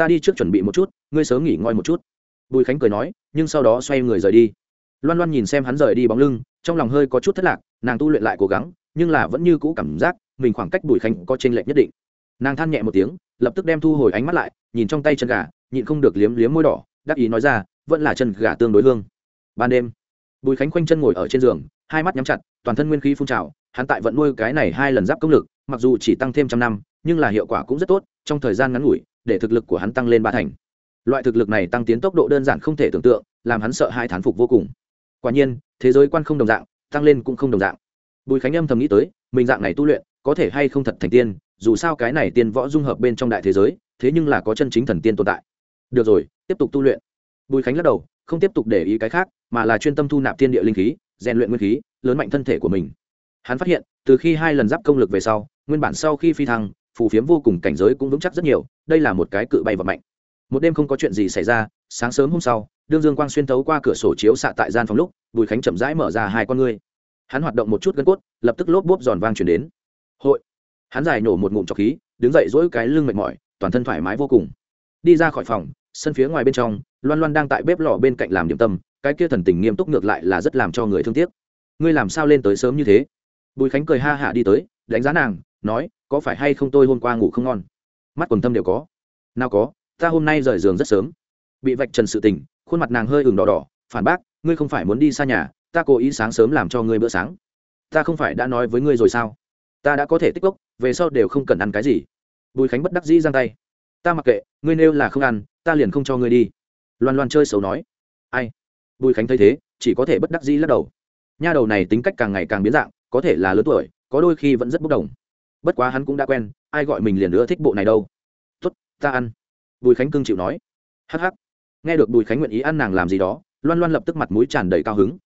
ta đi trước chuẩn bị một chút, ngươi sớm nghỉ ngơi một chút. Bùi khánh cười nói, nhưng sau đó xoay người rời đi. Loan loan nhìn xem hắn rời đi bóng lưng, trong lòng hơi có chút thất lạc, nàng tu luyện lại cố gắng, nhưng là vẫn như cũ cảm giác mình khoảng cách bùi khánh có t r ê n lệch nhất định. Nàng than nhẹ một tiếng, lập tức đem thu hồi ánh mắt lại, nhìn trong tay chân gà, nhịn không được liếm liếm môi đỏ, đắc ý nói ra, vẫn là chân gà tương đối hương. Ban đêm, bùi khánh khoanh chân ngồi ở trên giường, hai mắt nhắm chặt, toàn thân nguyên khí phun trào, hắn tại vận nuôi cái này hai lần giáp công lực, mặc dù chỉ tăng thêm trăm năm, nhưng là hiệu quả cũng rất tốt, trong thời gian ngắn ngủi để thực lực của hắn tăng lên ba thành. Loại thực lực này tăng tiến tốc độ đơn giản không thể tưởng tượng, làm hắn sợ hai thán phục vô cùng. Quả nhiên, thế giới quan không đồng dạng, tăng lên cũng không đồng dạng. Bùi khánh âm thầm nghĩ tới, mình dạng này tu luyện, có thể hay không thật thành tiên, dù sao cái này tiên võ dung hợp bên trong đại thế giới, thế nhưng là có chân chính thần tiên tồn tại. Được rồi, tiếp tục tu luyện. Bùi khánh lắc đầu, không tiếp tục để ý cái khác, mà là chuyên tâm thu nạp tiên địa linh khí, rèn luyện nguyên khí, lớn mạnh thân thể của mình. Hắn phát hiện, từ khi hai lần giáp công lực về sau, nguyên bản sau khi phi thăng phù phiếm vô cùng cảnh giới cũng vững chắc rất nhiều, đây là một cái cự bay và mạnh một đêm không có chuyện gì xảy ra, sáng sớm hôm sau, đương dương quang xuyên thấu qua cửa sổ chiếu xạ tại gian phòng lúc, bùi khánh chậm rãi mở ra hai con ngươi. Hắn hoạt động một chút gân cốt, lập tức lốp bốp giòn vang chuyển đến. Hội. Hắn dài nổ một ngụm trọc khí, đứng dậy dỗi cái lưng mệt mỏi, toàn thân thoải mái vô cùng. Đi ra khỏi phòng, sân phía ngoài bên trong, loan loan đang tại bếp lò bên cạnh làm điểm tâm, cái kia thần tình nghiêm túc ngược lại là rất làm cho người thương tiếc. Ngươi làm sao lên tới sớm như thế? Bùi khánh cười ha hạ đi tới, đánh giá nàng nói, có phải hay không tôi hôm qua ngủ không ngon? Mắt quần tâm đều có. Nào có, ta hôm nay rời giường rất sớm. Bị vạch trần sự tình, khuôn mặt nàng hơi ửng đỏ đỏ, phản bác, ngươi không phải muốn đi xa nhà, ta cố ý sáng sớm làm cho ngươi bữa sáng. Ta không phải đã nói với ngươi rồi sao? Ta đã có thể tích cốc, về sau đều không cần ăn cái gì. Bùi khánh bất đắc dĩ giang tay. Ta mặc kệ, ngươi nêu là không ăn, ta liền không cho ngươi đi. Loan loan chơi xấu nói. Ai? Bùi khánh thấy thế, chỉ có thể bất đắc dĩ lắc đầu. Nha đầu này tính cách càng ngày càng biến dạng, có thể là lớn tuổi, có đôi khi vẫn rất bốc đồng bất quá hắn cũng đã quen, ai gọi mình liền nữa thích bộ này đâu. Tốt, ta ăn. Bùi khánh cưng chịu nói. Hh nghe được bùi khánh nguyện ý ăn nàng làm gì đó, loan loan lập tức mặt mũi tràn đầy cao hứng.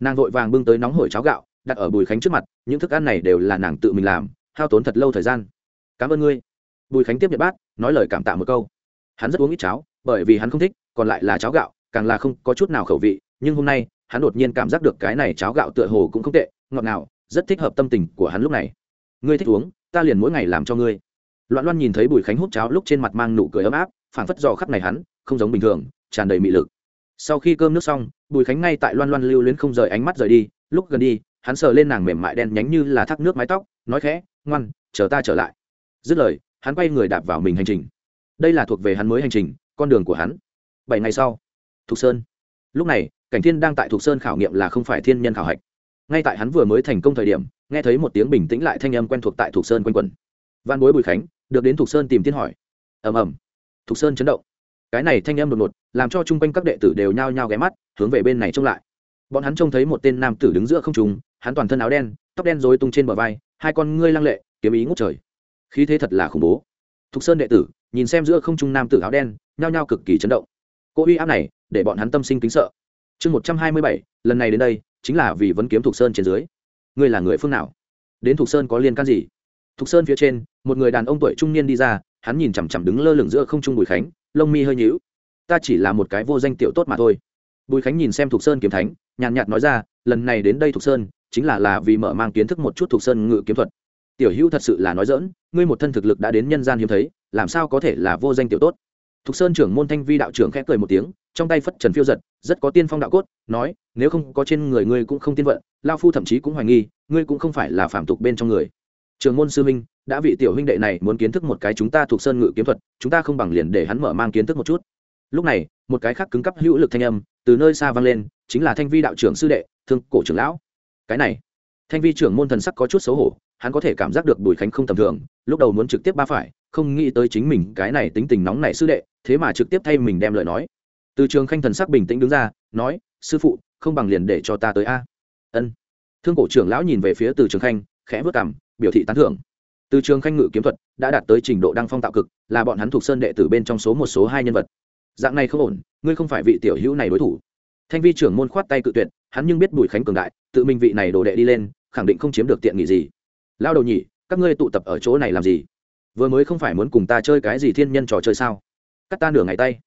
Nàng vội vàng bưng tới nóng hổi cháo gạo, đặt ở bùi khánh trước mặt, những thức ăn này đều là nàng tự mình làm, hao tốn thật lâu thời gian. Cảm ơn ngươi. Bùi khánh tiếp nhận bát, nói lời cảm tạ một câu. Hắn rất uống ít cháo, bởi vì hắn không thích, còn lại là cháo gạo, càng là không có chút nào khẩu vị, nhưng hôm nay, hắn đột nhiên cảm giác được cái này cháo gạo tựa hồ cũng không tệ, ngọt ngào, rất thích hợp tâm tình của hắn lúc này. Ngươi thích uống ta liền mỗi ngày làm cho ngươi. Loạn loan nhìn thấy bùi khánh hút cháo lúc trên mặt mang nụ cười ấm áp, phảng phất dò khắp này hắn, không giống bình thường, tràn đầy mị lực. Sau khi cơm nước xong, bùi khánh ngay tại loan loan lưu luyến không rời ánh mắt rời đi, lúc gần đi, hắn sờ lên nàng mềm mại đen nhánh như là thác nước mái tóc, nói khẽ, ngoan, chờ ta trở lại. Dứt lời, hắn quay người đạp vào mình hành trình. Đây là thuộc về hắn mới hành trình, con đường của hắn. Bảy ngày sau, thục sơn. Lúc này, cảnh thiên đang tại thục sơn khảo nghiệm là không phải thiên nhân khảo hạch. Ngay tại hắn vừa mới thành công thời điểm nghe thấy một tiếng bình tĩnh lại thanh âm quen thuộc tại thục sơn quanh quẩn văn bối bùi khánh, được đến thục sơn tìm tiên hỏi. Ầm ầm. Thục sơn chấn động. Cái này thanh âm đột ngột, làm cho chung quanh các đệ tử đều nhao nhao ghé mắt, hướng về bên này trông lại. Bọn hắn trông thấy một tên nam tử đứng giữa không trùng hắn toàn thân áo đen, tóc đen rối tung trên bờ vai, hai con ngươi lăng lệ, kiếm ý ngút trời. Khí thế thật là khủng bố. Thục sơn đệ tử, nhìn xem giữa không trung nam tử áo đen, nhao nhao cực kỳ chấn động. Cô uy áp này, để bọn hắn tâm sinh kính sợ. Chương một trăm hai mươi bảy, lần này đến đây, chính là vì vấn kiếm thục sơn trên dưới ngươi là người phương nào? Đến thục sơn có liên can gì? Thục sơn phía trên, một người đàn ông tuổi trung niên đi ra, hắn nhìn chằm chằm đứng lơ lửng giữa không trung bùi khánh, lông mi hơi nhíu. Ta chỉ là một cái vô danh tiểu tốt mà thôi. Bùi khánh nhìn xem thục sơn kiếm thánh, nhàn nhạt nói ra, lần này đến đây thục sơn, chính là là vì mở mang kiến thức một chút thục sơn ngự kiếm thuật. Tiểu hữu thật sự là nói dỡn ngươi một thân thực lực đã đến nhân gian hiếm thấy, làm sao có thể là vô danh tiểu tốt? Thục sơn trưởng môn thanh vi đạo trưởng khẽ cười một tiếng, trong tay phất trần phiêu giật, rất có tiên phong đạo cốt, nói, nếu không có trên người ngươi cũng không tiên vận, lao phu thậm chí cũng hoài nghi, ngươi cũng không phải là phạm tục bên trong người. Trường môn sư minh đã vị tiểu huynh đệ này muốn kiến thức một cái chúng ta thuộc sơn ngự kiếm thuật, chúng ta không bằng liền để hắn mở mang kiến thức một chút. Lúc này, một cái khác cứng cắp hữu lực thanh âm, từ nơi xa vang lên, chính là thanh vi đạo trưởng sư đệ, thương cổ trưởng lão. Cái này, thanh vi trưởng môn thần sắc có chút xấu hổ, hắn có thể cảm giác được bùi khánh không tầm thường, lúc đầu muốn trực tiếp ba phải, không nghĩ tới chính mình cái này tính tình nóng này sư đệ thế mà trực tiếp thay mình đem lời nói. Từ trường khanh thần sắc bình tĩnh đứng ra, nói, sư phụ, không bằng liền để cho ta tới a. Ân. Thương cổ trưởng lão nhìn về phía từ trường khanh, khẽ vớt cảm biểu thị tán thưởng. Từ trường khanh ngự kiếm thuật đã đạt tới trình độ đăng phong tạo cực, là bọn hắn thuộc sơn đệ tử bên trong số một, số hai nhân vật. Dạng này không ổn, ngươi không phải vị tiểu hữu này đối thủ. Thanh vi trưởng môn khoát tay cự tuyệt, hắn nhưng biết bùi khánh cường đại, tự mình vị này đồ đệ đi lên, khẳng định không chiếm được tiện nghỉ gì. Lao đầu nhỉ, các ngươi tụ tập ở chỗ này làm gì? Vừa mới không phải muốn cùng ta chơi cái gì thiên nhân trò chơi sao? Cắt ta nửa ngày tay.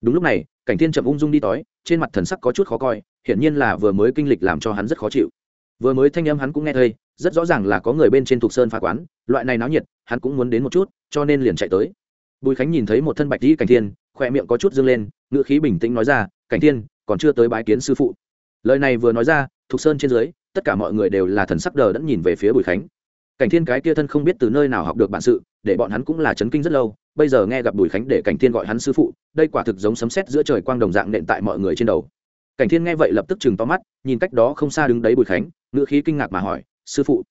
Đúng lúc này, cảnh thiên chậm ung dung đi tói, trên mặt thần sắc có chút khó coi, hiển nhiên là vừa mới kinh lịch làm cho hắn rất khó chịu. Vừa mới thanh âm hắn cũng nghe thấy, rất rõ ràng là có người bên trên thuộc sơn phá quán, loại này náo nhiệt, hắn cũng muốn đến một chút, cho nên liền chạy tới. Bùi khánh nhìn thấy một thân bạch dĩ cảnh thiên khoe miệng có chút dâng lên, ngữ khí bình tĩnh nói ra, cảnh thiên, còn chưa tới bái kiến sư phụ. Lời này vừa nói ra, thuộc sơn trên dưới, tất cả mọi người đều là thần sắc đờ đẫn nhìn về phía bùi khánh cảnh thiên cái kia thân không biết từ nơi nào học được bản sự, để bọn hắn cũng là chấn kinh rất lâu, bây giờ nghe gặp bùi khánh để cảnh thiên gọi hắn sư phụ, đây quả thực giống sấm sét giữa trời quang đồng dạng nện tại mọi người trên đầu. Cảnh thiên nghe vậy lập tức chừng to mắt, nhìn cách đó không xa đứng đấy bùi khánh, ngữ khí kinh ngạc mà hỏi, sư phụ,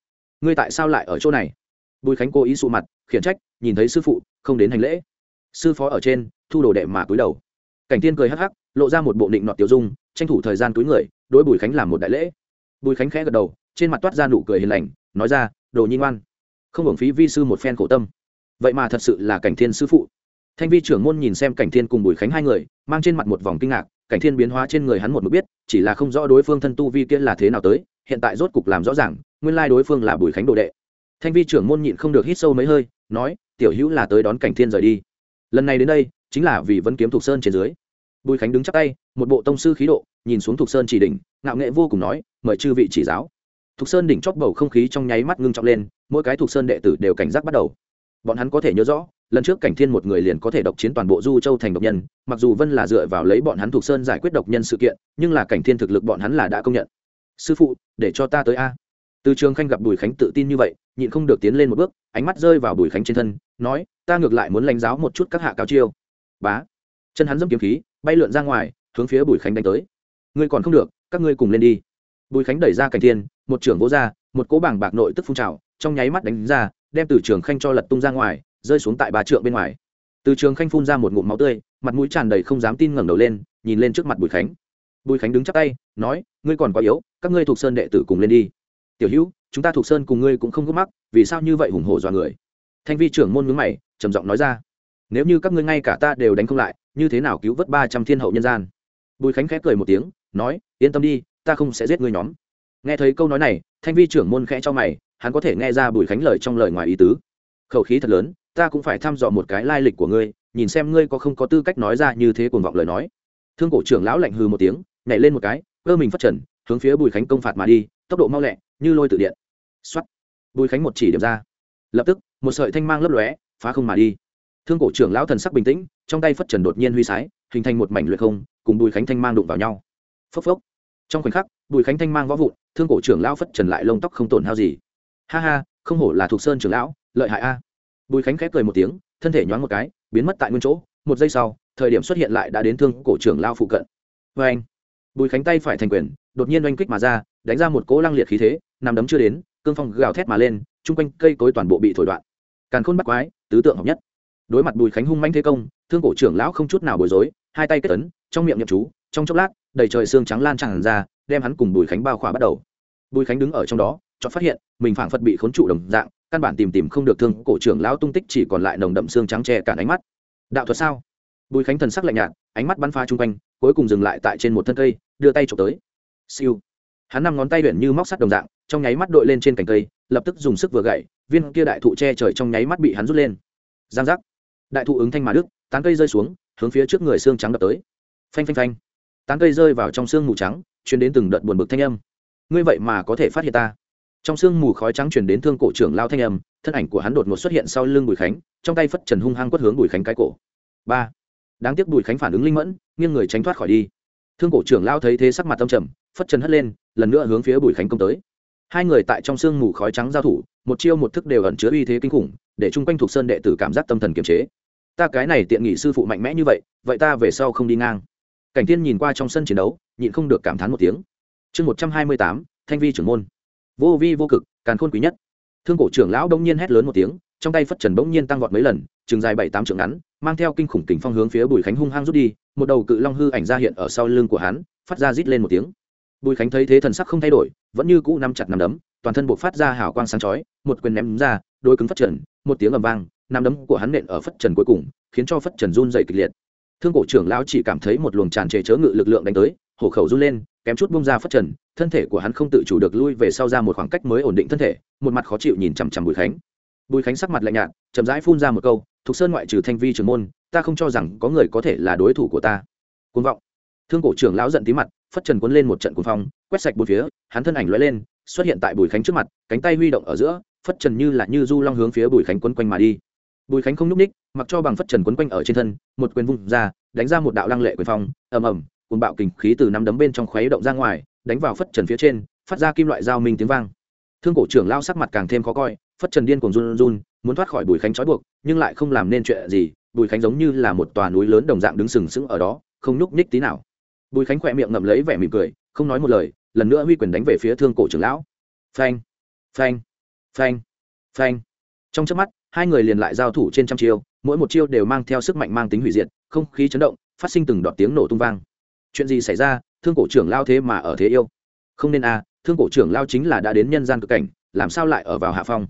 ngươi tại sao lại ở chỗ này? Bùi khánh cố ý sụ mặt, khiển trách, nhìn thấy sư phụ, không đến hành lễ. Sư phó ở trên, thu đồ đệ mà cúi đầu. Cảnh thiên cười hắc hắc, lộ ra một bộ định nọt tiểu dung, tranh thủ thời gian túi người, đối bùi khánh làm một đại lễ. Bùi khánh khẽ gật đầu, trên mặt toát ra nụ cười hiền lành, nói ra đồ nhi ngoan. Không hưởng phí vi sư một phen khổ tâm. Vậy mà thật sự là cảnh thiên sư phụ. Thanh vi trưởng môn nhìn xem cảnh thiên cùng bùi khánh hai người, mang trên mặt một vòng kinh ngạc, cảnh thiên biến hóa trên người hắn một mực biết, chỉ là không rõ đối phương thân tu vi kia là thế nào tới, hiện tại rốt cục làm rõ ràng, nguyên lai đối phương là bùi khánh đồ đệ. Thanh vi trưởng môn nhịn không được hít sâu mấy hơi, nói, tiểu hữu là tới đón cảnh thiên rời đi. Lần này đến đây, chính là vì vẫn kiếm thục sơn trên dưới. Bùi khánh đứng chắc tay, một bộ tông sư khí độ, nhìn xuống thục sơn chỉ đỉnh, ngạo nghệ vô cùng nói, mời chư vị chỉ giáo thục sơn đỉnh chóp bầu không khí trong nháy mắt ngưng trọng lên, mỗi cái thục sơn đệ tử đều cảnh giác bắt đầu. Bọn hắn có thể nhớ rõ, lần trước cảnh thiên một người liền có thể độc chiến toàn bộ du châu thành độc nhân, mặc dù vân là dựa vào lấy bọn hắn thục sơn giải quyết độc nhân sự kiện, nhưng là cảnh thiên thực lực bọn hắn là đã công nhận. Sư phụ, để cho ta tới a. Từ trường khanh gặp bùi khánh tự tin như vậy, nhịn không được tiến lên một bước, ánh mắt rơi vào bùi khánh trên thân, nói, ta ngược lại muốn lãnh giáo một chút các hạ cao chiêu. Bá. Chân hắn dâm kiếm khí, bay lượn ra ngoài, hướng phía bùi khánh đánh tới. Ngươi còn không được, các ngươi cùng lên đi. Bùi khánh đẩy ra cảnh thiên một trưởng vỗ ra, một cỗ bảng bạc nội tức phun trào, trong nháy mắt đánh ra, đem từ trường khanh cho lật tung ra ngoài, rơi xuống tại ba trượng bên ngoài. Từ trường khanh phun ra một ngụm máu tươi, mặt mũi tràn đầy không dám tin ngẩng đầu lên, nhìn lên trước mặt bùi khánh. Bùi khánh đứng chắc tay, nói, ngươi còn quá yếu, các ngươi thuộc sơn đệ tử cùng lên đi. Tiểu hữu, chúng ta thuộc sơn cùng ngươi cũng không gấp mắc, vì sao như vậy hùng hổ dọa người? Thanh vi trưởng môn mướn mày, trầm giọng nói ra, nếu như các ngươi ngay cả ta đều đánh không lại, như thế nào cứu vớt ba trăm thiên hậu nhân gian? Bùi khánh khẽ cười một tiếng, nói, yên tâm đi, ta không sẽ giết ngươi nhóm nghe thấy câu nói này, thanh vi trưởng môn khẽ cho mày, hắn có thể nghe ra bùi khánh lời trong lời ngoài ý tứ. Khẩu khí thật lớn, ta cũng phải thăm dò một cái lai lịch của ngươi, nhìn xem ngươi có không có tư cách nói ra như thế cuồng vọng lời nói. Thương cổ trưởng lão lạnh hừ một tiếng, nhảy lên một cái, cơ mình phát trần, hướng phía bùi khánh công phạt mà đi, tốc độ mau lẹ, như lôi tự điện. Xuất bùi khánh một chỉ điểm ra. Lập tức, một sợi thanh mang lấp lóe, phá không mà đi. Thương cổ trưởng lão thần sắc bình tĩnh, trong tay phất trần đột nhiên huy sái, hình thành một mảnh luyện không, cùng bùi khánh thanh mang đụng vào nhau. Phốc phốc trong khoảnh khắc, bùi khánh thanh mang võ vụn, thương cổ trưởng lão phất trần lại lông tóc không tổn hao gì. Ha ha, không hổ là thuộc sơn trưởng lão, lợi hại a. Bùi khánh khép cười một tiếng, thân thể nhoáng một cái, biến mất tại nguyên chỗ. Một giây sau, thời điểm xuất hiện lại đã đến thương cổ trưởng lao phụ cận. Vê anh, bùi khánh tay phải thành quyền, đột nhiên oanh kích mà ra, đánh ra một cỗ lăng liệt khí thế, nằm đấm chưa đến, cương phong gào thét mà lên, chung quanh cây cối toàn bộ bị thổi đoạn. Càn khôn bắt quái, tứ tượng hợp nhất. Đối mặt bùi khánh hung manh thế công, thương cổ trưởng lão không chút nào bối rối, hai tay kết tấn trong miệng nhậm chú, trong chốc lát đầy trời xương trắng lan tràn ra, đem hắn cùng bùi khánh bao khỏa bắt đầu. Bùi khánh đứng ở trong đó cho phát hiện, mình phảng phất bị khốn trụ đồng dạng, căn bản tìm tìm không được thương, cổ trưởng lão tung tích chỉ còn lại nồng đậm xương trắng che cả ánh mắt. Đạo thuật sao? Bùi khánh thần sắc lạnh nhạt, ánh mắt bắn pha chung quanh, cuối cùng dừng lại tại trên một thân cây, đưa tay trộm tới. Siêu. Hắn năm ngón tay luyện như móc sắt đồng dạng, trong nháy mắt đội lên trên cành cây, lập tức dùng sức vừa gậy, viên kia đại thụ che trời trong nháy mắt bị hắn rút lên. Giang giác. Đại thụ ứng thanh mà đức tán cây rơi xuống, hướng phía trước người xương trắng đập tới. Phanh phanh phanh tán cây rơi vào trong xương mù trắng chuyến đến từng đợt buồn bực thanh âm. Ngươi vậy mà có thể phát hiện ta? Trong sương mù khói trắng chuyển đến thương cổ trưởng lao thanh âm, thân ảnh của hắn đột ngột xuất hiện sau lưng bùi khánh, trong tay phất trần hung hăng quất hướng bùi khánh cái cổ. Ba. Đáng tiếc bùi khánh phản ứng linh mẫn, nghiêng người tránh thoát khỏi đi. Thương cổ trưởng lao thấy thế sắc mặt tâm trầm, phất trần hất lên, lần nữa hướng phía bùi khánh công tới. Hai người tại trong sương mù khói trắng giao thủ, một chiêu một thức đều ẩn chứa uy thế kinh khủng, để chung quanh thuộc sơn đệ tử cảm giác tâm thần kiềm chế. Ta cái này tiện nghị sư phụ mạnh mẽ như vậy vậy ta về sau không đi ngang cảnh Thiên nhìn qua trong sân chiến đấu, nhịn không được cảm thán một tiếng. Chương một trăm hai mươi tám, thanh vi trưởng môn. Vô vi vô cực, càn khôn quý nhất. Thương cổ trưởng lão đông nhiên hét lớn một tiếng, trong tay phất trần bỗng nhiên tăng vọt mấy lần, chừng dài bảy tám trượng ngắn, mang theo kinh khủng kính phong hướng phía bùi khánh hung hăng rút đi, một đầu cự long hư ảnh ra hiện ở sau lưng của hắn, phát ra rít lên một tiếng. Bùi khánh thấy thế thần sắc không thay đổi, vẫn như cũ nắm chặt nắm đấm, toàn thân buộc phát ra hào quang sáng chói, một quyền ném ra, đôi cứng phất trần, một tiếng ầm vang, nắm đấm của hắn nện ở phất trần cuối cùng, khiến cho phất trần run dày kịch liệt thương cổ trưởng lão chỉ cảm thấy một luồng tràn trề chớ ngự lực lượng đánh tới, hổ khẩu run lên, kém chút bung ra phất trần, thân thể của hắn không tự chủ được lui về sau ra một khoảng cách mới ổn định thân thể, một mặt khó chịu nhìn chằm chằm bùi khánh. Bùi khánh sắc mặt lạnh nhạt, chậm rãi phun ra một câu, thục sơn ngoại trừ thanh vi trưởng môn, ta không cho rằng có người có thể là đối thủ của ta. Côn vọng. Thương cổ trưởng lão giận tí mặt, phất trần cuốn lên một trận cuồng phong, quét sạch bốn phía, hắn thân ảnh lóe lên, xuất hiện tại bùi khánh trước mặt, cánh tay huy động ở giữa, phất trần như là như du long hướng phía bùi khánh quấn quanh mà đi bùi khánh không nhúc ních, mặc cho bằng phất trần quấn quanh ở trên thân, một quyền vung ra, đánh ra một đạo lăng lệ quyền phong, ầm ầm cùng bạo kình khí từ năm đấm bên trong khuấy động ra ngoài, đánh vào phất trần phía trên, phát ra kim loại dao minh tiếng vang. Thương cổ trưởng lao sắc mặt càng thêm khó coi, phất trần điên cùng run run muốn thoát khỏi bùi khánh trói buộc, nhưng lại không làm nên chuyện gì, bùi khánh giống như là một tòa núi lớn đồng dạng đứng sừng sững ở đó, không nhúc nhích tí nào. Bùi khánh khỏe miệng ngậm lấy vẻ mỉm cười, không nói một lời, lần nữa huy quyền đánh về phía thương cổ trưởng lão. Phanh phanh phanh phanh. Trong chớp mắt hai người liền lại giao thủ trên trăm chiêu, mỗi một chiêu đều mang theo sức mạnh mang tính hủy diệt, không khí chấn động, phát sinh từng đoạn tiếng nổ tung vang. Chuyện gì xảy ra? Thương cổ trưởng lao thế mà ở thế yêu. Không nên a à, thương cổ trưởng lao chính là đã đến nhân gian cực cảnh, làm sao lại ở vào hạ phong?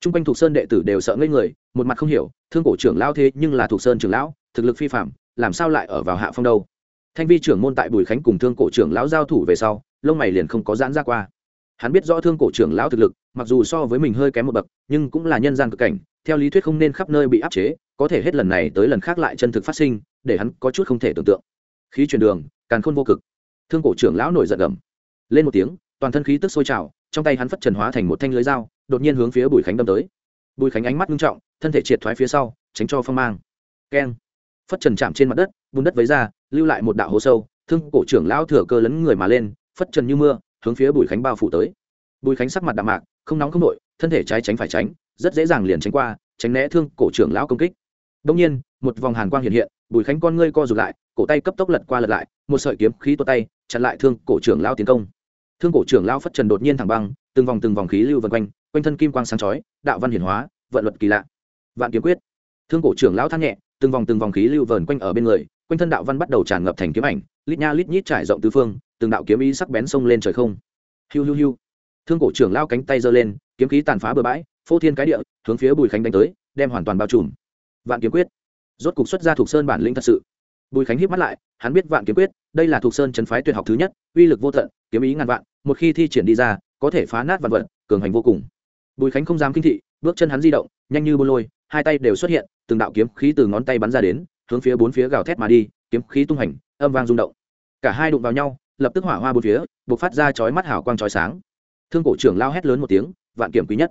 T r u n g quanh thuộc sơn đệ tử đều sợ ngây người, một mặt không hiểu, thương cổ trưởng lao thế nhưng là thuộc sơn trưởng lão, thực lực phi phạm làm sao lại ở vào hạ phong đâu? Thanh vi trưởng môn tại bùi khánh cùng thương cổ trưởng lão giao thủ về sau, lông mày liền không có giãn ra qua hắn biết rõ thương cổ trưởng lão thực lực, mặc dù so với mình hơi kém một bậc, nhưng cũng là nhân gian cực cảnh, theo lý thuyết không nên khắp nơi bị áp chế, có thể hết lần này tới lần khác lại chân thực phát sinh, để hắn có chút không thể tưởng tượng. Khí chuyển đường, càn khôn vô cực. Thương cổ trưởng lão nổi giận gầm. Lên một tiếng, toàn thân khí tức sôi trào, trong tay hắn phất trần hóa thành một thanh lưới dao, đột nhiên hướng phía bùi khánh đâm tới. Bùi khánh ánh mắt nghiêm trọng, thân thể triệt thoái phía sau, tránh cho phong mang. Keng. Phất trần chạm trên mặt đất, bùn đất với ra, lưu lại một đạo hố sâu. Thương cổ trưởng lão thừa cơ lấn người mà lên, phất trần như mưa hướng phía bùi khánh bao phủ tới. Bùi khánh sắc mặt đạm mạc, không nóng không nội, thân thể trái tránh phải tránh, rất dễ dàng liền tránh qua, tránh né thương cổ trưởng lão công kích. Đông nhiên, một vòng hàn quang hiện hiện, bùi khánh con ngươi co rụt lại, cổ tay cấp tốc lật qua lật lại, một sợi kiếm khí tuột tay, chặn lại thương cổ trưởng lao tiến công. Thương cổ trưởng lao phất trần đột nhiên thẳng băng, từng vòng từng vòng khí lưu vần quanh quanh thân kim quang sáng chói, đạo văn hiển hóa, vận luật kỳ lạ. Vạn kiếm quyết. Thương cổ trưởng lao than nhẹ, từng vòng từng vòng khí lưu vờn quanh ở bên người, quanh thân đạo văn bắt đầu tràn ngập thành kiếm ảnh, lít nha lít nhít trải rộng tứ phương từng đạo kiếm ý sắc bén xông lên trời không. Hiu hiu hiu. Thương cổ trưởng lao cánh tay giơ lên, kiếm khí tàn phá bừa bãi, phô thiên cái địa, hướng phía bùi khánh đánh tới, đem hoàn toàn bao trùm. Vạn kiếm quyết. Rốt cục xuất ra thuộc sơn bản lĩnh thật sự. Bùi khánh híp mắt lại, hắn biết vạn kiếm quyết, đây là thuộc sơn trấn phái tuyệt học thứ nhất, uy lực vô tận, kiếm ý ngàn vạn, một khi thi triển đi ra, có thể phá nát vạn vật, cường hành vô cùng. Bùi khánh không dám kinh thị, bước chân hắn di động, nhanh như bô lôi, hai tay đều xuất hiện, từng đạo kiếm khí từ ngón tay bắn ra đến, hướng phía bốn phía gào thét mà đi, kiếm khí tung hành, âm vang rung động. Cả hai đụng vào nhau lập tức hỏa hoa bốn phía buộc phát ra chói mắt hào quang chói sáng. Thương cổ trưởng lao hét lớn một tiếng, vạn kiểm quý nhất.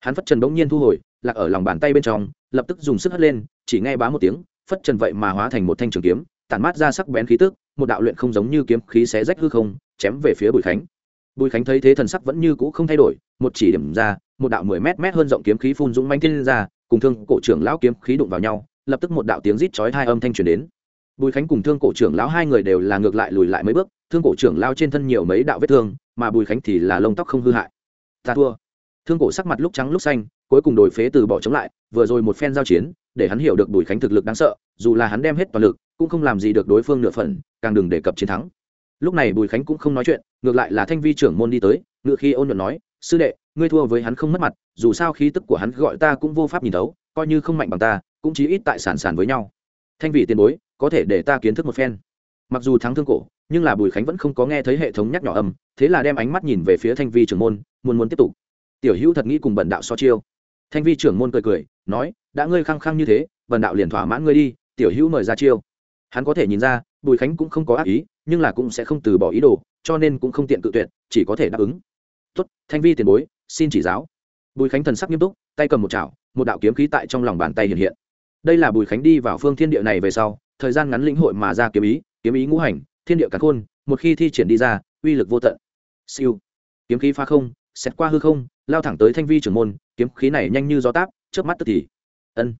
Hắn phất trần bỗng nhiên thu hồi, lạc ở lòng bàn tay bên trong, lập tức dùng sức hất lên, chỉ nghe bá một tiếng, phất trần vậy mà hóa thành một thanh trường kiếm, tản mát ra sắc bén khí tức, một đạo luyện không giống như kiếm khí xé rách hư không, chém về phía bùi khánh. Bùi khánh thấy thế thần sắc vẫn như cũ không thay đổi, một chỉ điểm ra, một đạo mười mét mét hơn rộng kiếm khí phun dũng manh thiên ra, cùng thương cổ trưởng lão kiếm khí đụng vào nhau, lập tức một đạo tiếng rít chói hai âm thanh truyền đến bùi khánh cùng thương cổ trưởng lão hai người đều là ngược lại lùi lại mấy bước, thương cổ trưởng lao trên thân nhiều mấy đạo vết thương, mà bùi khánh thì là lông tóc không hư hại. Ta thua. Thương cổ sắc mặt lúc trắng lúc xanh, cuối cùng đổi phế từ bỏ chống lại, vừa rồi một phen giao chiến, để hắn hiểu được bùi khánh thực lực đáng sợ, dù là hắn đem hết toàn lực, cũng không làm gì được đối phương nửa phần, càng đừng đề cập chiến thắng. Lúc này bùi khánh cũng không nói chuyện, ngược lại là thanh vi trưởng môn đi tới ngựa khi ôn nhuận nói, sư đệ, ngươi thua với hắn không mất mặt, dù sao khí tức của hắn gọi ta cũng vô pháp nhìn thấu, coi như không mạnh bằng ta, cũng chí ít tại sản sản với nhau. Thanh vị tiền bối có thể để ta kiến thức một phen. Mặc dù thắng thương cổ, nhưng là bùi khánh vẫn không có nghe thấy hệ thống nhắc nhỏ âm, thế là đem ánh mắt nhìn về phía thanh vi trưởng môn, muốn muốn tiếp tục. Tiểu hữu thật nghĩ cùng bần đạo so chiêu. Thanh vi trưởng môn cười cười, nói, đã ngươi khăng khăng như thế, bần đạo liền thỏa mãn ngươi đi, tiểu hữu mời ra chiêu. Hắn có thể nhìn ra, bùi khánh cũng không có ác ý, nhưng là cũng sẽ không từ bỏ ý đồ, cho nên cũng không tiện tự tuyệt, chỉ có thể đáp ứng. Tốt, thanh vi tiền bối, xin chỉ giáo. Bùi khánh thần sắc nghiêm túc, tay cầm một chảo, một đạo kiếm khí tại trong lòng bàn tay hiện hiện. Đây là bùi khánh đi vào phương thiên địa này về sau thời gian ngắn lĩnh hội mà ra kiếm ý kiếm ý ngũ hành, thiên địa cả khôn, một khi thi triển đi ra, uy lực vô tận. Siêu. Kiếm khí phá không xét qua hư không, lao thẳng tới thanh vi trưởng môn, kiếm khí này nhanh như gió táp trước mắt tức thì. Ân.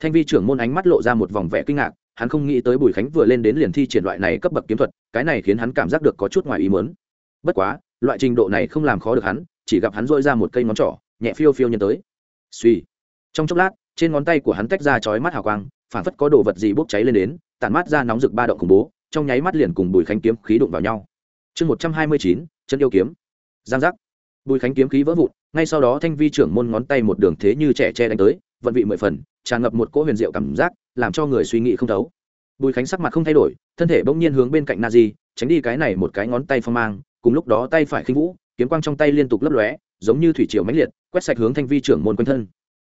Thanh vi trưởng môn ánh mắt lộ ra một vòng vẻ kinh ngạc, hắn không nghĩ tới bùi khánh vừa lên đến liền thi triển loại này cấp bậc kiếm thuật, cái này khiến hắn cảm giác được có chút ngoài ý muốn. Bất quá, loại trình độ này không làm khó được hắn, chỉ gặp hắn dội ra một cây ngón trỏ, nhẹ phiêu phiêu nhân tới. Suy trong chốc lát trên ngón tay của hắn tách ra chói mắt hào quang phản phất có đồ vật gì bốc cháy lên đến, tản mát ra nóng rực ba động khủng bố, trong nháy mắt liền cùng bùi khánh kiếm khí đụng vào nhau. Chương một trăm hai mươi chín, chân yêu kiếm. Giang giác. Bùi khánh kiếm khí vỡ vụn, ngay sau đó thanh vi trưởng môn ngón tay một đường thế như trẻ che đánh tới, vận vị mười phần, tràn ngập một cỗ huyền diệu cảm giác, làm cho người suy nghĩ không thấu. Bùi khánh sắc mặt không thay đổi, thân thể bỗng nhiên hướng bên cạnh na di tránh đi cái này một cái ngón tay phong mang, cùng lúc đó tay phải khinh vũ, kiếm quang trong tay liên tục lấp lóe, giống như thủy triều mãnh liệt, quét sạch hướng thanh vi trưởng môn quanh thân.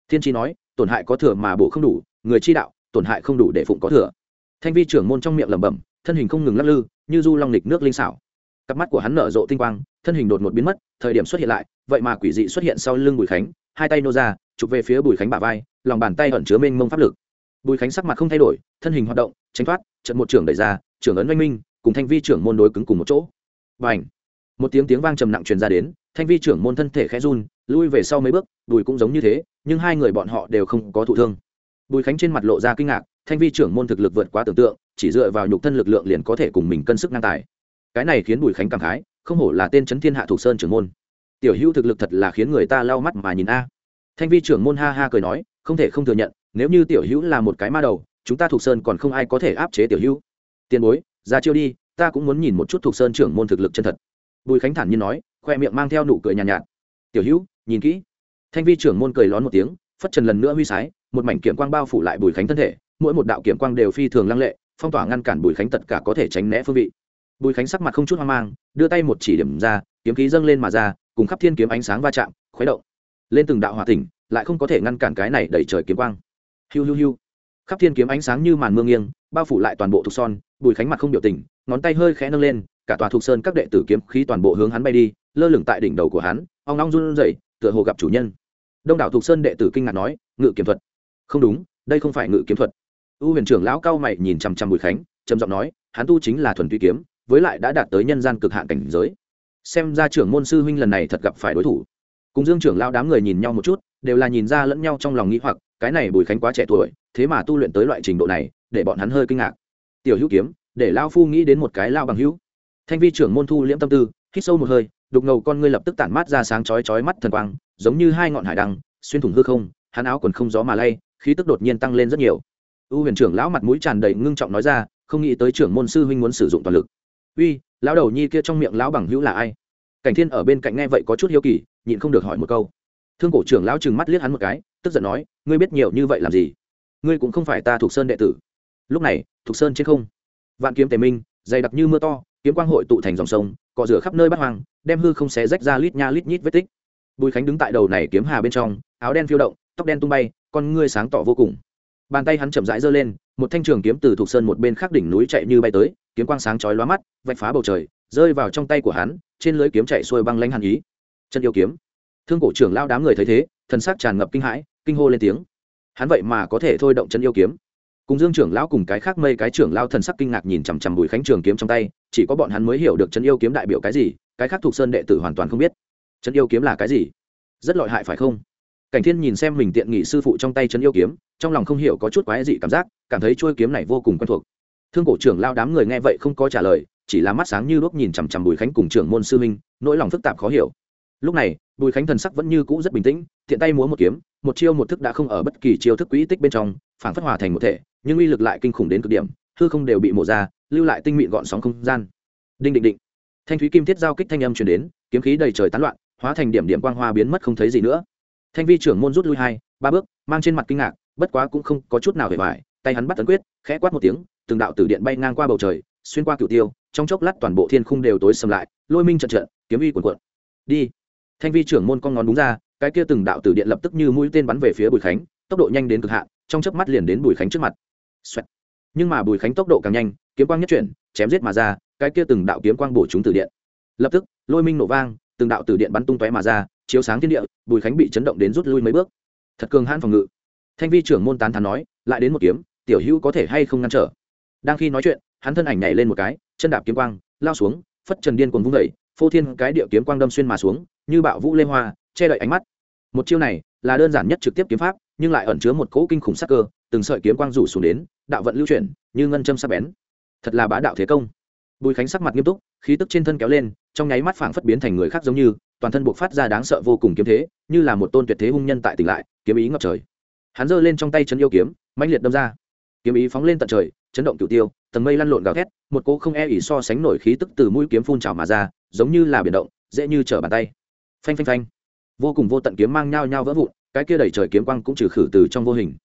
Thiên chi nói tổn hại có thừa mà bổ không đủ, người chi đạo, tổn hại không đủ để phụng có thừa. Thanh vi trưởng môn trong miệng lẩm bẩm, thân hình không ngừng lắc lư, như du long lịch nước linh xảo. Cặp mắt của hắn nở rộ tinh quang, thân hình đột ngột biến mất, thời điểm xuất hiện lại, vậy mà quỷ dị xuất hiện sau lưng bùi khánh, hai tay nô ra, chụp về phía bùi khánh bả vai, lòng bàn tay ẩn chứa mênh mông pháp lực. Bùi khánh sắc mặt không thay đổi, thân hình hoạt động, tránh thoát trận một trưởng đẩy ra, trưởng ấn oanh minh, cùng thanh vi trưởng môn đối cứng cùng một chỗ. Và ảnh một tiếng tiếng vang trầm nặng truyền ra đến, thanh vi trưởng môn thân thể khẽ run, lui về sau mấy bước, bùi cũng giống như thế nhưng hai người bọn họ đều không có thụ thương. Bùi khánh trên mặt lộ ra kinh ngạc thanh vi trưởng môn thực lực vượt quá tưởng tượng chỉ dựa vào nhục thân lực lượng liền có thể cùng mình cân sức ngang tài. Cái này khiến bùi khánh cảm khái không hổ là tên chấn thiên hạ thủ sơn trưởng môn. Tiểu hữu thực lực thật là khiến người ta lau mắt mà nhìn a. Thanh vi trưởng môn ha ha cười nói không thể không thừa nhận nếu như tiểu hữu là một cái ma đầu chúng ta thủ sơn còn không ai có thể áp chế tiểu hữu. Tiền bối ra chiêu đi ta cũng muốn nhìn một chút thủ sơn trưởng môn thực lực chân thật. Bùi khánh thản nhiên nói khoe miệng mang theo nụ cười nhàn nhạt, nhạt. Tiểu hữu nhìn kỹ thanh vi trưởng môn cười lón một tiếng, phất trần lần nữa huy sái, một mảnh kiểm quang bao phủ lại bùi khánh thân thể, mỗi một đạo kiểm quang đều phi thường lăng lệ, phong tỏa ngăn cản bùi khánh tất cả có thể tránh né phương vị. Bùi khánh sắc mặt không chút hoang mang, đưa tay một chỉ điểm ra, kiếm khí dâng lên mà ra, cùng khắp thiên kiếm ánh sáng va chạm, khuấy động. Lên từng đạo hòa tỉnh, lại không có thể ngăn cản cái này đẩy trời kiếm quang. Hiu hiu hiu. Khắp thiên kiếm ánh sáng như màn mương nghiêng, bao phủ lại toàn bộ thục son, bùi khánh mặt không biểu tình, ngón tay hơi khẽ nâng lên, cả tòa thục sơn các đệ tử kiếm khí toàn bộ hướng hắn bay đi, lơ lửng tại đỉnh đầu của hắn, ong ong run rẩy tựa hồ gặp chủ nhân. Đông đảo thục sơn đệ tử kinh ngạc nói, ngự kiếm thuật. Không đúng, đây không phải ngự kiếm thuật. U huyền trưởng lão cao mày nhìn chằm chằm bùi khánh, trầm giọng nói, hắn tu chính là thuần tuy kiếm, với lại đã đạt tới nhân gian cực hạn cảnh giới. Xem ra trưởng môn sư huynh lần này thật gặp phải đối thủ. Cùng dương trưởng lão đám người nhìn nhau một chút, đều là nhìn ra lẫn nhau trong lòng nghĩ hoặc, cái này bùi khánh quá trẻ tuổi, thế mà tu luyện tới loại trình độ này, để bọn hắn hơi kinh ngạc. Tiểu hữu kiếm, để lao phu nghĩ đến một cái lao bằng hữu. Thanh vi trưởng môn thu liễm tâm tư hít sâu một hơi, đục ngầu con ngươi lập tức tản mát ra sáng chói chói mắt thần quang, giống như hai ngọn hải đăng, xuyên thủng hư không, hắn áo quần không gió mà lay, khí tức đột nhiên tăng lên rất nhiều. U huyền trưởng lão mặt mũi tràn đầy ngưng trọng nói ra, không nghĩ tới trưởng môn sư huynh muốn sử dụng toàn lực. Uy, lão đầu nhi kia trong miệng lão bằng hữu là ai? Cảnh thiên ở bên cạnh nghe vậy có chút hiếu kỳ, nhịn không được hỏi một câu. Thương cổ trưởng lão chừng mắt liếc hắn một cái, tức giận nói, ngươi biết nhiều như vậy làm gì? Ngươi cũng không phải ta thuộc sơn đệ tử. Lúc này thuộc sơn trên không. Vạn kiếm tề minh, dày đặc như mưa to, kiếm quang hội tụ thành dòng sông cọ rửa khắp nơi bắt hoang, đem hư không xé rách ra lít nha lít nhít vết tích. Bùi khánh đứng tại đầu này kiếm hà bên trong, áo đen phiêu động, tóc đen tung bay, con ngươi sáng tỏ vô cùng. Bàn tay hắn chậm rãi giơ lên, một thanh trường kiếm từ thuộc sơn một bên khác đỉnh núi chạy như bay tới, kiếm quang sáng chói lóa mắt, vạch phá bầu trời, rơi vào trong tay của hắn, trên lưới kiếm chạy xuôi băng lanh hàn ý. Chân yêu kiếm. Thương cổ trưởng lao đám người thấy thế, thần sắc tràn ngập kinh hãi, kinh hô lên tiếng. Hắn vậy mà có thể thôi động chân yêu kiếm cùng dương trưởng lão cùng cái khác mây cái trưởng lao thần sắc kinh ngạc nhìn chằm chằm bùi khánh trường kiếm trong tay, chỉ có bọn hắn mới hiểu được chân yêu kiếm đại biểu cái gì, cái khác thuộc sơn đệ tử hoàn toàn không biết. Chân yêu kiếm là cái gì? Rất lợi hại phải không? Cảnh thiên nhìn xem mình tiện nghị sư phụ trong tay chân yêu kiếm, trong lòng không hiểu có chút quái dị cảm giác, cảm thấy trôi kiếm này vô cùng quen thuộc. Thương cổ trưởng lao đám người nghe vậy không có trả lời, chỉ là mắt sáng như đuốc nhìn chằm chằm bùi khánh cùng trưởng môn sư minh nỗi lòng phức tạp khó hiểu. Lúc này, bùi khánh thần sắc vẫn như cũ rất bình tĩnh thiện tay múa một kiếm, một chiêu một thức đã không ở bất kỳ chiêu thức quỹ tích bên trong phản phất hòa thành một thể nhưng uy lực lại kinh khủng đến cực điểm, hư không đều bị mổ ra, lưu lại tinh mịn gọn sóng không gian. Đinh định định thanh thúy kim thiết giao kích thanh âm truyền đến, kiếm khí đầy trời tán loạn, hóa thành điểm điểm quang hoa biến mất không thấy gì nữa. Thanh vi trưởng môn rút lui hai, ba bước, mang trên mặt kinh ngạc, bất quá cũng không có chút nào hề hoài, tay hắn bắt tấn quyết, khẽ quát một tiếng, từng đạo tử điện bay ngang qua bầu trời, xuyên qua cựu tiêu, trong chốc lát toàn bộ thiên khung đều tối sầm lại, lôi minh trận trận, kiếm uy cuồn cuộn. Đi. Thanh vi trưởng môn con ngón đúng ra, cái kia từng đạo tử điện lập tức như mũi tên bắn về phía bùi khánh, tốc độ nhanh đến cực hạn, trong chớp mắt liền đến bùi khánh trước mặt. Xoẹt. nhưng mà bùi khánh tốc độ càng nhanh, kiếm quang nhất chuyển, chém giết mà ra, cái kia từng đạo kiếm quang bổ chúng tử điện. Lập tức, lôi minh nổ vang, từng đạo tử điện bắn tung tóe mà ra, chiếu sáng thiên địa, bùi khánh bị chấn động đến rút lui mấy bước. Thật cường hãn phòng ngự. Thanh vi trưởng môn tán thán nói, lại đến một kiếm, tiểu hữu có thể hay không ngăn trở? Đang khi nói chuyện, hắn thân ảnh nhảy lên một cái, chân đạp kiếm quang, lao xuống, phất trần điên cuồng vung vẩy phô thiên cái địa kiếm quang đâm xuyên mà xuống, như bạo vũ lê hoa, che đậy ánh mắt. Một chiêu này là đơn giản nhất trực tiếp kiếm pháp, nhưng lại ẩn chứa một cỗ kinh khủng sắc cơ từng sợi kiếm quang rủ xuống đến, đạo vận lưu chuyển, như ngân châm sắc bén. Thật là bá đạo thế công. Bùi khánh sắc mặt nghiêm túc, khí tức trên thân kéo lên, trong nháy mắt phảng phất biến thành người khác giống như, toàn thân buộc phát ra đáng sợ vô cùng kiếm thế, như là một tôn tuyệt thế hung nhân tại tỉnh lại, kiếm ý ngập trời. Hắn giơ lên trong tay chân yêu kiếm, mãnh liệt đâm ra. Kiếm ý phóng lên tận trời, chấn động cửu tiêu, tầng mây lăn lộn gào thét, một cỗ không e ỉ so sánh nổi khí tức từ mũi kiếm phun trào mà ra, giống như là biển động, dễ như trở bàn tay. Phanh phanh phanh. Vô cùng vô tận kiếm mang nhao nhao vỡ vụn, cái kia đẩy trời kiếm quang cũng trừ khử từ trong vô hình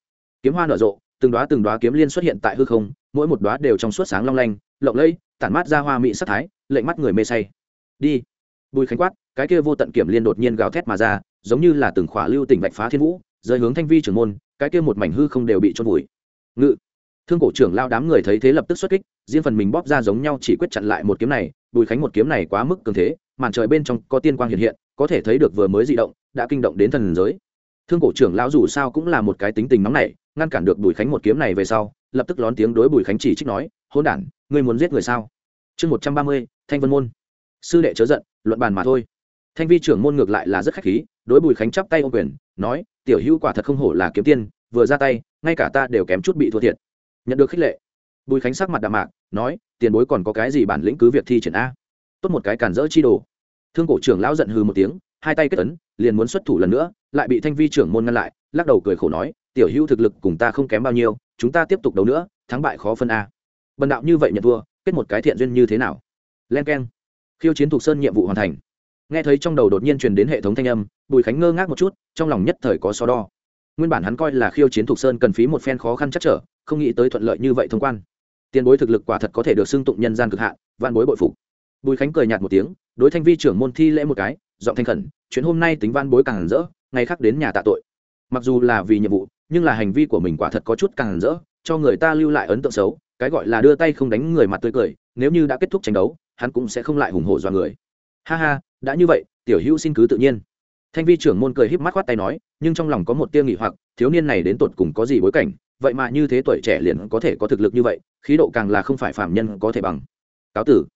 kiếm hoa nở rộ, từng đóa từng đóa kiếm liên xuất hiện tại hư không, mỗi một đóa đều trong suốt sáng long lanh, lộng lẫy, tản mát ra hoa mỹ sắc thái, lệnh mắt người mê say. Đi. Bùi khánh quát, cái kia vô tận kiểm liên đột nhiên gào thét mà ra, giống như là từng khỏa lưu tỉnh vạch phá thiên vũ, rơi hướng thanh vi trưởng môn, cái kia một mảnh hư không đều bị trôn vùi. Ngự. Thương cổ trưởng lao đám người thấy thế lập tức xuất kích, riêng phần mình bóp ra giống nhau chỉ quyết chặn lại một kiếm này, bùi khánh một kiếm này quá mức cường thế, màn trời bên trong có tiên quang hiện hiện, có thể thấy được vừa mới di động, đã kinh động đến thần giới. Thương cổ trưởng lão dù sao cũng là một cái tính tình nóng nảy ngăn cản được bùi khánh một kiếm này về sau, lập tức lón tiếng đối bùi khánh chỉ trích nói hôn đản, ngươi muốn giết người sao? Chương một trăm ba mươi, thanh vân môn. Sư đệ chớ giận, luận bàn mà thôi. Thanh vi trưởng môn ngược lại là rất khách khí, đối bùi khánh chắp tay ô quyền, nói, tiểu hữu quả thật không hổ là kiếm tiên, vừa ra tay, ngay cả ta đều kém chút bị thua thiệt. Nhận được khích lệ, bùi khánh sắc mặt đạm mạc, nói, tiền bối còn có cái gì bản lĩnh cứ việc thi triển a? Tốt một cái cản rỡ chi đồ. Thương cổ trưởng lão giận hừ một tiếng, hai tay kết ấn, liền muốn xuất thủ lần nữa, lại bị thanh vi trưởng môn ngăn lại, lắc đầu cười khổ nói tiểu hữu thực lực cùng ta không kém bao nhiêu chúng ta tiếp tục đấu nữa thắng bại khó phân a. Bần đạo như vậy nhận thua kết một cái thiện duyên như thế nào? Len k e n khiêu chiến thục sơn nhiệm vụ hoàn thành. Nghe thấy trong đầu đột nhiên truyền đến hệ thống thanh âm bùi khánh ngơ ngác một chút trong lòng nhất thời có so đo. Nguyên bản hắn coi là khiêu chiến thục sơn cần phí một phen khó khăn chắc trở không nghĩ tới thuận lợi như vậy thông quan. Tiền bối thực lực quả thật có thể được xưng tụng nhân gian cực hạ, van bối bội phục. Bùi khánh cười nhạt một tiếng đối thanh vi trưởng môn thi lễ một cái giọng thanh khẩn chuyện hôm nay tính van bối càng rỡ ngày khác đến nhà tạ tội. Mặc dù là vì nhiệm vụ nhưng là hành vi của mình quả thật có chút càng rỡ, cho người ta lưu lại ấn tượng xấu, cái gọi là đưa tay không đánh người mặt tươi cười, nếu như đã kết thúc tranh đấu, hắn cũng sẽ không lại hùng hổ do người. Ha ha, đã như vậy, tiểu hữu xin cứ tự nhiên. Thanh vi trưởng môn cười híp mắt khoát tay nói, nhưng trong lòng có một tia nghỉ hoặc, thiếu niên này đến tột cùng có gì bối cảnh, vậy mà như thế tuổi trẻ liền có thể có thực lực như vậy, khí độ càng là không phải phạm nhân có thể bằng. Cáo tử.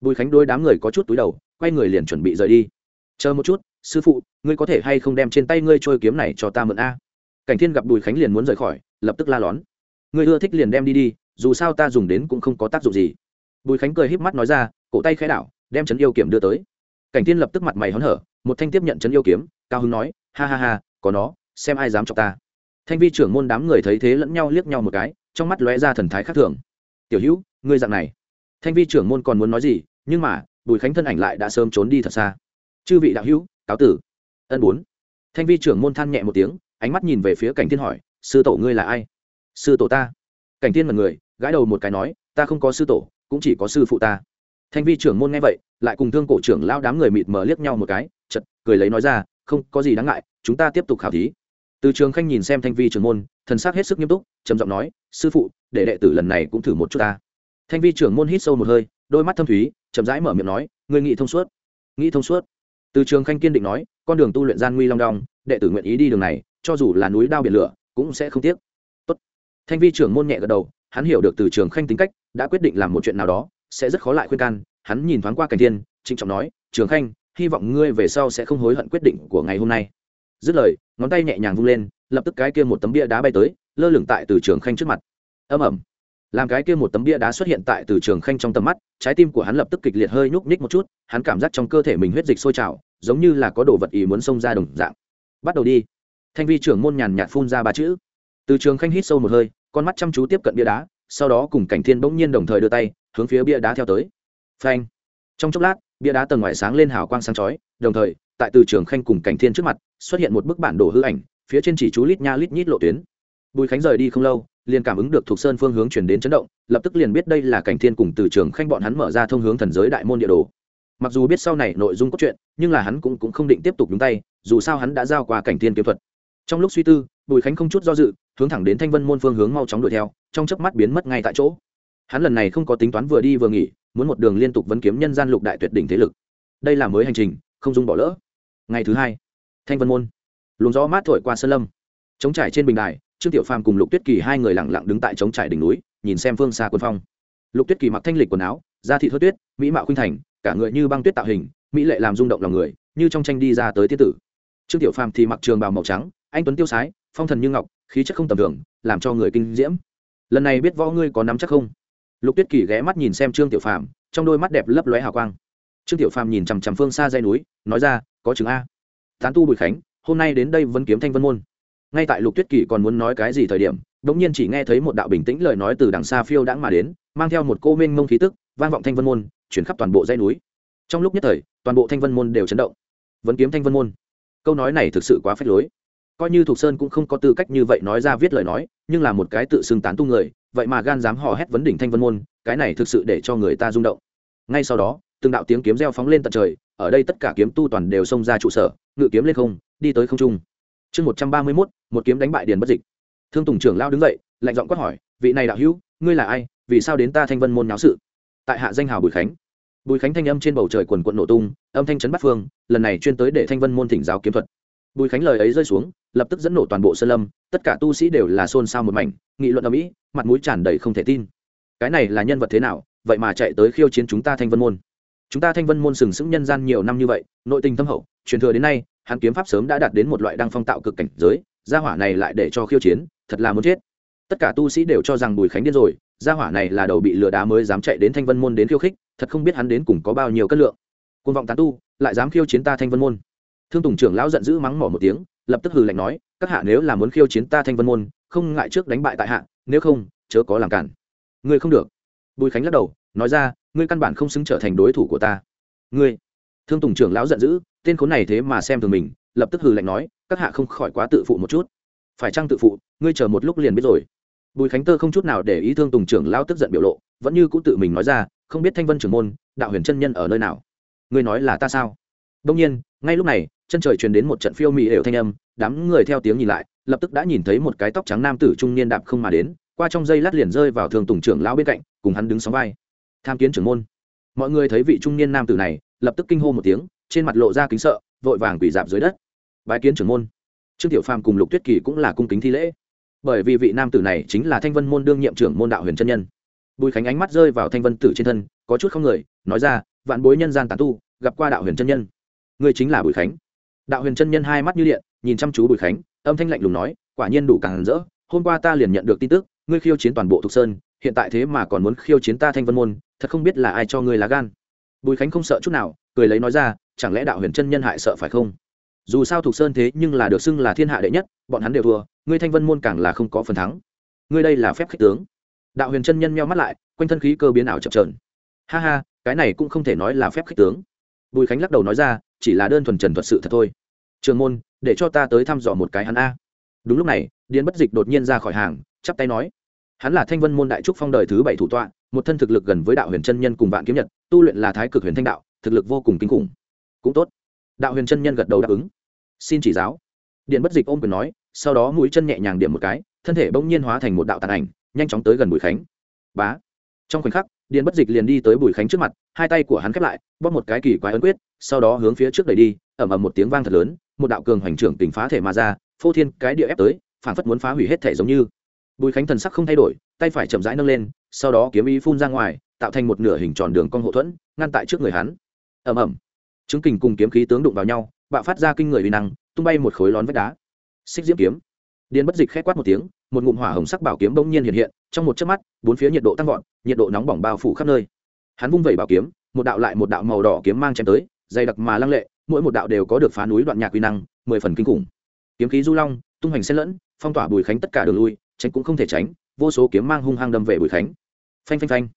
Bùi khánh đôi đám người có chút túi đầu, quay người liền chuẩn bị rời đi. Chờ một chút, sư phụ, ngươi có thể hay không đem trên tay ngươi trôi kiếm này cho ta mượn a? Cảnh thiên gặp bùi khánh liền muốn rời khỏi, lập tức la lón. Ngươi ưa thích liền đem đi đi, dù sao ta dùng đến cũng không có tác dụng gì. Bùi khánh cười híp mắt nói ra, cổ tay khẽ đảo, đem chấn yêu kiểm đưa tới. Cảnh thiên lập tức mặt mày hớn hở, một thanh tiếp nhận chấn yêu kiếm, cao hưng nói, ha ha ha, có nó, xem ai dám chọc ta. Thanh vi trưởng môn đám người thấy thế lẫn nhau liếc nhau một cái, trong mắt lóe ra thần thái khác thường. Tiểu hữu, ngươi dạng này. Thanh vi trưởng môn còn muốn nói gì, nhưng mà, bùi khánh thân ảnh lại đã sớm trốn đi thật xa. Chư vị đạo hữu, cáo tử. Ân bốn. Thanh vi trưởng môn than nhẹ một tiếng ánh mắt nhìn về phía cảnh thiên hỏi, sư tổ ngươi là ai? Sư tổ ta. Cảnh thiên mật người, gãi đầu một cái nói, ta không có sư tổ, cũng chỉ có sư phụ ta. Thanh vi trưởng môn nghe vậy, lại cùng thương cổ trưởng lao đám người mịt mờ liếc nhau một cái chật cười lấy nói ra, không có gì đáng ngại, chúng ta tiếp tục khảo thí. Từ trường khanh nhìn xem thanh vi trưởng môn, thần sắc hết sức nghiêm túc, trầm giọng nói, sư phụ, để đệ tử lần này cũng thử một chút ta. Thanh vi trưởng môn hít sâu một hơi, đôi mắt thâm thúy, chậm rãi mở miệng nói người nghĩ thông suốt, nghĩ thông suốt. Từ trường khanh kiên định nói, con đường tu luyện gian nguy long đong, đệ tử nguyện ý đi đường này cho dù là núi đao biển lửa, cũng sẽ không tiếc. Tốt. thanh vi trưởng môn nhẹ gật đầu, hắn hiểu được từ trường khanh tính cách, đã quyết định làm một chuyện nào đó, sẽ rất khó lại khuyên can. Hắn nhìn thoáng qua cảnh thiên, trịnh trọng nói, trường khanh, hy vọng ngươi về sau sẽ không hối hận quyết định của ngày hôm nay. Dứt lời, ngón tay nhẹ nhàng vung lên, lập tức cái kia một tấm bia đá bay tới, lơ lửng tại từ trường khanh trước mặt. Âm ẩm làm cái kia một tấm bia đá xuất hiện tại từ trường khanh trong tầm mắt, trái tim của hắn lập tức kịch liệt hơi nhúc nhích một chút, hắn cảm giác trong cơ thể mình huyết dịch sôi trào, giống như là có đồ vật ý muốn xông ra đồng dạng. Bắt đầu đi thanh vi trưởng môn nhàn nhạt phun ra ba chữ. Từ trường khanh hít sâu một hơi con mắt chăm chú tiếp cận bia đá sau đó cùng cảnh thiên bỗng nhiên đồng thời đưa tay hướng phía bia đá theo tới. Phanh. Trong chốc lát bia đá tầng ngoài sáng lên hào quang sáng chói đồng thời tại từ trường khanh cùng cảnh thiên trước mặt xuất hiện một bức bản đồ hư ảnh phía trên chỉ chú lít nha lít nhít lộ tuyến. Bùi khánh rời đi không lâu liền cảm ứng được thuộc sơn phương hướng chuyển đến chấn động lập tức liền biết đây là cảnh thiên cùng từ trường khanh bọn hắn mở ra thông hướng thần giới đại môn địa đồ. Mặc dù biết sau này nội dung cốt truyện nhưng là hắn cũng, cũng không định tiếp tục nhúng tay dù sao hắn đã giao qua cảnh thiên kiếm thuật trong lúc suy tư, bùi khánh không chút do dự, hướng thẳng đến thanh vân môn phương hướng mau chóng đuổi theo, trong chớp mắt biến mất ngay tại chỗ. Hắn lần này không có tính toán vừa đi vừa nghỉ, muốn một đường liên tục vấn kiếm nhân gian lục đại tuyệt đỉnh thế lực. Đây là mới hành trình, không dung bỏ lỡ. Ngày thứ hai, thanh vân môn. Luồng gió mát thổi qua sơn lâm. Chống trải trên bình đài, trương tiểu phàm cùng lục tuyết kỳ hai người lặng lặng đứng tại chống trải đỉnh núi, nhìn xem phương xa quân phong. Lục tuyết kỳ mặc thanh lịch quần áo, da thị thớt tuyết, mỹ mạo khuynh thành, cả người như băng tuyết tạo hình, mỹ lệ làm rung động lòng người, như trong tranh đi ra tới tiết tử. Trương tiểu phàm thì mặc trường bào màu trắng anh tuấn tiêu sái, phong thần như ngọc, khí chất không tầm thường, làm cho người kinh diễm. Lần này biết võ ngươi có nắm chắc không? Lục tuyết kỳ ghé mắt nhìn xem trương tiểu phàm, trong đôi mắt đẹp lấp lóe hào quang. Trương tiểu phàm nhìn chằm chằm phương xa dây núi, nói ra, có chứng a. Tán tu bùi khánh, hôm nay đến đây vẫn kiếm thanh vân môn. Ngay tại lục tuyết kỳ còn muốn nói cái gì thời điểm đ ỗ n g nhiên chỉ nghe thấy một đạo bình tĩnh lời nói từ đằng xa phiêu đãng mà đến, mang theo một cô minh mông khí tức, vang vọng thanh vân môn, chuyển khắp toàn bộ dây núi. Trong lúc nhất thời, toàn bộ thanh vân môn đều chấn động. Vẫn kiếm thanh vân môn. Câu nói này thực sự quá phách lối coi như thục sơn cũng không có tư cách như vậy nói ra viết lời nói, nhưng là một cái tự xưng tán tu người, vậy mà gan dám hò hét vấn đỉnh thanh vân môn, cái này thực sự để cho người ta rung động. Ngay sau đó, từng đạo tiếng kiếm reo phóng lên tận trời, ở đây tất cả kiếm tu toàn đều xông ra trụ sở, ngự kiếm lên không, đi tới không trung. Chương một trăm ba mươi mốt, một kiếm đánh bại điền bất dịch. Thương tùng trưởng lao đứng dậy, lạnh giọng quát hỏi, vị này đạo hữu, ngươi là ai? Vì sao đến ta thanh vân môn náo sự? Tại hạ danh hào bùi khánh. Bùi khánh thanh âm trên bầu trời quần quận nổ tung, âm thanh chấn bắt phương, lần này chuyên tới để thanh vân môn thỉnh giáo kiếm thuật bùi khánh lời ấy rơi xuống, lập tức dẫn nổ toàn bộ sơn lâm, tất cả tu sĩ đều là xôn xao một mảnh, nghị luận ở mỹ mặt mũi tràn đầy không thể tin. Cái này là nhân vật thế nào, vậy mà chạy tới khiêu chiến chúng ta thanh vân môn? Chúng ta thanh vân môn sừng sững nhân gian nhiều năm như vậy, nội tình thâm hậu, truyền thừa đến nay, hắn kiếm pháp sớm đã đạt đến một loại đăng phong tạo cực cảnh giới, gia hỏa này lại để cho khiêu chiến, thật là muốn chết. Tất cả tu sĩ đều cho rằng bùi khánh điên rồi, gia hỏa này là đầu bị lừa đá mới dám chạy đến thanh vân môn đến khiêu khích, thật không biết hắn đến cùng có bao nhiêu cân lượng. Côn vọng tán tu, lại dám khiêu chiến ta thanh vân môn thương tùng trưởng lão giận dữ mắng mỏ một tiếng, lập tức hừ lạnh nói, các hạ nếu là muốn khiêu chiến ta thanh vân môn, không ngại trước đánh bại tại hạ, nếu không, chớ có làm cản. Ngươi không được. Bùi khánh lắc đầu, nói ra, ngươi căn bản không xứng trở thành đối thủ của ta. Ngươi? Thương tùng trưởng lão giận dữ, tên khốn này thế mà xem thường mình, lập tức hừ lạnh nói, các hạ không khỏi quá tự phụ một chút. Phải chăng tự phụ? Ngươi chờ một lúc liền biết rồi. Bùi khánh tơ không chút nào để ý thương tùng trưởng lão tức giận biểu lộ, vẫn như cũng tự mình nói ra, không biết thanh vân trưởng môn, đạo huyền chân nhân ở nơi nào? Ngươi nói là ta sao? Đông nhiên, ngay lúc này, chân trời truyền đến một trận phiêu mị đều thanh âm, đám người theo tiếng nhìn lại, lập tức đã nhìn thấy một cái tóc trắng nam tử trung niên đạp không mà đến, qua trong dây lát liền rơi vào thường tùng trưởng lão bên cạnh, cùng hắn đứng sóng vai. Tham kiến trưởng môn. Mọi người thấy vị trung niên nam tử này, lập tức kinh hô một tiếng, trên mặt lộ ra kính sợ, vội vàng quỳ dạp dưới đất. Bái kiến trưởng môn. Trương tiểu phàm cùng lục tuyết kỳ cũng là cung kính thi lễ. Bởi vì vị nam tử này chính là thanh vân môn đương nhiệm trưởng môn đạo huyền chân nhân. Bùi khánh ánh mắt rơi vào thanh vân tử trên thân, có chút không người, nói ra, vạn bối nhân gian tán tu, gặp qua đạo huyền chân nhân. Ngươi chính là bùi khánh. Đạo huyền chân nhân hai mắt như điện, nhìn chăm chú bùi khánh, âm thanh lạnh lùng nói, quả nhiên đủ càng rỡ, hôm qua ta liền nhận được tin tức, ngươi khiêu chiến toàn bộ thục sơn, hiện tại thế mà còn muốn khiêu chiến ta thanh vân môn, thật không biết là ai cho ngươi lá gan. Bùi khánh không sợ chút nào, cười lấy nói ra, chẳng lẽ đạo huyền chân nhân hại sợ phải không? Dù sao thục sơn thế nhưng là được xưng là thiên hạ đệ nhất, bọn hắn đều thua, ngươi thanh vân môn càng là không có phần thắng. Ngươi đây là phép khích tướng. Đạo huyền chân nhân meo mắt lại, quanh thân khí cơ biến ảo chập trờn ha ha, cái này cũng không thể nói là phép khích tướng. Bùi khánh lắc đầu nói ra chỉ là đơn thuần trần thuật sự thật thôi. Trường môn, để cho ta tới thăm dò một cái hắn a. Đúng lúc này, điền bất dịch đột nhiên ra khỏi hàng, chắp tay nói. Hắn là thanh vân môn đại trúc phong đời thứ bảy thủ tọa, một thân thực lực gần với đạo huyền chân nhân cùng vạn kiếm nhật, tu luyện là thái cực huyền thanh đạo, thực lực vô cùng kinh khủng. Cũng tốt. Đạo huyền chân nhân gật đầu đáp ứng. Xin chỉ giáo. Điện bất dịch ôm quyền nói, sau đó mũi chân nhẹ nhàng điểm một cái, thân thể bỗng nhiên hóa thành một đạo tàn ảnh, nhanh chóng tới gần bùi khánh. Bá. Trong khoảnh khắc điện bất dịch liền đi tới bùi khánh trước mặt, hai tay của hắn khép lại, bóp một cái kỳ quái ấn quyết sau đó hướng phía trước đẩy đi ẩm ẩm một tiếng vang thật lớn, một đạo cường hoành trưởng tình phá thể mà ra, phô thiên cái địa ép tới phản phất muốn phá hủy hết thể giống như. Bùi khánh thần sắc không thay đổi, tay phải chậm rãi nâng lên, sau đó kiếm ý phun ra ngoài, tạo thành một nửa hình tròn đường cong hậu thuẫn, ngăn tại trước người hắn. Ẩm ẩm chứng kình cùng kiếm khí tướng đụng vào nhau, bạo phát ra kinh người uy năng, tung bay một khối lón vách đá. Xích diễm kiếm. Điền bất dịch khét quát một tiếng, một ngụm hỏa hồng sắc bảo kiếm bỗng nhiên hiện hiện, trong một chớp mắt, bốn phía nhiệt độ tăng vọt, nhiệt độ nóng bỏng bao phủ khắp nơi. Hắn vung vẩy bảo kiếm, một đạo lại một đạo màu đỏ kiếm mang chém tới dày đặc mà lăng lệ, mỗi một đạo đều có được phá núi đoạn nhạc quy năng, mười phần kinh khủng. Kiếm khí du long, tung hành xen lẫn, phong tỏa bùi khánh tất cả đường lui, tránh cũng không thể tránh, vô số kiếm mang hung hăng đâm về bùi khánh. Phanh phanh phanh.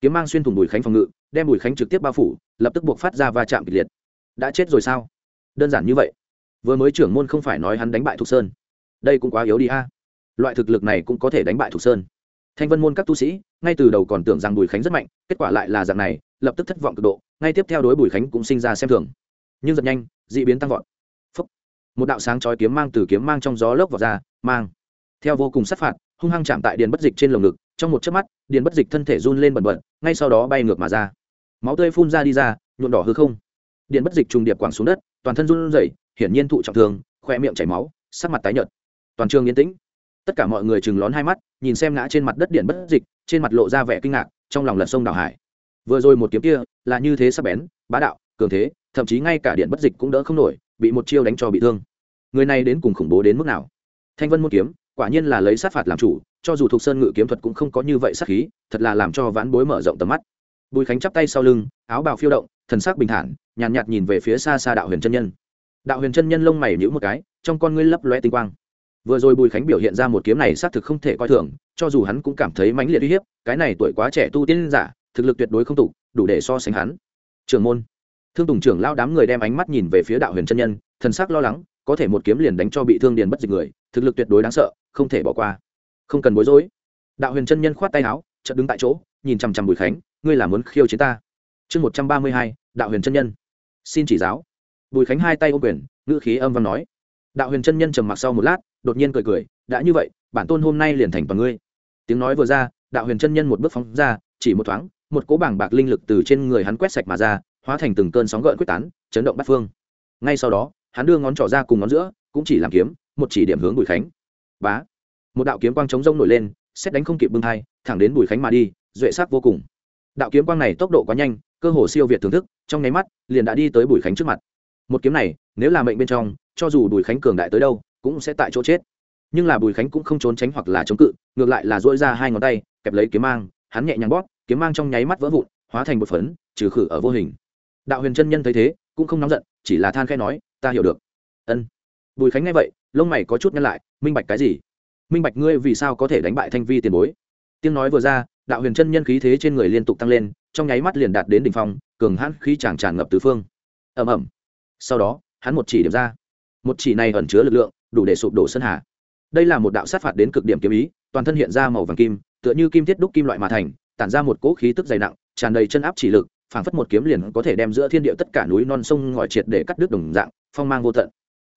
Kiếm mang xuyên thủng bùi khánh phòng ngự, đem bùi khánh trực tiếp bao phủ, lập tức buộc phát ra va chạm kịch liệt. Đã chết rồi sao? Đơn giản như vậy. Vừa mới trưởng môn không phải nói hắn đánh bại thục sơn. Đây cũng quá yếu đi a. Loại thực lực này cũng có thể đánh bại thục sơn thanh vân môn các tu sĩ, ngay từ đầu còn tưởng rằng bùi khánh rất mạnh, kết quả lại là dạng này, lập tức thất vọng cực độ, ngay tiếp theo đối bùi khánh cũng sinh ra xem thường. Nhưng rất nhanh d ị biến tăng vọt. Phúc. một đạo sáng chói kiếm mang từ kiếm mang trong gió lốc vào ra, mang. Theo vô cùng sát phạt, hung hăng chạm tại điền bất dịch trên lồng ngực, trong một chớp mắt, điền bất dịch thân thể run lên bần bật, ngay sau đó bay ngược mà ra. Máu tươi phun ra đi ra nhuộn đỏ hư không. Điện bất dịch trùng điệp quẳng xuống đất, toàn thân run rẩy, hiển nhiên thụ trọng thương khoe miệng chảy máu, sắc mặt tái nhợt. Toàn trường yên tĩnh tất cả mọi người chừng lón hai mắt nhìn xem ngã trên mặt đất điện bất dịch trên mặt lộ ra vẻ kinh ngạc trong lòng lật sông đảo hải. Vừa rồi một kiếm kia là như thế sắp bén bá đạo cường thế thậm chí ngay cả điện bất dịch cũng đỡ không nổi bị một chiêu đánh cho bị thương. Người này đến cùng khủng bố đến mức nào? Thanh vân một kiếm quả nhiên là lấy sát phạt làm chủ cho dù thuộc sơn ngự kiếm thuật cũng không có như vậy sát khí thật là làm cho vãn bối mở rộng tầm mắt. Bùi khánh chắp tay sau lưng áo bào phiêu động thần sắc bình thản nhàn nhạt, nhạt nhìn về phía xa xa đạo huyền chân nhân. Đạo huyền chân nhân lông mày nhíu một cái trong con ngươi lấp lóe tinh quang vừa rồi bùi khánh biểu hiện ra một kiếm này xác thực không thể coi thường, cho dù hắn cũng cảm thấy mãnh liệt uy hiếp, cái này tuổi quá trẻ tu tiên giả, thực lực tuyệt đối không tục đủ để so sánh hắn. Trưởng môn. Thương tùng trưởng lao đám người đem ánh mắt nhìn về phía đạo huyền chân nhân, thần sắc lo lắng, có thể một kiếm liền đánh cho bị thương điền bất dịch người, thực lực tuyệt đối đáng sợ, không thể bỏ qua. Không cần bối rối. Đạo huyền chân nhân khoát tay áo, chợt đứng tại chỗ, nhìn chằm chằm bùi khánh, ngươi là muốn khiêu chiến ta. Chương một trăm ba mươi hai, đạo huyền chân nhân. Xin chỉ giáo. Bùi khánh hai tay ô quyền, ngữ khí âm văn nói. Đạo huyền chân nhân trầm mặc sau một lát đột nhiên cười cười, đã như vậy, bản tôn hôm nay liền thành toàn ngươi. Tiếng nói vừa ra, đạo huyền chân nhân một bước phóng ra, chỉ một thoáng, một cỗ bảng bạc linh lực từ trên người hắn quét sạch mà ra, hóa thành từng cơn sóng gợn quyết tán, chấn động bát phương. Ngay sau đó, hắn đưa ngón trỏ ra cùng ngón giữa, cũng chỉ làm kiếm, một chỉ điểm hướng bùi khánh. Bá! Một đạo kiếm quang trống rông nổi lên, xét đánh không kịp bưng thai, thẳng đến bùi khánh mà đi, duệ sắc vô cùng. Đạo kiếm quang này tốc độ quá nhanh, cơ hồ siêu việt thưởng thức, trong nháy mắt, liền đã đi tới bùi khánh trước mặt. Một kiếm này, nếu là mệnh bên trong, cho dù bùi khánh cường đại tới đâu cũng sẽ tại chỗ chết. Nhưng là bùi khánh cũng không trốn tránh hoặc là chống cự, ngược lại là dỗi ra hai ngón tay, kẹp lấy kiếm mang, hắn nhẹ nhàng bóp, kiếm mang trong nháy mắt vỡ vụn, hóa thành một phấn, trừ khử ở vô hình. Đạo huyền chân nhân thấy thế, cũng không nóng giận, chỉ là than khẽ nói, ta hiểu được. Ân. Bùi khánh nghe vậy, lông mày có chút nhăn lại, minh bạch cái gì? Minh bạch ngươi vì sao có thể đánh bại thanh vi tiền bối? Tiếng nói vừa ra, đạo huyền chân nhân khí thế trên người liên tục tăng lên, trong nháy mắt liền đạt đến đỉnh phong, cường hãn khí chàng tràn ngập tứ phương. Ầm ầm. Sau đó, hắn một chỉ điểm ra. Một chỉ này ẩn chứa lực lượng đủ để sụp đổ sơn hà. Đây là một đạo sát phạt đến cực điểm kiếm ý, toàn thân hiện ra màu vàng kim, tựa như kim thiết đúc kim loại mà thành, tản ra một cỗ khí tức dày nặng, tràn đầy chân áp chỉ lực, phảng phất một kiếm liền có thể đem giữa thiên địa tất cả núi non sông ngòi triệt để cắt đứt đồng dạng, phong mang vô tận.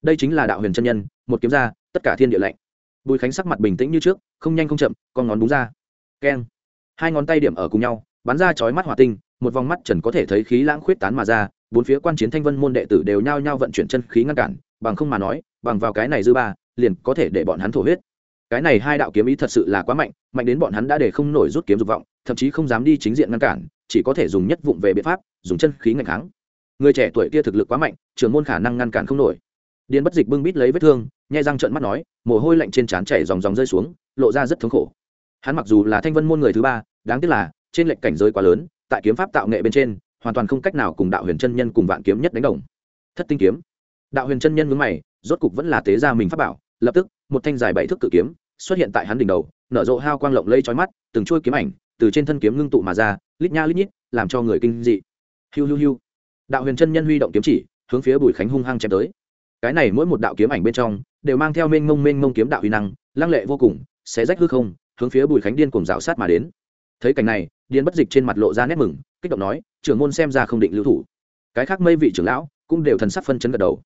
Đây chính là đạo huyền chân nhân, một kiếm ra, tất cả thiên địa lạnh. Bùi khánh sắc mặt bình tĩnh như trước, không nhanh không chậm, con ngón búng ra. Keng. Hai ngón tay điểm ở cùng nhau, bắn ra chói mắt hỏa tinh, một vòng mắt trần có thể thấy khí lãng khuyết tán mà ra, bốn phía quan chiến thanh vân môn đệ tử đều nhao nhao vận chuyển chân khí ngăn cản, bằng không mà nói bằng vào cái này dư ba, liền có thể để bọn hắn thổ huyết. Cái này hai đạo kiếm ý thật sự là quá mạnh mạnh đến bọn hắn đã để không nổi rút kiếm dục vọng, thậm chí không dám đi chính diện ngăn cản, chỉ có thể dùng nhất vụng về biện pháp, dùng chân khí ngạch kháng. Người trẻ tuổi kia thực lực quá mạnh trường môn khả năng ngăn cản không nổi. Điền bất dịch bưng bít lấy vết thương, nhai răng trợn mắt nói, mồ hôi lạnh trên trán chảy dòng dòng rơi xuống, lộ ra rất thống khổ. Hắn mặc dù là thanh vân môn người thứ ba, đáng tiếc là, trên lệnh cảnh giới quá lớn, tại kiếm pháp tạo nghệ bên trên, hoàn toàn không cách nào cùng đạo huyền chân nhân cùng vạn kiếm nhất đánh đồng. Thất tinh kiếm. Đạo huyền chân nhân mướn mày rốt cục vẫn là tế ra mình pháp bảo, lập tức, một thanh dài bảy thước cự kiếm xuất hiện tại hắn đỉnh đầu, nở rộ hao quang lộng lây trói mắt, từng chuôi kiếm ảnh từ trên thân kiếm ngưng tụ mà ra, lít nha lít nhít, làm cho người kinh dị. Hiu hiu hiu. Đạo huyền chân nhân huy động kiếm chỉ, hướng phía bùi khánh hung hăng chém tới. Cái này mỗi một đạo kiếm ảnh bên trong, đều mang theo mênh mông mênh mông kiếm đạo huy năng, lăng lệ vô cùng, xé rách hư không, hướng phía bùi khánh điên cùng rào sát mà đến. Thấy cảnh này, điên bất dịch trên mặt lộ ra nét mừng, kích động nói, trưởng môn xem ra không định lưu thủ. Cái khác mây vị trưởng lão cũng đều thần sắc phân chấn gật đầu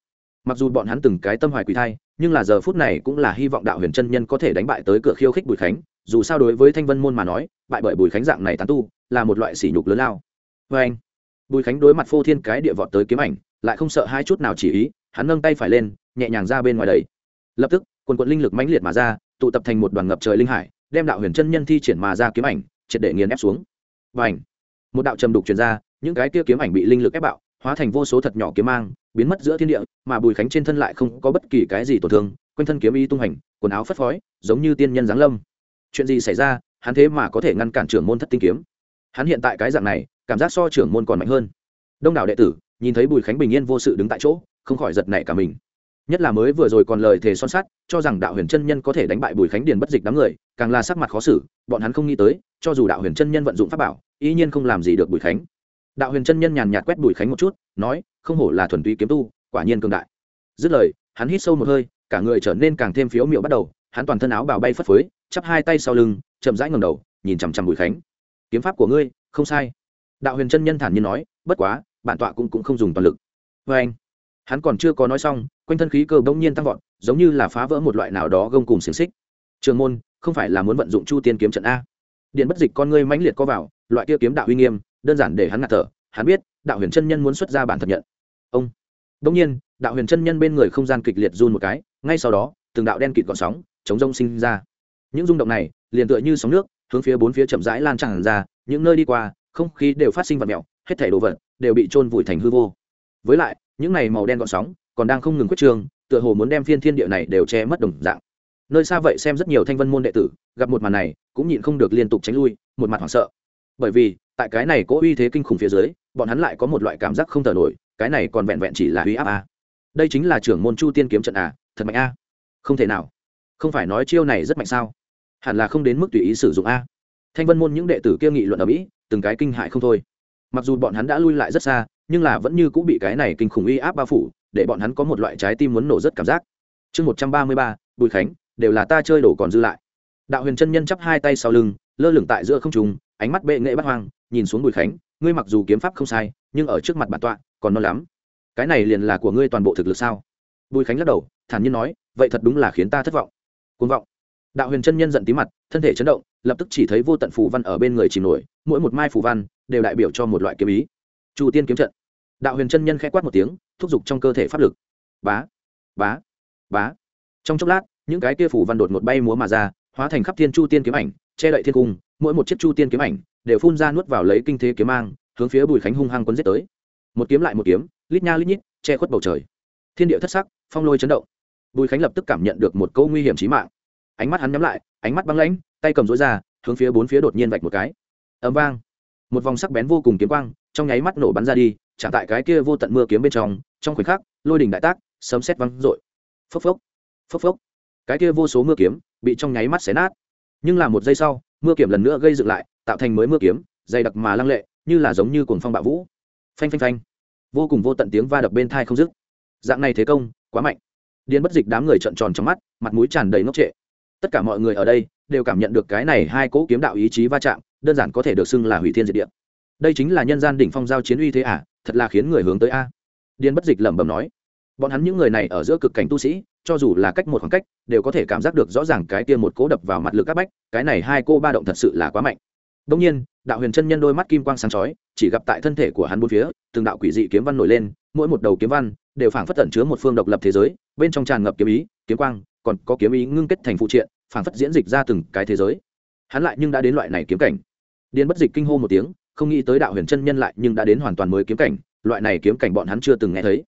mặc dù bọn hắn từng cái tâm hoài quỷ thai, nhưng là giờ phút này cũng là hy vọng đạo huyền chân nhân có thể đánh bại tới cửa khiêu khích bùi khánh, dù sao đối với thanh vân môn mà nói, bại bởi bùi khánh dạng này tán tu, là một loại sỉ nhục lớn lao. Vê anh, bùi khánh đối mặt phô thiên cái địa vọt tới kiếm ảnh, lại không sợ hai chút nào chỉ ý, hắn nâng tay phải lên, nhẹ nhàng ra bên ngoài đầy lập tức, quần quận linh lực mãnh liệt mà ra, tụ tập thành một đoàn ngập trời linh hải, đem đạo huyền chân nhân thi triển mà ra kiếm ảnh, triệt để nghiền ép xuống. Và ảnh một đạo trầm đục truyền ra, những cái kia kiếm ảnh bị linh lực ép bạo hóa thành vô số thật nhỏ kiếm mang, biến mất giữa thiên địa, mà bùi khánh trên thân lại không có bất kỳ cái gì tổn thương, quanh thân kiếm y tung hành, quần áo phất phói giống như tiên nhân giáng lâm. Chuyện gì xảy ra, hắn thế mà có thể ngăn cản trưởng môn thất tinh kiếm? Hắn hiện tại cái dạng này, cảm giác so trưởng môn còn mạnh hơn. Đông đảo đệ tử, nhìn thấy bùi khánh bình yên vô sự đứng tại chỗ, không khỏi giật nảy cả mình. Nhất là mới vừa rồi còn lời thề son sắt, cho rằng đạo huyền chân nhân có thể đánh bại bùi khánh điền bất dịch đám người, càng là sắc mặt khó xử, bọn hắn không nghĩ tới, cho dù đạo huyền chân nhân vận dụng pháp bảo, ý nhiên không làm gì được bùi khánh đạo huyền chân nhân nhàn nhạt quét bùi khánh một chút nói không hổ là thuần túy kiếm tu quả nhiên cường đại. Dứt lời hắn hít sâu một hơi cả người trở nên càng thêm phiếu miệu bắt đầu hắn toàn thân áo bào bay phất phới chắp hai tay sau lưng chậm rãi ngầm đầu nhìn chằm chằm bùi khánh. Kiếm pháp của ngươi không sai. Đạo huyền chân nhân thản nhiên nói bất quá bản tọa cũng, cũng không dùng toàn lực. Vê anh hắn còn chưa có nói xong quanh thân khí cơ bỗng nhiên tăng vọt giống như là phá vỡ một loại nào đó gông cùng xiềng xích. Trường môn không phải là muốn vận dụng chu tiên kiếm trận a? Điện bất dịch con ngươi mãnh liệt có vào loại kia kiếm đạo uy nghiêm đơn giản để hắn ngạt thở, hắn biết, đạo huyền chân nhân muốn xuất ra bản thật nhận. Ông. Đông nhiên, đạo huyền chân nhân bên người không gian kịch liệt run một cái, ngay sau đó, từng đạo đen kịt gọn sóng, chống rông sinh ra. Những rung động này, liền tựa như sóng nước, hướng phía bốn phía chậm rãi lan tràn ra, những nơi đi qua, không khí đều phát sinh vật mẹo, hết thảy đồ vật đều bị trôn vùi thành hư vô. Với lại, những này màu đen gọn sóng còn đang không ngừng quyết trường tựa hồ muốn đem phiên thiên địa này đều che mất đồng dạng. Nơi xa vậy xem rất nhiều thanh vân môn đệ tử, gặp một màn này, cũng nhịn không được liên tục tránh lui, một mặt hoảng sợ. Bởi vì tại cái này có uy thế kinh khủng phía dưới, bọn hắn lại có một loại cảm giác không thở nổi, cái này còn vẹn vẹn chỉ là uy áp a đây chính là trưởng môn chu tiên kiếm trận à thật mạnh a không thể nào. Không phải nói chiêu này rất mạnh sao? Hẳn là không đến mức tùy ý sử dụng a thanh vân môn những đệ tử kia nghị luận ở mỹ, từng cái kinh hại không thôi. Mặc dù bọn hắn đã lui lại rất xa, nhưng là vẫn như cũng bị cái này kinh khủng uy áp bao phủ, để bọn hắn có một loại trái tim muốn nổ rất cảm giác. Chương một trăm ba mươi ba, bùi khánh, đều là ta chơi đổ còn dư lại. Đạo huyền chân nhân chắp hai tay sau lưng, lơ lửng tại giữa không trùng ánh mắt bệ nghệ bắt hoang nhìn xuống bùi khánh, ngươi mặc dù kiếm pháp không sai, nhưng ở trước mặt bản tọa còn non lắm. Cái này liền là của ngươi toàn bộ thực lực sao? Bùi khánh lắc đầu, thản nhiên nói, vậy thật đúng là khiến ta thất vọng. Côn vọng. Đạo huyền chân nhân giận tí mặt, thân thể chấn động, lập tức chỉ thấy vô tận phù văn ở bên người chìm nổi, mỗi một mai phù văn đều đại biểu cho một loại kiếm ý. Chu tiên kiếm trận. Đạo huyền chân nhân khẽ quát một tiếng, thúc giục trong cơ thể pháp lực. Bá bá bá. Trong chốc lát, những cái kia phủ văn đột một bay múa mà ra, hóa thành khắp thiên chu tiên kiếm ảnh, che đậy thiên cung, mỗi một chiếc chu tiên kiếm ảnh đều phun ra nuốt vào lấy kinh thế kiếm mang, hướng phía bùi khánh hung hăng quấn giết tới. Một kiếm lại một kiếm, lít nha lít nhít, che khuất bầu trời. Thiên địa thất sắc, phong lôi chấn động. Bùi khánh lập tức cảm nhận được một câu nguy hiểm trí mạng. Ánh mắt hắn nhắm lại, ánh mắt băng lãnh, tay cầm rối ra, hướng phía bốn phía đột nhiên vạch một cái. Ấm vang. Một vòng sắc bén vô cùng kiếm quang, trong nháy mắt nổ bắn ra đi, chạm tại cái kia vô tận mưa kiếm bên trong trong khoảnh khắc, lôi đình đại tác, sấm sét văng rội phốc phốc phốc phốc. Cái kia vô số mưa kiếm bị trong nháy mắt xé nát. Nhưng là một giây sau, mưa kiếm lần nữa gây dựng lại tạo thành mới mưa kiếm, dày đặc mà lăng lệ, như là giống như cuồng phong bạo vũ. Phanh phanh phanh. Vô cùng vô tận tiếng va đập bên thai không dứt. Dạng này thế công, quá mạnh. Điên bất dịch đám người trợn tròn trong mắt, mặt mũi tràn đầy ngốc trệ. Tất cả mọi người ở đây đều cảm nhận được cái này hai cỗ kiếm đạo ý chí va chạm, đơn giản có thể được xưng là hủy thiên diệt địa. Đây chính là nhân gian đỉnh phong giao chiến uy thế à thật là khiến người hướng tới a. Điên bất dịch lẩm bẩm nói. Bọn hắn những người này ở giữa cực cảnh tu sĩ, cho dù là cách một khoảng cách, đều có thể cảm giác được rõ ràng cái kia một cố đập vào mặt lực các bách, cái này hai cô ba động thật sự là quá mạnh đông nhiên, đạo huyền chân nhân đôi mắt kim quang sáng chói, chỉ gặp tại thân thể của hắn bốn phía, từng đạo quỷ dị kiếm văn nổi lên, mỗi một đầu kiếm văn đều phảng phất tẩn chứa một phương độc lập thế giới, bên trong tràn ngập kiếm ý, kiếm quang, còn có kiếm ý ngưng kết thành phụ triện, phảng phất diễn dịch ra từng cái thế giới. Hắn lại nhưng đã đến loại này kiếm cảnh. Điên bất dịch kinh hô một tiếng, không nghĩ tới đạo huyền chân nhân lại nhưng đã đến hoàn toàn mới kiếm cảnh, loại này kiếm cảnh bọn hắn chưa từng nghe thấy.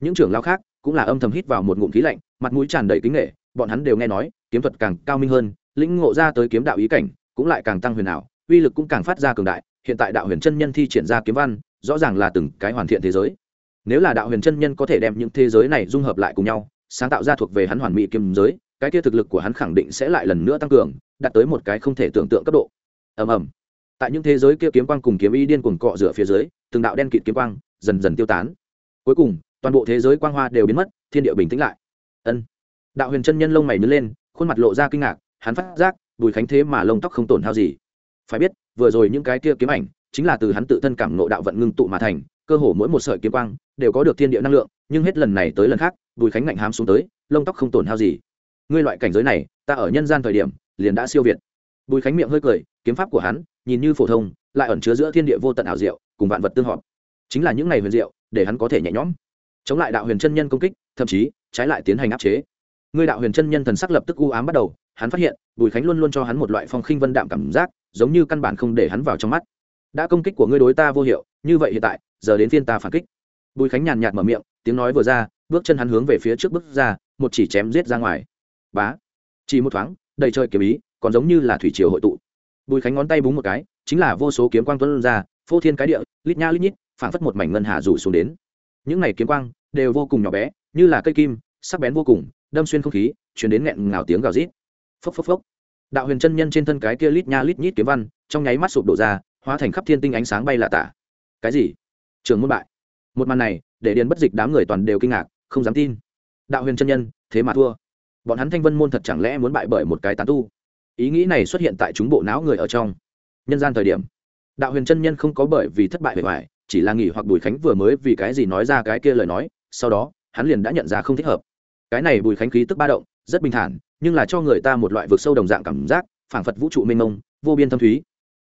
Những trưởng lão khác cũng là âm thầm hít vào một ngụm khí lạnh, mặt mũi tràn đầy kính nể, bọn hắn đều nghe nói, kiếm thuật càng cao minh hơn, lĩnh ngộ ra tới kiếm đạo ý cảnh cũng lại càng tăng huyền ảo uy lực cũng càng phát ra cường đại, hiện tại đạo huyền chân nhân thi triển ra kiếm văn, rõ ràng là từng cái hoàn thiện thế giới. Nếu là đạo huyền chân nhân có thể đem những thế giới này dung hợp lại cùng nhau, sáng tạo ra thuộc về hắn hoàn mỹ kiếm giới, cái kia thực lực của hắn khẳng định sẽ lại lần nữa tăng cường, đạt tới một cái không thể tưởng tượng cấp độ. Ầm ầm. Tại những thế giới kia kiếm quang cùng kiếm y điên cuồng cọ rửa phía dưới, từng đạo đen kịt kiếm quang dần dần tiêu tán. Cuối cùng, toàn bộ thế giới quang hoa đều biến mất, thiên địa bình tĩnh lại. Ân. Đạo huyền chân nhân lông mày nhớ lên, khuôn mặt lộ ra kinh ngạc, hắn phát giác, bùi khánh thế mà lông tóc không tổn hao gì phải biết, vừa rồi những cái kia kiếm ảnh, chính là từ hắn tự thân cảm nộ đạo vận ngưng tụ mà thành, cơ hồ mỗi một sợi kiếm quang đều có được thiên địa năng lượng, nhưng hết lần này tới lần khác, bùi khánh ngạnh hám xuống tới, lông tóc không tổn hao gì. Ngươi loại cảnh giới này, ta ở nhân gian thời điểm, liền đã siêu việt. Bùi khánh miệng hơi cười, kiếm pháp của hắn, nhìn như phổ thông, lại ẩn chứa giữa thiên địa vô tận ảo diệu, cùng vạn vật tương hợp. Chính là những ngày huyền diệu, để hắn có thể nhẹ nhõm. Chống lại đạo huyền chân nhân công kích, thậm chí, trái lại tiến hành áp chế. Ngươi đạo huyền chân nhân thần sắc lập tức u ám bắt đầu, hắn phát hiện, bùi khánh luôn luôn cho hắn một loại phong khinh vân đạm cảm giác giống như căn bản không để hắn vào trong mắt. Đã công kích của ngươi đối ta vô hiệu, như vậy hiện tại, giờ đến phiên ta phản kích. Bùi khánh nhàn nhạt mở miệng, tiếng nói vừa ra, bước chân hắn hướng về phía trước bước ra, một chỉ chém giết ra ngoài. Bá. Chỉ một thoáng, đầy trời kiếm ý, còn giống như là thủy triều hội tụ. Bùi khánh ngón tay búng một cái, chính là vô số kiếm quang tuân ra, phô thiên cái địa, lít nha lít nhít, phảng phất một mảnh ngân hà rủ xuống đến. Những này kiếm quang, đều vô cùng nhỏ bé, như là cây kim, sắc bén vô cùng, đâm xuyên không khí, chuyển đến nghẹn ngào tiếng gào rít. Phốc phốc phốc đạo huyền chân nhân trên thân cái kia lít nha lít nhít kiếm văn, trong nháy mắt sụp đổ ra, hóa thành khắp thiên tinh ánh sáng bay lạ tả. Cái gì? Trường môn bại. Một màn này, để điền bất dịch đám người toàn đều kinh ngạc, không dám tin. Đạo huyền chân nhân, thế mà thua. Bọn hắn thanh vân môn thật chẳng lẽ muốn bại bởi một cái tán tu? Ý nghĩ này xuất hiện tại chúng bộ não người ở trong. Nhân gian thời điểm, đạo huyền chân nhân không có bởi vì thất bại bề ngoài, chỉ là nghỉ hoặc bùi khánh vừa mới vì cái gì nói ra cái kia lời nói, sau đó, hắn liền đã nhận ra không thích hợp. Cái này bùi khánh khí tức ba động rất bình thản, nhưng là cho người ta một loại vực sâu đồng dạng cảm giác, phảng phật vũ trụ mênh mông, vô biên thâm thúy.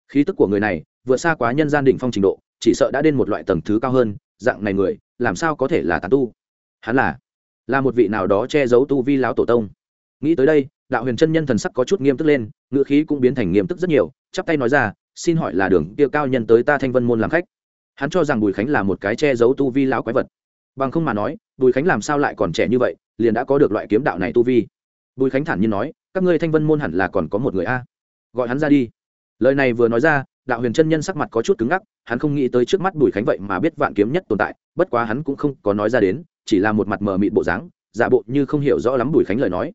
Khí tức của người này, vượt xa quá nhân gian đỉnh phong trình độ, chỉ sợ đã đến một loại tầng thứ cao hơn, dạng này người, làm sao có thể là tán tu? Hắn là là một vị nào đó che giấu tu vi lão tổ tông. Nghĩ tới đây, đạo huyền chân nhân thần sắc có chút nghiêm tức lên ngựa khí cũng biến thành nghiêm tức rất nhiều, chắp tay nói ra, xin hỏi là đường kia cao nhân tới ta thanh vân môn làm khách? Hắn cho rằng bùi khánh là một cái che giấu tu vi lão quái vật. Bằng không mà nói, bùi khánh làm sao lại còn trẻ như vậy? Liền đã có được loại kiếm đạo này tu vi. Bùi khánh thản nhiên nói, các ngươi thanh vân môn hẳn là còn có một người a. Gọi hắn ra đi. Lời này vừa nói ra, đạo huyền chân nhân sắc mặt có chút cứng ngắc, hắn không nghĩ tới trước mắt bùi khánh vậy mà biết vạn kiếm nhất tồn tại, bất quá hắn cũng không có nói ra đến, chỉ là một mặt mờ mịt bộ dáng, giả bộ như không hiểu rõ lắm bùi khánh lời nói.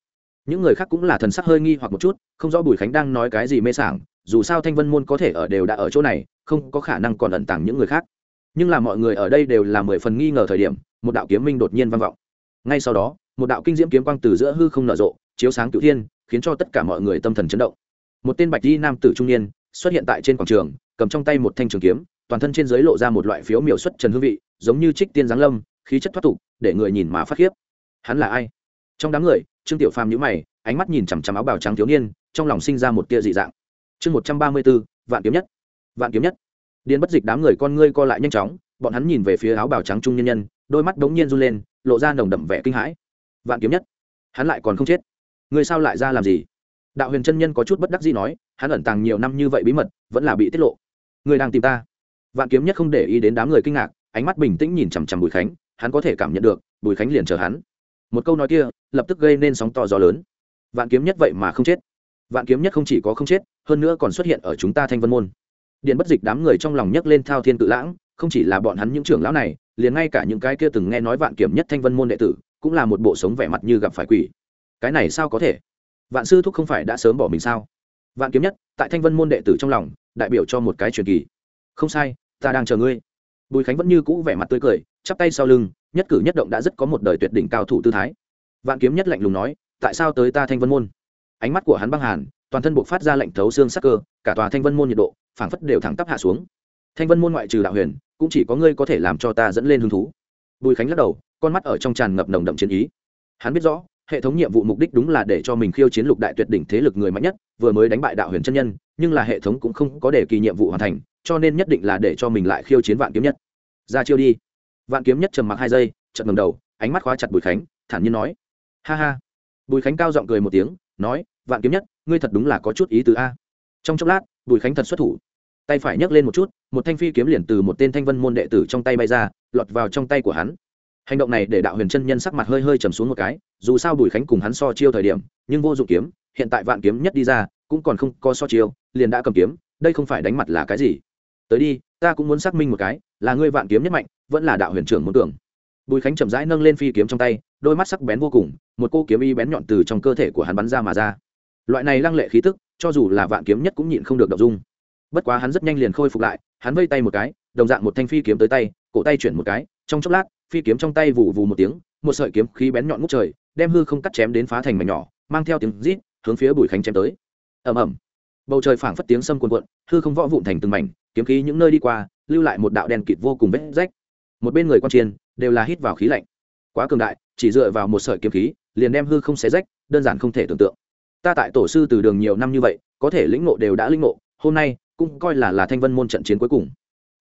Những người khác cũng là thần sắc hơi nghi hoặc một chút, không rõ bùi khánh đang nói cái gì mê sảng, dù sao thanh vân môn có thể ở đều đã ở chỗ này, không có khả năng còn ẩn tàng những người khác. Nhưng là mọi người ở đây đều là mười phần nghi ngờ thời điểm, một đạo kiếm minh đột nhiên vang vọng. Ngay sau đó một đạo kinh diễm kiếm quang từ giữa hư không nở rộ, chiếu sáng cửu thiên, khiến cho tất cả mọi người tâm thần chấn động. Một tên bạch di nam tử trung niên xuất hiện tại trên quảng trường, cầm trong tay một thanh trường kiếm, toàn thân trên dưới lộ ra một loại phiếu miểu xuất trần hương vị, giống như trích tiên giáng lâm, khí chất thoát tục, để người nhìn mà phát khiếp. Hắn là ai? Trong đám người, trương tiểu phàm nhíu mày, ánh mắt nhìn chằm chằm áo bào trắng thiếu niên, trong lòng sinh ra một tia dị dạng. Chương một trăm ba mươi b ố vạn kiếm nhất. Vạn kiếm nhất. Điên bất dịch đám người con ngươi co lại nhanh chóng, bọn hắn nhìn về phía áo bào trắng trung nhân nhân, đôi mắt đống nhiên run lên, lộ ra nồng đậm vẻ kinh hãi vạn kiếm nhất. Hắn lại còn không chết. Người sao lại ra làm gì? Đạo huyền chân nhân có chút bất đắc gì nói, hắn ẩn tàng nhiều năm như vậy bí mật, vẫn là bị tiết lộ. Người đang tìm ta. Vạn kiếm nhất không để ý đến đám người kinh ngạc, ánh mắt bình tĩnh nhìn chằm chằm bùi khánh, hắn có thể cảm nhận được, bùi khánh liền chờ hắn. Một câu nói kia, lập tức gây nên sóng to gió lớn. Vạn kiếm nhất vậy mà không chết. Vạn kiếm nhất không chỉ có không chết, hơn nữa còn xuất hiện ở chúng ta thanh vân môn. Điện bất dịch đám người trong lòng nhấc lên thao thiên tự lãng, không chỉ là bọn hắn những trưởng lão này, liền ngay cả những cái kia từng nghe nói vạn kiểm nhất thanh vân môn đệ tử cũng là một bộ sống vẻ mặt như gặp phải quỷ. Cái này sao có thể? Vạn sư thúc không phải đã sớm bỏ mình sao? Vạn kiếm nhất, tại thanh vân môn đệ tử trong lòng, đại biểu cho một cái truyền kỳ. Không sai, ta đang chờ ngươi. Bùi khánh vẫn như cũ vẻ mặt tươi cười, chắp tay sau lưng, nhất cử nhất động đã rất có một đời tuyệt đỉnh cao thủ tư thái. Vạn kiếm nhất lạnh lùng nói, tại sao tới ta thanh vân môn? Ánh mắt của hắn băng hàn, toàn thân buộc phát ra lạnh thấu xương sắc cơ, cả tòa thanh vân môn nhiệt độ, phảng phất đều thẳng tắp hạ xuống. Thanh vân môn ngoại trừ đạo huyền, cũng chỉ có ngươi có thể làm cho ta dẫn lên hứng thú. Bùi khánh lắc đầu con mắt ở trong tràn ngập nồng đậm chiến ý. Hắn biết rõ, hệ thống nhiệm vụ mục đích đúng là để cho mình khiêu chiến lục đại tuyệt đỉnh thế lực người mạnh nhất, vừa mới đánh bại đạo huyền chân nhân, nhưng là hệ thống cũng không có để kỳ nhiệm vụ hoàn thành, cho nên nhất định là để cho mình lại khiêu chiến vạn kiếm nhất. Ra chiêu đi. Vạn kiếm nhất trầm mặc hai giây, chợt ngầm đầu, ánh mắt khóa chặt bùi khánh, thản nhiên nói. Ha ha. Bùi khánh cao giọng cười một tiếng, nói, vạn kiếm nhất, ngươi thật đúng là có chút ý tứ a. Trong chốc lát, bùi khánh thật xuất thủ. Tay phải nhấc lên một chút, một thanh phi kiếm liền từ một tên thanh vân môn đệ tử trong tay bay ra, lọt vào trong tay của hắn hành động này để đạo huyền chân nhân sắc mặt hơi hơi trầm xuống một cái, dù sao bùi khánh cùng hắn so chiêu thời điểm, nhưng vô dụng kiếm, hiện tại vạn kiếm nhất đi ra, cũng còn không có so chiêu, liền đã cầm kiếm, đây không phải đánh mặt là cái gì? Tới đi, ta cũng muốn xác minh một cái, là ngươi vạn kiếm nhất mạnh, vẫn là đạo huyền trưởng muốn tưởng bùi khánh chậm rãi nâng lên phi kiếm trong tay, đôi mắt sắc bén vô cùng, một cô kiếm y bén nhọn từ trong cơ thể của hắn bắn ra mà ra. Loại này lăng lệ khí tức, cho dù là vạn kiếm nhất cũng nhịn không được đ dung. Bất quá hắn rất nhanh liền khôi phục lại, hắn vây tay một cái, đồng dạng một thanh phi kiếm tới tay, cổ tay chuyển một cái trong chốc lát, phi kiếm trong tay vụ vù một tiếng, một sợi kiếm khí bén nhọn ngút trời, đem hư không cắt chém đến phá thành mảnh nhỏ, mang theo tiếng rít, hướng phía bùi khánh chém tới. Ầm ầm. Bầu trời phảng phất tiếng sâm cuồn cuộn, hư không võ vụn thành từng mảnh, kiếm khí những nơi đi qua, lưu lại một đạo đen kịt vô cùng vết rách. Một bên người quan chiên đều là hít vào khí lạnh. Quá cường đại, chỉ dựa vào một sợi kiếm khí, liền đem hư không xé rách, đơn giản không thể tưởng tượng. Ta tại tổ sư từ đường nhiều năm như vậy, có thể lĩnh ngộ đều đã lĩnh ngộ, hôm nay cũng coi là là thanh vân môn trận chiến cuối cùng.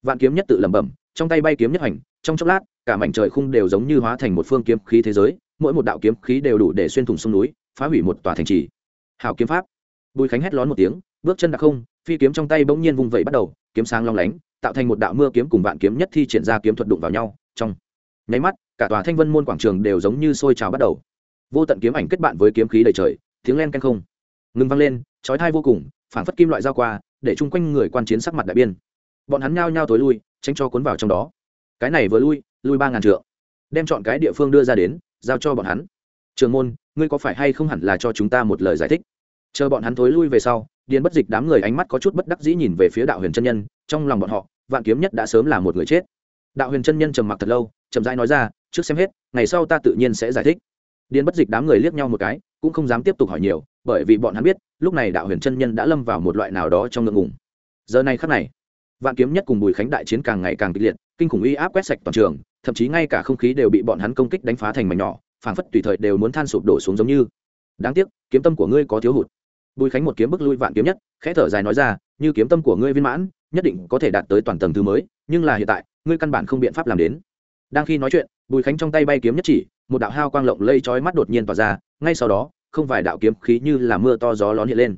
Vạn kiếm nhất tự lẩm bẩm, trong tay bay kiếm nhất hành trong chốc lát, cả mảnh trời khung đều giống như hóa thành một phương kiếm khí thế giới, mỗi một đạo kiếm khí đều đủ để xuyên thủng sông núi, phá hủy một tòa thành trì. Hào kiếm pháp. Bùi khánh hét lón một tiếng, bước chân đặc không, phi kiếm trong tay bỗng nhiên vung vẩy bắt đầu, kiếm sáng long lánh, tạo thành một đạo mưa kiếm cùng vạn kiếm nhất thi triển ra kiếm thuật đụng vào nhau, trong nháy mắt, cả tòa thanh vân môn quảng trường đều giống như sôi trào bắt đầu. Vô tận kiếm ảnh kết bạn với kiếm khí đầy trời, tiếng len canh không ngừng vang lên trói thai vô cùng phản phất kim loại dao qua, để chung quanh người quan chiến sắc mặt đại biên. Bọn hắn nhao nhao tối lui, tránh cho cuốn vào trong đó cái này vừa lui lui ba ngàn trượng. Đem chọn cái địa phương đưa ra đến, giao cho bọn hắn. Trường môn, ngươi có phải hay không hẳn là cho chúng ta một lời giải thích? Chờ bọn hắn thối lui về sau, điền bất dịch đám người ánh mắt có chút bất đắc dĩ nhìn về phía đạo huyền chân nhân, trong lòng bọn họ, vạn kiếm nhất đã sớm là một người chết. Đạo huyền chân nhân trầm mặc thật lâu, chậm rãi nói ra, trước xem hết, ngày sau ta tự nhiên sẽ giải thích. Điền bất dịch đám người liếc nhau một cái, cũng không dám tiếp tục hỏi nhiều, bởi vì bọn hắn biết, lúc này đạo huyền chân nhân đã lâm vào một loại nào đó trong ngượng ngùng. Giờ này khắc này, vạn kiếm nhất cùng bùi khánh đại chiến càng ngày càng kịch liệt kinh khủng uy áp quét sạch toàn trường, thậm chí ngay cả không khí đều bị bọn hắn công kích đánh phá thành mảnh nhỏ, phảng phất tùy thời đều muốn than sụp đổ xuống giống như. Đáng tiếc, kiếm tâm của ngươi có thiếu hụt. Bùi khánh một kiếm bức lui vạn kiếm nhất, khẽ thở dài nói ra, như kiếm tâm của ngươi viên mãn, nhất định có thể đạt tới toàn tầng thứ mới, nhưng là hiện tại, ngươi căn bản không biện pháp làm đến. Đang khi nói chuyện, bùi khánh trong tay bay kiếm nhất chỉ, một đạo hao quang lộng lây chói mắt đột nhiên tỏa ra, ngay sau đó, không vài đạo kiếm khí như là mưa to gió lón hiện lên.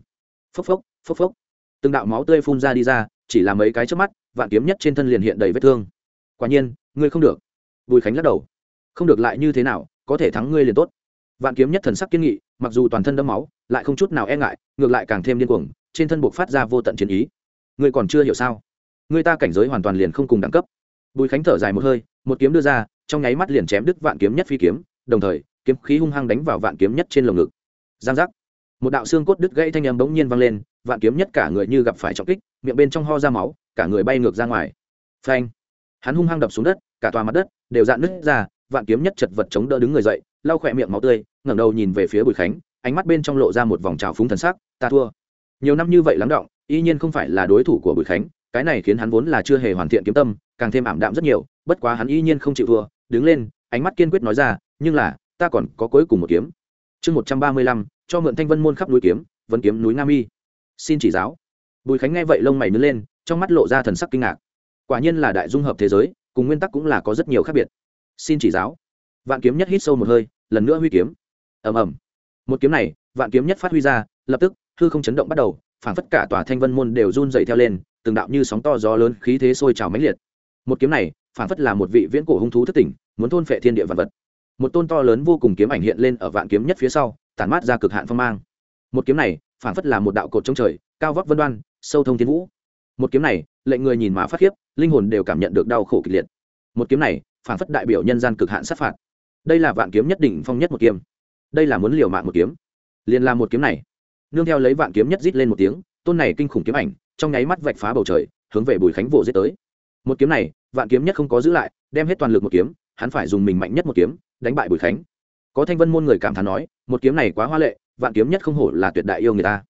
Phốc phốc phốc phốc. Từng đạo máu tươi phun ra đi ra, chỉ là mấy cái trước mắt, vạn kiếm nhất trên thân liền hiện đầy vết thương quả nhiên, ngươi không được. Bùi khánh lắc đầu. Không được lại như thế nào, có thể thắng ngươi liền tốt. Vạn kiếm nhất thần sắc kiên nghị, mặc dù toàn thân đẫm máu, lại không chút nào e ngại, ngược lại càng thêm điên cuồng, trên thân buộc phát ra vô tận chiến ý. Ngươi còn chưa hiểu sao? Ngươi ta cảnh giới hoàn toàn liền không cùng đẳng cấp. Bùi khánh thở dài một hơi, một kiếm đưa ra, trong nháy mắt liền chém đứt vạn kiếm nhất phi kiếm, đồng thời, kiếm khí hung hăng đánh vào vạn kiếm nhất trên lồng ngực. Giang giác. Một đạo xương cốt đứt gãy thanh âm bỗng nhiên vang lên, vạn kiếm nhất cả người như gặp phải trọng kích, miệng bên trong ho ra máu, cả người bay ngược ra ngoài. Phanh hắn hung hăng đập xuống đất, cả tòa mặt đất đều dạn nứt ra, vạn kiếm nhất chật vật chống đỡ đứng người dậy, lau khỏe miệng máu tươi, ngẩng đầu nhìn về phía bùi khánh, ánh mắt bên trong lộ ra một vòng trào phúng thần sắc, ta thua. Nhiều năm như vậy lắng động, y nhiên không phải là đối thủ của bùi khánh, cái này khiến hắn vốn là chưa hề hoàn thiện kiếm tâm, càng thêm ảm đạm rất nhiều, bất quá hắn y nhiên không chịu thua, đứng lên, ánh mắt kiên quyết nói ra, nhưng là, ta còn có cuối cùng một kiếm. Chương một trăm ba mươi lăm, cho mượn thanh vân môn khắp núi kiếm, vân kiếm núi nam y xin chỉ giáo. Bùi khánh nghe vậy lông mày nứt lên, trong mắt lộ ra thần sắc kinh ngạc quả nhiên là đại dung hợp thế giới, cùng nguyên tắc cũng là có rất nhiều khác biệt. Xin chỉ giáo. Vạn kiếm nhất hít sâu một hơi, lần nữa huy kiếm. Ầm ầm. Một kiếm này, vạn kiếm nhất phát huy ra, lập tức, hư không chấn động bắt đầu, phảng phất cả tòa thanh vân môn đều run dậy theo lên, từng đạo như sóng to gió lớn, khí thế sôi trào mãnh liệt. Một kiếm này, phảng phất là một vị viễn cổ hung thú thất tỉnh, muốn thôn phệ thiên địa vật vật. Một tôn to lớn vô cùng kiếm ảnh hiện lên ở vạn kiếm nhất phía sau, tản mát ra cực hạn phong mang. Một kiếm này, phảng phất là một đạo cột trong trời, cao vóc vân đoan, sâu thông thiên vũ một kiếm này, lệnh người nhìn mà phát khiếp, linh hồn đều cảm nhận được đau khổ kịch liệt. Một kiếm này, phản phất đại biểu nhân gian cực hạn sát phạt. Đây là vạn kiếm nhất định phong nhất một kiếm. Đây là muốn liều mạng một kiếm. Liền làm một kiếm này. Nương theo lấy vạn kiếm nhất rít lên một tiếng, tôn này kinh khủng kiếm ảnh, trong nháy mắt vạch phá bầu trời, hướng về bùi khánh vỗ giết tới. Một kiếm này, vạn kiếm nhất không có giữ lại, đem hết toàn lực một kiếm, hắn phải dùng mình mạnh nhất một kiếm, đánh bại bùi khánh. Có thanh vân môn người cảm thán nói, một kiếm này quá hoa lệ, vạn kiếm nhất không hổ là tuyệt đại yêu người ta.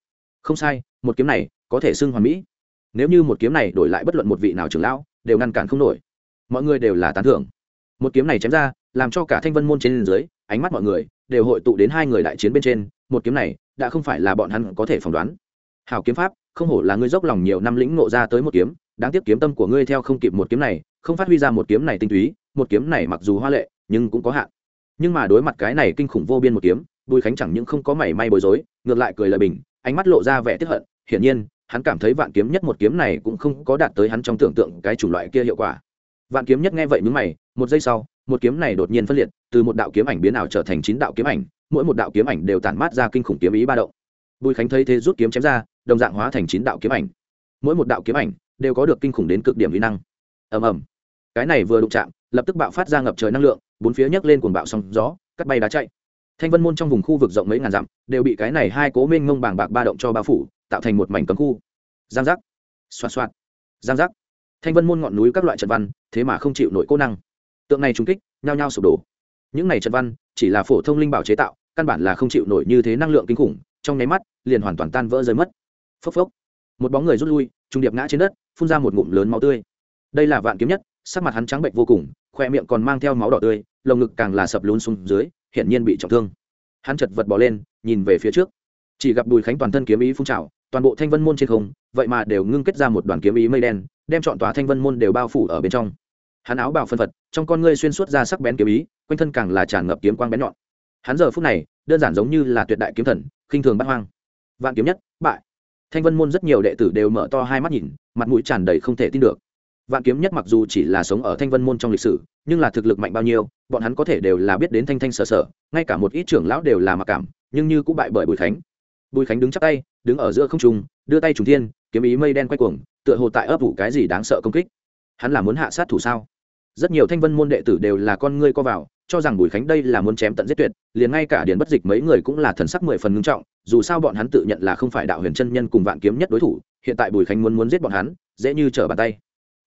Không sai, một kiếm này có thể xưng hoàn mỹ nếu như một kiếm này đổi lại bất luận một vị nào trưởng lão, đều ngăn cản không nổi. Mọi người đều là tán thưởng. Một kiếm này chém ra, làm cho cả thanh vân môn trên dưới, ánh mắt mọi người đều hội tụ đến hai người đại chiến bên trên. Một kiếm này đã không phải là bọn hắn có thể phỏng đoán. Hào kiếm pháp, không hổ là ngươi dốc lòng nhiều năm lĩnh ngộ ra tới một kiếm, đáng tiếc kiếm tâm của ngươi theo không kịp một kiếm này, không phát huy ra một kiếm này tinh túy. Một kiếm này mặc dù hoa lệ, nhưng cũng có hạn. Nhưng mà đối mặt cái này kinh khủng vô biên một kiếm, bùi khánh chẳng những không có mảy may bối rối, ngược lại cười lời bình, ánh mắt lộ ra vẻ tiếp hận. Hiển nhiên hắn cảm thấy vạn kiếm nhất một kiếm này cũng không có đạt tới hắn trong tưởng tượng cái chủng loại kia hiệu quả. Vạn kiếm nhất nghe vậy mướn mày, một giây sau, một kiếm này đột nhiên phân liệt, từ một đạo kiếm ảnh biến ảo trở thành chín đạo kiếm ảnh, mỗi một đạo kiếm ảnh đều tản mát ra kinh khủng kiếm ý ba động. Bùi khánh thấy thế rút kiếm chém ra, đồng dạng hóa thành chín đạo kiếm ảnh. Mỗi một đạo kiếm ảnh đều có được kinh khủng đến cực điểm uy năng. Ầm ầm. Cái này vừa đụng chạm, lập tức bạo phát ra ngập trời năng lượng, bốn phía nhấc lên cuồng bạo sóng gió, cắt bay đá chạy. Thanh vân môn trong vùng khu vực rộng mấy ngàn dặm, đều bị cái này hai cố minh ngông bàng bạc ba động cho bao phủ tạo thành một mảnh cấm khu. Giang giác. Xoạt xoạt. Giang giác. Thanh vân môn ngọn núi các loại trận văn, thế mà không chịu nổi cô năng. Tượng này trúng kích, nhao nhao sụp đổ. Những này trận văn, chỉ là phổ thông linh bảo chế tạo, căn bản là không chịu nổi như thế năng lượng kinh khủng, trong nháy mắt, liền hoàn toàn tan vỡ rơi mất. Phốc phốc. Một bóng người rút lui, trung điệp ngã trên đất, phun ra một ngụm lớn máu tươi. Đây là vạn kiếm nhất, sắc mặt hắn trắng bệnh vô cùng, khoe miệng còn mang theo máu đỏ tươi, lồng ngực càng là sập lún xuống dưới, hiển nhiên bị trọng thương. Hắn chật vật bỏ lên, nhìn về phía trước. Chỉ gặp bùi khánh toàn thân kiếm ý phun trào toàn bộ thanh vân môn trên không, vậy mà đều ngưng kết ra một đoàn kiếm ý mây đen, đem chọn tòa thanh vân môn đều bao phủ ở bên trong. Hắn áo bào phân phật, trong con ngươi xuyên suốt ra sắc bén kiếm ý, quanh thân càng là tràn ngập kiếm quang bén nhọn. Hắn giờ phút này, đơn giản giống như là tuyệt đại kiếm thần, khinh thường bắt hoang. Vạn kiếm nhất, bại. Thanh vân môn rất nhiều đệ tử đều mở to hai mắt nhìn, mặt mũi tràn đầy không thể tin được. Vạn kiếm nhất mặc dù chỉ là sống ở thanh vân môn trong lịch sử, nhưng là thực lực mạnh bao nhiêu, bọn hắn có thể đều là biết đến thanh thanh sở sở, ngay cả một ít trưởng lão đều là mặc cảm, nhưng như cũng bại bởi bùi khánh. Bùi khánh đứng chắc tay đứng ở giữa không trung, đưa tay trùng thiên, kiếm ý mây đen quay cuồng, tựa hồ tại ấp ủ cái gì đáng sợ công kích. Hắn là muốn hạ sát thủ sao? Rất nhiều thanh vân môn đệ tử đều là con ngươi co vào, cho rằng bùi khánh đây là muốn chém tận giết tuyệt, liền ngay cả điền bất dịch mấy người cũng là thần sắc mười phần ngưng trọng, dù sao bọn hắn tự nhận là không phải đạo huyền chân nhân cùng vạn kiếm nhất đối thủ, hiện tại bùi khánh muốn muốn giết bọn hắn, dễ như trở bàn tay.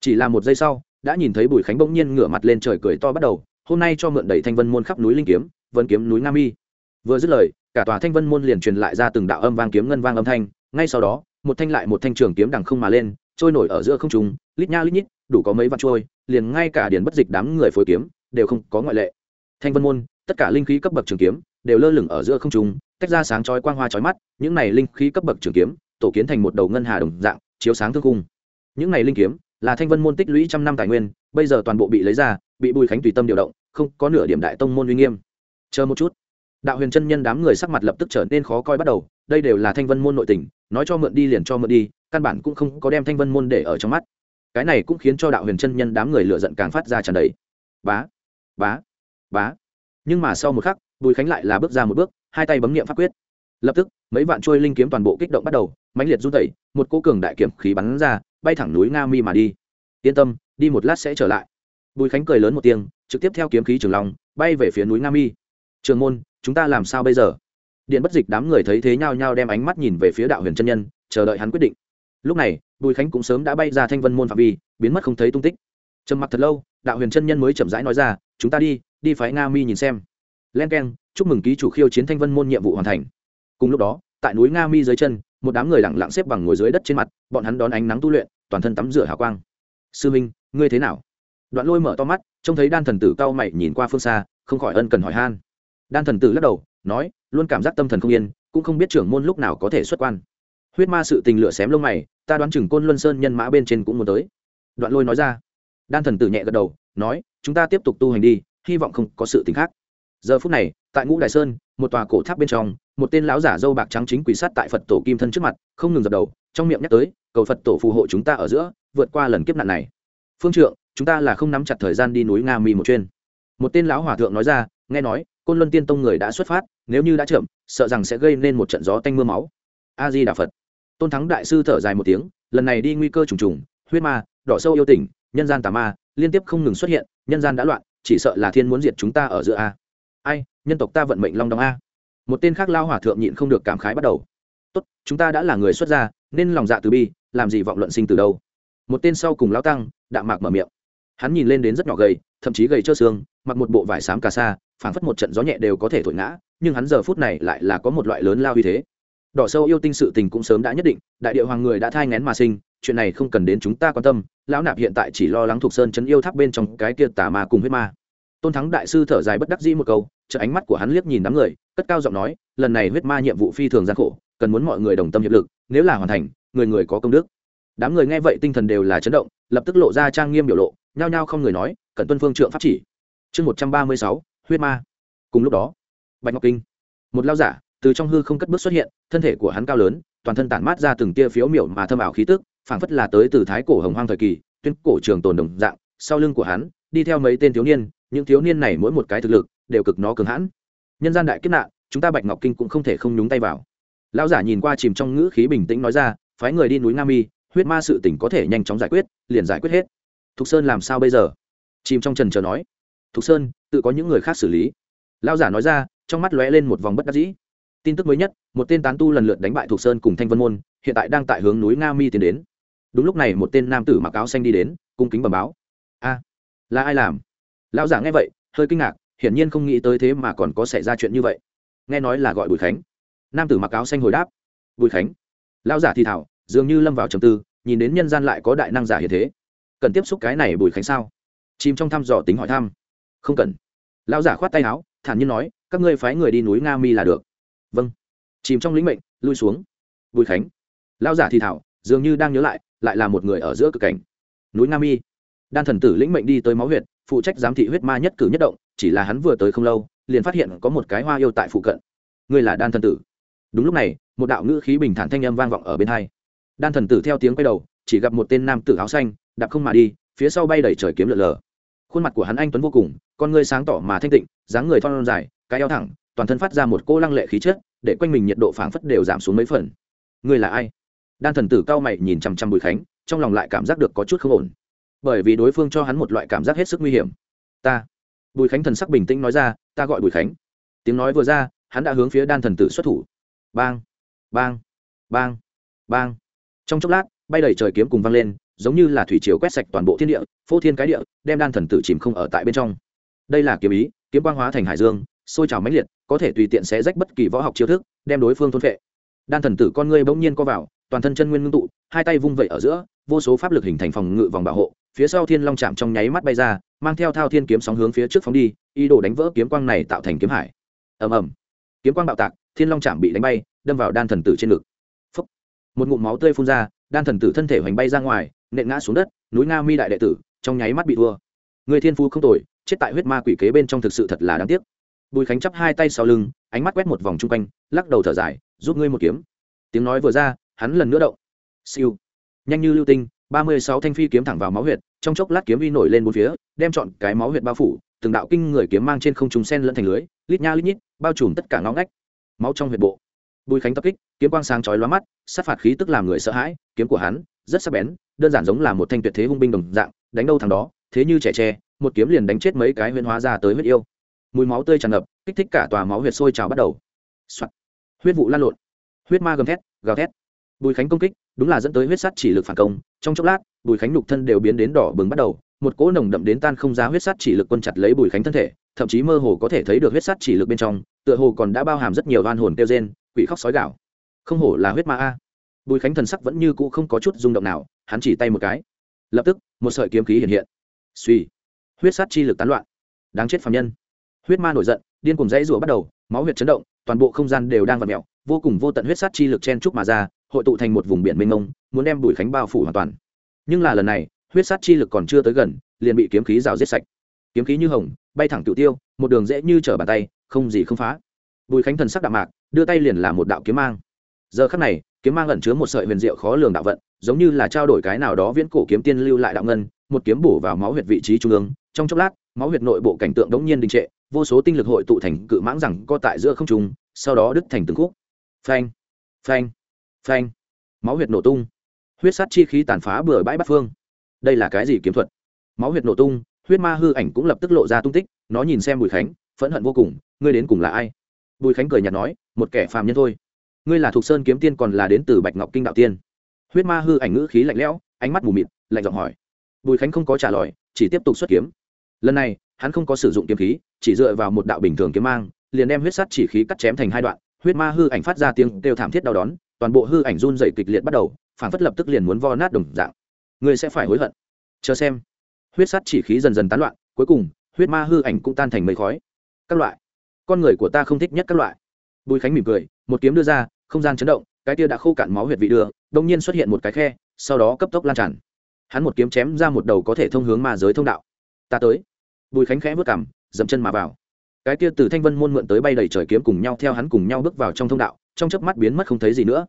Chỉ là một giây sau, đã nhìn thấy bùi khánh bỗng nhiên ngửa mặt lên trời cười to bắt đầu, hôm nay cho mượn đẩy thanh vân môn khắp núi linh kiếm, vân kiếm núi nam y vừa dứt lời cả tòa thanh vân môn liền truyền lại ra từng đạo âm vang kiếm ngân vang âm thanh, ngay sau đó, một thanh lại một thanh trường kiếm đằng không mà lên, trôi nổi ở giữa không trung, lít nha lít nhít, đủ có mấy vạn trôi, liền ngay cả điển bất dịch đám người phối kiếm đều không có ngoại lệ. Thanh vân môn, tất cả linh khí cấp bậc trường kiếm đều lơ lửng ở giữa không trung, tách ra sáng chói quang hoa chói mắt, những này linh khí cấp bậc trường kiếm tổ kiến thành một đầu ngân hà đồng dạng, chiếu sáng thương cung những này linh kiếm là thanh vân môn tích lũy trăm năm tài nguyên, bây giờ toàn bộ bị lấy ra, bị bùi khánh tùy tâm điều động, không có nửa điểm đại tông môn uy nghiêm. Chờ một chút đạo huyền chân nhân đám người sắc mặt lập tức trở nên khó coi bắt đầu, đây đều là thanh vân môn nội tình, nói cho mượn đi liền cho mượn đi, căn bản cũng không có đem thanh vân môn để ở trong mắt. Cái này cũng khiến cho đạo huyền chân nhân đám người lựa giận càng phát ra tràn đầy. Bá bá bá. Nhưng mà sau một khắc, bùi khánh lại là bước ra một bước, hai tay bấm nghiệm pháp quyết. Lập tức, mấy vạn trôi linh kiếm toàn bộ kích động bắt đầu, mãnh liệt run tẩy một cô cường đại kiểm khí bắn ra, bay thẳng núi nga mi mà đi. Yên tâm, đi một lát sẽ trở lại. Bùi khánh cười lớn một tiếng, trực tiếp theo kiếm khí trường long, bay về phía núi nga mi. Trường môn chúng ta làm sao bây giờ? Điện bất dịch đám người thấy thế nhau nhau đem ánh mắt nhìn về phía đạo huyền chân nhân, chờ đợi hắn quyết định. Lúc này, bùi khánh cũng sớm đã bay ra thanh vân môn phạm vi, biến mất không thấy tung tích. Trầm mặc thật lâu, đạo huyền chân nhân mới chậm rãi nói ra, chúng ta đi đi phái nga mi nhìn xem. Len k e n chúc mừng ký chủ khiêu chiến thanh vân môn nhiệm vụ hoàn thành. Cùng lúc đó, tại núi nga mi dưới chân, một đám người lẳng lặng xếp bằng ngồi dưới đất trên mặt, bọn hắn đón ánh nắng tu luyện, toàn thân tắm rửa hào quang. Sư minh, ngươi thế nào? Đoạn lôi mở to mắt, trông thấy đan thần tử cao mày nhìn qua phương xa, không khỏi ân cần hỏi han đan thần tử lắc đầu, nói, luôn cảm giác tâm thần không yên, cũng không biết trưởng môn lúc nào có thể xuất quan. Huyết ma sự tình lửa xém lông mày, ta đoán chừng côn luân sơn nhân mã bên trên cũng muốn tới. Đoạn lôi nói ra. Đan thần tử nhẹ gật đầu, nói, chúng ta tiếp tục tu hành đi, hy vọng không có sự t khác. Giờ phút này, tại ngũ đại sơn, một tòa cổ tháp bên trong, một tên lão giả dâu bạc trắng chính quỷ sát tại phật tổ kim thân trước mặt, không ngừng dập đầu, trong miệng nhắc tới, cầu phật tổ phù hộ chúng ta ở giữa, vượt qua lần kiếp nạn này. Phương trượng, chúng ta là không nắm chặt thời gian đi núi nga mi một chuyên một tên lão hòa thượng nói ra, nghe nói côn luân tiên tông người đã xuất phát, nếu như đã chậm, sợ rằng sẽ gây nên một trận gió tanh mưa máu. A di đà phật. Tôn thắng đại sư thở dài một tiếng, lần này đi nguy cơ trùng trùng, huyết ma, đỏ sâu yêu tỉnh nhân gian tà ma, liên tiếp không ngừng xuất hiện, nhân gian đã loạn, chỉ sợ là thiên muốn diệt chúng ta ở giữa a. Ai, nhân tộc ta vận mệnh long đong a. Một tên khác lao hòa thượng nhịn không được cảm khái bắt đầu. Tốt, chúng ta đã là người xuất gia, nên lòng dạ từ bi, làm gì vọng luận sinh từ đâu? Một tên sau cùng lao tăng, đạm mạc mở miệng. Hắn nhìn lên đến rất nhỏ gầy, thậm chí gầy trơ xương, mặc một bộ vải xám cà sa phảng phất một trận gió nhẹ đều có thể thổi ngã, nhưng hắn giờ phút này lại là có một loại lớn lao uy thế. Đỏ sâu yêu tinh sự tình cũng sớm đã nhất định, đại địa hoàng người đã thai ngén mà sinh, chuyện này không cần đến chúng ta quan tâm, lão nạp hiện tại chỉ lo lắng thuộc sơn chấn yêu tháp bên trong cái kia tà ma cùng huyết ma. Tôn thắng đại sư thở dài bất đắc dĩ một câu chợ ánh mắt của hắn liếc nhìn đám người, cất cao giọng nói, lần này huyết ma nhiệm vụ phi thường gian khổ, cần muốn mọi người đồng tâm hiệp lực, nếu là hoàn thành, người người có công đức. Đám người nghe vậy tinh thần đều là chấn động, lập tức lộ ra trang nghiêm biểu lộ, nhao nhao không người nói cần tuân phương trượng pháp chỉ. Chương một trăm ba mươi sáu huyết ma. Cùng lúc đó, bạch ngọc kinh, một lao giả, từ trong hư không cất bước xuất hiện, thân thể của hắn cao lớn, toàn thân tản mát ra từng tia phiếu miểu mà thâm ảo khí tức, phảng phất là tới từ thái cổ hồng hoang thời kỳ, tuyên cổ trường tồn đồng dạng, sau lưng của hắn, đi theo mấy tên thiếu niên, những thiếu niên này mỗi một cái thực lực, đều cực nó cường hãn. Nhân gian đại kiếp nạn, chúng ta bạch ngọc kinh cũng không thể không nhúng tay vào. Lão giả nhìn qua chìm trong ngữ khí bình tĩnh nói ra, phái người đi núi Nam mi, huyết ma sự tỉnh có thể nhanh chóng giải quyết, liền giải quyết hết. Thục sơn làm sao bây giờ? Chìm trong trần chờ nói thục sơn, tự có những người khác xử lý. Lão giả nói ra, trong mắt lóe lên một vòng bất đắc dĩ. Tin tức mới nhất, một tên tán tu lần lượt đánh bại thục sơn cùng thanh vân môn, hiện tại đang tại hướng núi nga mi tiến đến. Đúng lúc này, một tên nam tử mặc áo xanh đi đến, cung kính bẩm báo. A, là ai làm? Lão giả nghe vậy, hơi kinh ngạc, hiển nhiên không nghĩ tới thế mà còn có xảy ra chuyện như vậy. Nghe nói là gọi bùi khánh. Nam tử mặc áo xanh hồi đáp, bùi khánh. Lão giả thì thảo dường như lâm vào trầm tư, nhìn đến nhân gian lại có đại năng giả hiện thế. Cần tiếp xúc cái này bùi khánh sao? Chìm trong thăm dò tính hỏi thăm không cần. Lão giả khoát tay áo, thản nhiên nói, các ngươi phái người đi núi nga mi là được. Vâng. Chìm trong lĩnh mệnh, lui xuống. Bùi khánh. Lão giả thì thảo, dường như đang nhớ lại lại là một người ở giữa cực cảnh. Núi nga mi. Đan thần tử lĩnh mệnh đi tới máu huyệt, phụ trách giám thị huyết ma nhất cử nhất động, chỉ là hắn vừa tới không lâu, liền phát hiện có một cái hoa yêu tại phụ cận. Ngươi là đan thần tử. Đúng lúc này, một đạo ngữ khí bình thản thanh âm vang vọng ở bên hai. Đan thần tử theo tiếng quay đầu, chỉ gặp một tên nam tử áo xanh, đạp không mà đi, phía sau bay đẩy trời kiếm lượn lờ khuôn mặt của hắn anh tuấn vô cùng, con ngươi sáng tỏ mà thanh tịnh, dáng người thon dài, cái eo thẳng, toàn thân phát ra một cô lăng lệ khí chất, để quanh mình nhiệt độ phảng phất đều giảm xuống mấy phần. Ngươi là ai? Đan thần tử cao mày nhìn chằm chằm bùi khánh, trong lòng lại cảm giác được có chút không ổn. Bởi vì đối phương cho hắn một loại cảm giác hết sức nguy hiểm. Ta. Bùi khánh thần sắc bình tĩnh nói ra, ta gọi bùi khánh. Tiếng nói vừa ra, hắn đã hướng phía đan thần tử xuất thủ. Bang bang bang bang. Trong chốc lát, bay đầy trời kiếm cùng vang lên giống như là thủy chiều quét sạch toàn bộ thiên địa, phô thiên cái địa, đem đan thần tử chìm không ở tại bên trong. Đây là kiếm ý, kiếm quang hóa thành hải dương, sôi trào mãnh liệt, có thể tùy tiện xé rách bất kỳ võ học chiêu thức, đem đối phương thôn phệ. Đan thần tử con ngươi bỗng nhiên co vào, toàn thân chân nguyên ngưng tụ, hai tay vung vẩy ở giữa, vô số pháp lực hình thành phòng ngự vòng bảo hộ, phía sau thiên long chạm trong nháy mắt bay ra, mang theo thao thiên kiếm sóng hướng phía trước phóng đi, ý đồ đánh vỡ kiếm quang này tạo thành kiếm hải. Ầm ầm. Kiếm quang bạo tạc, thiên long chạm bị đánh bay, đâm vào đan thần tử trên ngực. Phúc. một ngụm máu tươi phun ra, đan thần tử thân thể hoành bay ra ngoài nện ngã xuống đất, núi nga mi đại đệ tử, trong nháy mắt bị thua. Người thiên phú không tồi, chết tại huyết ma quỷ kế bên trong thực sự thật là đáng tiếc. Bùi khánh chắp hai tay sau lưng, ánh mắt quét một vòng chung quanh, lắc đầu thở dài, giúp ngươi một kiếm. Tiếng nói vừa ra, hắn lần nữa động. Siêu. Nhanh như lưu tinh, ba mươi sáu thanh phi kiếm thẳng vào máu huyệt, trong chốc lát kiếm uy nổi lên bốn phía, đem chọn cái máu huyệt bao phủ, từng đạo kinh người kiếm mang trên không trùng sen lẫn thành lưới, lít nha lít nhít, bao trùm tất cả ngõ ngách. Máu trong huyệt bộ. Bùi khánh tập kích, kiếm quang sáng chói lóa mắt, sát phạt khí tức làm người sợ hãi, kiếm của hắn rất sắc bén đơn giản giống là một thanh tuyệt thế hung binh đồng dạng đánh đâu thằng đó thế như trẻ tre một kiếm liền đánh chết mấy cái huyễn hóa ra tới huyết yêu. Mùi máu tươi tràn ngập kích thích cả tòa máu huyệt sôi trào bắt đầu、Soạn. huyết vụ lan lộn. Huyết ma gầm thét gào thét. Bùi khánh công kích đúng là dẫn tới huyết sắt chỉ lực phản công. Trong chốc lát bùi khánh nhục thân đều biến đến đỏ bừng bắt đầu. Một cỗ nồng đậm đến tan không ra huyết sắt chỉ lực quân chặt lấy bùi khánh thân thể thậm chí mơ hồ có thể thấy được huyết sắt chỉ lực bên trong tựa hồ còn đã bao hàm rất nhiều oan hồn kêu gen, quỷ khóc sói gạo không hổ là huyết ma a bùi khánh thần sắc vẫn như cũ không có chút rung động nào, hắn chỉ tay một cái. Lập tức, một sợi kiếm khí hiện hiện. Suy huyết sát chi lực tán loạn. Đáng chết phạm nhân. Huyết ma nổi giận, điên cùng dãy rủa bắt đầu, máu huyệt chấn động, toàn bộ không gian đều đang vặt mẹo vô cùng vô tận huyết sát chi lực chen trúc mà ra, hội tụ thành một vùng biển mênh mông, muốn đem bùi khánh bao phủ hoàn toàn. Nhưng là lần này, huyết sát chi lực còn chưa tới gần, liền bị kiếm khí rào giết sạch. Kiếm khí như hồng, bay thẳng tự tiêu, một đường dễ như trở bàn tay, không gì không phá. Bùi khánh thần sắc đạm mạc, đưa tay liền là một đạo kiếm mang. Giờ khắc này kiếm mang ẩn chứa một sợi huyền diệu khó lường đạo vận, giống như là trao đổi cái nào đó viễn cổ kiếm tiên lưu lại đạo ngân, một kiếm bổ vào máu huyệt vị trí trung ương. Trong chốc lát, máu huyệt nội bộ cảnh tượng đống nhiên đình trệ, vô số tinh lực hội tụ thành cự mãng rằng co tại giữa không trung, sau đó đứt thành từng khúc. Phanh phanh phanh. Máu huyệt nổ tung. Huyết sát chi khí tàn phá bừa bãi bát phương. Đây là cái gì kiếm thuật? Máu huyệt nổ tung, huyết ma hư ảnh cũng lập tức lộ ra tung tích, nó nhìn xem bùi khánh, phẫn hận vô cùng, ngươi đến cùng là ai? Bùi khánh cười nhạt nói, một kẻ phàm nhân thôi ngươi là thuộc sơn kiếm tiên còn là đến từ bạch ngọc kinh đạo tiên. Huyết ma hư ảnh ngữ khí lạnh lẽo, ánh mắt mù mịt, lạnh giọng hỏi. Bùi khánh không có trả lời, chỉ tiếp tục xuất kiếm. Lần này, hắn không có sử dụng kiếm khí, chỉ dựa vào một đạo bình thường kiếm mang, liền đem huyết sắt chỉ khí cắt chém thành hai đoạn. Huyết ma hư ảnh phát ra tiếng kêu thảm thiết đau đón toàn bộ hư ảnh run dày kịch liệt bắt đầu, phản phất lập tức liền muốn vo nát đồng dạng. Ngươi sẽ phải hối hận. Chờ xem. Huyết sắt chỉ khí dần dần tán loạn, cuối cùng, huyết ma hư ảnh cũng tan thành mây khói. Các loại. Con người của ta không thích nhất các loại. Bùi khánh mỉm cười, một kiếm đưa ra không gian chấn động, cái tia đã khô cạn máu huyệt vị đưa đông nhiên xuất hiện một cái khe, sau đó cấp tốc lan tràn. Hắn một kiếm chém ra một đầu có thể thông hướng ma giới thông đạo. Ta tới. Bùi khánh khẽ vớt cảm dậm chân mà vào. Cái tia từ thanh vân môn mượn tới bay đầy trời kiếm cùng nhau theo hắn cùng nhau bước vào trong thông đạo, trong chớp mắt biến mất không thấy gì nữa.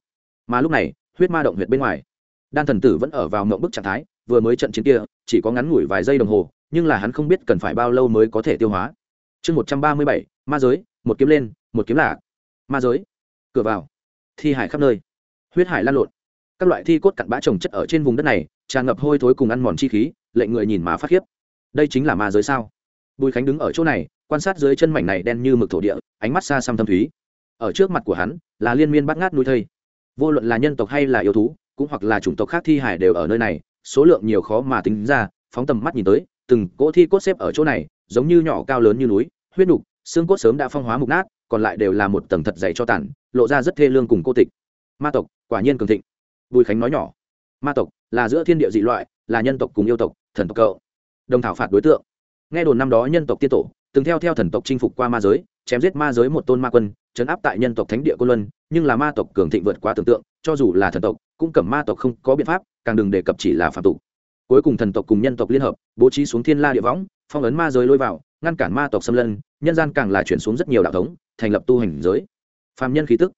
Mà lúc này, huyết ma động huyệt bên ngoài, đan thần tử vẫn ở vào mộng bức trạng thái, vừa mới trận chiến kia, chỉ có ngắn ngủi vài giây đồng hồ, nhưng là hắn không biết cần phải bao lâu mới có thể tiêu hóa. Chương một trăm ba mươi bảy, ma giới, một kiếm lên, một kiếm lạ ma giới. Cửa vào thi hải khắp nơi. Huyết hải lan lộn. Các loại thi cốt cặn bã trồng chất ở trên vùng đất này, tràn ngập hôi thối cùng ăn mòn chi khí, lệnh người nhìn mà phát khiếp. Đây chính là ma giới sao? Bùi khánh đứng ở chỗ này, quan sát dưới chân mảnh này đen như mực thổ địa, ánh mắt xa xăm thâm thúy. Ở trước mặt của hắn, là liên miên bắt ngát núi thây. Vô luận là nhân tộc hay là yêu thú, cũng hoặc là chủng tộc khác thi hải đều ở nơi này, số lượng nhiều khó mà tính ra, phóng tầm mắt nhìn tới, từng cỗ thi cốt xếp ở chỗ này, giống như nhỏ cao lớn như núi, huyết nục xương cốt sớm đã phong hóa mục nát còn lại đều là một tầng thật dày cho tản lộ ra rất thê lương cùng cô tịch. Ma tộc, quả nhiên cường thịnh. Bùi khánh nói nhỏ, ma tộc là giữa thiên địa dị loại, là nhân tộc cùng yêu tộc, thần tộc cậu. Đồng thảo phạt đối tượng. Nghe đồn năm đó nhân tộc tiên tổ, từng theo theo thần tộc chinh phục qua ma giới, chém giết ma giới một tôn ma quân chấn áp tại nhân tộc thánh địa cô luân, nhưng là ma tộc cường thịnh vượt quá tưởng tượng, cho dù là thần tộc, cũng cầm ma tộc không có biện pháp, càng đừng đề cập chỉ là phạm tục. Cuối cùng thần tộc cùng nhân tộc liên hợp, bố trí xuống thiên la địa võng, phong ấn ma giới lôi vào, ngăn cản ma tộc xâm lân nhân gian càng là chuyển xuống rất nhiều đạo thống thành lập tu hành giới. Phàm nhân khí tức.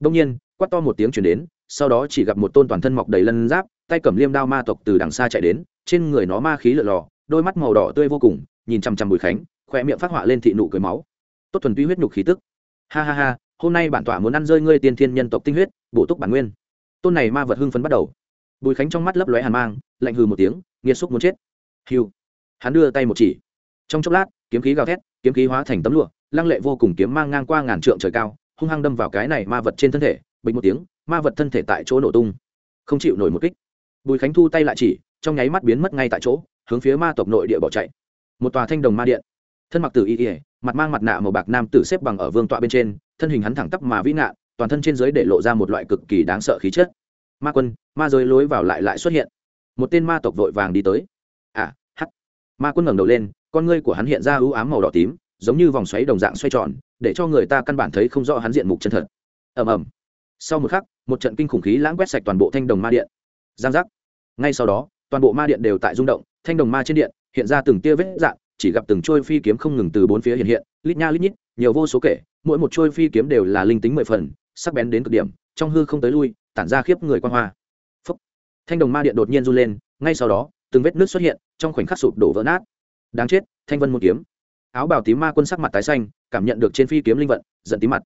Đông nhiên, quát to một tiếng chuyển đến, sau đó chỉ gặp một tôn toàn thân mọc đầy lân giáp, tay cầm liêm đao ma tộc từ đằng xa chạy đến, trên người nó ma khí lợn lò, đôi mắt màu đỏ tươi vô cùng, nhìn chằm chằm bùi khánh khỏe miệng phát họa lên thị nụ cười máu. Tốt thuần túy huyết nhục khí tức. Ha ha ha, hôm nay bản tọa muốn ăn rơi ngươi tiên thiên nhân tộc tinh huyết, bổ túc bản nguyên. Tôn này ma vật hưng phấn bắt đầu. Bùi khánh trong mắt lấp lóe hàn mang, lạnh hừ một tiếng, nghiệt xúc muốn chết. Hiu hắn đưa tay một chỉ. Trong chốc lát, kiếm khí gào thét, kiếm khí hóa thành tấm lụa lăng lệ vô cùng kiếm mang ngang qua ngàn trượng trời cao, hung hăng đâm vào cái này ma vật trên thân thể, bình một tiếng, ma vật thân thể tại chỗ nổ tung. Không chịu nổi một kích. Bùi khánh thu tay lại chỉ, trong nháy mắt biến mất ngay tại chỗ, hướng phía ma tộc nội địa bỏ chạy. Một tòa thanh đồng ma điện. Thân mặc tử y ỉa mặt mang mặt nạ màu bạc nam tử xếp bằng ở vương tọa bên trên, thân hình hắn thẳng tắp mà vĩ ngạ, toàn thân trên giới để lộ ra một loại cực kỳ đáng sợ khí chất. Ma quân, ma giới lối vào lại lại xuất hiện. Một tên ma tộc vội vàng đi tới. À hắt ma quân ngẩng đầu lên, con ngươi của hắn hiện ra ưu ám màu đỏ tím giống như vòng xoáy đồng dạng xoay tròn, để cho người ta căn bản thấy không rõ hắn diện mục chân thật. Ầm ầm. Sau một khắc, một trận kinh khủng khí lãng quét sạch toàn bộ thanh đồng ma điện. Giang giác. Ngay sau đó, toàn bộ ma điện đều tại rung động, thanh đồng ma trên điện hiện ra từng tia vết dạng, chỉ gặp từng trôi phi kiếm không ngừng từ bốn phía hiện hiện, lít nha lít nhít, nhiều vô số kể, mỗi một trôi phi kiếm đều là linh tính mười phần, sắc bén đến cực điểm, trong hư không tới lui, tản ra khiếp người quan hoa. Phúc. thanh đồng ma điện đột nhiên run lên, ngay sau đó, từng vết nước xuất hiện, trong khoảnh khắc sụp đổ vỡ nát. Đáng chết, thanh vân một kiếm áo bào tím ma quân sắc mặt tái xanh, cảm nhận được trên phi kiếm linh vận, giận tím mặt.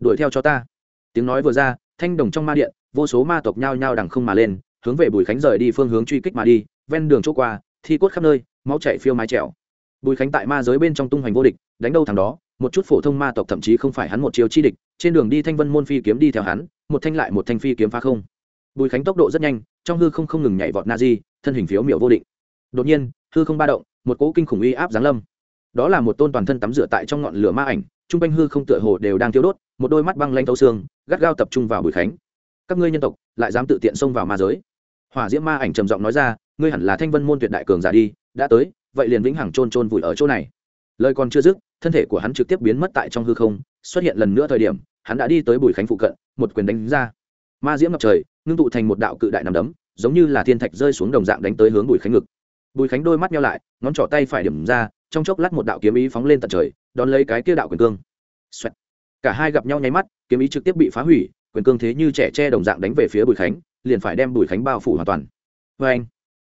Đuổi theo cho ta. Tiếng nói vừa ra, thanh đồng trong ma điện, vô số ma tộc nhao nhao đằng không mà lên, hướng về bùi khánh rời đi phương hướng truy kích mà đi, ven đường chỗ qua, thi cốt khắp nơi, máu chảy phiêu mái trèo. Bùi khánh tại ma giới bên trong tung hoành vô địch, đánh đâu thằng đó, một chút phổ thông ma tộc thậm chí không phải hắn một chiều chi địch, trên đường đi thanh vân môn phi kiếm đi theo hắn, một thanh lại một thanh phi kiếm phá không. Bùi khánh tốc độ rất nhanh, trong hư không không ngừng nhảy vọt na di, thân hình phiếu miểu vô định đột nhiên, hư không ba động, một cỗ kinh khủng uy áp giáng lâm đó là một tôn toàn thân tắm rửa tại trong ngọn lửa ma ảnh trung quanh hư không tựa hồ đều đang thiêu đốt, một đôi mắt băng lanh thấu xương, gắt gao tập trung vào bùi khánh. Các ngươi nhân tộc, lại dám tự tiện xông vào ma giới? Hỏa diễm ma ảnh trầm giọng nói ra, ngươi hẳn là thanh vân môn tuyệt đại cường giả đi, đã tới, vậy liền vĩnh hằng trôn trôn vùi ở chỗ này. Lời còn chưa dứt, thân thể của hắn trực tiếp biến mất tại trong hư không, xuất hiện lần nữa thời điểm, hắn đã đi tới bùi khánh phụ cận, một quyền đánh ra. Ma diễm ngập trời, ngưng tụ thành một đạo cự đại nằm đấm, giống như là thiên thạch rơi xuống đồng dạng đánh tới hướng bùi khánh ngực. Bùi khánh đôi mắt nhau lại, ngón trỏ tay phải điểm ra trong chốc lát một đạo kiếm ý phóng lên tận trời, đón lấy cái kia đạo quyền cương. Xoẹt. cả hai gặp nhau nháy mắt, kiếm ý trực tiếp bị phá hủy, quyền cương thế như trẻ tre đồng dạng đánh về phía bùi khánh, liền phải đem bùi khánh bao phủ hoàn toàn. Vê anh.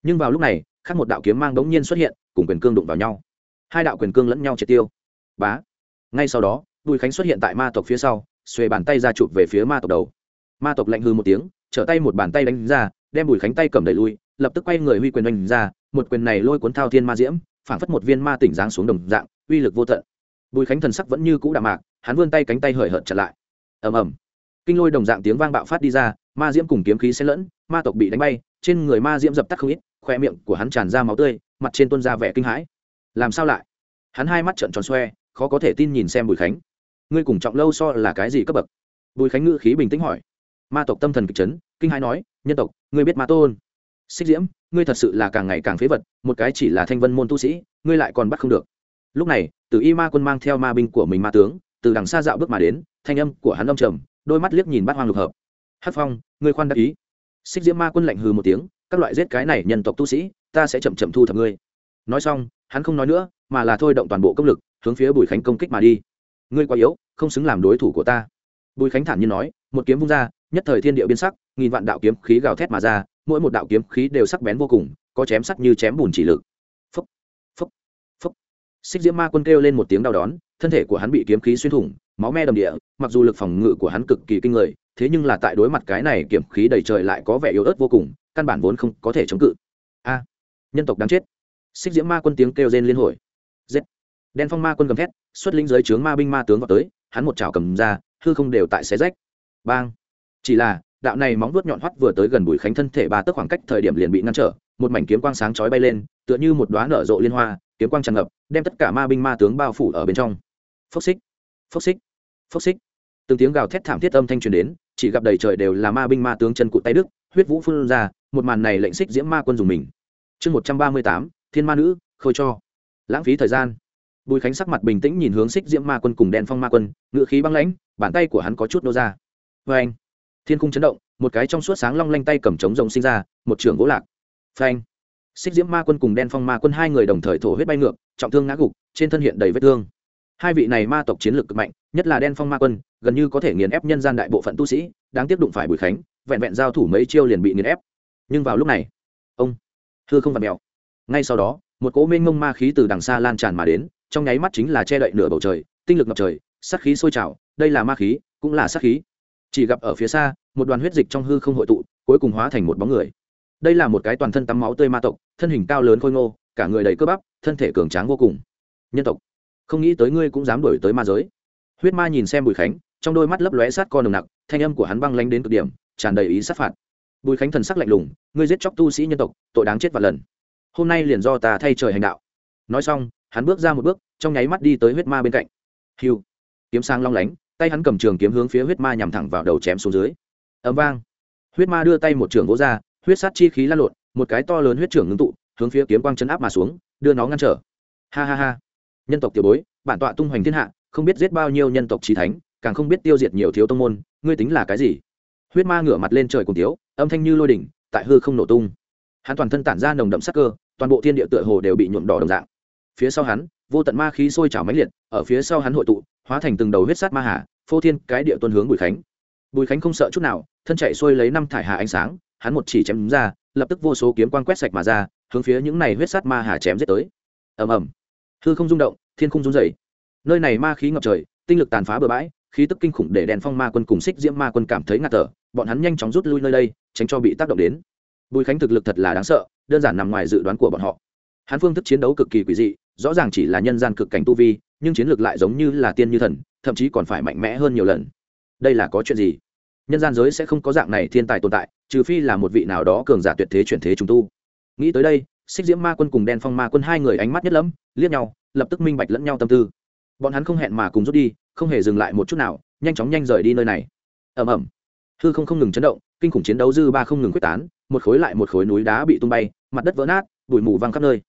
Nhưng vào lúc này, khác một đạo kiếm mang đống nhiên xuất hiện, cùng quyền cương đụng vào nhau. Hai đạo quyền cương lẫn nhau triệt tiêu. Bá. Ngay sau đó, bùi khánh xuất hiện tại ma tộc phía sau, xuề bàn tay ra chụp về phía ma tộc đầu. Ma tộc lạnh hư một tiếng, trở tay một bàn tay đánh ra, đem bùi khánh tay cầm đẩy lui, lập tức quay người huy quyền đánh ra, một quyền này lôi cuốn thao thiên ma diễm phảng phất một viên ma tỉnh giáng xuống đồng dạng, uy lực vô tận. Bùi khánh thần sắc vẫn như cũ đạm mạc, hắn vươn tay cánh tay hời hợt trở lại. Ầm ầm. Kinh lôi đồng dạng tiếng vang bạo phát đi ra, ma diễm cùng kiếm khí xen lẫn, ma tộc bị đánh bay, trên người ma diễm dập tắt không ít, khoe miệng của hắn tràn ra máu tươi, mặt trên tuôn ra vẻ kinh hãi. Làm sao lại? Hắn hai mắt trợn tròn xoe, khó có thể tin nhìn xem bùi khánh. Ngươi cùng trọng lâu so là cái gì cấp bậc? Bùi khánh ngự khí bình tĩnh hỏi. Ma tộc tâm thần kịch chấn, kinh hãi nói, nhân tộc, ngươi biết ma tôn? Xích diễm ngươi thật sự là càng ngày càng phế vật, một cái chỉ là thanh vân môn tu sĩ, ngươi lại còn bắt không được. Lúc này, từ y ma quân mang theo ma binh của mình ma tướng, từ đằng xa dạo bước mà đến, thanh âm của hắn âm trầm, đôi mắt liếc nhìn bát hoang lục hợp. Hát phong, ngươi khoan đắc ý. Xích diễm ma quân lạnh hừ một tiếng, các loại giết cái này nhân tộc tu sĩ, ta sẽ chậm chậm thu thập ngươi. Nói xong, hắn không nói nữa, mà là thôi động toàn bộ công lực, hướng phía bùi khánh công kích mà đi. Ngươi quá yếu, không xứng làm đối thủ của ta. Bùi khánh thản nhiên nói, một kiếm vung ra, nhất thời thiên địa biến sắc, nghìn vạn đạo kiếm khí gào thét mà ra mỗi một đạo kiếm khí đều sắc bén vô cùng có chém sắc như chém bùn chỉ lực. Phấp, phấp, phấp. xích diễm ma quân kêu lên một tiếng đau đón thân thể của hắn bị kiếm khí xuyên thủng máu me đầm địa mặc dù lực phòng ngự của hắn cực kỳ kinh người thế nhưng là tại đối mặt cái này kiếm khí đầy trời lại có vẻ yếu ớt vô cùng căn bản vốn không có thể chống cự. A nhân tộc đáng chết. Xích diễm ma quân tiếng kêu rên liên hồi. Giết. Đen phong ma quân gầm thét xuất linh giới trướng ma binh ma tướng vào tới hắn một chảo cầm ra hư không đều tại xé rách. Bang. Chỉ là đạo này móng vuốt nhọn hoắt vừa tới gần bùi khánh thân thể ba tấc khoảng cách thời điểm liền bị ngăn trở, một mảnh kiếm quang sáng chói bay lên, tựa như một đoá nở rộ liên hoa, kiếm quang tràn ngập, đem tất cả ma binh ma tướng bao phủ ở bên trong. Phốc xích phốc xích phốc xích. Từng tiếng gào thét thảm thiết âm thanh truyền đến, chỉ gặp đầy trời đều là ma binh ma tướng chân cụt tay đức huyết vũ phun ra, một màn này lệnh xích diễm ma quân dùng mình. Chương một trăm ba mươi tám, thiên ma nữ, khôi cho. Lãng phí thời gian. Bùi khánh sắc mặt bình tĩnh nhìn hướng xích diễm ma quân cùng đèn phong ma quân ngự khí băng lãnh, bàn tay của hắn có chút nô ra. Vê anh thiên cung chấn động, một cái trong suốt sáng long lanh tay cầm trống rồng sinh ra, một trường gỗ lạc. Phanh. Xích diễm ma quân cùng đen phong ma quân hai người đồng thời thổ huyết bay ngược, trọng thương ngã gục, trên thân hiện đầy vết thương. Hai vị này ma tộc chiến lược cực mạnh, nhất là đen phong ma quân, gần như có thể nghiền ép nhân gian đại bộ phận tu sĩ, đáng tiếp đụng phải bùi khánh, vẹn vẹn giao thủ mấy chiêu liền bị nghiền ép. Nhưng vào lúc này, ông thưa không vặt mèo. Ngay sau đó, một cỗ mênh mông ma khí từ đằng xa lan tràn mà đến, trong nháy mắt chính là che đậy nửa bầu trời, tinh lực ngập trời, sát khí sôi trào, đây là ma khí, cũng là sát khí chỉ gặp ở phía xa, một đoàn huyết dịch trong hư không hội tụ, cuối cùng hóa thành một bóng người. Đây là một cái toàn thân tắm máu tươi ma tộc, thân hình cao lớn khôi ngô, cả người đầy cơ bắp, thân thể cường tráng vô cùng. Nhân tộc, không nghĩ tới ngươi cũng dám đổi tới ma giới. Huyết ma nhìn xem bùi khánh, trong đôi mắt lấp lóe sát con nồng nặc, thanh âm của hắn băng lanh đến cực điểm, tràn đầy ý sát phạt. Bùi khánh thần sắc lạnh lùng, ngươi giết chóc tu sĩ nhân tộc, tội đáng chết và lần. Hôm nay liền do ta thay trời hành đạo. Nói xong, hắn bước ra một bước, trong nháy mắt đi tới huyết ma bên cạnh. Hiu kiếm sang long lánh tay hắn cầm trường kiếm hướng phía huyết ma nhằm thẳng vào đầu chém xuống dưới. Ấm vang. Huyết ma đưa tay một trường gỗ ra, huyết sát chi khí lan lộn, một cái to lớn huyết trưởng ngưng tụ, hướng phía kiếm quang chấn áp mà xuống, đưa nó ngăn trở. Ha ha ha. Nhân tộc tiểu bối, bản tọa tung hoành thiên hạ, không biết giết bao nhiêu nhân tộc trí thánh, càng không biết tiêu diệt nhiều thiếu tông môn, ngươi tính là cái gì? Huyết ma ngửa mặt lên trời cùng tiếu âm thanh như lôi đỉnh, tại hư không nổ tung. Hắn toàn thân tản ra nồng đậm sắc cơ, toàn bộ thiên địa tựa hồ đều bị nhuộm đỏ đồng dạng phía sau hắn, vô tận ma khí sôi trào máy liệt, ở phía sau hắn hội tụ, hóa thành từng đầu huyết sát ma hà, phô thiên cái địa tuân hướng bùi khánh. Bùi khánh không sợ chút nào, thân chạy xuôi lấy năm thải hà ánh sáng, hắn một chỉ chém ra, lập tức vô số kiếm quan quét sạch mà ra, hướng phía những này huyết sát ma hà chém giết tới. Ầm ầm. Hư không rung động, thiên không rung dày nơi này ma khí ngập trời, tinh lực tàn phá bừa bãi, khí tức kinh khủng để đèn phong ma quân cùng xích diễm ma quân cảm thấy ngạt thở, bọn hắn nhanh chóng rút lui nơi đây, tránh cho bị tác động đến. Bùi khánh thực lực thật là đáng sợ, đơn giản nằm ngoài dự đoán của bọn họ. Hắn phương thức chiến đấu cực kỳ quỷ dị rõ ràng chỉ là nhân gian cực cảnh tu vi, nhưng chiến lược lại giống như là tiên như thần, thậm chí còn phải mạnh mẽ hơn nhiều lần. Đây là có chuyện gì? Nhân gian giới sẽ không có dạng này thiên tài tồn tại, trừ phi là một vị nào đó cường giả tuyệt thế chuyển thế trùng tu. Nghĩ tới đây, xích diễm ma quân cùng đen phong ma quân hai người ánh mắt nhất lẫm, liếc nhau, lập tức minh bạch lẫn nhau tâm tư. Bọn hắn không hẹn mà cùng rút đi, không hề dừng lại một chút nào, nhanh chóng nhanh rời đi nơi này. Ầm ầm. Hư không không ngừng chấn động, kinh khủng chiến đấu dư ba không ngừng quyết tán, một khối lại một khối núi đá bị tung bay, mặt đất vỡ nát, bụi mù văng khắp nơi.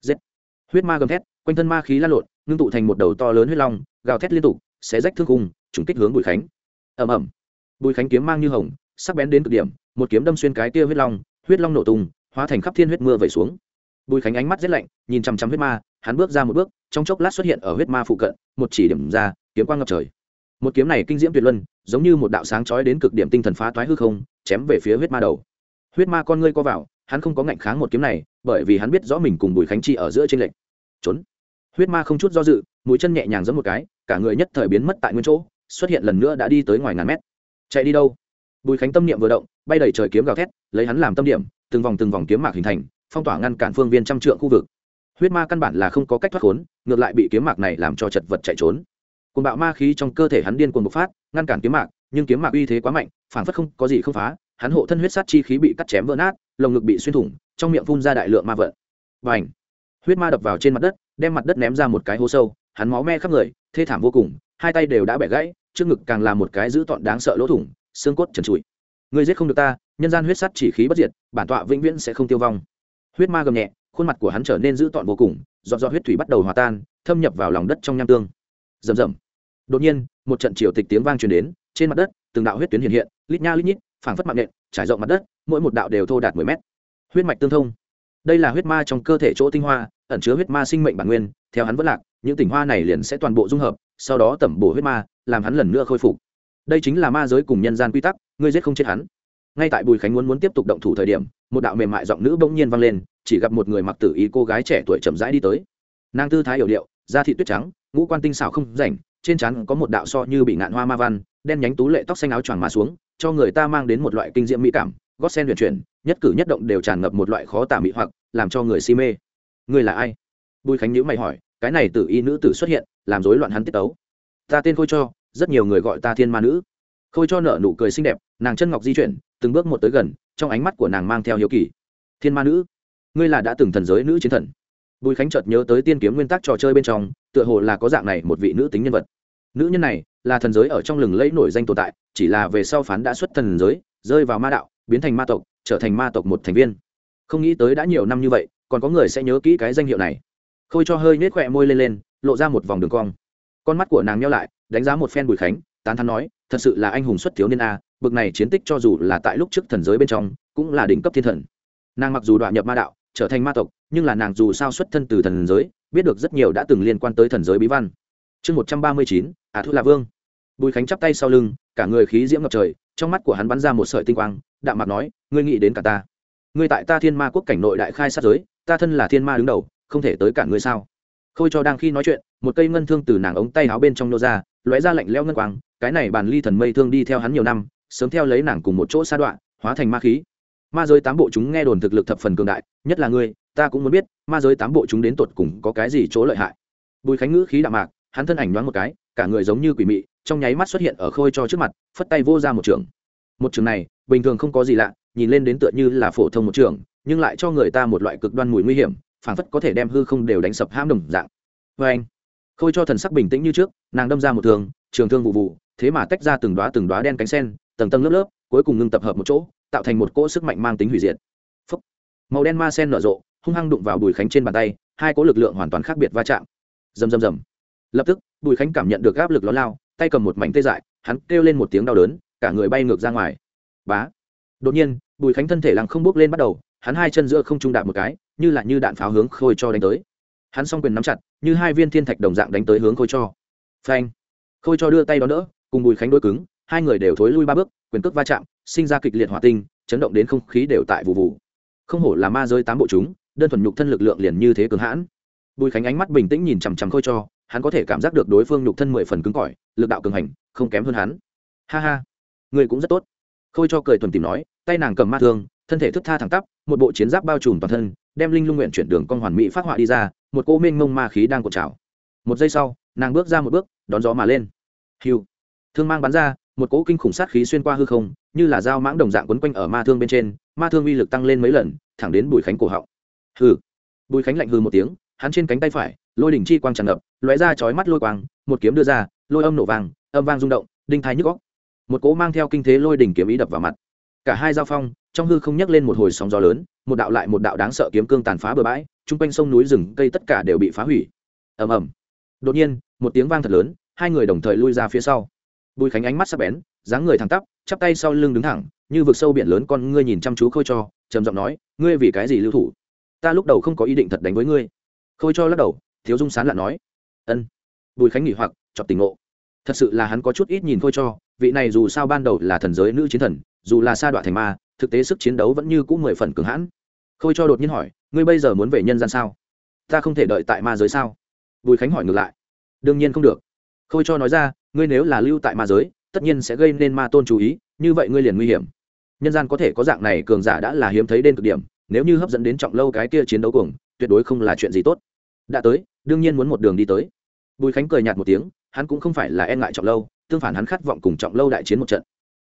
Giết huyết ma gầm thét, quanh thân ma khí lan lộn, ngưng tụ thành một đầu to lớn huyết long, gào thét liên tục, xé rách thương cung trùng kích hướng bùi khánh. Ầm ầm. Bùi khánh kiếm mang như hồng, sắc bén đến cực điểm, một kiếm đâm xuyên cái kia huyết long huyết long nổ tung, hóa thành khắp thiên huyết mưa vẩy xuống. Bùi khánh ánh mắt rét lạnh, nhìn chằm chằm huyết ma, hắn bước ra một bước, trong chốc lát xuất hiện ở huyết ma phụ cận, một chỉ điểm ra, kiếm quang ngập trời. Một kiếm này kinh diễm tuyệt luân, giống như một đạo sáng chói đến cực điểm tinh thần phá toái hư không, chém về phía huyết ma đầu. Huyết ma con ngươi co vào hắn không có ngạnh kháng một kiếm này, bởi vì hắn biết rõ mình cùng bùi khánh chi ở giữa trên lệch. Trốn. Huyết ma không chút do dự, mũi chân nhẹ nhàng giẫm một cái, cả người nhất thời biến mất tại nguyên chỗ, xuất hiện lần nữa đã đi tới ngoài ngàn mét. Chạy đi đâu? Bùi khánh tâm niệm vừa động, bay đầy trời kiếm gào thét, lấy hắn làm tâm điểm, từng vòng từng vòng kiếm mạc hình thành, phong tỏa ngăn cản phương viên trăm trượng khu vực. Huyết ma căn bản là không có cách thoát khốn, ngược lại bị kiếm mạc này làm cho chật vật chạy trốn. Cồn bạo ma khí trong cơ thể hắn điên cuồng bộc phát, ngăn cản kiếm mạc, nhưng kiếm mạc uy thế quá mạnh phản phất không có gì không phá hắn hộ thân huyết sát chi khí bị cắt chém vỡ nát, lồng ngực bị xuyên thủng, trong miệng phun ra đại lượng ma vận. Và ảnh huyết ma đập vào trên mặt đất, đem mặt đất ném ra một cái hố sâu, hắn máu me khắp người, thê thảm vô cùng, hai tay đều đã bẻ gãy, trước ngực càng là một cái dữ tọn đáng sợ lỗ thủng, xương cốt trần trụi. Người giết không được ta, nhân gian huyết sắt chỉ khí bất diệt, bản tọa vĩnh viễn sẽ không tiêu vong. Huyết ma gầm nhẹ, khuôn mặt của hắn trở nên dữ tọn vô cùng, giọt giọt huyết thủy bắt đầu hòa tan, thâm nhập vào lòng đất trong nham tương. Rầm rầm. Đột nhiên, một trận triều tịch tiếng vang truyền đến, trên mặt đất, từng đạo huyết tuyến hiện hiện, lít nha lít nhít phảng phất mạng nện, trải rộng mặt đất, mỗi một đạo đều thô đạt mười mét. Huyết mạch tương thông. Đây là huyết ma trong cơ thể chỗ tinh hoa, ẩn chứa huyết ma sinh mệnh bản nguyên, theo hắn vẫn lạc, những tỉnh hoa này liền sẽ toàn bộ dung hợp, sau đó tẩm bổ huyết ma, làm hắn lần nữa khôi phục. Đây chính là ma giới cùng nhân gian quy tắc, ngươi giết không chết hắn. Ngay tại bùi khánh muốn muốn tiếp tục động thủ thời điểm, một đạo mềm mại giọng nữ bỗng nhiên vang lên, chỉ gặp một người mặc tử ý cô gái trẻ tuổi chậm rãi đi tới. Nàng tư thái hiểu điệu, da thị tuyết trắng, ngũ quan tinh xảo không rảnh, trên trán có một đạo so như bị ngạn hoa ma văn, đen nhánh tú lệ tóc xanh áo choàng mà xuống cho người ta mang đến một loại kinh diễm mỹ cảm, gót sen huyền chuyển, nhất cử nhất động đều tràn ngập một loại khó tả mỹ hoặc, làm cho người si mê. Người là ai? Bùi khánh nhữ mày hỏi, cái này tự y nữ tử xuất hiện, làm rối loạn hắn tiết tấu. Ta tên khôi cho, rất nhiều người gọi ta thiên ma nữ. Khôi cho nở nụ cười xinh đẹp, nàng chân ngọc di chuyển, từng bước một tới gần, trong ánh mắt của nàng mang theo hiếu kỳ. Thiên ma nữ, ngươi là đã từng thần giới nữ chiến thần. Bùi khánh chợt nhớ tới tiên kiếm nguyên tắc trò chơi bên trong, tựa hồ là có dạng này một vị nữ tính nhân vật. Nữ nhân này là thần giới ở trong lừng lẫy nổi danh tồn tại, chỉ là về sau phán đã xuất thần giới, rơi vào ma đạo, biến thành ma tộc, trở thành ma tộc một thành viên. Không nghĩ tới đã nhiều năm như vậy, còn có người sẽ nhớ kỹ cái danh hiệu này. Khôi cho hơi nết khỏe môi lên lên, lộ ra một vòng đường cong. Con mắt của nàng nhau lại, đánh giá một phen bùi khánh, tán thắn nói, thật sự là anh hùng xuất thiếu niên a, bực này chiến tích cho dù là tại lúc trước thần giới bên trong, cũng là đỉnh cấp thiên thần. Nàng mặc dù đoạn nhập ma đạo, trở thành ma tộc, nhưng là nàng dù sao xuất thân từ thần giới, biết được rất nhiều đã từng liên quan tới thần giới bí văn. Chương một trăm ba mươi chín, ả thu là vương bùi khánh chắp tay sau lưng, cả người khí diễm ngập trời, trong mắt của hắn bắn ra một sợi tinh quang, đạm mặt nói, ngươi nghĩ đến cả ta. Ngươi tại ta thiên ma quốc cảnh nội đại khai sát giới, ta thân là thiên ma đứng đầu, không thể tới cả ngươi sao? Khôi cho đang khi nói chuyện, một cây ngân thương từ nàng ống tay áo bên trong nô ra, lóe ra lạnh leo ngân quang, cái này bàn ly thần mây thương đi theo hắn nhiều năm, sớm theo lấy nàng cùng một chỗ sa đoạn, hóa thành ma khí. Ma giới tám bộ chúng nghe đồn thực lực thập phần cường đại, nhất là ngươi, ta cũng muốn biết, ma giới tám bộ chúng đến tột cùng có cái gì chỗ lợi hại. Bùi khánh ngữ khí đạm mạc, hắn thân ảnh nhoáng một cái cả người giống như quỷ mị, trong nháy mắt xuất hiện ở khôi cho trước mặt, phất tay vô ra một trường. Một trường này, bình thường không có gì lạ, nhìn lên đến tựa như là phổ thông một trường, nhưng lại cho người ta một loại cực đoan mùi nguy hiểm, phảng phất có thể đem hư không đều đánh sập ham đồng dạng. Vê anh, khôi cho thần sắc bình tĩnh như trước, nàng đâm ra một thường trường thương vụ vụ, thế mà tách ra từng đoá từng đoá đen cánh sen, tầng tầng lớp lớp, cuối cùng ngưng tập hợp một chỗ, tạo thành một cỗ sức mạnh mang tính hủy diệt. Phúc. màu đen ma sen nở rộ, hung hăng đụng vào bùi khánh trên bàn tay, hai cỗ lực lượng hoàn toàn khác biệt va chạm. Rầm rầm rầm lập tức bùi khánh cảm nhận được áp lực ló lao tay cầm một mảnh tê dại hắn kêu lên một tiếng đau đớn cả người bay ngược ra ngoài. Bá! Đột nhiên bùi khánh thân thể lăng không bước lên bắt đầu hắn hai chân giữa không trung đạp một cái như là như đạn pháo hướng khôi cho đánh tới. Hắn s o n g quyền nắm chặt như hai viên thiên thạch đồng dạng đánh tới hướng khôi cho. Phanh! Khôi cho đưa tay đó đỡ, cùng bùi khánh đôi cứng hai người đều thối lui ba bước quyền cước va chạm sinh ra kịch liệt hỏa tinh chấn động đến không khí đều tại vụ vụ. Không hổ là ma rơi tám bộ chúng đơn thuần nhục thân lực lượng liền như thế cường hãn. Bùi khánh ánh mắt bình tĩnh nhìn chằm chằm khôi cho hắn có thể cảm giác được đối phương nhục thân mười phần cứng cỏi, lực đạo cường hành, không kém hơn hắn. Ha ha, người cũng rất tốt. Khôi cho cười thuần tìm nói, tay nàng cầm ma thương, thân thể thức tha thẳng tắp, một bộ chiến giáp bao trùm toàn thân, đem linh lung nguyện chuyển đường con hoàn mỹ phát họa đi ra, một cô mênh mông ma khí đang cột trào. Một giây sau, nàng bước ra một bước, đón gió mà lên. Hiu, thương mang bắn ra, một cỗ kinh khủng sát khí xuyên qua hư không, như là dao mãng đồng dạng quấn quanh ở ma thương bên trên, ma thương uy lực tăng lên mấy lần, thẳng đến bùi khánh cổ họng. Hừ. Bùi khánh lạnh hư một tiếng, hắn trên cánh tay phải lôi đỉnh chi quang tràn ngập, lóe ra chói mắt lôi quang, một kiếm đưa ra, lôi âm nổ vàng âm vang rung động, đinh thái nhức góc một cỗ mang theo kinh thế lôi đỉnh kiếm ý đập vào mặt. Cả hai giao phong, trong hư không nhắc lên một hồi sóng gió lớn, một đạo lại một đạo đáng sợ kiếm cương tàn phá bờ bãi, chung quanh sông núi rừng, cây tất cả đều bị phá hủy. Ầm ầm. Đột nhiên, một tiếng vang thật lớn, hai người đồng thời lui ra phía sau. Bùi khánh ánh mắt sắc bén, dáng người thẳng tắp, chắp tay sau lưng đứng thẳng, như vực sâu biển lớn con ngươi nhìn chăm chú khôi cho, trầm giọng nói, ngươi vì cái gì lưu thủ? Ta lúc đầu không có ý định thật đánh với ngươi. Khôi cho lắc đầu thiếu dung sán lặn nói. Ân. Bùi khánh nghỉ hoặc, chọc tình ngộ. Thật sự là hắn có chút ít nhìn thôi cho, vị này dù sao ban đầu là thần giới nữ chiến thần, dù là sa đoạn thành ma, thực tế sức chiến đấu vẫn như cũng mười phần cường hãn. Khôi cho đột nhiên hỏi, ngươi bây giờ muốn về nhân gian sao? Ta không thể đợi tại ma giới sao? Bùi khánh hỏi ngược lại. Đương nhiên không được. Khôi cho nói ra, ngươi nếu là lưu tại ma giới, tất nhiên sẽ gây nên ma tôn chú ý, như vậy ngươi liền nguy hiểm. Nhân gian có thể có dạng này cường giả đã là hiếm thấy đến cực điểm, nếu như hấp dẫn đến trọng lâu cái kia chiến đấu cùng tuyệt đối không là chuyện gì tốt đã tới, đương nhiên muốn một đường đi tới. Bùi khánh cười nhạt một tiếng, hắn cũng không phải là e ngại trọng lâu, tương phản hắn khát vọng cùng trọng lâu đại chiến một trận.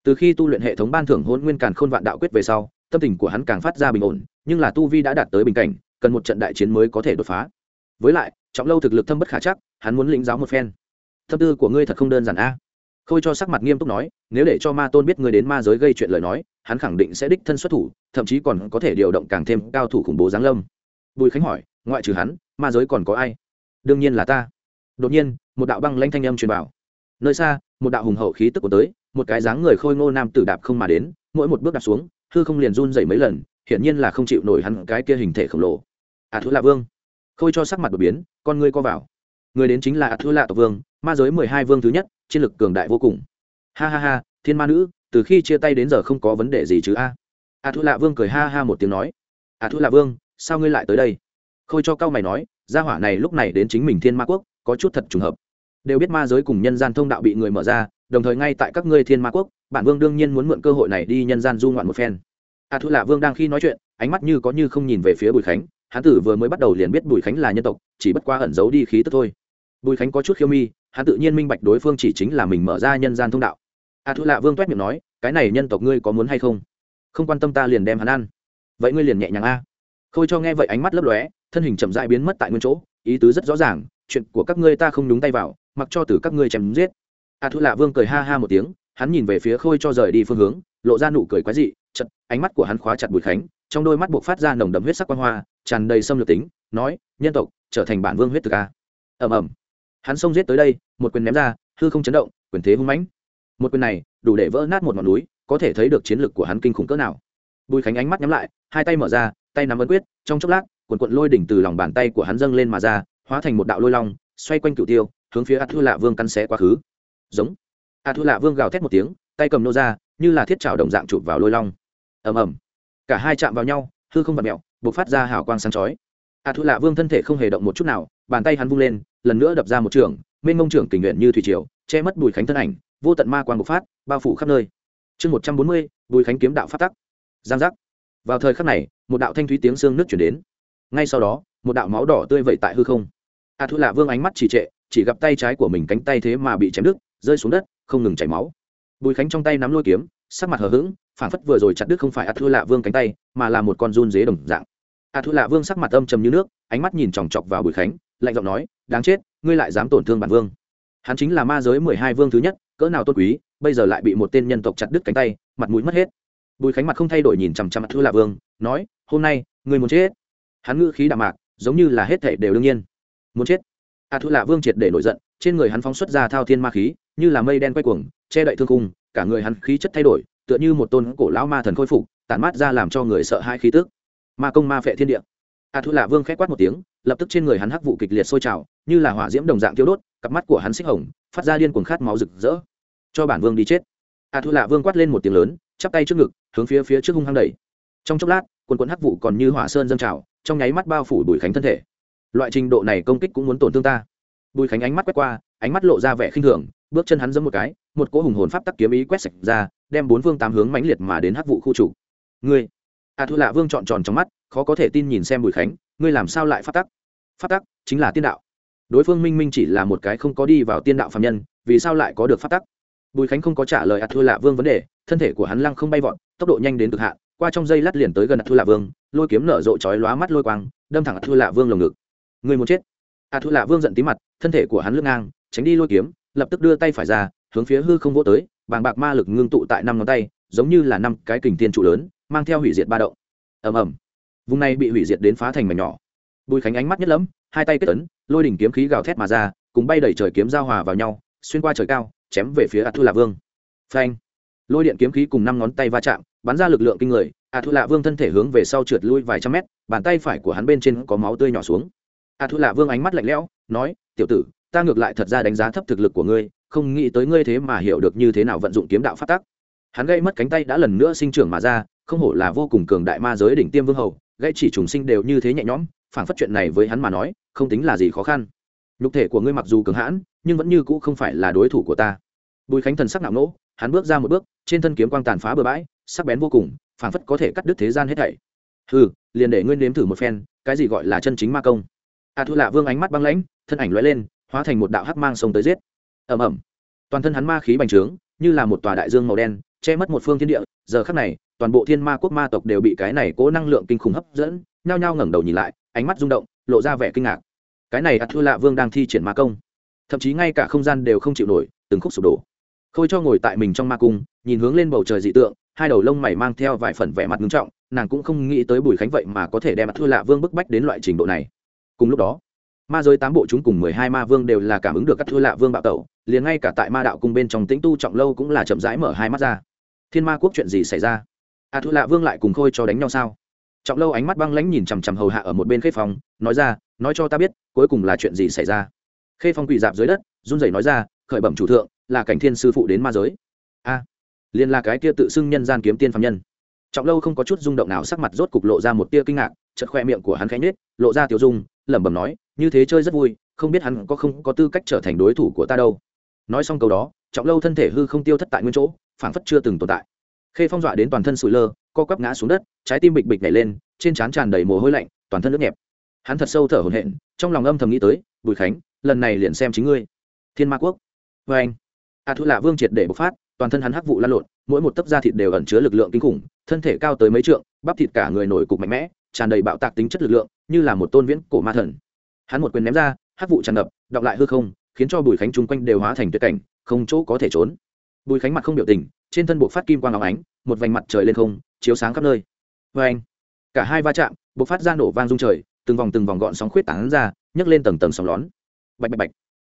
Từ khi tu luyện hệ thống ban thưởng hôn nguyên càn khôn vạn đạo quyết về sau, tâm tình của hắn càng phát ra bình ổn, nhưng là tu vi đã đạt tới bình cảnh, cần một trận đại chiến mới có thể đột phá. Với lại, trọng lâu thực lực thâm bất khả chắc, hắn muốn lĩnh giáo một phen. Tâm tư của ngươi thật không đơn giản a. Khôi cho sắc mặt nghiêm túc nói, nếu để cho ma tôn biết ngươi đến ma giới gây chuyện lời nói, hắn khẳng định sẽ đích thân xuất thủ, thậm chí còn có thể điều động càng thêm cao thủ khủng bố giáng lâm. Bùi khánh hỏi ngoại trừ hắn, ma giới còn có ai? Đương nhiên là ta. Đột nhiên, một đạo băng lanh thanh âm truyền vào. Nơi xa, một đạo hùng hậu khí tức của tới, một cái dáng người khôi ngô nam tử đạp không mà đến, mỗi một bước đạp xuống, hư không liền run dậy mấy lần, hiển nhiên là không chịu nổi hắn cái kia hình thể khổng lồ. À thú lạ vương. Khôi cho sắc mặt đột biến, con ngươi co vào. Người đến chính là à thú lạ tộc vương, ma giới mười hai vương thứ nhất, chiến lực cường đại vô cùng. Ha ha ha, thiên ma nữ, từ khi chia tay đến giờ không có vấn đề gì chứ a. À? a thu lạ vương cười ha ha một tiếng nói. A thu lạ vương, sao ngươi lại tới đây? Khôi cho cao mày nói, gia hỏa này lúc này đến chính mình thiên ma quốc, có chút thật trùng hợp. Đều biết ma giới cùng nhân gian thông đạo bị người mở ra, đồng thời ngay tại các ngươi thiên ma quốc, bản vương đương nhiên muốn mượn cơ hội này đi nhân gian du ngoạn một phen. A thu lạ vương đang khi nói chuyện, ánh mắt như có như không nhìn về phía bùi khánh hán tử vừa mới bắt đầu liền biết bùi khánh là nhân tộc, chỉ bất qua ẩn giấu đi khí tức thôi. Bùi khánh có chút khiêu mi, hắn tự nhiên minh bạch đối phương chỉ chính là mình mở ra nhân gian thông đạo. A thu lạ vương t miệng nói, cái này nhân tộc ngươi có muốn hay không? Không quan tâm ta liền đem hắn ăn. Vậy ngươi liền nhẹ nhàng a. Khôi cho nghe vậy ánh mắt lấp lóe thân hình chậm rãi biến mất tại nguyên chỗ, ý tứ rất rõ ràng, chuyện của các ngươi ta không nhúng tay vào, mặc cho từ các ngươi chém giết. A thu lạ vương cười ha ha một tiếng, hắn nhìn về phía khôi cho rời đi phương hướng, lộ ra nụ cười quái dị chật ánh mắt của hắn khóa chặt bùi khánh, trong đôi mắt buộc phát ra nồng đậm huyết sắc quan hoa, tràn đầy xâm lược tính, nói, nhân tộc, trở thành bản vương huyết thực a. Ẩm ẩm hắn xông giết tới đây, một quyền ném ra, hư không chấn động, quyền thế hung mãnh. Một quyền này, đủ để vỡ nát một ngọn núi, có thể thấy được chiến lực của hắn kinh khủng cỡ nào. Bùi khánh ánh mắt nhắm lại, hai tay mở ra, tay nắm ấn quyết, trong chốc lát quần quận lôi đỉnh từ lòng bàn tay của hắn dâng lên mà ra, hóa thành một đạo lôi long, xoay quanh cửu tiêu, hướng phía a thu lạ vương căn xé quá khứ. Giống. A thu lạ vương gào thét một tiếng, tay cầm nô ra, như là thiết trào đồng dạng chụp vào lôi long. Ầm ầm. Cả hai chạm vào nhau, hư không bật mẹo buộc phát ra hào quang sáng chói. A thu lạ vương thân thể không hề động một chút nào, bàn tay hắn vung lên, lần nữa đập ra một trường, mênh mông trưởng tình nguyện như thủy triều, che mất bùi khánh thân ảnh, vô tận ma quang bộc phát, bao phủ khắp nơi. Chương một trăm bốn mươi, bùi khánh kiếm đạo phát tắc. Giang giác. Vào thời khắc này, một đạo thanh thúy tiếng xương nước chuyển đến ngay sau đó, một đạo máu đỏ tươi vẩy tại hư không. A thu lạ vương ánh mắt chỉ trệ, chỉ gặp tay trái của mình cánh tay thế mà bị chém đứt, rơi xuống đất, không ngừng chảy máu. Bùi khánh trong tay nắm lôi kiếm, sắc mặt hờ hững, phản phất vừa rồi chặt đứt không phải a thu lạ vương cánh tay, mà là một con run dế đồng dạng. A thu lạ vương sắc mặt âm trầm như nước, ánh mắt nhìn chòng chọc vào bùi khánh, lạnh giọng nói, đáng chết, ngươi lại dám tổn thương bản vương. Hắn chính là ma giới mười hai vương thứ nhất, cỡ nào tôn quý, bây giờ lại bị một tên nhân tộc chặt đứt cánh tay, mặt mũi mất hết. Bùi khánh mặt không thay đổi nhìn chằm chằm A Thu lạ vương, nói, hôm nay, ngươi muốn chết hắn ngữ khí đạm mạc giống như là hết thể đều đương nhiên. Muốn chết. A à, thu lạ vương triệt để nổi giận trên người hắn phóng xuất ra thao thiên ma khí như là mây đen quay cuồng che đậy thương cung cả người hắn khí chất thay đổi tựa như một tôn cổ lão ma thần khôi phục tản mát ra làm cho người sợ hãi khí tức. Ma công ma phệ thiên địa. A à, thu lạ vương khẽ quát một tiếng lập tức trên người hắn hắc vụ kịch liệt sôi trào như là hỏa diễm đồng dạng tiêu đốt cặp mắt của hắn xích hồng phát ra điên cuồng khát máu rực rỡ. Cho bản vương đi chết. A thu lạ vương quát lên một tiếng lớn chắp tay trước ngực hướng phía phía trước hung hăng đẩy. Trong chốc lát quần quần hắc vụ còn như hỏa sơn dâng trào, trong nháy mắt bao phủ bùi khánh thân thể. Loại trình độ này công kích cũng muốn tổn thương ta. Bùi khánh ánh mắt quét qua, ánh mắt lộ ra vẻ khinh thường, bước chân hắn giẫm một cái, một cỗ hùng hồn pháp tắc kiếm ý quét sạch ra, đem bốn phương tám hướng mãnh liệt mà đến hắc vụ khu chủ ngươi a thu lạ vương trọn tròn trong mắt, khó có thể tin nhìn xem bùi khánh, ngươi làm sao lại pháp tắc? Pháp tắc chính là tiên đạo. Đối phương minh minh chỉ là một cái không có đi vào tiên đạo phạm nhân, vì sao lại có được pháp tắc? Bùi khánh không có trả lời a thu lạ vương vấn đề, thân thể của hắn lăng không bay vọt, tốc độ nhanh đến cực hạn qua trong dây lát liền tới gần ạt lạ vương, lôi kiếm nở rộ chói lóa mắt lôi quang, đâm thẳng ạt lạ vương lồng ngực. Người muốn chết. Ạt thư lạ vương giận tí mặt, thân thể của hắn lướt ngang, tránh đi lôi kiếm, lập tức đưa tay phải ra, hướng phía hư không vỗ tới, bàng bạc ma lực ngưng tụ tại năm ngón tay, giống như là năm cái kình tiên trụ lớn, mang theo hủy diệt ba động. Ầm ầm. Vùng này bị hủy diệt đến phá thành mảnh nhỏ. Bùi khánh ánh mắt nhất lẫm, hai tay kết tấn lôi đỉnh kiếm khí gào thét mà ra, cùng bay đẩy trời kiếm giao hòa vào nhau, xuyên qua trời cao, chém về phía a thư lạ vương. Phanh. Lôi điện kiếm khí cùng năm ngón tay va chạm bắn ra lực lượng kinh người a thu lạ vương thân thể hướng về sau trượt lui vài trăm mét, bàn tay phải của hắn bên trên có máu tươi nhỏ xuống. A thu lạ vương ánh mắt lạnh lẽo, nói, tiểu tử, ta ngược lại thật ra đánh giá thấp thực lực của ngươi, không nghĩ tới ngươi thế mà hiểu được như thế nào vận dụng kiếm đạo phát tắc. Hắn gây mất cánh tay đã lần nữa sinh trưởng mà ra, không hổ là vô cùng cường đại ma giới đỉnh tiêm vương hầu gây chỉ trùng sinh đều như thế nhẹ nhõm phản phát chuyện này với hắn mà nói, không tính là gì khó khăn. Nhục thể của ngươi mặc dù cường hãn, nhưng vẫn như cũ không phải là đối thủ của ta. Bùi khánh thần sắc nặng nỗ hắn bước ra một bước trên thân kiếm quang tàn phá bừa bãi sắc bén vô cùng phảng phất có thể cắt đứt thế gian hết thảy. Hừ, liền để nguyên nếm thử một phen cái gì gọi là chân chính ma công. A thu lạ vương ánh mắt băng lãnh thân ảnh lóe lên hóa thành một đạo hắc mang sông tới giết. Ầm ầm. Toàn thân hắn ma khí bành trướng như là một tòa đại dương màu đen che mất một phương thiên địa. Giờ khắc này toàn bộ thiên ma quốc ma tộc đều bị cái này cố năng lượng kinh khủng hấp dẫn nhao nhao ngẩng đầu nhìn lại ánh mắt rung động lộ ra vẻ kinh ngạc. Cái này ắt Thu lạ vương đang thi triển ma công. Thậm chí ngay cả không gian đều không chịu nổi từng khúc sụp đổ khôi cho ngồi tại mình trong ma cung nhìn hướng lên bầu trời dị tượng hai đầu lông mày mang theo vài phần vẻ mặt nghiêm trọng nàng cũng không nghĩ tới bùi khánh vậy mà có thể đem thư lạ vương bức bách đến loại trình độ này. Cùng lúc đó ma giới tám bộ chúng cùng mười hai ma vương đều là cảm ứng được các thư lạ vương bạo tẩu liền ngay cả tại ma đạo cung bên trong tĩnh tu trọng lâu cũng là chậm rãi mở hai mắt ra. Thiên ma quốc chuyện gì xảy ra? À, A thư lạ vương lại cùng khôi cho đánh nhau sao? Trọng lâu ánh mắt băng lãnh nhìn chằm chằm hầu hạ ở một bên khê phòng, nói ra nói cho ta biết cuối cùng là chuyện gì xảy ra? Khê phong quỳ dạp dưới đất run rẩy nói ra khởi bẩm chủ thượng là cảnh thiên sư phụ đến ma giới. A liền là cái kia tự xưng nhân gian kiếm tiên phạm nhân. Trọng lâu không có chút rung động nào sắc mặt rốt cục lộ ra một tia kinh ngạc chật khoe miệng của hắn khẽ nết, lộ ra tiểu dung lẩm bẩm nói như thế chơi rất vui không biết hắn có không có tư cách trở thành đối thủ của ta đâu. Nói xong câu đó trọng lâu thân thể hư không tiêu thất tại nguyên chỗ phảng phất chưa từng tồn tại. Khê phong dọa đến toàn thân sủi lơ co quắp ngã xuống đất trái tim bịch bịch nhảy lên trên trán tràn đầy mồ hôi lạnh toàn thân nước nhẹp. Hắn thật sâu thở hổn hển trong lòng âm thầm nghĩ tới bùi khánh lần này liền xem chính ngươi. Thiên ma quốc. Vê anh a thu lạ vương triệt để bộc phát, toàn thân hắn hắc vụ lan lộn, mỗi một tấc da thịt đều ẩn chứa lực lượng kinh khủng, thân thể cao tới mấy trượng, bắp thịt cả người nổi cục mạnh mẽ, tràn đầy bạo tạc tính chất lực lượng, như là một tôn viễn cổ ma thần. Hắn một quyền ném ra, hắc vụ tràn ngập đọng lại hư không, khiến cho bùi khánh chung quanh đều hóa thành tuyệt cảnh, không chỗ có thể trốn. Bùi khánh mặt không biểu tình, trên thân buộc phát kim quang áo ánh, một vành mặt trời lên không, chiếu sáng khắp nơi. Vê anh, cả hai va chạm, buộc phát ra nổ vang rung trời, từng vòng từng vòng gọn sóng khuyết tán ra, nhấc lên tầng tầng sóng lón. Bạch bạch bạch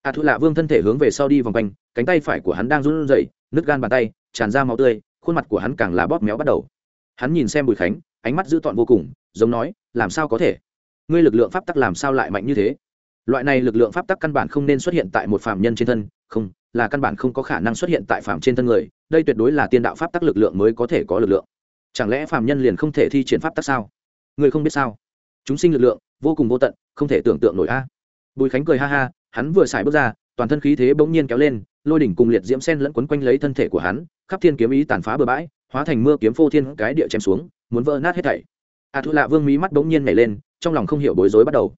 a à thu lạ vương thân thể hướng về sau đi vòng quanh, cánh tay phải của hắn đang run rẩy, nứt gan bàn tay, tràn ra máu tươi, khuôn mặt của hắn càng là bóp méo bắt đầu. Hắn nhìn xem bùi khánh, ánh mắt dữ tọn vô cùng, giống nói, làm sao có thể? Ngươi lực lượng pháp tắc làm sao lại mạnh như thế? Loại này lực lượng pháp tắc căn bản không nên xuất hiện tại một phạm nhân trên thân, không, là căn bản không có khả năng xuất hiện tại phạm trên thân người, đây tuyệt đối là tiên đạo pháp tắc lực lượng mới có thể có lực lượng. Chẳng lẽ phạm nhân liền không thể thi triển pháp tắc sao? Người không biết sao? Chúng sinh lực lượng vô cùng vô tận, không thể tưởng tượng nổi a. Bùi khánh cười ha ha hắn vừa xài bước ra, toàn thân khí thế bỗng nhiên kéo lên, lôi đỉnh cùng liệt diễm sen lẫn quấn quanh lấy thân thể của hắn, khắp thiên kiếm ý tàn phá bừa bãi, hóa thành mưa kiếm phô thiên cái địa chém xuống, muốn vỡ nát hết thảy. A thu lạ vương mí mắt bỗng nhiên nhảy lên, trong lòng không hiểu bối rối bắt đầu.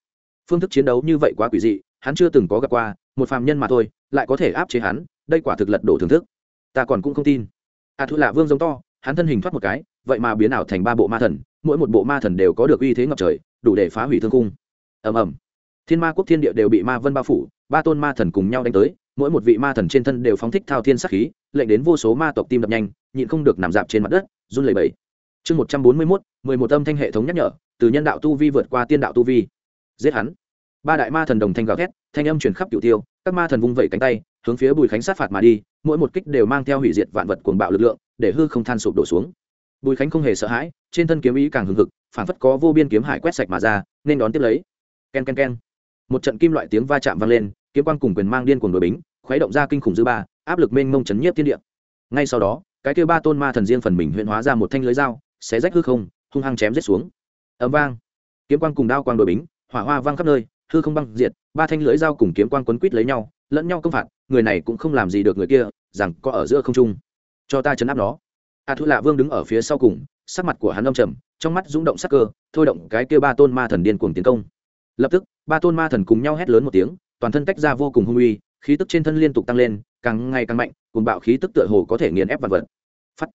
Phương thức chiến đấu như vậy quá quỷ dị, hắn chưa từng có gặp qua, một phàm nhân mà thôi, lại có thể áp chế hắn, đây quả thực lật đổ thưởng thức. Ta còn cũng không tin. A thu lạ vương giống to, hắn thân hình thoát một cái, vậy mà biến ảo thành ba bộ ma thần, mỗi một bộ ma thần đều có được uy thế ngập trời, đủ để phá hủy thương cung. Ầm ầm thiên ma quốc thiên địa đều bị ma vân bao phủ, ba tôn ma thần cùng nhau đánh tới, mỗi một vị ma thần trên thân đều phóng thích thao thiên sắc khí, lệnh đến vô số ma tộc tim đập nhanh, nhịn không được nằm dạp trên mặt đất, run lẩy bẩy. Chương một trăm bốn mươi mốt, mười một âm thanh hệ thống nhắc nhở, từ nhân đạo tu vi vượt qua tiên đạo tu vi. Giết hắn. Ba đại ma thần đồng thanh gào thét, thanh âm chuyển khắp cửu tiêu, các ma thần vung vẩy cánh tay, hướng phía bùi khánh sát phạt mà đi, mỗi một kích đều mang theo hủy diệt vạn vật cuồng bạo lực lượng, để hư không than sụp đổ xuống. Bùi khánh không hề sợ hãi, trên thân kiếm ý càng hừng hực, phản phất có vô biên kiếm hải quét sạch mà ra, nên đón tiếp lấy. Ken ken ken một trận kim loại tiếng va chạm vang lên, kiếm quang cùng quyền mang điên cuồng đội bính, khuấy động ra kinh khủng dư ba, áp lực mênh mông chấn nhiếp thiên địa. Ngay sau đó, cái kêu ba tôn ma thần riêng phần mình huyện hóa ra một thanh lưới dao, xé rách hư không, hung hăng chém rết xuống. Ấm vang. Kiếm quang cùng đao quang đội bính, hỏa hoa vang khắp nơi, hư không băng diệt, ba thanh lưới dao cùng kiếm quang quấn quít lấy nhau, lẫn nhau công phạt, người này cũng không làm gì được người kia, rằng có ở giữa không trung. Cho ta chấn áp nó. A thu lạ vương đứng ở phía sau cùng, sắc mặt của hắn âm trầm, trong mắt rúng động sắc cơ, thôi động cái kia ba tôn ma thần điên cuồng tiến công lập tức, ba tôn ma thần cùng nhau hét lớn một tiếng, toàn thân tách ra vô cùng hung uy, khí tức trên thân liên tục tăng lên, càng ngày càng mạnh cùng bạo khí tức tựa hồ có thể nghiền ép vật vật. Phắt.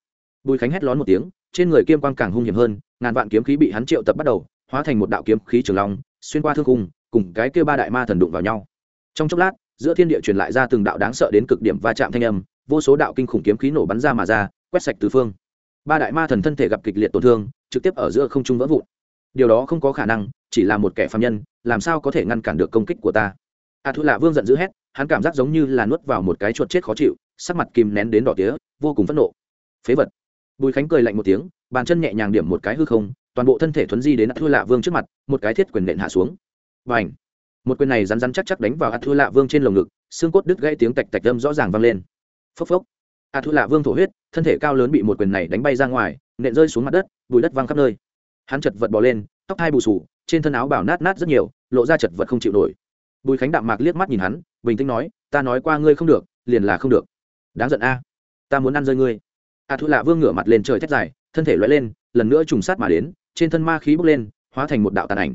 Bùi khánh hét lón một tiếng, trên người kiêm quang càng hung hiểm hơn, ngàn vạn kiếm khí bị hắn triệu tập bắt đầu, hóa thành một đạo kiếm khí trường long, xuyên qua thương cung, cùng cái kia ba đại ma thần đụng vào nhau. Trong chốc lát, giữa thiên địa truyền lại ra từng đạo đáng sợ đến cực điểm va chạm thanh âm, vô số đạo kinh khủng kiếm khí nổ bắn ra mà ra, quét sạch tứ phương. Ba đại ma thần thân thể gặp kịch liệt tổn thương, trực tiếp ở giữa không trung vỡ vụn. Điều đó không có khả năng chỉ là một kẻ phạm nhân, làm sao có thể ngăn cản được công kích của ta? A thu lạ vương giận dữ hét, hắn cảm giác giống như là nuốt vào một cái chuột chết khó chịu, sắc mặt kìm nén đến đỏ tía, vô cùng phẫn nộ. Phế vật. Bùi khánh cười lạnh một tiếng, bàn chân nhẹ nhàng điểm một cái hư không, toàn bộ thân thể thuấn di đến a thu lạ vương trước mặt, một cái thiết quyền nện hạ xuống. Và ảnh một quyền này rắn rắn chắc chắc đánh vào a thu lạ vương trên lồng ngực, xương cốt đứt gãy tiếng tạch tạch âm rõ ràng vang lên. Phốc phốc. A thu lạ vương thổ huyết, thân thể cao lớn bị một quyền này đánh bay ra ngoài, nện rơi xuống mặt đất bụi đất văng khắp nơi. Hắn chật vật bỏ lên tóc hai bù sù trên thân áo bảo nát nát rất nhiều, lộ ra chật vật không chịu nổi. Bùi khánh đạm mạc liếc mắt nhìn hắn, bình tĩnh nói, ta nói qua ngươi không được, liền là không được. Đáng giận a, ta muốn ăn rơi ngươi. A Thụ lạ vương ngửa mặt lên trời thét dài, thân thể loay lên, lần nữa trùng sát mà đến, trên thân ma khí bốc lên, hóa thành một đạo tàn ảnh.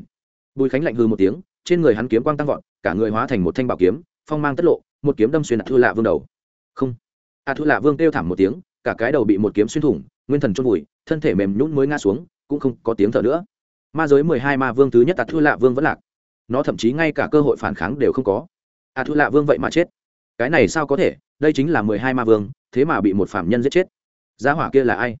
Bùi khánh lạnh hư một tiếng, trên người hắn kiếm quang tăng vọt, cả người hóa thành một thanh bảo kiếm, phong mang tất lộ, một kiếm đâm xuyên a Thụ lạ vương đầu. Không. A Thụ lạ vương kêu thảm một tiếng, cả cái đầu bị một kiếm xuyên thủng, nguyên thần chôn vùi, thân thể mềm nhún mới ngã xuống, cũng không có tiếng thở nữa ma giới mười hai ma vương thứ nhất a thu lạ vương vẫn lạc. Nó thậm chí ngay cả cơ hội phản kháng đều không có. A thu lạ vương vậy mà chết. Cái này sao có thể? Đây chính là mười hai ma vương, thế mà bị một phạm nhân giết chết. Giá hỏa kia là ai?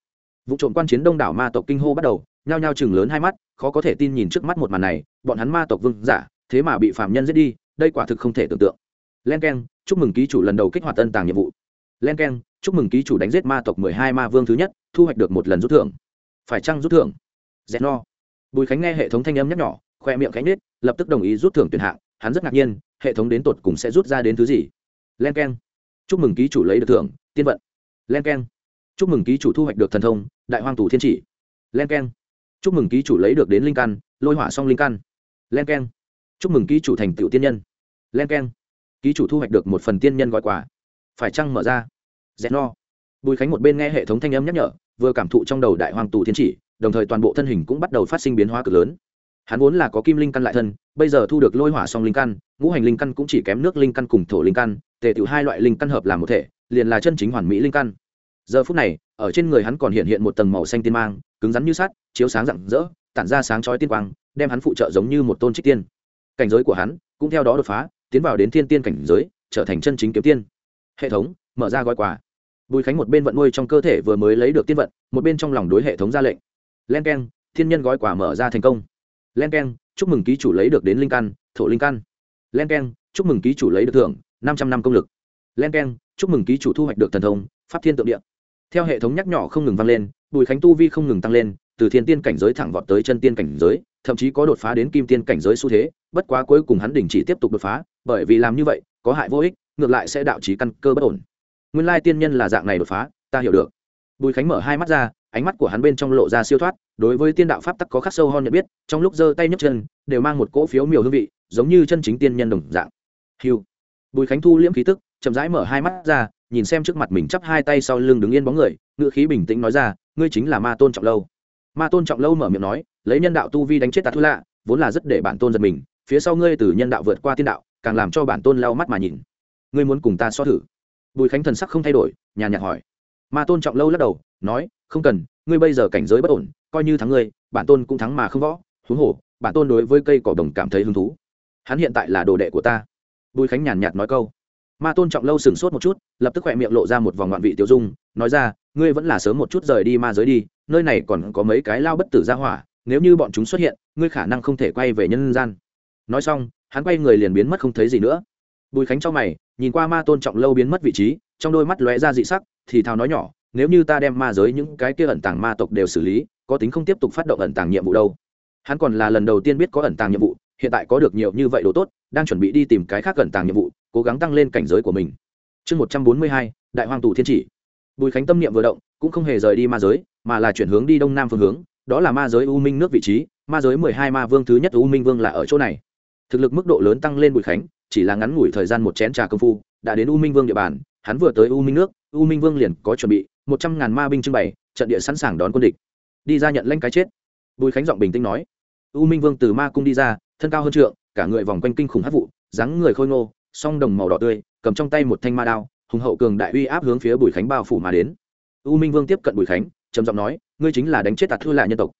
Vụ trộm quan chiến đông đảo ma tộc kinh hô bắt đầu, nhao nhao chừng lớn hai mắt, khó có thể tin nhìn trước mắt một màn này, bọn hắn ma tộc vương giả, thế mà bị phạm nhân giết đi, đây quả thực không thể tưởng tượng. Len k e n chúc mừng ký chủ lần đầu kích hoạt tân tàng nhiệm vụ. Len k e n chúc mừng ký chủ đánh giết ma tộc mười hai ma vương thứ nhất, thu hoạch được một lần rút thưởng. Phải chăng rút thưởng? Dẹt no bùi khánh nghe hệ thống thanh âm nhắc nhỏ khoe miệng khánh nết lập tức đồng ý rút thưởng tuyển hạng. Hắn rất ngạc nhiên hệ thống đến tột cùng sẽ rút ra đến thứ gì? Len k e n chúc mừng ký chủ lấy được thưởng tiên vận. Len k e n chúc mừng ký chủ thu hoạch được thần thông đại hoang tù thiên chỉ. Len k e n chúc mừng ký chủ lấy được đến linh căn lôi hỏa song linh căn. Len k e n chúc mừng ký chủ thành tựu tiên nhân. Len k e n ký chủ thu hoạch được một phần tiên nhân gọi quà. Phải chăng mở ra? Zeno, no. Bùi khánh một bên nghe hệ thống thanh âm nhắc nhở vừa cảm thụ trong đầu đại hoàng tù thiên chỉ đồng thời toàn bộ thân hình cũng bắt đầu phát sinh biến hóa cực lớn. Hắn vốn là có kim linh căn lại thân, bây giờ thu được lôi hỏa song linh căn, ngũ hành linh căn cũng chỉ kém nước linh căn cùng thổ linh căn, tề tiểu hai loại linh căn hợp làm một thể, liền là chân chính hoàn mỹ linh căn. Giờ phút này, ở trên người hắn còn hiện hiện một tầng màu xanh tiên mang, cứng rắn như sắt, chiếu sáng rạng rỡ, tản ra sáng chói tiên quang, đem hắn phụ trợ giống như một tôn trích tiên. Cảnh giới của hắn cũng theo đó đột phá, tiến vào đến thiên tiên cảnh giới, trở thành chân chính kiếm tiên. Hệ thống, mở ra gói quà. Bùi khánh một bên vận nuôi trong cơ thể vừa mới lấy được tiên vận, một bên trong lòng đối hệ thống ra lệnh len k e n thiên nhân gói quà mở ra thành công. Len k e n chúc mừng ký chủ lấy được đến linh căn, thổ linh căn. Len k e n chúc mừng ký chủ lấy được thưởng, năm trăm năm công lực. Len k e n chúc mừng ký chủ thu hoạch được thần thông, pháp thiên tượng địa. Theo hệ thống nhắc nhỏ không ngừng vang lên, bùi khánh tu vi không ngừng tăng lên, từ thiên tiên cảnh giới thẳng vọt tới chân tiên cảnh giới, thậm chí có đột phá đến kim tiên cảnh giới xu thế, bất quá cuối cùng hắn đình chỉ tiếp tục đột phá, bởi vì làm như vậy, có hại vô ích, ngược lại sẽ đạo trí căn cơ bất ổn. Nguyên lai tiên nhân là dạng này đột phá, ta hiểu được bùi khánh mở hai mắt ra, ánh mắt của hắn bên trong lộ ra siêu thoát, đối với tiên đạo pháp tắc có khắc sâu hơn nhận biết, trong lúc giơ tay nhấc chân, đều mang một cỗ phiếu miều hương vị, giống như chân chính tiên nhân đồng dạng. Hiu bùi khánh thu liễm khí tức, chậm rãi mở hai mắt ra, nhìn xem trước mặt mình chắp hai tay sau lưng đứng yên bóng người ngựa khí bình tĩnh nói ra, ngươi chính là ma tôn trọng lâu. Ma tôn trọng lâu mở miệng nói, lấy nhân đạo tu vi đánh chết tà thu lạ, vốn là rất để bản tôn giật mình, phía sau ngươi từ nhân đạo vượt qua tiên đạo, càng làm cho bản tôn lau mắt mà nhìn. Ngươi muốn cùng ta so thử? Bùi khánh thần sắc không thay đổi nhà nhạt hỏi ma tôn trọng lâu lắc đầu, nói, không cần, ngươi bây giờ cảnh giới bất ổn, coi như thắng ngươi, bản tôn cũng thắng mà không võ. Huống hồ, bản tôn đối với cây cỏ đồng cảm thấy hứng thú. Hắn hiện tại là đồ đệ của ta. Bùi khánh nhàn nhạt nói câu. Ma tôn trọng lâu sửng sốt một chút, lập tức khỏe miệng lộ ra một vòng ngoạn vị tiêu dung, nói ra, ngươi vẫn là sớm một chút rời đi ma giới đi, nơi này còn có mấy cái lao bất tử ra hỏa, nếu như bọn chúng xuất hiện, ngươi khả năng không thể quay về nhân gian. Nói xong, hắn quay người liền biến mất không thấy gì nữa. Bùi khánh cho mày, nhìn qua ma tôn trọng lâu biến mất vị trí, trong đôi mắt lóe ra dị sắc thì thào nói nhỏ, nếu như ta đem ma giới những cái kia ẩn tàng ma tộc đều xử lý, có tính không tiếp tục phát động ẩn tàng nhiệm vụ đâu. Hắn còn là lần đầu tiên biết có ẩn tàng nhiệm vụ, hiện tại có được nhiều như vậy đồ tốt, đang chuẩn bị đi tìm cái khác ẩn tàng nhiệm vụ, cố gắng tăng lên cảnh giới của mình. Chương một trăm bốn mươi hai, đại hoàng tù thiên chỉ. Bùi khánh tâm niệm vừa động, cũng không hề rời đi ma giới, mà là chuyển hướng đi đông nam phương hướng, đó là ma giới u minh nước vị trí, ma giới mười hai ma vương thứ nhất u minh vương là ở chỗ này. Thực lực mức độ lớn tăng lên bùi khánh, chỉ là ngắn ngủi thời gian một chén trà công phu, đã đến u minh vương địa bàn, hắn vừa tới u minh nước u minh vương liền có chuẩn bị, một trăm ngàn ma binh trưng bày, trận địa sẵn sàng đón quân địch. Đi ra nhận lãnh cái chết. Bùi khánh giọng bình tĩnh nói. U minh vương từ ma cung đi ra, thân cao hơn trượng, cả người vòng quanh kinh khủng hát vụ, dáng người khôi ngô, song đồng màu đỏ tươi, cầm trong tay một thanh ma đao, hùng hậu cường đại uy áp hướng phía bùi khánh bao phủ mà đến. U minh vương tiếp cận bùi khánh, trầm giọng nói, ngươi chính là đánh chết tạt thua lại nhân tộc.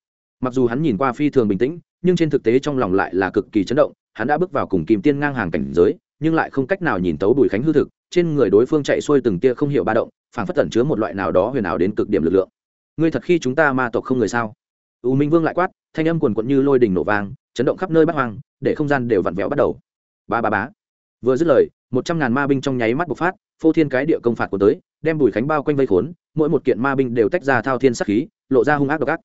Mặc dù hắn nhìn qua phi thường bình tĩnh, nhưng trên thực tế trong lòng lại là cực kỳ chấn động, hắn đã bước vào cùng kìm tiên ngang hàng cảnh giới nhưng lại không cách nào nhìn tấu bùi khánh hư thực, trên người đối phương chạy xuôi từng tia không hiểu ba động phản phất tẩn chứa một loại nào đó huyền ảo đến cực điểm lực lượng. Ngươi thật khi chúng ta ma tộc không người sao? U minh vương lại quát, thanh âm quần quận như lôi đình nổ vang, chấn động khắp nơi bắt hoang, để không gian đều vặn vẹo bắt đầu. Ba ba bá vừa dứt lời, một trăm ngàn ma binh trong nháy mắt bộc phát, phô thiên cái địa công phạt của tới, đem bùi khánh bao quanh vây khốn, mỗi một kiện ma binh đều tách ra thao thiên sắc khí, lộ ra hung ác độc ác.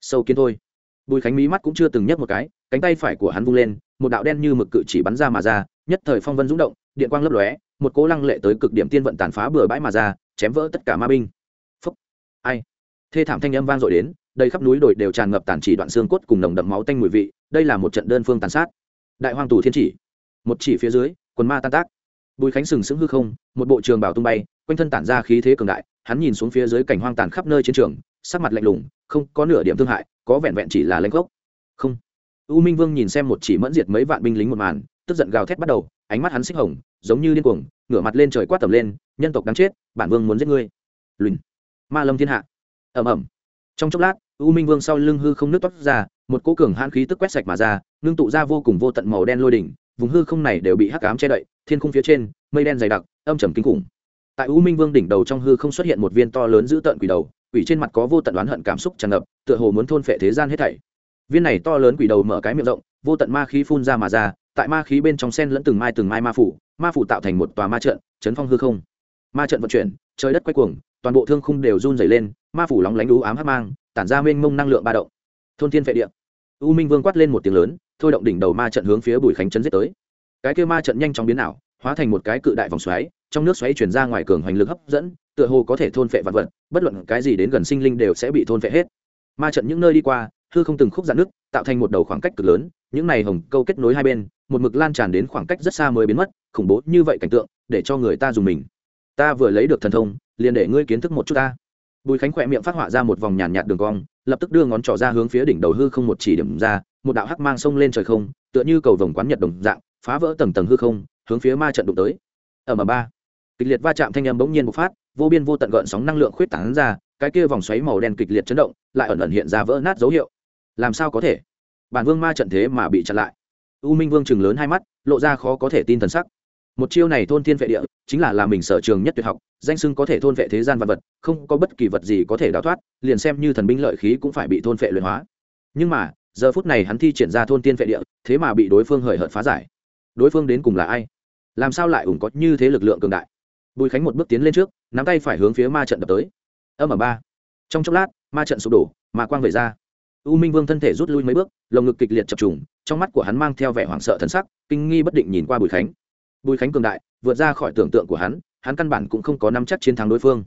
Sâu kiến thôi. Bùi khánh mí mắt cũng chưa từng nhấc một cái, cánh tay phải của hắn vung lên một đạo đen như mực cự chỉ bắn ra mà ra, nhất thời phong vân rung động, điện quang lấp lóe, một cỗ lăng lệ tới cực điểm tiên vận tàn phá bừa bãi mà ra, chém vỡ tất cả ma binh. Phúc. Ai? Thê thảm thanh âm vang dội đến đây khắp núi đồi đều tràn ngập tàn chỉ đoạn xương cốt cùng nồng đậm máu tanh mùi vị, đây là một trận đơn phương tàn sát. Đại hoàng tù thiên chỉ. Một chỉ phía dưới, quần ma tan tác. Bùi khánh sừng sững hư không, một bộ trường bảo tung bay, quanh thân tản ra khí thế cường đại, hắn nhìn xuống phía dưới cảnh hoang tàn khắp nơi chiến trường, sắc mặt lạnh lùng, không có nửa điểm thương hại, có vẹn vẹn chỉ là lãnh gốc. Không u minh vương nhìn xem một chỉ mẫn diệt mấy vạn binh lính một màn, tức giận gào thét bắt đầu, ánh mắt hắn xích hồng, giống như điên cuồng, ngửa mặt lên trời quát tầm lên, nhân tộc đáng chết, bản vương muốn giết ngươi. Lùn. Ma lâm thiên hạ. Ầm ầm. Trong chốc lát, u minh vương sau lưng hư không nước toát ra, một cỗ cường hãn khí tức quét sạch mà ra, ngưng tụ ra vô cùng vô tận màu đen lôi đỉnh, vùng hư không này đều bị hắc ám che đậy, thiên khung phía trên, mây đen dày đặc, âm trầm kinh khủng. Tại u minh vương đỉnh đầu trong hư không xuất hiện một viên to lớn dữ tợn quỷ đầu, quỷ trên mặt có vô tận oán hận cảm xúc tràn ngập, tựa hồ muốn thôn phệ thế gian hết thảy viên này to lớn quỷ đầu mở cái miệng rộng, vô tận ma khí phun ra mà ra, tại ma khí bên trong sen lẫn từng mai từng mai ma phủ ma phủ tạo thành một tòa ma trận, chấn phong hư không. Ma trận vận chuyển, trời đất quay cuồng, toàn bộ thương khung đều run dày lên, ma phủ lóng lánh đú ám hắc mang, tản ra mênh mông năng lượng ba động. Thôn thiên vệ địa. U minh vương quát lên một tiếng lớn, thôi động đỉnh đầu ma trận hướng phía bùi khánh Trấn giết tới. Cái kia ma trận nhanh chóng biến ảo, hóa thành một cái cự đại vòng xoáy, trong nước xoáy chuyển ra ngoài cường hoành lực hấp dẫn, tựa hồ có thể thôn phệ vật vật, bất luận cái gì đến gần sinh linh đều sẽ bị thôn phệ hết. Ma trận những nơi đi qua hư không từng khúc dạn nước, tạo thành một đầu khoảng cách cực lớn, những này hồng câu kết nối hai bên, một mực lan tràn đến khoảng cách rất xa mới biến mất, khủng bố như vậy cảnh tượng, để cho người ta dùng mình. Ta vừa lấy được thần thông, liền để ngươi kiến thức một chút ta. Bùi khánh khỏe miệng phát họa ra một vòng nhàn nhạt đường cong, lập tức đưa ngón trỏ ra hướng phía đỉnh đầu hư không một chỉ điểm ra, một đạo hắc mang sông lên trời không, tựa như cầu vồng quán nhật đồng dạng, phá vỡ tầng tầng hư không, hướng phía ma trận đụng tới. Ở mà ba. Kịch liệt va chạm thanh âm bỗng nhiên bộc phát, vô biên vô tận gợn sóng năng lượng khuyết tảng ra, cái kia vòng xoáy màu đen kịch liệt chấn động, lại ẩn ẩn hiện ra vỡ nát dấu hiệu làm sao có thể? Bản vương ma trận thế mà bị chặn lại. U minh vương chừng lớn hai mắt, lộ ra khó có thể tin thần sắc. Một chiêu này thôn thiên vệ địa, chính là làm mình sở trường nhất tuyệt học, danh sưng có thể thôn vệ thế gian vật vật, không có bất kỳ vật gì có thể đào thoát, liền xem như thần binh lợi khí cũng phải bị thôn vệ luyện hóa. Nhưng mà, giờ phút này hắn thi triển ra thôn tiên vệ địa, thế mà bị đối phương hời hợt phá giải. Đối phương đến cùng là ai? Làm sao lại ủng có như thế lực lượng cường đại? Bùi khánh một bước tiến lên trước, nắm tay phải hướng phía ma trận đập tới. Âm ở ba. Trong chốc lát, ma trận sụp đổ, mà quang về ra u minh vương thân thể rút lui mấy bước, lồng ngực kịch liệt chập trùng, trong mắt của hắn mang theo vẻ hoảng sợ thân sắc, kinh nghi bất định nhìn qua bùi khánh. Bùi khánh cường đại, vượt ra khỏi tưởng tượng của hắn hắn căn bản cũng không có nắm chắc chiến thắng đối phương.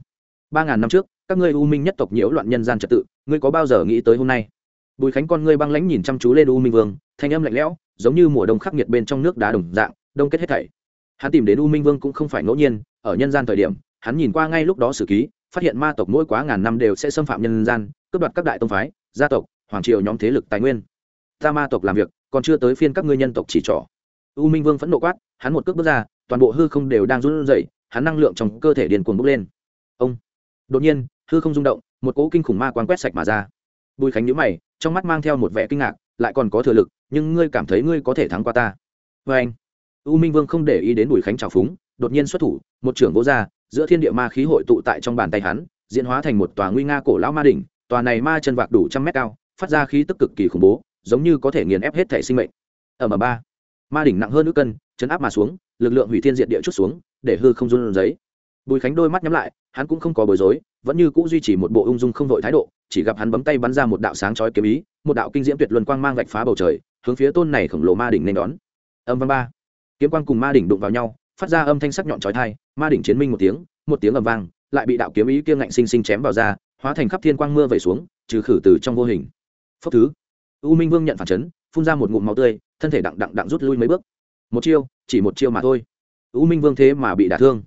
Ba ngàn năm trước, các ngươi u minh nhất tộc nhiễu loạn nhân gian trật tự, ngươi có bao giờ nghĩ tới hôm nay? Bùi khánh con ngươi băng lãnh nhìn chăm chú lên u minh vương, thanh âm lạnh lẽo, giống như mùa đông khắc nghiệt bên trong nước đá đồng dạng, đông kết hết thảy. Hắn tìm đến u minh vương cũng không phải ngẫu nhiên, ở nhân gian thời điểm, hắn nhìn qua ngay lúc đó sử ký, phát hiện ma tộc mỗi quá ngàn năm đều sẽ xâm phạm nhân gian, cướp đoạt các đại tông phái, gia tộc hoàng triều nhóm thế lực tài nguyên. Ta ma tộc làm việc, còn chưa tới phiên các ngươi nhân tộc chỉ trỏ. U minh vương phẫn nộ quát, hắn một cước bước ra, toàn bộ hư không đều đang run rẩy, hắn năng lượng trong cơ thể điền cuồng bốc lên. Ông! Đột nhiên, hư không rung động, một cỗ kinh khủng ma quang quét sạch mà ra. Bùi khánh nhíu mày, trong mắt mang theo một vẻ kinh ngạc, lại còn có thừa lực, nhưng ngươi cảm thấy ngươi có thể thắng qua ta. Vê anh, u minh vương không để ý đến bùi khánh trào phúng, đột nhiên xuất thủ, một trưởng vô ra, giữa thiên địa ma khí hội tụ tại trong bàn tay hắn, diễn hóa thành một tòa nguy nga cổ lão ma đỉnh, tòa này ma chân vạc đủ trăm mét cao phát ra khí tức cực kỳ khủng bố, giống như có thể nghiền ép hết thể sinh mệnh. Ở m ba. Ma đỉnh nặng hơn nữ cân, chấn áp mà xuống, lực lượng hủy thiên diện địa chút xuống, để hư không run giấy bùi khánh đôi mắt nhắm lại, hắn cũng không có bối rối, vẫn như cũ duy trì một bộ ung dung không vội thái độ, chỉ gặp hắn bấm tay bắn ra một đạo sáng chói kiếm ý, một đạo kinh diễm tuyệt luân quang mang vạch phá bầu trời, hướng phía tôn này khổng lồ ma đỉnh nên đón. Âm văn ba. Kiếm quang cùng ma đỉnh đụng vào nhau, phát ra âm thanh sắc nhọn chói thai ma đỉnh chiến minh một tiếng một tiếng ầm vang, lại bị đạo kiếm ý kia ngạnh sinh sinh chém vào ra, hóa thành khắp thiên quang mưa vẩy xuống, trừ khử từ trong vô hình phốc thứ. U minh vương nhận phản chấn, phun ra một ngụm máu tươi, thân thể đặng đặng đặng rút lui mấy bước. Một chiêu, chỉ một chiêu mà thôi. U minh vương thế mà bị đả thương.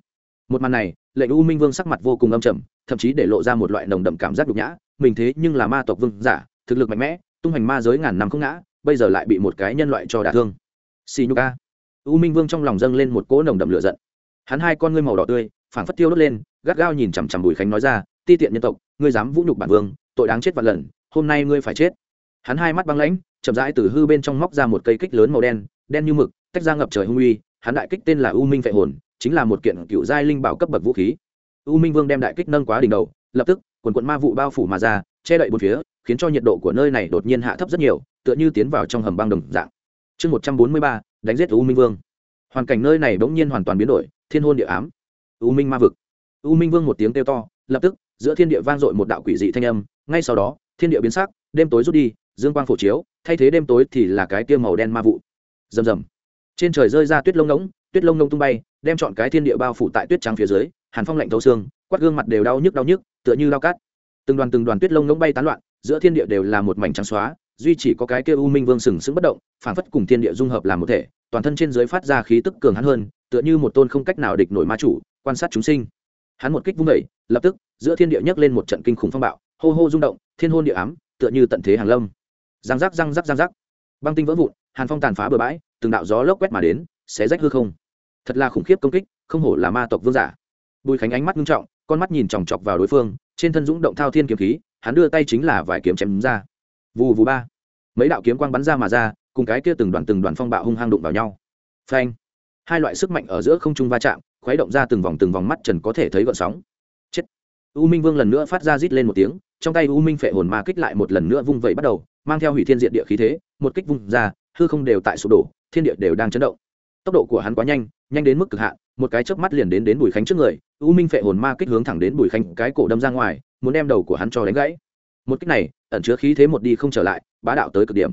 Một màn này, lệnh u minh vương sắc mặt vô cùng âm trầm, thậm chí để lộ ra một loại nồng đậm cảm giác nhục nhã. Mình thế nhưng là ma tộc vương giả, thực lực mạnh mẽ, tung hành ma giới ngàn năm không ngã, bây giờ lại bị một cái nhân loại cho đả thương. Xì nhu ca u minh vương trong lòng dâng lên một cỗ nồng đậm lửa giận. Hắn hai con ngươi màu đỏ tươi, phảng phất tiêu đốt lên, gắt gao nhìn chằm chằm bùi khánh nói ra, ti tiện nhân tộc, ngươi dám vũ nhục bản vương, tội đáng chết vạn lần, hôm nay ngươi phải chết hắn hai mắt băng lãnh, chậm rãi từ hư bên trong móc ra một cây kích lớn màu đen đen như mực, tách ra ngập trời hung uy, hắn đại kích tên là u minh vệ hồn, chính là một kiện cựu giai linh bảo cấp bậc vũ khí. U minh vương đem đại kích nâng quá đỉnh đầu, lập tức, quần quận ma vụ bao phủ mà ra, che đậy bốn phía, khiến cho nhiệt độ của nơi này đột nhiên hạ thấp rất nhiều, tựa như tiến vào trong hầm băng đồng dạng. Chương một trăm bốn mươi ba, đánh giết u minh vương. Hoàn cảnh nơi này bỗng nhiên hoàn toàn biến đổi, thiên hôn địa ám. U minh ma vực. U minh vương một tiếng kêu to, lập tức, giữa thiên địa vang dội một đạo quỷ dị thanh âm, ngay sau đó, thiên địa biến sắc, đêm tối rút đi dương quang phổ chiếu, thay thế đêm tối thì là cái tiêu màu đen ma vụ. Rầm rầm. Trên trời rơi ra tuyết lông ngỗng, tuyết lông nông tung bay, đem chọn cái thiên địa bao phủ tại tuyết trắng phía dưới, hàn phong lạnh thấu xương, quát gương mặt đều đau nhức đau nhức, tựa như lao cát. Từng đoàn từng đoàn tuyết lông ngỗng bay tán loạn, giữa thiên địa đều là một mảnh trắng xóa, duy chỉ có cái kia u minh vương sừng sững bất động phản phất cùng thiên địa dung hợp làm một thể, toàn thân trên dưới phát ra khí tức cường hắn hơn, tựa như một tôn không cách nào địch nổi ma chủ, quan sát chúng sinh. Hắn một kích vung đẩy lập tức, giữa thiên địa nhấc lên một trận kinh khủng phong bạo, hô hô rung động, thiên hôn địa ám, tựa như tận thế hàng lâm giang rắc, răng rắc răng rắc. Băng tinh vỡ vụn, hàn phong tàn phá bờ bãi, từng đạo gió lốc quét mà đến, xé rách hư không. Thật là khủng khiếp công kích, không hổ là ma tộc vương giả. Bùi khánh ánh mắt nghiêm trọng, con mắt nhìn chòng chọc vào đối phương, trên thân dũng động thao thiên kiếm khí, hắn đưa tay chính là vài kiếm chém ra. Vù vù ba. Mấy đạo kiếm quang bắn ra mà ra, cùng cái kia từng đoàn từng đoàn phong bạo hung hăng đụng vào nhau. Phanh. Hai loại sức mạnh ở giữa không trung va chạm, khuấy động ra từng vòng từng vòng mắt trần có thể thấy gợn sóng. Chết. U minh vương lần nữa phát ra rít lên một tiếng, trong tay u minh phệ hồn ma kích lại một lần nữa vung vẩy bắt đầu mang theo hủy thiên diện địa khí thế, một kích vung ra, hư không đều tại sụp đổ, thiên địa đều đang chấn động. Tốc độ của hắn quá nhanh nhanh đến mức cực hạn, một cái chớp mắt liền đến đến bùi khánh trước người, u minh phệ hồn ma kích hướng thẳng đến bùi khánh, cái cổ đâm ra ngoài, muốn đem đầu của hắn cho đánh gãy. Một kích này, ẩn chứa khí thế một đi không trở lại, bá đạo tới cực điểm.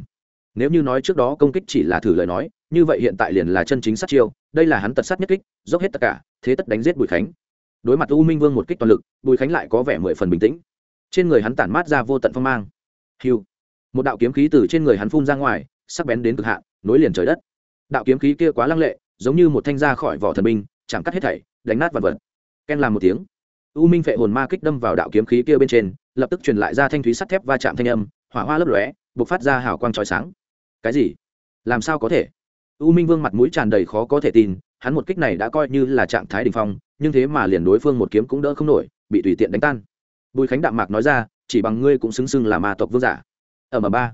Nếu như nói trước đó công kích chỉ là thử lời nói, như vậy hiện tại liền là chân chính sát chiêu, đây là hắn tật sát nhất kích, dốc hết tất cả, thế tất đánh giết bùi khánh. Đối mặt u minh vương một kích toàn lực, bùi khánh lại có vẻ mười phần bình tĩnh. Trên người hắn tản mát ra vô tận phong mang. Hiu một đạo kiếm khí từ trên người hắn phun ra ngoài, sắc bén đến cực hạn, nối liền trời đất. Đạo kiếm khí kia quá lăng lệ, giống như một thanh ra khỏi vỏ thần binh chẳng cắt hết thảy, đánh nát vật vật. Ken làm một tiếng. U minh phệ hồn ma kích đâm vào đạo kiếm khí kia bên trên, lập tức truyền lại ra thanh thúy sắt thép va chạm thanh âm, hỏa hoa lấp lóe b ộ c phát ra hào quang trói sáng. Cái gì? Làm sao có thể? U minh vương mặt mũi tràn đầy khó có thể tin, hắn một kích này đã coi như là trạng thái đình phong, nhưng thế mà liền đối phương một kiếm cũng đỡ không nổi, bị tùy tiện đánh tan. Bùi khánh đạm mạc nói ra, chỉ bằng ngươi cũng xứng xưng là ma tộc vương giả ở mà ba.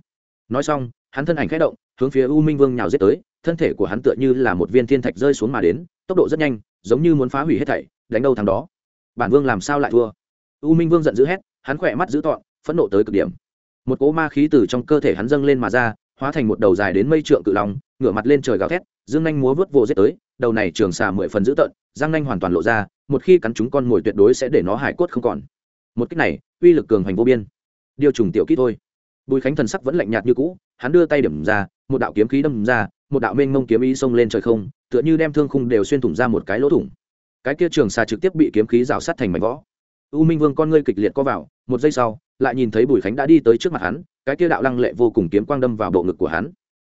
Nói xong, hắn thân ảnh khẽ động, hướng phía u minh vương nhào giết tới, thân thể của hắn tựa như là một viên thiên thạch rơi xuống mà đến, tốc độ rất nhanh, giống như muốn phá hủy hết thảy, đánh đâu thằng đó. Bản vương làm sao lại thua? U minh vương giận dữ hét, hắn khỏe mắt dữ tọn phẫn nộ tới cực điểm. Một cỗ ma khí từ trong cơ thể hắn dâng lên mà ra, hóa thành một đầu dài đến mây trượng cự lòng ngửa mặt lên trời gào thét, dương nhanh múa vớt vô giết tới, đầu này trường xà mười phần dữ tợn, răng nhanh hoàn toàn lộ ra, một khi cắn chúng con mồi tuyệt đối sẽ để nó hải cốt không còn. Một cách này, uy lực cường hành vô biên. Điều trùng tiểu kỹ thôi bùi khánh thần sắc vẫn lạnh nhạt như cũ, hắn đưa tay điểm ra, một đạo kiếm khí đâm ra, một đạo mênh mông kiếm ý xông lên trời không, tựa như đem thương khung đều xuyên thủng ra một cái lỗ thủng. Cái kia trường xà trực tiếp bị kiếm khí rào sát thành mảnh võ u minh vương con ngươi kịch liệt co vào, một giây sau, lại nhìn thấy bùi khánh đã đi tới trước mặt hắn, cái kia đạo lăng lệ vô cùng kiếm quang đâm vào bộ ngực của hắn.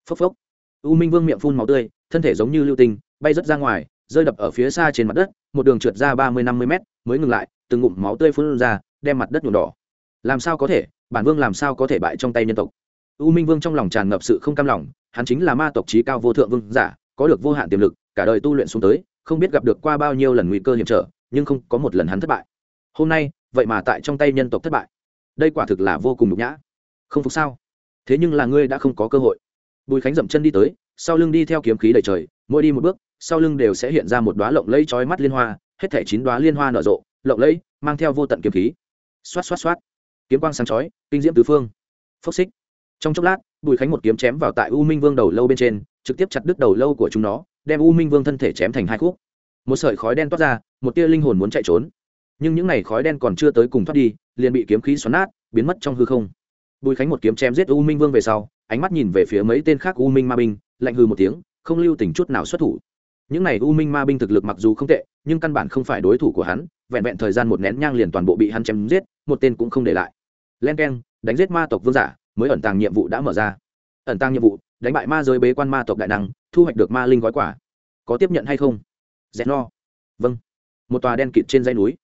Phốc phốc. U minh vương miệng phun máu tươi, thân thể giống như lưu tinh, bay rớt ra ngoài, rơi đập ở phía xa trên mặt đất, một đường trượt ra ba mươi năm mươi mét, mới ngừng lại, từng ngụm máu tươi phun ra, đem mặt đất nhuộm đỏ. Làm sao có thể? Bản vương làm sao có thể bại trong tay nhân tộc? U minh vương trong lòng tràn ngập sự không cam lòng, hắn chính là ma tộc trí cao vô thượng vương giả, có được vô hạn tiềm lực, cả đời tu luyện xuống tới, không biết gặp được qua bao nhiêu lần nguy cơ hiểm trở, nhưng không có một lần hắn thất bại. Hôm nay, vậy mà tại trong tay nhân tộc thất bại. Đây quả thực là vô cùng nhục nhã. Không phục sao? Thế nhưng là ngươi đã không có cơ hội. Bùi khánh dậm chân đi tới, sau lưng đi theo kiếm khí đầy trời, mỗi đi một bước, sau lưng đều sẽ hiện ra một đoá lộng lẫy trói mắt liên hoa, hết thảy chín đoá liên hoa nở rộ, lộng lẫy, mang theo vô tận kiếm khí. Xoát xoát xoát kiếm quang sáng chói, kinh diễm tứ phương. Phốc xích. Trong chốc lát, bùi khánh một kiếm chém vào tại u minh vương đầu lâu bên trên, trực tiếp chặt đứt đầu lâu của chúng nó, đem u minh vương thân thể chém thành hai khúc. Một sợi khói đen toát ra, một tia linh hồn muốn chạy trốn. Nhưng những n à y khói đen còn chưa tới cùng thoát đi, liền bị kiếm khí xoắn nát, biến mất trong hư không. Bùi khánh một kiếm chém giết u minh vương về sau, ánh mắt nhìn về phía mấy tên khác u minh ma binh, lạnh hư một tiếng, không lưu tình chút nào xuất thủ. Những n à y u minh ma binh thực lực mặc dù không tệ, nhưng căn bản không phải đối thủ của hắn, vẹn vẹn thời gian một nén nhang liền toàn bộ bị hắn chém giết, một tên cũng không để lại len k e n đánh giết ma tộc vương giả, mới ẩn tàng nhiệm vụ đã mở ra. Ẩn tàng nhiệm vụ, đánh bại ma giới bế quan ma tộc đại năng, thu hoạch được ma linh gói quả có tiếp nhận hay không? Dẹn no vâng. Một tòa đen kịt trên dãy núi.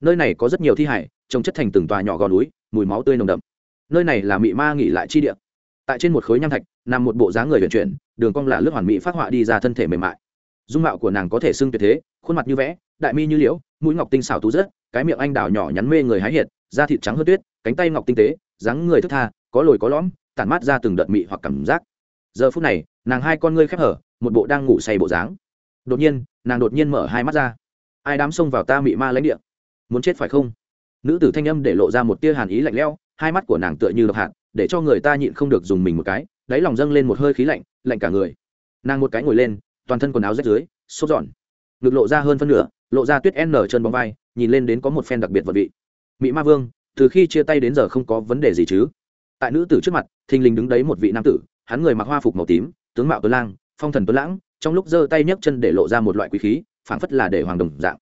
Nơi này có rất nhiều thi hải trồng chất thành từng tòa nhỏ gò núi, mùi máu tươi nồng đậm. Nơi này là mị ma nghỉ lại chi địa. Tại trên một khối nham thạch, nằm một bộ dáng người vận chuyển, đường cong là lướt hoàn mỹ phát họa đi ra thân thể mềm mại. Dung mạo của nàng có thể xưng tuyệt thế, khuôn mặt như vẽ, đại mi như liễu, mũi ngọc tinh xảo tú rớt, cái miệng anh đào nhỏ nhắn mê người hái hiệt, da thịt trắng hơn tuyết cánh tay ngọc tinh tế, dáng người thức tha, có lồi có lõm, tản mát ra từng đợt mị hoặc cảm giác. Giờ phút này, nàng hai con ngươi khép hở, một bộ đang ngủ say bộ dáng. Đột nhiên, nàng đột nhiên mở hai mắt ra. Ai đám xông vào ta mị ma lãnh địa? Muốn chết phải không? Nữ tử thanh âm để lộ ra một tia hàn ý lạnh lẽo, hai mắt của nàng tựa như độc hạt, để cho người ta nhịn không được dùng mình một cái, đáy lòng dâng lên một hơi khí lạnh lạnh cả người. Nàng một cái ngồi lên, toàn thân quần áo rách dưới sốt giòn. Ngực lộ ra hơn phân nửa, lộ ra tuyết n chân bóng vai, nhìn lên đến có một phen đặc biệt vật vị. Mỹ ma vương từ khi chia tay đến giờ không có vấn đề gì chứ. Tại nữ tử trước mặt, thình lình đứng đấy một vị nam tử, hắn người mặc hoa phục màu tím, tướng mạo tuấn lang, phong thần tuấn lãng, trong lúc giơ tay nhấc chân để lộ ra một loại quý khí, phảng phất là để hoàng đồng dạng.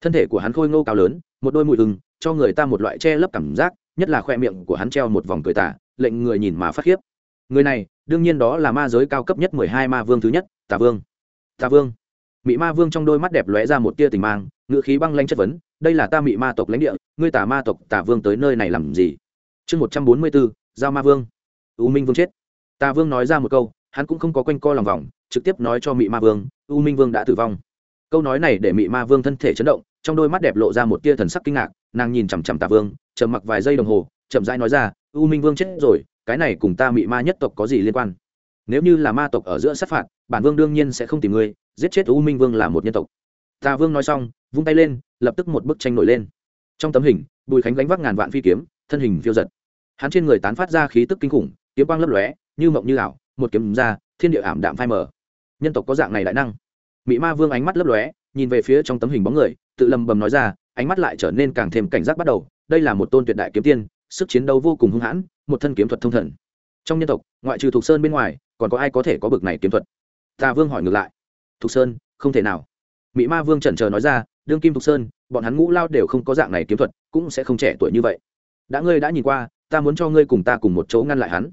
Thân thể của hắn khôi ngô cao lớn, một đôi mũi ưng cho người ta một loại che lấp cảm giác, nhất là khoe miệng của hắn treo một vòng cười tả lệnh người nhìn mà phát khiếp. Người này, đương nhiên đó là ma giới cao cấp nhất mười hai ma vương thứ nhất, tà vương. Tà vương. Mỹ ma vương trong đôi mắt đẹp lóe ra một tia tình mang ngựa khí băng lanh chất vấn đây là ta mị ma tộc lãnh địa, ngươi tả ma tộc tả vương tới nơi này làm gì? Chương một trăm bốn mươi bốn giao ma vương. U minh vương chết. Tà vương nói ra một câu, hắn cũng không có quanh co lòng vòng, trực tiếp nói cho mị ma vương, u minh vương đã tử vong. Câu nói này để mị ma vương thân thể chấn động, trong đôi mắt đẹp lộ ra một tia thần sắc kinh ngạc, nàng nhìn chằm chằm tà vương, trầm mặc vài giây đồng hồ, chậm rãi nói ra, u minh vương chết rồi, cái này cùng ta mị ma nhất tộc có gì liên quan? Nếu như là ma tộc ở giữa sát phạt, bản vương đương nhiên sẽ không tìm ngươi, giết chết u minh vương là một nhân tộc tà vương nói xong, vung tay lên, lập tức một bức tranh nổi lên. Trong tấm hình, bùi khánh gánh vác ngàn vạn phi kiếm, thân hình phiêu giật. Hắn trên người tán phát ra khí tức kinh khủng, kiếm quang lấp lóe, như mộng như ảo, một kiếm ra, thiên địa ảm đạm phai mờ. Nhân tộc có dạng này đại năng. Mỹ ma vương ánh mắt lấp lóe, nhìn về phía trong tấm hình bóng người, tự lầm bầm nói ra, ánh mắt lại trở nên càng thêm cảnh giác bắt đầu, đây là một tôn tuyệt đại kiếm tiên, sức chiến đấu vô cùng hung hãn, một thân kiếm thuật thông thần. Trong nhân tộc, ngoại trừ thục sơn bên ngoài, còn có ai có thể có bực này kiếm thuật? Tà vương hỏi ngược lại. Thục sơn, không thể nào mỹ ma vương trần trờ nói ra, đương kim thục sơn, bọn hắn ngũ lao đều không có dạng này kiếm thuật, cũng sẽ không trẻ tuổi như vậy. Đã ngươi đã nhìn qua, ta muốn cho ngươi cùng ta cùng một chỗ ngăn lại hắn.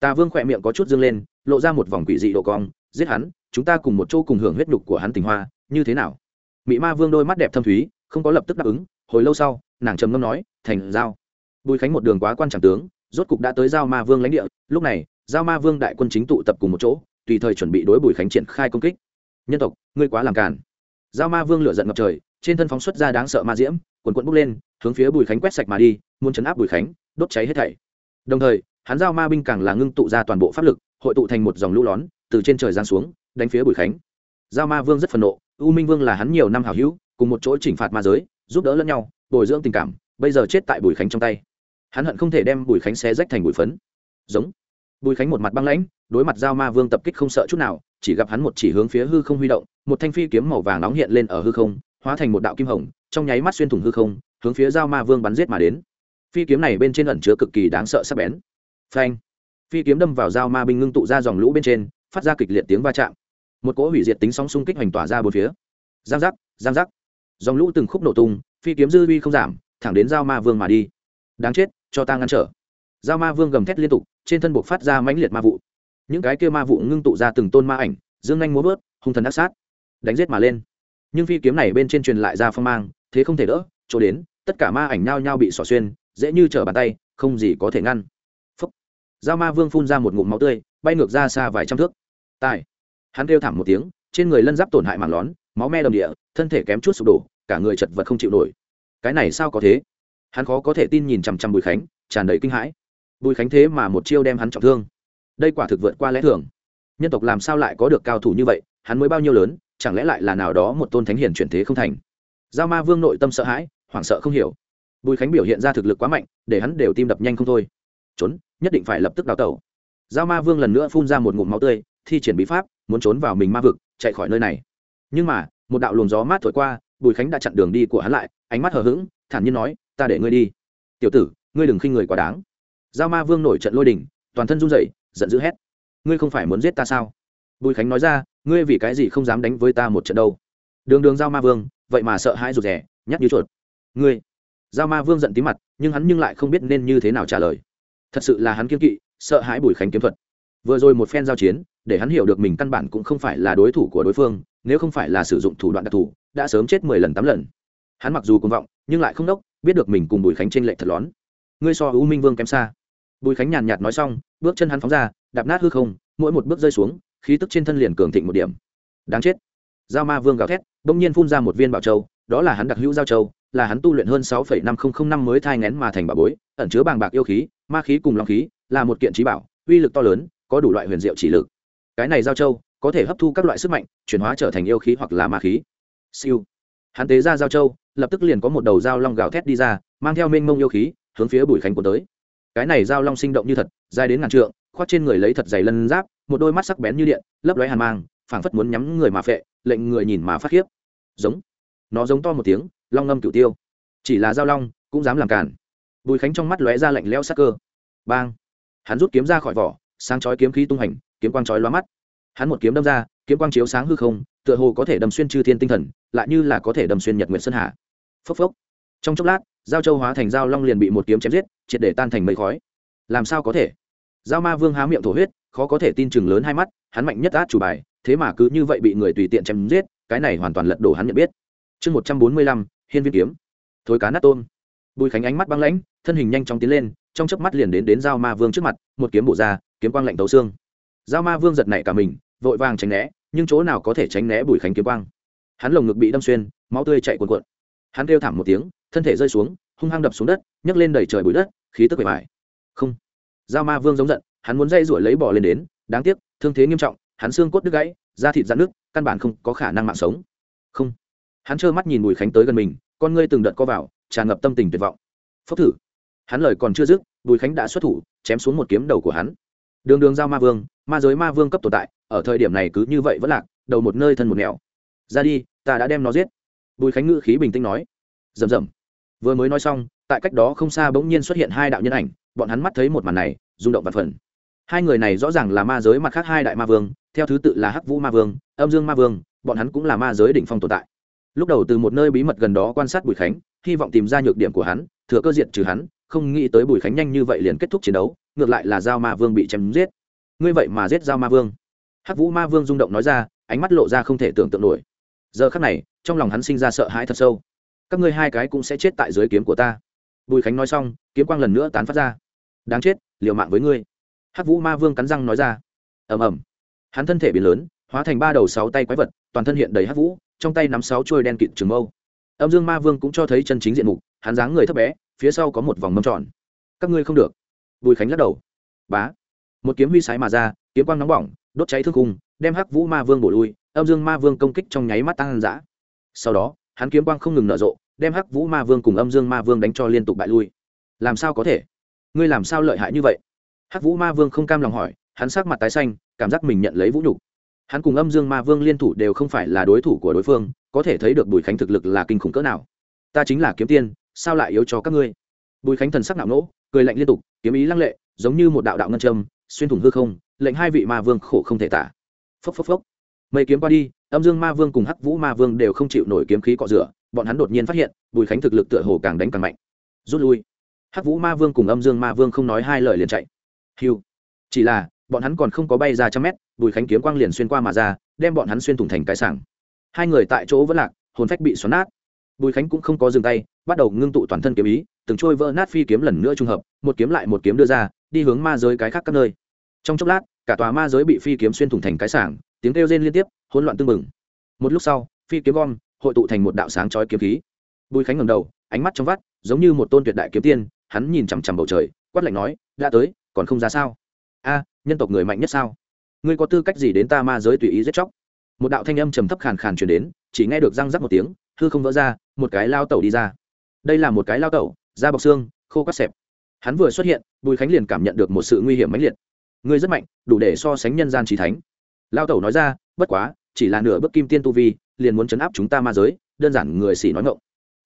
Ta vương khỏe miệng có chút dương lên, lộ ra một vòng quỷ dị độ cong, giết hắn, chúng ta cùng một chỗ cùng hưởng huyết nhục của hắn tình hoa, như thế nào? Mỹ ma vương đôi mắt đẹp thâm thúy, không có lập tức đáp ứng, hồi lâu sau, nàng trầm ngâm nói, thành giao. Bùi khánh một đường quá quan trọng tướng, rốt cục đã tới giao ma vương lãnh địa, lúc này, giao ma vương đại quân chính tụ tập cùng một chỗ, tùy thời chuẩn bị đối bùi khánh triển khai công kích. Nhân tộc, ngươi quá làm cản giao ma vương lửa giận ngập trời, trên thân phóng xuất ra đáng sợ ma diễm quần quận bốc lên, hướng phía bùi khánh quét sạch mà đi, muốn chấn áp bùi khánh, đốt cháy hết thảy. Đồng thời, hắn giao ma binh càng là ngưng tụ ra toàn bộ pháp lực, hội tụ thành một dòng lũ lón, từ trên trời giáng xuống, đánh phía bùi khánh. Giao ma vương rất phẫn nộ, u minh vương là hắn nhiều năm hảo hữu, cùng một chỗ chỉnh phạt ma giới, giúp đỡ lẫn nhau, bồi dưỡng tình cảm, bây giờ chết tại bùi khánh trong tay. Hắn hận không thể đem bùi khánh xé rách thành bụi phấn. Giống. Bùi khánh một mặt băng lãnh, đối mặt giao ma vương tập kích không sợ chút nào chỉ gặp hắn một chỉ hướng phía hư không huy động, một thanh phi kiếm màu vàng nóng hiện lên ở hư không, hóa thành một đạo kim hồng, trong nháy mắt xuyên thủng hư không, hướng phía giao ma vương bắn giết mà đến. Phi kiếm này bên trên ẩn chứa cực kỳ đáng sợ sắc bén. Phanh! Phi kiếm đâm vào giao ma binh ngưng tụ ra dòng lũ bên trên, phát ra kịch liệt tiếng va chạm. Một cỗ hủy diệt tính sóng xung kích hoành tỏa ra bốn phía. Giang giác giang giác. Dòng lũ từng khúc nổ tung, phi kiếm dư uy không giảm, thẳng đến giao ma vương mà đi. Đáng chết, cho ta ngăn trở. Giao ma vương gầm thét liên tục, trên thân buộc phát ra mãnh liệt ma vụ những cái kia ma vụ ngưng tụ ra từng tôn ma ảnh, dương nhanh múa vớt, hung thần ác sát, đánh giết mà lên. Nhưng phi kiếm này bên trên truyền lại ra phong mang, thế không thể đỡ, chỗ đến, tất cả ma ảnh nhao nhao bị xỏ xuyên, dễ như trở bàn tay, không gì có thể ngăn. Phúc. giao ma vương phun ra một ngụm máu tươi, bay ngược ra xa vài trăm thước. Tài. Hắn kêu thảm một tiếng, trên người lân giáp tổn hại mảng lón, máu me đầm địa, thân thể kém chút sụp đổ, cả người chật vật không chịu nổi. Cái này sao có thế? Hắn khó có thể tin nhìn chằm chằm bùi khánh, tràn đầy kinh hãi. Bùi khánh thế mà một chiêu đem hắn trọng thương đây quả thực vượt qua lẽ thường. Nhân tộc làm sao lại có được cao thủ như vậy, hắn mới bao nhiêu lớn, chẳng lẽ lại là nào đó một tôn thánh hiền chuyển thế không thành? Giao ma vương nội tâm sợ hãi, hoảng sợ không hiểu. Bùi khánh biểu hiện ra thực lực quá mạnh, để hắn đều tim đập nhanh không thôi. Trốn, nhất định phải lập tức đào tẩu. Giao ma vương lần nữa phun ra một ngụm máu tươi, thi triển bí pháp, muốn trốn vào mình ma vực, chạy khỏi nơi này. Nhưng mà, một đạo luồng gió mát thổi qua, bùi khánh đã chặn đường đi của hắn lại, ánh mắt hờ hững, thản nhiên nói, ta để ngươi đi. Tiểu tử, ngươi đừng khinh người quá đáng. Giao ma vương nổi trận lôi đình, toàn thân run rẩy giận dữ hét. Ngươi không phải muốn giết ta sao? Bùi khánh nói ra, ngươi vì cái gì không dám đánh với ta một trận đâu? Đường đường giao ma vương, vậy mà sợ hãi rụt rè, nhắc như chuột. Ngươi. Giao ma vương giận tí mặt, nhưng hắn nhưng lại không biết nên như thế nào trả lời. Thật sự là hắn kiên kỵ, sợ hãi bùi khánh kiếm thuật. Vừa rồi một phen giao chiến, để hắn hiểu được mình căn bản cũng không phải là đối thủ của đối phương, nếu không phải là sử dụng thủ đoạn đặc thù, đã sớm chết mười lần tám lần. Hắn mặc dù cuồng vọng, nhưng lại không đốc, biết được mình cùng bùi khánh tranh lệ thật lón ngươi so u minh vương kém xa bùi khánh nhàn nhạt nói xong, bước chân hắn phóng ra, đạp nát hư không, mỗi một bước rơi xuống, khí tức trên thân liền cường thịnh một điểm. Đáng chết. Giao ma vương gào thét, bỗng nhiên phun ra một viên bảo châu, đó là hắn đặc hữu giao châu, là hắn tu luyện hơn sáu năm nghìn năm mới thai ngén mà thành bảo bối, ẩn chứa bàng bạc yêu khí, ma khí cùng long khí, là một kiện trí bảo, uy lực to lớn, có đủ loại huyền diệu chỉ lực. Cái này giao châu, có thể hấp thu các loại sức mạnh, chuyển hóa trở thành yêu khí hoặc là ma khí. Siêu. Hắn tế ra giao châu, lập tức liền có một đầu dao long gào thét đi ra, mang theo mênh mông yêu khí, hướng phía bùi khánh cuốn tới cái này dao long sinh động như thật, dài đến ngàn trượng, khoác trên người lấy thật dày lân giáp, một đôi mắt sắc bén như điện, lấp lóe hàn mang, phảng phất muốn nhắm người mà phệ, lệnh người nhìn mà phát khiếp. Giống. Nó giống to một tiếng, long ngâm cửu tiêu. Chỉ là dao long, cũng dám làm cản. Bùi khánh trong mắt lóe ra lạnh lẽo sắc cơ. Bang. Hắn rút kiếm ra khỏi vỏ sang chói kiếm khí tung hành, kiếm quang chói lóa mắt. Hắn một kiếm đâm ra, kiếm quang chiếu sáng hư không, tựa hồ có thể đâm xuyên chư thiên tinh thần, lại như là có thể đâm xuyên nhật nguyện sơn hà. Phốc phốc. Trong chốc lát, giao châu hóa thành giao long liền bị một kiếm chém giết triệt để tan thành mây khói. Làm sao có thể? Giao ma vương há miệng thổ huyết, khó có thể tin chừng lớn hai mắt, hắn mạnh nhất át chủ bài, thế mà cứ như vậy bị người tùy tiện chém giết, cái này hoàn toàn lật đổ hắn nhận biết. Chương một trăm bốn mươi lăm, hiên viên kiếm. Thối cá nát tôm. Bùi khánh ánh mắt băng lãnh, thân hình nhanh chóng tiến lên, trong chớp mắt liền đến đến giao ma vương trước mặt, một kiếm bổ ra, kiếm quang lạnh tấu xương. Giao ma vương giật nảy cả mình, vội vàng tránh né, nhưng chỗ nào có thể tránh né bùi khánh kiếm quang? Hắn lồng ngực bị đâm xuyên, máu tươi chạy cuồn cuộn. Hắn kêu thảm một tiếng, thân thể rơi xuống hung hăng đập xuống đất, nhấc lên đẩy trời bụi đất, khí tức bề bài không. Giao ma vương giống giận, hắn muốn dây ruổi lấy bỏ lên đến, đáng tiếc, thương thế nghiêm trọng, hắn xương cốt đứt gãy, da thịt dạn nước căn bản không có khả năng mạng sống. Không. Hắn trơ mắt nhìn bùi khánh tới gần mình, con ngươi từng đợt co vào, tràn ngập tâm tình tuyệt vọng. Phốc thử. Hắn lời còn chưa dứt, bùi khánh đã xuất thủ, chém xuống một kiếm đầu của hắn. Đường đường giao ma vương, ma giới ma vương cấp tồn tại, ở thời điểm này cứ như vậy vẫn lạc, đầu một nơi thân một nẻo. Ra đi, ta đã đem nó giết. Bùi khánh ngự khí bình tĩnh nói. Rầm rầm vừa mới nói xong, tại cách đó không xa bỗng nhiên xuất hiện hai đạo nhân ảnh, bọn hắn mắt thấy một màn này, rung động và phần. Hai người này rõ ràng là ma giới mặt khác hai đại ma vương, theo thứ tự là hắc vũ ma vương, âm dương ma vương, bọn hắn cũng là ma giới đỉnh phong tồn tại. Lúc đầu từ một nơi bí mật gần đó quan sát bùi khánh, hy vọng tìm ra nhược điểm của hắn, thừa cơ diện trừ hắn, không nghĩ tới bùi khánh nhanh như vậy liền kết thúc chiến đấu, ngược lại là giao ma vương bị chém giết. Ngươi vậy mà giết giao ma vương? Hắc vũ ma vương rung động nói ra, ánh mắt lộ ra không thể tưởng tượng nổi. Giờ khắc này, trong lòng hắn sinh ra sợ hãi thật sâu các ngươi hai cái cũng sẽ chết tại dưới kiếm của ta. Bùi khánh nói xong, kiếm quang lần nữa tán phát ra. Đáng chết, liều mạng với ngươi. Hắc vũ ma vương cắn răng nói ra. Ầm ầm. Hắn thân thể biến lớn, hóa thành ba đầu sáu tay quái vật, toàn thân hiện đầy hắc vũ, trong tay nắm sáu trôi đen kịt trường mâu. Âm dương ma vương cũng cho thấy chân chính diện mục, hắn dáng người thấp bé, phía sau có một vòng mâm tròn. Các ngươi không được. Bùi khánh lắc đầu. Bá. Một kiếm huy sái mà ra, kiếm quang nóng bỏng, đốt cháy thương cung đem hắc vũ ma vương bổ lui, âm dương ma vương công kích trong nháy mắt tăng dã sau đó hắn kiếm quang không ngừng nở rộ, đem hắc vũ ma vương cùng âm dương ma vương đánh cho liên tục bại lui. Làm sao có thể? Ngươi làm sao lợi hại như vậy? Hắc vũ ma vương không cam lòng hỏi, hắn sắc mặt tái xanh, cảm giác mình nhận lấy vũ nhục. Hắn cùng âm dương ma vương liên thủ đều không phải là đối thủ của đối phương, có thể thấy được bùi khánh thực lực là kinh khủng cỡ nào. Ta chính là kiếm tiên, sao lại yếu cho các ngươi? Bùi khánh thần sắc nạo nỗ, cười lạnh liên tục, kiếm ý lăng lệ, giống như một đạo đạo ngân châm, xuyên thủng hư không, lệnh hai vị ma vương khổ không thể tả. Phốc phốc phốc. Mây kiếm qua đi âm dương ma vương cùng hắc vũ ma vương đều không chịu nổi kiếm khí cọ rửa, bọn hắn đột nhiên phát hiện, bùi khánh thực lực tựa hồ càng đánh càng mạnh. Rút lui. Hắc vũ ma vương cùng âm dương ma vương không nói hai lời liền chạy. Hiu chỉ là, bọn hắn còn không có bay ra trăm mét, bùi khánh kiếm quang liền xuyên qua mà ra, đem bọn hắn xuyên thủng thành cái sảng. Hai người tại chỗ vẫn lạc, hồn phách bị xoắn nát. Bùi khánh cũng không có dừng tay, bắt đầu ngưng tụ toàn thân kiếm ý, từng trôi vỡ nát phi kiếm lần nữa trung hợp, một kiếm lại một kiếm đưa ra, đi hướng ma giới cái khác các nơi. Trong chốc lát, cả tòa ma giới bị phi kiếm xuyên thủng thành cái sảng, tiếng kêu rên liên tiếp hỗn loạn tương mừng. một lúc sau, phi kiếm bom hội tụ thành một đạo sáng chói kiếm khí. Bùi khánh ngầm đầu, ánh mắt trong vắt, giống như một tôn tuyệt đại kiếm tiên, hắn nhìn chằm chằm bầu trời, quát lạnh nói, đã tới, còn không ra sao? A, nhân tộc người mạnh nhất sao? Ngươi có tư cách gì đến ta ma giới tùy ý giết chóc? Một đạo thanh âm trầm thấp khàn khàn truyền đến, chỉ nghe được răng rắc một tiếng, hư không vỡ ra, một cái lao tẩu đi ra. Đây là một cái lao tẩu, da bọc xương, khô cắt xẹp. Hắn vừa xuất hiện, bùi khánh liền cảm nhận được một sự nguy hiểm mãnh liệt. Ngươi rất mạnh, đủ để so sánh nhân gian trí thánh. Lao tẩu nói ra, bất quá chỉ là nửa bước kim tiên tu vi, liền muốn chấn áp chúng ta ma giới, đơn giản người xỉ nói ngộng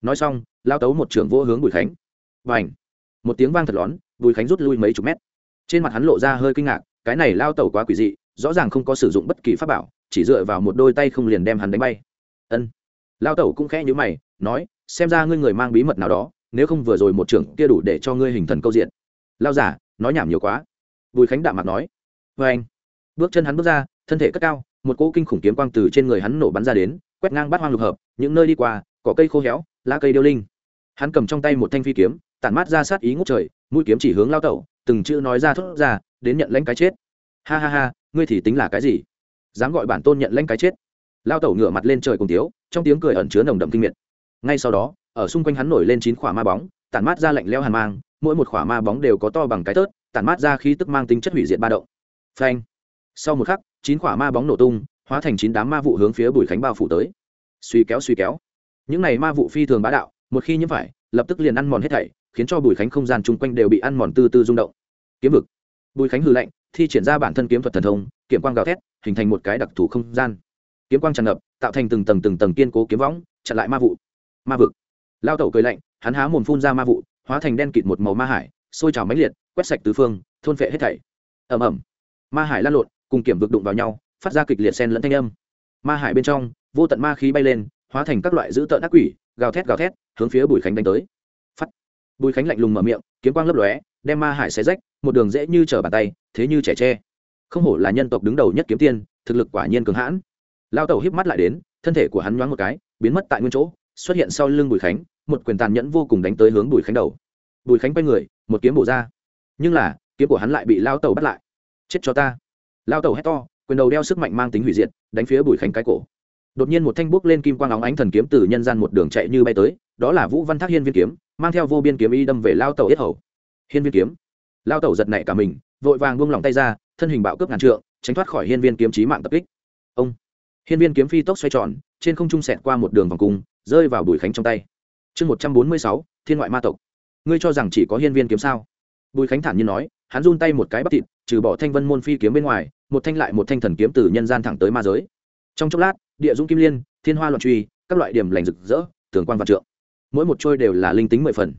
nói xong, lao tấu một trưởng vô hướng bùi khánh. Và ảnh một tiếng vang thật lón, bùi khánh rút lui mấy chục mét. Trên mặt hắn lộ ra hơi kinh ngạc, cái này lao tẩu quá quỷ dị, rõ ràng không có sử dụng bất kỳ pháp bảo, chỉ dựa vào một đôi tay không liền đem hắn đánh bay. Ân. Lao tẩu cũng khẽ nhữ mày, nói, xem ra ngươi người mang bí mật nào đó, nếu không vừa rồi một trưởng kia đủ để cho ngươi hình thần câu diện. Lao giả, nói nhảm nhiều quá. Bùi khánh đạm mặt nói. Vê anh bước chân hắn bước ra, thân thể cất cao một cỗ kinh khủng kiếm quang từ trên người hắn nổ bắn ra đến, quét ngang bát hoang lục hợp, những nơi đi qua, cỏ cây khô héo, lá cây điêu linh. Hắn cầm trong tay một thanh phi kiếm, tản mát ra sát ý ngút trời, mũi kiếm chỉ hướng lao tẩu, từng chữ nói ra thốt ra, đến nhận lãnh cái chết. Ha ha ha, ngươi thì tính là cái gì? Dám gọi bản tôn nhận lãnh cái chết. Lao tẩu ngửa mặt lên trời cùng tiếu, trong tiếng cười ẩn chứa nồng đậm kinh miệt. Ngay sau đó, ở xung quanh hắn nổi lên chín khỏa ma bóng, tản mát ra lạnh leo hàn mang, mỗi một khỏa ma bóng đều có to bằng cái tớt, tản mát ra khí tức mang tính chất hủy diệt ba động. Phanh. Sau một khắc chín quả ma bóng nổ tung hóa thành chín đám ma vụ hướng phía bùi khánh bao phủ tới. Suy kéo suy kéo. Những này ma vụ phi thường bá đạo một khi nhiễm phải lập tức liền ăn mòn hết thảy khiến cho bùi khánh không gian chung quanh đều bị ăn mòn tư tư rung động. Kiếm vực. Bùi khánh hư lạnh, thi triển ra bản thân kiếm thuật thần thông kiếm quang gào thét hình thành một cái đặc thù không gian. Kiếm quang tràn ngập tạo thành từng tầng từng tầng kiên cố kiếm võng chặn lại ma vụ. Ma vực. Lao tẩu cười lạnh hắn há mồm phun ra ma vụ hóa thành đen kịt một màu ma hải sôi trào mãnh liệt quét sạch tứ phương thôn phệ hết thảy. Ẩm ẩm ma hải lan lộn cùng kiểm vực đụng vào nhau, phát ra kịch liệt sen lẫn thanh âm. Ma hải bên trong, vô tận ma khí bay lên, hóa thành các loại dữ tợn ác quỷ, gào thét gào thét, hướng phía bùi khánh đánh tới. Phắt. Bùi khánh lạnh lùng mở miệng, kiếm quang lấp lóe, đem ma hải xé rách, một đường dễ như trở bàn tay, thế như trẻ tre. Không hổ là nhân tộc đứng đầu nhất kiếm tiên, thực lực quả nhiên cường hãn. Lao tẩu híp mắt lại đến, thân thể của hắn nhoáng một cái, biến mất tại nguyên chỗ, xuất hiện sau lưng bùi khánh, một quyền tàn nhẫn vô cùng đánh tới hướng bùi khánh đầu. Bùi khánh quay người, một kiếm bổ ra. Nhưng là, kiếm của hắn lại bị lao tẩu bắt lại. Chết cho ta lao tẩu hét to, quyền đầu đeo sức mạnh mang tính hủy diệt, đánh phía bùi khánh cái cổ. Đột nhiên một thanh bút lên kim quang óng ánh thần kiếm từ nhân gian một đường chạy như bay tới, đó là vũ văn thác hiên viên kiếm, mang theo vô biên kiếm y đâm về lao tẩu yết hầu. Hiên viên kiếm. Lao tẩu giật nảy cả mình, vội vàng buông lỏng tay ra, thân hình bạo cướp ngàn trượng, tránh thoát khỏi hiên viên kiếm trí mạng tập kích. Ông. Hiên viên kiếm phi tốc xoay tròn, trên không trung sẹt qua một đường vòng cung, rơi vào bùi khánh trong tay. Chương một trăm bốn mươi sáu, thiên ngoại ma tộc. Ngươi cho rằng chỉ có hiên viên kiếm sao? Bùi khánh thản nhiên nói, hắn run tay một cái bắt thịt, trừ bỏ thanh vân môn phi kiếm bên ngoài một thanh lại một thanh thần kiếm từ nhân gian thẳng tới ma giới. Trong chốc lát, địa dũng kim liên, thiên hoa loạn truy, các loại điểm lành rực rỡ, tường quan vạn trượng. Mỗi một trôi đều là linh tính mười phần.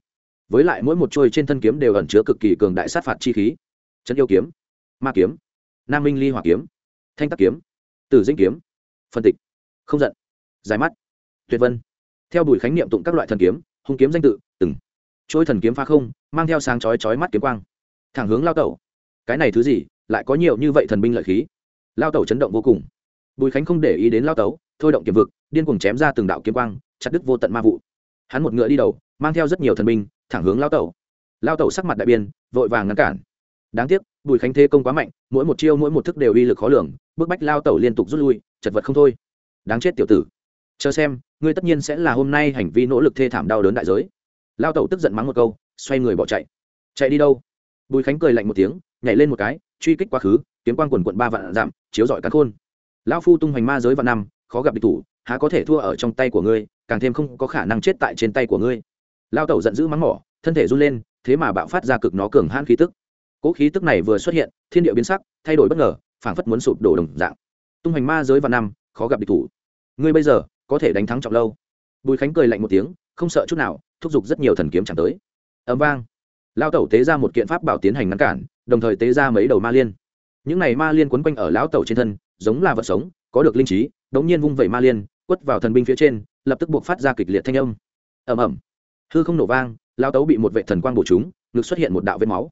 Với lại mỗi một trôi trên thân kiếm đều ẩn chứa cực kỳ cường đại sát phạt chi khí. Trấn yêu kiếm, ma kiếm, nam minh ly hỏa kiếm, thanh tắc kiếm, tử dinh kiếm, phân tịch, không giận dài mắt, tuyệt vân. Theo bùi khánh niệm tụng các loại thần kiếm, hung kiếm danh tự, từng. Trôi thần kiếm pha không, mang theo sáng chói chói mắt kiếm quang. Thẳng hướng lao tẩu. Cái này thứ gì? Lại có nhiều như vậy thần binh lợi khí. Lao tẩu chấn động vô cùng. Bùi khánh không để ý đến lao tấu thôi động kiếm vực, điên cuồng chém ra từng đạo kiếm quang, chặt đứt vô tận ma vụ. Hắn một ngựa đi đầu, mang theo rất nhiều thần binh, thẳng hướng lao tẩu. Lao tẩu sắc mặt đại biên vội vàng ngăn cản. Đáng tiếc, bùi khánh thế công quá mạnh, mỗi một chiêu mỗi một thức đều uy lực khó lường, bức bách lao tẩu liên tục rút lui, chật vật không thôi. Đáng chết tiểu tử. Chờ xem, ngươi tất nhiên sẽ là hôm nay hành vi nỗ lực thê thảm đau đớn đại giới. Lao tẩu tức giận mắng một câu, xoay người bỏ chạy. Chạy đi đâu? Bùi khánh cười lạnh một tiếng, nhảy lên một cái truy kích quá khứ, kiếm quan quần quận ba vạn dặm, chiếu rọi cắn khôn. Lão phu tung hoành ma giới vạn năm, khó gặp địch thủ, há có thể thua ở trong tay của ngươi, càng thêm không có khả năng chết tại trên tay của ngươi. Lao tẩu giận dữ mắng mỏ, thân thể run lên, thế mà bạo phát ra cực nó cường hãn khí tức. Cỗ khí tức này vừa xuất hiện, thiên địa biến sắc, thay đổi bất ngờ, phảng phất muốn sụp đổ đồng dạng. Tung hoành ma giới vạn năm, khó gặp địch thủ. Ngươi bây giờ, có thể đánh thắng trọng lâu. Bùi khánh cười lạnh một tiếng, không sợ chút nào, thúc giục rất nhiều thần kiếm chẳng tới. Ấm vang. Lao tẩu tế ra một kiện pháp bảo tiến hành ngăn cản đồng thời tế ra mấy đầu ma liên. Những này ma liên quấn quanh ở lão tẩu trên thân, giống là vật sống, có được linh trí, đống nhiên vung vẩy ma liên, quất vào thần binh phía trên, lập tức buộc phát ra kịch liệt thanh âm. Ầm ầm. Hư không nổ vang, lão tấu bị một vệ thần quang bổ chúng ngực xuất hiện một đạo vết máu.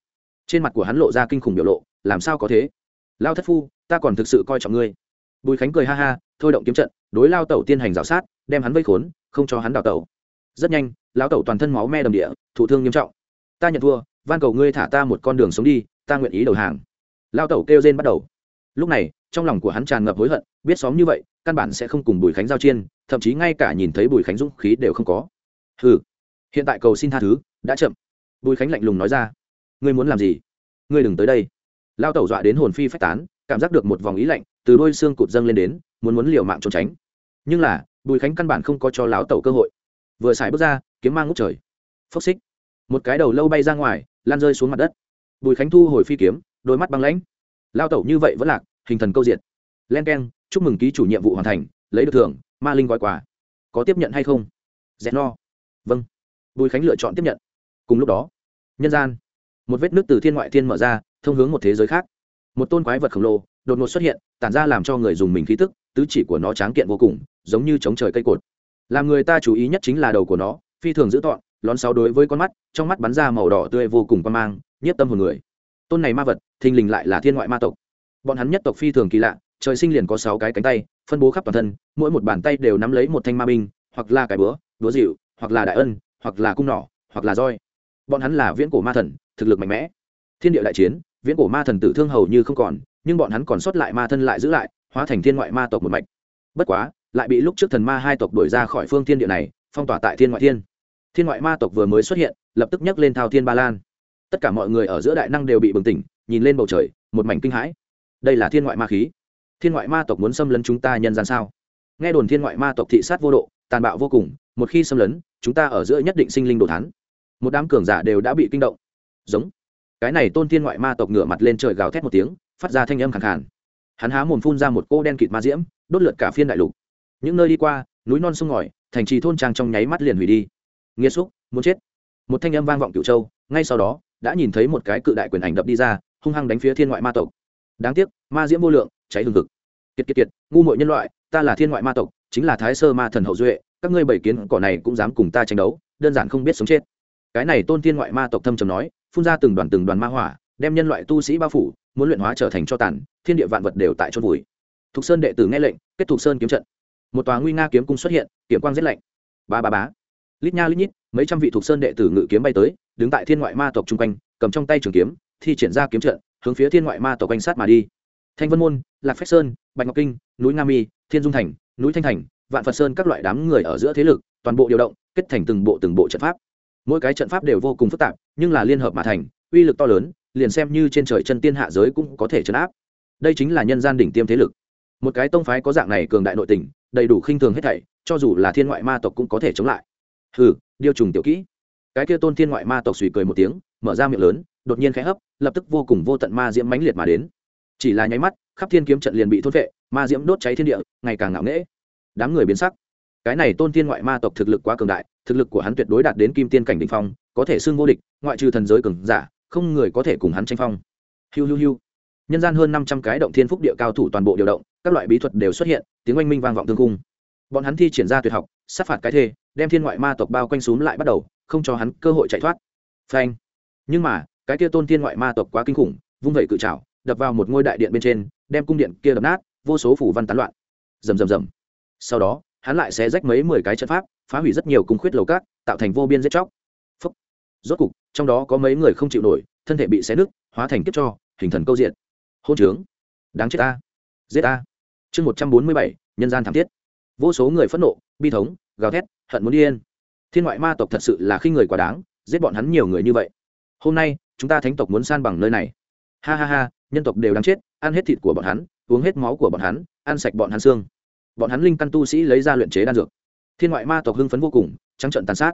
Trên mặt của hắn lộ ra kinh khủng biểu lộ, làm sao có thế? Lao thất phu, ta còn thực sự coi trọng ngươi. Bùi khánh cười ha ha, thôi động kiếm trận, đối lao tẩu tiên hành rào sát, đem hắn vây khốn, không cho hắn đào tẩu. Rất nhanh, lão tẩu toàn thân máu me đầm địa, thụ thương nghiêm trọng. Ta nhận thua, van cầu ngươi thả ta một con đường sống đi ta nguyện ý đầu hàng. Lao tẩu kêu rên bắt đầu. Lúc này, trong lòng của hắn tràn ngập hối hận, biết xóm như vậy, căn bản sẽ không cùng bùi khánh giao chiên, thậm chí ngay cả nhìn thấy bùi khánh dũng khí đều không có. Ừ hiện tại cầu xin tha thứ, đã chậm. Bùi khánh lạnh lùng nói ra. Ngươi muốn làm gì? Ngươi đừng tới đây. Lao tẩu dọa đến hồn phi phách tán, cảm giác được một vòng ý lạnh từ đôi xương cụt dâng lên đến, muốn muốn liều mạng trốn tránh. Nhưng là, bùi khánh căn bản không có cho lão tẩu cơ hội. Vừa xài bước ra, kiếm mang ngút trời. Phốc xích. Một cái đầu lâu bay ra ngoài lan rơi xuống mặt đất bùi khánh thu hồi phi kiếm, đôi mắt băng lãnh. Lao tẩu như vậy vẫn lạc, hình thần câu diệt. Len k e n chúc mừng ký chủ nhiệm vụ hoàn thành, lấy được thưởng, ma linh gói quà. Có tiếp nhận hay không? Dẹn no. Vâng. Bùi khánh lựa chọn tiếp nhận. Cùng lúc đó, nhân gian, một vết nước từ thiên ngoại thiên mở ra, thông hướng một thế giới khác. Một tôn quái vật khổng lồ, đột ngột xuất hiện, tản ra làm cho người dùng mình khí tức, tứ chỉ của nó tráng kiện vô cùng, giống như chống trời cây cột. Làm người ta chú ý nhất chính là đầu của nó, phi thường giữ tọn lón sáu đối với con mắt, trong mắt bắn ra màu đỏ tươi vô cùng quan mang, nhiếp tâm hồn người. Tôn này ma vật, thình lình lại là thiên ngoại ma tộc. Bọn hắn nhất tộc phi thường kỳ lạ, trời sinh liền có sáu cái cánh tay, phân bố khắp toàn thân, mỗi một bàn tay đều nắm lấy một thanh ma binh, hoặc là cái búa búa dịu, hoặc là đại ân, hoặc là cung nỏ, hoặc là roi. Bọn hắn là viễn cổ ma thần, thực lực mạnh mẽ. Thiên địa đại chiến, viễn cổ ma thần tử thương hầu như không còn, nhưng bọn hắn còn sót lại ma thân lại giữ lại, hóa thành thiên ngoại ma tộc một mạch. Bất quá, lại bị lúc trước thần ma hai tộc đuổi ra khỏi phương thiên địa này, phong tỏa tại thiên ngoại thiên thiên ngoại ma tộc vừa mới xuất hiện, lập tức nhấc lên thao thiên ba lan. Tất cả mọi người ở giữa đại năng đều bị bừng tỉnh, nhìn lên bầu trời, một mảnh kinh hãi. Đây là thiên ngoại ma khí. Thiên ngoại ma tộc muốn xâm lấn chúng ta nhân gian sao? Nghe đồn thiên ngoại ma tộc thị sát vô độ, tàn bạo vô cùng, một khi xâm lấn, chúng ta ở giữa nhất định sinh linh đồ thắn một đám cường giả đều đã bị kinh động. Giống. Cái này tôn thiên ngoại ma tộc ngửa mặt lên trời gào thét một tiếng, phát ra thanh âm khẳng khàn. Hắn há mồm phun ra một cô đen kịt ma diễm, đốt lượt cả phiên đại lục. Những nơi đi qua, núi non sông ngòi, thành trì thôn trang trong nháy mắt liền hủy đi nghĩa xúc, muốn chết. Một thanh âm vang vọng cửu châu, ngay sau đó, đã nhìn thấy một cái cự đại quyền ảnh đập đi ra, hung hăng đánh phía thiên ngoại ma tộc. Đáng tiếc, ma diễm vô lượng, cháy hừng hực. Kiệt kiệt kiệt, ngu muội nhân loại, ta là thiên ngoại ma tộc, chính là thái sơ ma thần hậu duệ, các ngươi bảy kiến cỏ này cũng dám cùng ta tranh đấu, đơn giản không biết sống chết. Cái này tôn thiên ngoại ma tộc thâm trầm nói, phun ra từng đoàn từng đoàn ma hỏa, đem nhân loại tu sĩ bao phủ, muốn luyện hóa trở thành cho tàn, thiên địa vạn vật đều tại chôn vùi. Thục sơn đệ tử nghe lệnh, kết thục sơn kiếm trận. Một tòa nguy nga kiếm cung xuất hiện kiểm quang giết lạnh. Ba ba bá lít nha lít nhít, mấy trăm vị thuộc sơn đệ tử ngự kiếm bay tới, đứng tại thiên ngoại ma tộc chung quanh, cầm trong tay trường kiếm, thi triển ra kiếm trận, hướng phía thiên ngoại ma tộc quanh sát mà đi. Thanh vân môn, lạc phách sơn, bạch ngọc kinh, núi nga mi, thiên dung thành, núi thanh thành, vạn phật sơn các loại đám người ở giữa thế lực, toàn bộ điều động, kết thành từng bộ từng bộ trận pháp. Mỗi cái trận pháp đều vô cùng phức tạp, nhưng là liên hợp mà thành, uy lực to lớn, liền xem như trên trời chân tiên hạ giới cũng có thể chấn áp. Đây chính là nhân gian đỉnh tiêm thế lực. Một cái tông phái có dạng này cường đại nội tình, đầy đủ khinh thường hết thảy, cho dù là thiên ngoại ma tộc cũng có thể chống lại hừ, điêu trùng tiểu kỹ. Cái kia tôn thiên ngoại ma tộc suy cười một tiếng, mở ra miệng lớn, đột nhiên khẽ hấp, lập tức vô cùng vô tận ma diễm mãnh liệt mà đến. Chỉ là nháy mắt, khắp thiên kiếm trận liền bị thốt vệ ma diễm đốt cháy thiên địa, ngày càng ngạo nghễ. Đám người biến sắc. Cái này tôn thiên ngoại ma tộc thực lực quá cường đại, thực lực của hắn tuyệt đối đạt đến kim tiên cảnh đ ỉ n h phong, có thể xưng vô địch, ngoại trừ thần giới cường giả, không người có thể cùng hắn tranh phong. Hiu hiu hiu. Nhân gian hơn năm trăm cái động thiên phúc địa cao thủ toàn bộ điều động, các loại bí thuật đều xuất hiện, tiếng oanh minh vang vọng thương cung bọn hắn thi triển ra tuyệt học, sát phạt cái thê, đem thiên ngoại ma tộc bao quanh x lại bắt đầu, không cho hắn cơ hội chạy thoát. Phanh. Nhưng mà, cái kia tôn thiên ngoại ma tộc quá kinh khủng, vung vẩy cự trào đập vào một ngôi đại điện bên trên, đem cung điện kia đập nát, vô số phủ văn tán loạn. Rầm rầm rầm. Sau đó, hắn lại xé rách mấy mười cái trận pháp, phá hủy rất nhiều cung khuyết lầu cát, tạo thành vô biên giết chóc. Phúc. rốt cục, trong đó có mấy người không chịu nổi, thân thể bị xé nứt, hóa thành kiếp cho, hình thần câu diện. Hôn trướng. Đáng chết ta. Giết ta. Chương một trăm bốn mươi bảy, nhân gian thảm thiết vô số người phẫn nộ, bi thống, gào thét, hận muốn điên thiên ngoại ma tộc thật sự là khi người quá đáng, giết bọn hắn nhiều người như vậy. Hôm nay, chúng ta thánh tộc muốn san bằng nơi này. Ha ha ha, nhân tộc đều đáng chết, ăn hết thịt của bọn hắn, uống hết máu của bọn hắn, ăn sạch bọn hắn xương. Bọn hắn linh căn tu sĩ lấy ra luyện chế đan dược. Thiên ngoại ma tộc hưng phấn vô cùng, trắng trận tàn sát.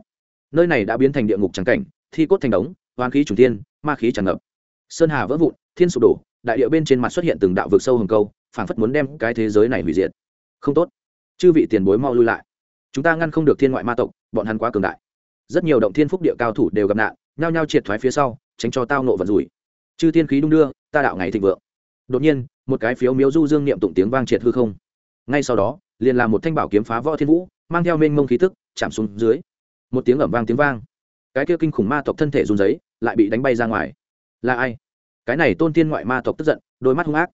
Nơi này đã biến thành địa ngục trắng cảnh, thi cốt thành đống, hoang khí trùng tiên ma khí tràn ngập. Sơn hà vỡ vụn, thiên sụp đổ, đại địa bên trên mặt xuất hiện từng đạo vực sâu hồng câu, phảng phất muốn đem cái thế giới này hủy diệt. Không tốt chư vị tiền bối mau lui lại. Chúng ta ngăn không được thiên ngoại ma tộc, bọn hắn quá cường đại. Rất nhiều động thiên phúc địa cao thủ đều gặp nạn, nhao nhao triệt thoái phía sau, tránh cho tao nộ vật rủi. Chư thiên khí đung đưa, ta đạo ngày thịnh vượng. Đột nhiên, một cái phiếu miếu du dương niệm tụng tiếng vang triệt hư không. Ngay sau đó, liền làm một thanh bảo kiếm phá võ thiên vũ, mang theo mênh mông khí tức, chạm xuống dưới. Một tiếng ẩm vang tiếng vang. Cái kia kinh khủng ma tộc thân thể run giấy lại bị đánh bay ra ngoài. Là ai? Cái này tôn thiên ngoại ma tộc tức giận, đôi mắt hung ác.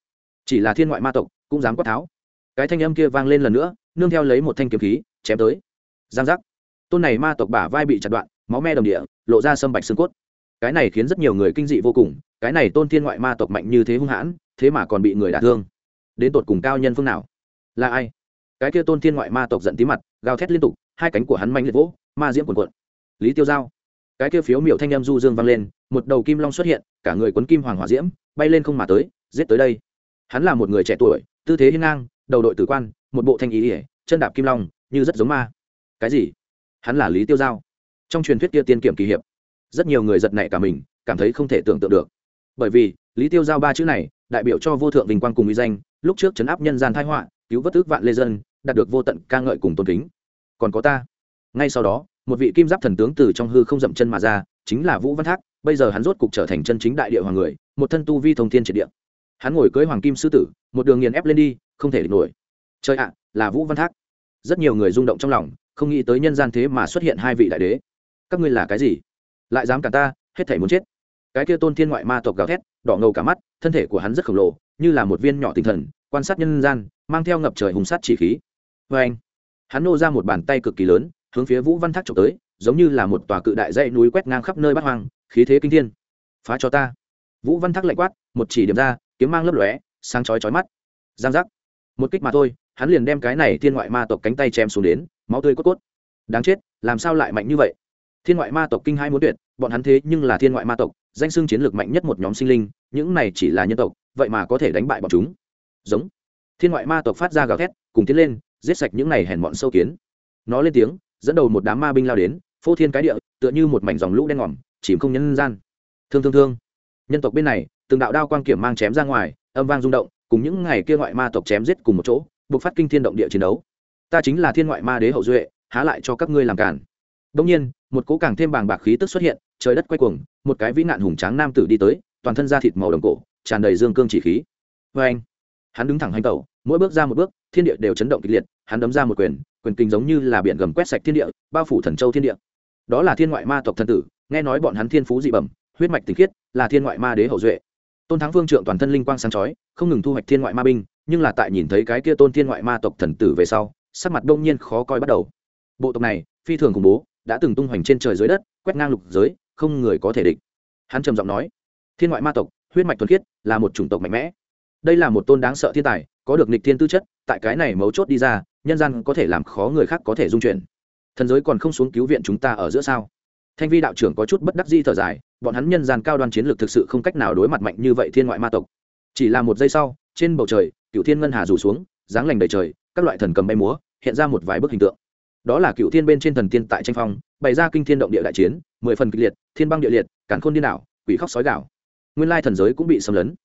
Chỉ là thiên ngoại ma tộc, cũng dám quát tháo. Cái thanh âm kia vang lên lần nữa nương theo lấy một thanh kiếm khí, chém tới. Giang giác. Tôn này ma tộc bả vai bị chặt đoạn, máu me đồng địa, lộ ra sâm bạch xương cốt. Cái này khiến rất nhiều người kinh dị vô cùng, cái này tôn thiên ngoại ma tộc mạnh như thế hung hãn, thế mà còn bị người đả thương. Đến tột cùng cao nhân phương nào? Là ai? Cái kia tôn thiên ngoại ma tộc giận tí mặt, gào thét liên tục, hai cánh của hắn manh liệt vỗ, ma diễm quần quận lý tiêu giao. Cái kia phiếu miểu thanh em du dương vang lên, một đầu kim long xuất hiện, cả người quấn kim hoàng hỏa diễm, bay lên không mà tới, giết tới đây. Hắn là một người trẻ tuổi, tư thế hiên ngang, đầu đội tử quan một bộ thanh ý ỉa, chân đạp kim long, như rất giống ma. Cái gì? Hắn là lý tiêu giao. Trong truyền thuyết kia tiên kiểm kỳ hiệp, rất nhiều người giật nảy cả mình, cảm thấy không thể tưởng tượng được. Bởi vì, lý tiêu giao ba chữ này, đại biểu cho vô thượng vinh quang cùng uy danh, lúc trước chấn áp nhân gian thái họa, cứu vớt ước vạn lê dân, đạt được vô tận ca ngợi cùng tôn kính. Còn có ta. Ngay sau đó, một vị kim giáp thần tướng từ trong hư không dậm chân mà ra, chính là vũ văn thác, bây giờ hắn rốt cục trở thành chân chính đại địa hoàng người, một thân tu vi thông thiên triệt địa. Hắn ngồi cưới hoàng kim sư tử, một đường nghiền ép lên đi, không thể địch nổi trời ạ, là vũ văn thác. Rất nhiều người rung động trong lòng, không nghĩ tới nhân gian thế mà xuất hiện hai vị đại đế. Các ngươi là cái gì? Lại dám cả ta, hết thể muốn chết. Cái kia tôn thiên ngoại ma tộc gào thét, đỏ ngầu cả mắt, thân thể của hắn rất khổng lồ, như là một viên nhỏ tinh thần, quan sát nhân gian, mang theo ngập trời hùng sát chỉ khí. Vê anh hắn nô ra một bàn tay cực kỳ lớn, hướng phía vũ văn thác trộm tới, giống như là một tòa cự đại dãy núi quét ngang khắp nơi bát hoang, khí thế kinh thiên. Phá cho ta! Vũ văn thác lạnh quát, một chỉ điểm ra, kiếm mang lấp lóe, sáng chói chói mắt. Giang giác! Một kích mà thôi hắn liền đem cái này thiên ngoại ma tộc cánh tay chém xuống đến, máu tươi cốt cốt. Đáng chết, làm sao lại mạnh như vậy? Thiên ngoại ma tộc kinh hai muốn tuyệt, bọn hắn thế nhưng là thiên ngoại ma tộc, danh xưng chiến lược mạnh nhất một nhóm sinh linh, những này chỉ là nhân tộc, vậy mà có thể đánh bại bọn chúng. Giống. Thiên ngoại ma tộc phát ra gào thét, cùng tiến lên, giết sạch những này hèn bọn sâu kiến. Nó lên tiếng, dẫn đầu một đám ma binh lao đến, phô thiên cái địa, tựa như một mảnh dòng lũ đen ngòm, chìm không nhân gian. Thương thương thương. Nhân tộc bên này, từng đạo đao quang kiểm mang chém ra ngoài, âm vang rung động, cùng những ngày kia ngoại ma tộc chém giết cùng một chỗ buộc phát kinh thiên động địa chiến đấu. Ta chính là thiên ngoại ma đế hậu duệ, há lại cho các ngươi làm cản đông nhiên, một cố càng thêm bàng bạc khí tức xuất hiện, trời đất quay cuồng, một cái vĩ nạn hùng tráng nam tử đi tới, toàn thân da thịt màu đồng cổ, tràn đầy dương cương chỉ khí. Vê anh, hắn đứng thẳng hành tẩu, mỗi bước ra một bước, thiên địa đều chấn động kịch liệt, hắn đấm ra một quyền quyền kinh giống như là biển gầm quét sạch thiên địa, bao phủ thần châu thiên địa. Đó là thiên ngoại ma tộc thần tử, nghe nói bọn hắn thiên phú dị bẩm, huyết mạch tinh khiết, là thiên ngoại ma đế hậu duệ. Tôn thắng vương trượng toàn thân linh quang sáng chói, không ngừng thu hoạch thiên ngoại ma binh nhưng là tại nhìn thấy cái kia tôn thiên ngoại ma tộc thần tử về sau, sắc mặt đông nhiên khó coi bắt đầu. Bộ tộc này, phi thường khủng bố, đã từng tung hoành trên trời dưới đất, quét ngang lục giới, không người có thể địch. Hắn trầm giọng nói, thiên ngoại ma tộc, huyết mạch thuần khiết, là một chủng tộc mạnh mẽ. Đây là một tôn đáng sợ thiên tài, có được nịch thiên tư chất, tại cái này mấu chốt đi ra, nhân gian có thể làm khó người khác có thể dung chuyển. Thần giới còn không xuống cứu viện chúng ta ở giữa sao? Thanh vi đạo trưởng có chút bất đắc di thở dài, bọn hắn nhân gian cao đoan chiến lược thực sự không cách nào đối mặt mạnh như vậy thiên ngoại ma tộc. Chỉ là một giây sau trên bầu trời cựu thiên ngân hà rủ xuống, dáng lành đầy trời, các loại thần cầm bay múa, hiện ra một vài bức hình tượng. Đó là cựu thiên bên trên thần tiên tại tranh phong, bày ra kinh thiên động địa đại chiến, mười phần kịch liệt, thiên băng địa liệt cản khôn điên đảo, quỷ khóc sói gạo nguyên lai thần giới cũng bị xâm lấn.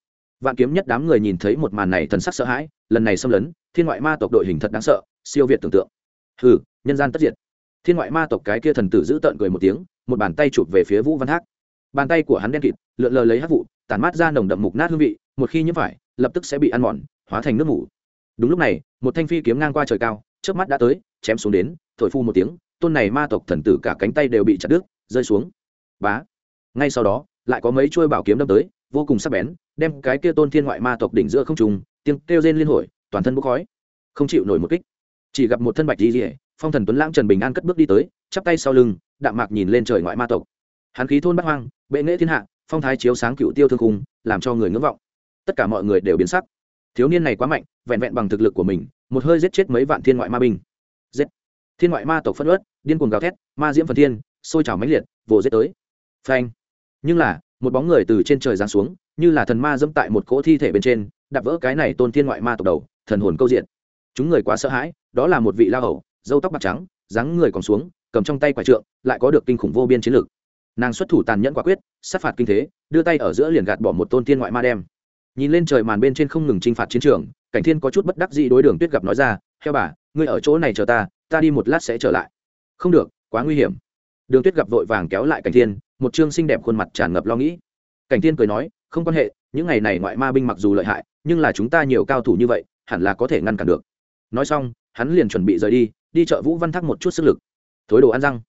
Vạn kiếm nhất đám người nhìn thấy một màn này thần sắc sợ hãi, lần này xâm lấn, thiên ngoại ma tộc đội hình thật đáng sợ, siêu việt tưởng tượng. Hừ, nhân gian tất diệt. Thiên ngoại ma tộc cái kia thần tử giữ tợn cười một tiếng, một bàn tay chụp về phía vũ văn thác bàn tay của hắn đen kịt, lượn lờ lấy hắc vụ, tản mát ra nồng đậm mục nát hương vị, một khi nhiễm phải lập tức sẽ bị ăn mòn, hóa thành nước mủ. Đúng lúc này, một thanh phi kiếm ngang qua trời cao trước mắt đã tới, chém xuống đến, thổi phu một tiếng, tôn này ma tộc thần tử cả cánh tay đều bị chặt đứt, rơi xuống. Bá. Ngay sau đó, lại có mấy chuôi bảo kiếm đâm tới, vô cùng sắc bén, đem cái kia tôn thiên ngoại ma tộc đỉnh giữa không trùng tiếng kêu rên liên hồi, toàn thân bốc khói, không chịu nổi một kích. Chỉ gặp một thân bạch di rỉa phong thần tuấn lãng trần bình an cất bước đi tới, chắp tay sau lưng, đạm mạc nhìn lên trời ngoại ma tộc. Hắn khí thôn bắt hoang, bệ nghệ thiên hạ, phong thái chiếu sáng cựu tiêu thương khung, làm cho người ngưỡng vọng tất cả mọi người đều biến sắc. Thiếu niên này quá mạnh, vẹn vẹn bằng thực lực của mình, một hơi giết chết mấy vạn thiên ngoại ma binh. Giết. Thiên ngoại ma tộc phân ớt điên cuồng gào thét, ma diễm phần thiên, sôi trào mãnh liệt, vồ giết tới. Phanh. Nhưng là, một bóng người từ trên trời giáng xuống, như là thần ma dẫm tại một cỗ thi thể bên trên, đạp vỡ cái này tôn thiên ngoại ma tộc đầu, thần hồn câu diện. Chúng người quá sợ hãi, đó là một vị la hầu dâu tóc bạc trắng, dáng người còn xuống, cầm trong tay quả trượng, lại có được kinh khủng vô biên chiến lược nàng xuất thủ tàn nhẫn quả quyết, sát phạt kinh thế, đưa tay ở giữa liền gạt bỏ một tôn thiên ngoại ma đem nhìn lên trời màn bên trên không ngừng chinh phạt chiến trường, cảnh thiên có chút bất đắc dĩ đối đường tuyết gặp nói ra theo bà, ngươi ở chỗ này chờ ta ta đi một lát sẽ trở lại. Không được, quá nguy hiểm. Đường tuyết gặp vội vàng kéo lại cảnh thiên, một chương xinh đẹp khuôn mặt tràn ngập lo nghĩ. Cảnh thiên cười nói, không quan hệ, những ngày này ngoại ma binh mặc dù lợi hại, nhưng là chúng ta nhiều cao thủ như vậy, hẳn là có thể ngăn cản được. Nói xong, hắn liền chuẩn bị rời đi đi chợ vũ văn thác một chút sức lực. Thối đồ ăn răng.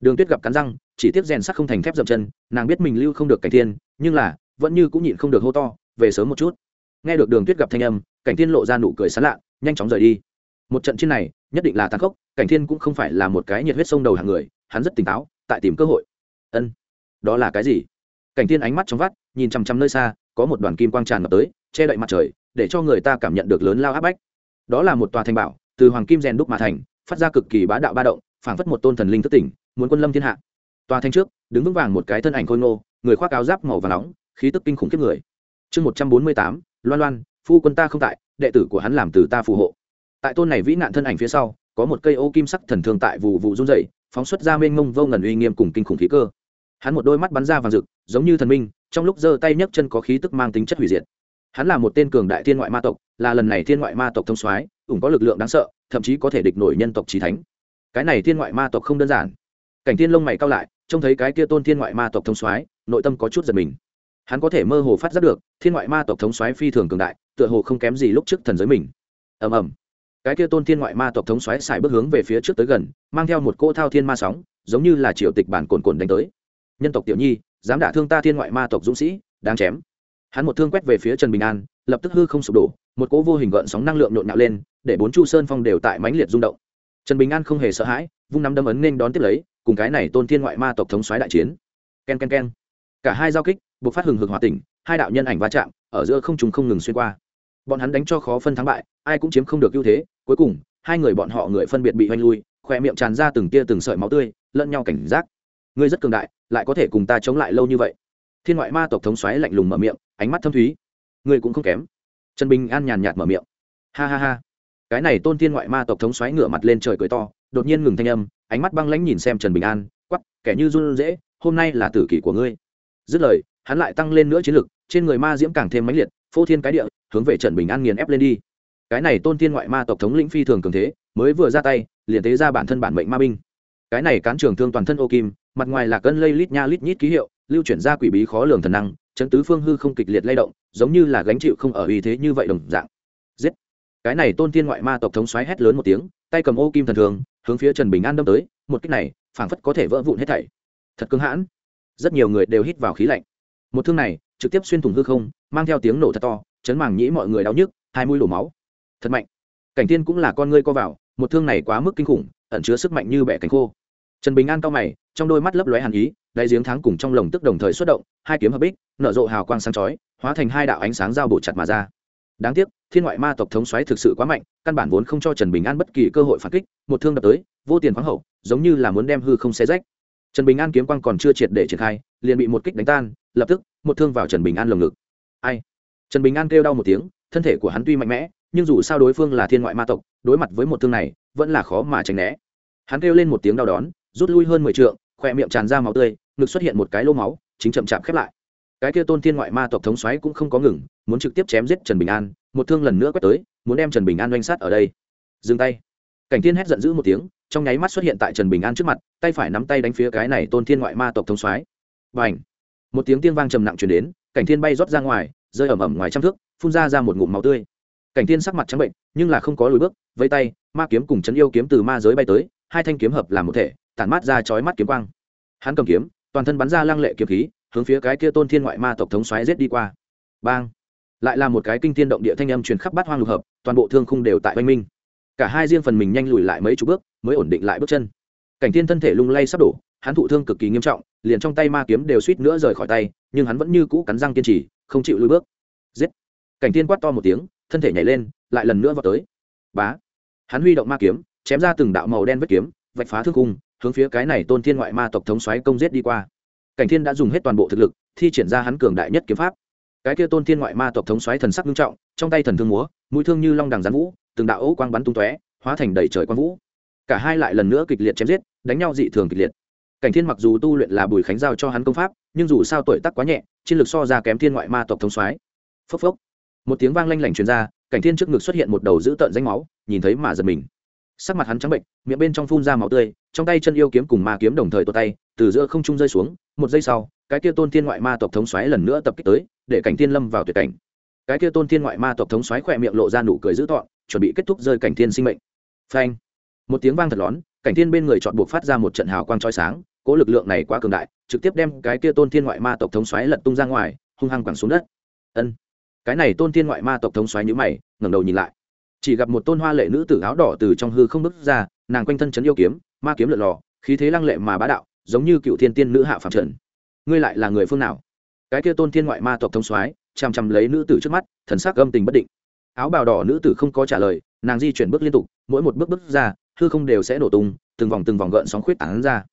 Đường tuyết gặp cắn răng, chỉ tiếp rèn sắt không thành thép dậm chân, nàng biết mình lưu không được cảnh thiên, nhưng là vẫn như cũng nhịn không được hô to về sớm một chút. Nghe được đường tuyết gặp thanh âm, cảnh thiên lộ ra nụ cười sán lạ, nhanh chóng rời đi. Một trận chiến này, nhất định là tàn khốc, cảnh thiên cũng không phải là một cái nhiệt huyết sông đầu hàng người, hắn rất tỉnh táo, tại tìm cơ hội. Ân, đó là cái gì? Cảnh thiên ánh mắt trong vắt, nhìn chằm chằm nơi xa, có một đoàn kim quang tràn ngập tới, che đậy mặt trời, để cho người ta cảm nhận được lớn lao áp bách. Đó là một tòa thành bảo, từ hoàng kim rèn đúc mà thành, phát ra cực kỳ bá đạo ba động, phảng phất một tôn thần linh thất tỉnh, muốn quân lâm thiên hạ. Tòa thanh trước, đứng vững vàng một cái thân ảnh khôi ngô, người khoác áo giáp màu và nóng, khí tức kinh khủng khiếp người chương một trăm bốn mươi tám, loan loan, phu quân ta không tại, đệ tử của hắn làm từ ta phù hộ. Tại tôn này vĩ nạn thân ảnh phía sau, có một cây ô kim sắc thần thương tại vụ vụ run dậy phóng xuất ra mênh mông vô ngần uy nghiêm cùng kinh khủng khí cơ. Hắn một đôi mắt bắn ra vàng rực, giống như thần minh, trong lúc giơ tay nhấc chân có khí tức mang tính chất hủy diệt. Hắn là một tên cường đại thiên ngoại ma tộc, là lần này thiên ngoại ma tộc thông soái, ủng có lực lượng đáng sợ, thậm chí có thể địch nổi nhân tộc trí thánh. Cái này thiên ngoại ma tộc không đơn giản. Cảnh thiên lông mày cao lại, trông thấy cái kia tôn thiên ngoại ma tộc thông soái, nội tâm có chút giật mình hắn có thể mơ hồ phát giác được, thiên ngoại ma tộc thống xoáy phi thường cường đại, tựa hồ không kém gì lúc trước thần giới mình. Ầm ầm. Cái kia tôn thiên ngoại ma tộc thống xoáy xài bước hướng về phía trước tới gần, mang theo một cỗ thao thiên ma sóng, giống như là triều tịch bản cồn cồn đánh tới. Nhân tộc tiểu nhi, dám đả thương ta thiên ngoại ma tộc dũng sĩ, đáng chém. Hắn một thương quét về phía trần bình an, lập tức hư không sụp đổ, một cỗ vô hình gợn sóng năng lượng nhộn nhạo lên, để bốn chu sơn phong đều tại mãnh liệt rung động. Trần bình an không hề sợ hãi, vung nắm đấm ấn nên đón tiếp lấy, cùng cái này tôn thiên ngoại ma tộc thống xoáy đại chiến. Ken ken ken cả hai giao kích buộc phát hừng hực hòa tỉnh hai đạo nhân ảnh va chạm, ở giữa không trùng không ngừng xuyên qua. Bọn hắn đánh cho khó phân thắng bại, ai cũng chiếm không được ưu thế, cuối cùng, hai người bọn họ người phân biệt bị hoanh lui khỏe miệng tràn ra từng tia từng sợi máu tươi, lẫn nhau cảnh giác. Ngươi rất cường đại, lại có thể cùng ta chống lại lâu như vậy. Thiên ngoại ma tộc thống xoáy lạnh lùng mở miệng, ánh mắt thâm thúy. Ngươi cũng không kém. Trần bình an nhàn nhạt mở miệng. Ha ha ha. Cái này tôn thiên ngoại ma tộc thống xoáy ngửa mặt lên trời cười to, đột nhiên ngừng thanh âm, ánh mắt băng lãnh nhìn xem trần bình an quắp kẻ như run dễ hôm nay là tử kỷ của ngươi. Dứt lời hắn lại tăng lên nữa chiến lực, trên người ma diễm càng thêm mãnh liệt, phô thiên cái địa, hướng về trần bình an nghiền ép lên đi. Cái này tôn thiên ngoại ma tộc thống lĩnh phi thường cường thế, mới vừa ra tay, liền tế ra bản thân bản mệnh ma binh. Cái này cán trường thương toàn thân ô kim, mặt ngoài là cân lây lít nha lít nhít ký hiệu, lưu chuyển ra quỷ bí khó lường thần năng, chấn tứ phương hư không kịch liệt lay động, giống như là gánh chịu không ở uy thế như vậy đồng dạng. Giết! Cái này tôn thiên ngoại ma tộc thống xoáy hét lớn một tiếng, tay cầm ô kim thần thường, hướng phía trần bình an đâm tới, một cách này, phảng phất có thể vỡ vụn hết thảy. Thật cứng hãn. Rất nhiều người đều hít vào khí lạnh một thương này, trực tiếp xuyên thủng hư không, mang theo tiếng nổ thật to, chấn màng nhĩ mọi người đau nhức, hai mũi đổ máu. Thật mạnh. Cảnh tiên cũng là con ngươi co vào, một thương này quá mức kinh khủng, ẩn chứa sức mạnh như bẻ cánh khô. Trần bình an cao mày, trong đôi mắt lấp lóe hàn ý đáy giếng thắng cùng trong lồng tức đồng thời xuất động, hai kiếm hợp bích, nở rộ hào quang sáng chói, hóa thành hai đạo ánh sáng giao bổ chặt mà ra. Đáng tiếc, thiên ngoại ma tộc thống xoáy thực sự quá mạnh, căn bản vốn không cho trần bình an bất kỳ cơ hội phản kích, một thương đập tới, vô tiền khoáng hậu, giống như là muốn đem hư không xé rách trần bình an kiếm quang còn chưa triệt để triển khai, liền bị một kích đánh tan, lập tức, một thương vào trần bình an lồng ngực. Ai? Trần bình an kêu đau một tiếng, thân thể của hắn tuy mạnh mẽ, nhưng dù sao đối phương là thiên ngoại ma tộc, đối mặt với một thương này, vẫn là khó mà tránh né. Hắn kêu lên một tiếng đau đón rút lui hơn mười trượng, khỏe miệng tràn ra máu tươi, ngực xuất hiện một cái lô máu, chính chậm chạp khép lại. Cái kia tôn thiên ngoại ma tộc thống xoáy cũng không có ngừng, muốn trực tiếp chém giết trần bình an, một thương lần nữa quét tới, muốn đem trần bình an oanh sát ở đây. Dừng tay. Cảnh thiên hét giận dữ một tiếng trong nháy mắt xuất hiện tại trần bình an trước mặt, tay phải nắm tay đánh phía cái này tôn thiên ngoại ma tộc thống soái. và h một tiếng tiên vang trầm nặng chuyển đến, cảnh thiên bay rót ra ngoài, rơi ẩm ẩm ngoài trăm thước, phun ra ra một ngụm máu tươi. Cảnh thiên sắc mặt trắng bệnh, nhưng là không có lùi bước vây tay, ma kiếm cùng chấn yêu kiếm từ ma giới bay tới, hai thanh kiếm hợp làm một thể, tản mát ra chói mắt kiếm quang. Hắn cầm kiếm, toàn thân bắn ra lăng lệ kiếm khí, hướng phía cái kia tôn thiên ngoại ma tộc thống xoáy giết đi qua. Bang! Lại là một cái kinh thiên động địa thanh âm truyền khắp bát hoang lục hợp, toàn bộ thương khung đều tại oanh minh cả hai riêng phần mình nhanh lùi lại mấy chục bước, mới ổn định lại bước chân. Cảnh thiên thân thể lung lay sắp đổ, hắn thụ thương cực kỳ nghiêm trọng, liền trong tay ma kiếm đều suýt nữa rời khỏi tay, nhưng hắn vẫn như cũ cắn răng kiên trì, không chịu lùi bước. Giết! Cảnh thiên quát to một tiếng, thân thể nhảy lên, lại lần nữa vào tới. Bá! Hắn huy động ma kiếm, chém ra từng đạo màu đen vết kiếm, vạch phá thương cung, hướng phía cái này tôn thiên ngoại ma tộc thống xoáy công giết đi qua. Cảnh thiên đã dùng hết toàn bộ thực lực, thi triển ra hắn cường đại nhất kiếm pháp. Cái kia tôn thiên ngoại ma tộc thống xoáy thần sắc nghiêm trọng, trong tay thần thương múa, mũi thương như long đằng gián vũ từng đạo ấu quang bắn tung tóe, hóa thành đầy trời quang vũ. Cả hai lại lần nữa kịch liệt chém giết, đánh nhau dị thường kịch liệt. Cảnh thiên mặc dù tu luyện là bùi khánh giao cho hắn công pháp, nhưng dù sao tuổi tác quá nhẹ, chiến lược so ra kém thiên ngoại ma tộc thống soái. phốc phốc. Một tiếng vang lanh lảnh truyền ra, cảnh thiên trước ngực xuất hiện một đầu dữ tợn danh máu, nhìn thấy mà giật mình. Sắc mặt hắn trắng bệnh, miệng bên trong phun ra máu tươi, trong tay chân yêu kiếm cùng ma kiếm đồng thời tuột tay, từ giữa không trung rơi xuống, một giây sau, cái kia tôn thiên ngoại ma tộc thống xoáy lần nữa tập kích tới, để cảnh thiên lâm vào tuyệt cảnh. Cái kia tôn thiên ngoại ma tộc thống xoáy khỏe miệng lộ ra nụ cười dữ tọn chuẩn bị kết thúc rơi cảnh thiên sinh mệnh. Phanh. Một tiếng vang thật lón, cảnh thiên bên người chọn buộc phát ra một trận hào quang trói sáng, cố lực lượng này quá cường đại, trực tiếp đem cái kia tôn thiên ngoại ma tộc thống xoáy lật tung ra ngoài, hung hăng quẳng xuống đất. Ân. Cái này tôn thiên ngoại ma tộc thống xoáy nhữ mày, ngẩng đầu nhìn lại. Chỉ gặp một tôn hoa lệ nữ tử áo đỏ từ trong hư không bước ra, nàng quanh thân chấn yêu kiếm, ma kiếm lượn lò khí thế lăng lệ mà bá đạo, giống như cựu thiên tiên nữ hạ phạm trần. Ngươi lại là người phương nào? Cái kia tôn thiên ngoại ma tộc thống xoáy chằm chằm lấy nữ tử trước mắt, thần sắc âm tình bất định áo bào đỏ nữ tử không có trả lời, nàng di chuyển bước liên tục, mỗi một bước bước ra, hư không đều sẽ nổ tung, từng vòng từng vòng gợn sóng khuyết tảng ra.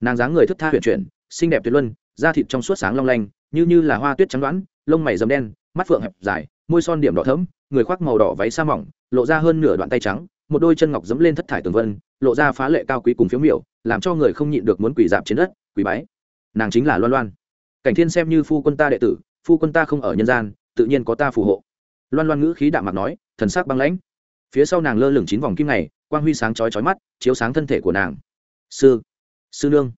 Nàng dáng người thức tha huyền chuyển, xinh đẹp tuyệt luân, da thịt trong suốt sáng long lanh, như như là hoa tuyết trắng đoán, lông mày dầm đen, mắt phượng hẹp dài, môi son điểm đỏ thẫm, người khoác màu đỏ váy sa mỏng, lộ ra hơn nửa đoạn tay trắng, một đôi chân ngọc dẫm lên thất thải tường vân, lộ ra phá lệ cao quý cùng phiếu miểu, làm cho người không nhịn được muốn quỳ dạp trên đất, quỳ bái. Nàng chính là loan loan. Cảnh thiên xem như phu quân ta đệ tử, phu quân ta không ở nhân gian, tự nhiên có ta phù hộ loan loan ngữ khí đạm mặt nói, thần sắc băng lãnh. Phía sau nàng lơ lửng chín vòng kim này quang huy sáng chói chói mắt, chiếu sáng thân thể của nàng. Sư sư nương.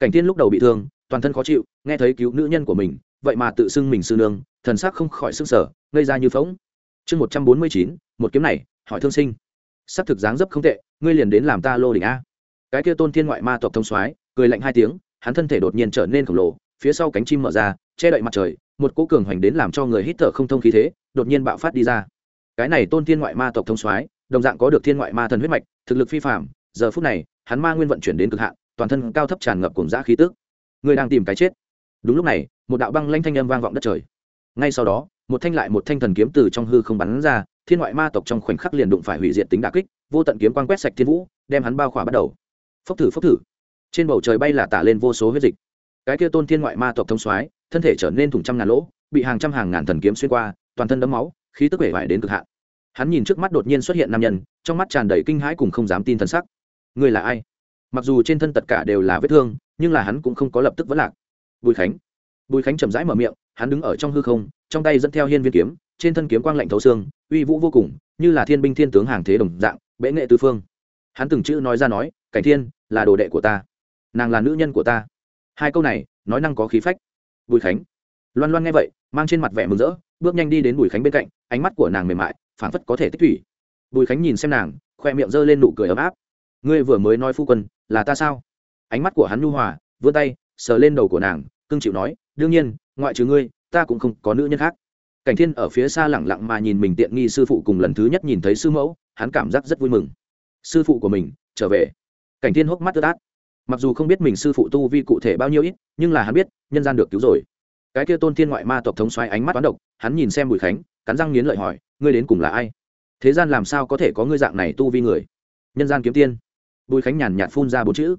Cảnh thiên lúc đầu bị thương, toàn thân khó chịu, nghe thấy cứu nữ nhân của mình, vậy mà tự xưng mình sư nương, thần sắc không khỏi sức sở gây ra như phóng chương một trăm bốn mươi chín, một kiếm này, hỏi thương sinh. S ắ c thực dáng dấp không tệ, ngươi liền đến làm ta lô đỉnh a. Cái kia tôn thiên ngoại ma tộc thông soái, cười lạnh hai tiếng, hắn thân thể đột nhiên trở nên khổng lồ, phía sau cánh chim mở ra, che đậy mặt trời một cỗ cường hoành đến làm cho người hít thở không thông khí thế, đột nhiên bạo phát đi ra. Cái này tôn thiên ngoại ma tộc thông soái, đồng dạng có được thiên ngoại ma thần huyết mạch, thực lực phi phạm giờ phút này, hắn ma nguyên vận chuyển đến cực hạn, toàn thân cao thấp tràn ngập cùng giã khí tức. Người đang tìm cái chết. Đúng lúc này, một đạo băng lanh thanh âm vang vọng đất trời. Ngay sau đó, một thanh lại một thanh thần kiếm từ trong hư không bắn ra, thiên ngoại ma tộc trong khoảnh khắc liền đụng phải hủy diệt tính đà kích, vô tận kiếm quan quét sạch thiên vũ, đem hắn bao khỏa bắt đầu. Phốc thử phốc thử. Trên bầu trời bay là tả lên vô số huyết dịch. Cái kia tôn thiên ngoại ma tộc thông soái thân thể trở nên thủng trăm ngàn lỗ, bị hàng trăm hàng ngàn thần kiếm xuyên qua, toàn thân đấm máu, khí tức vẻ vải đến cực hạn. Hắn nhìn trước mắt đột nhiên xuất hiện nam nhân, trong mắt tràn đầy kinh hãi cùng không dám tin thần sắc. Người là ai? Mặc dù trên thân tất cả đều là vết thương, nhưng là hắn cũng không có lập tức vẫn lạc. Bùi khánh. Bùi khánh chậm rãi mở miệng, hắn đứng ở trong hư không, trong tay dẫn theo hiên viên kiếm, trên thân kiếm quang lạnh thấu xương, uy vũ vô cùng, như là thiên binh thiên tướng hàng thế đồng dạng, bệ nghệ tư phương. Hắn từng chữ nói ra nói, cảnh thiên, là đồ đệ của ta. Nàng là nữ nhân của ta. Hai câu này, nói năng có khí phách bùi khánh. Loan loan nghe vậy, mang trên mặt vẻ mừng rỡ, bước nhanh đi đến bùi khánh bên cạnh, ánh mắt của nàng mềm mại, phảng phất có thể tích thủy. Bùi khánh nhìn xem nàng, khoe miệng g lên nụ cười ấm áp. Ngươi vừa mới nói phu quân, là ta sao? Ánh mắt của hắn nhu hòa, vươn tay, sờ lên đầu của nàng cưng chịu nói, đương nhiên, ngoại trừ ngươi, ta cũng không có nữ nhân khác. Cảnh thiên ở phía xa lẳng lặng mà nhìn mình tiện nghi sư phụ cùng lần thứ nhất nhìn thấy sư mẫu, hắn cảm giác rất vui mừng. Sư phụ của mình, trở về. Cảnh thiên hốc mắt tơ tát mặc dù không biết mình sư phụ tu vi cụ thể bao nhiêu ít, nhưng là hắn biết, nhân gian được cứu rồi. Cái kia tôn thiên ngoại ma tộc thống xoáy ánh mắt toán độc, hắn nhìn xem bùi khánh, cắn răng nghiến lợi hỏi, ngươi đến cùng là ai? Thế gian làm sao có thể có ngươi dạng này tu vi người? Nhân gian kiếm tiên. Bùi khánh nhàn nhạt phun ra bốn chữ.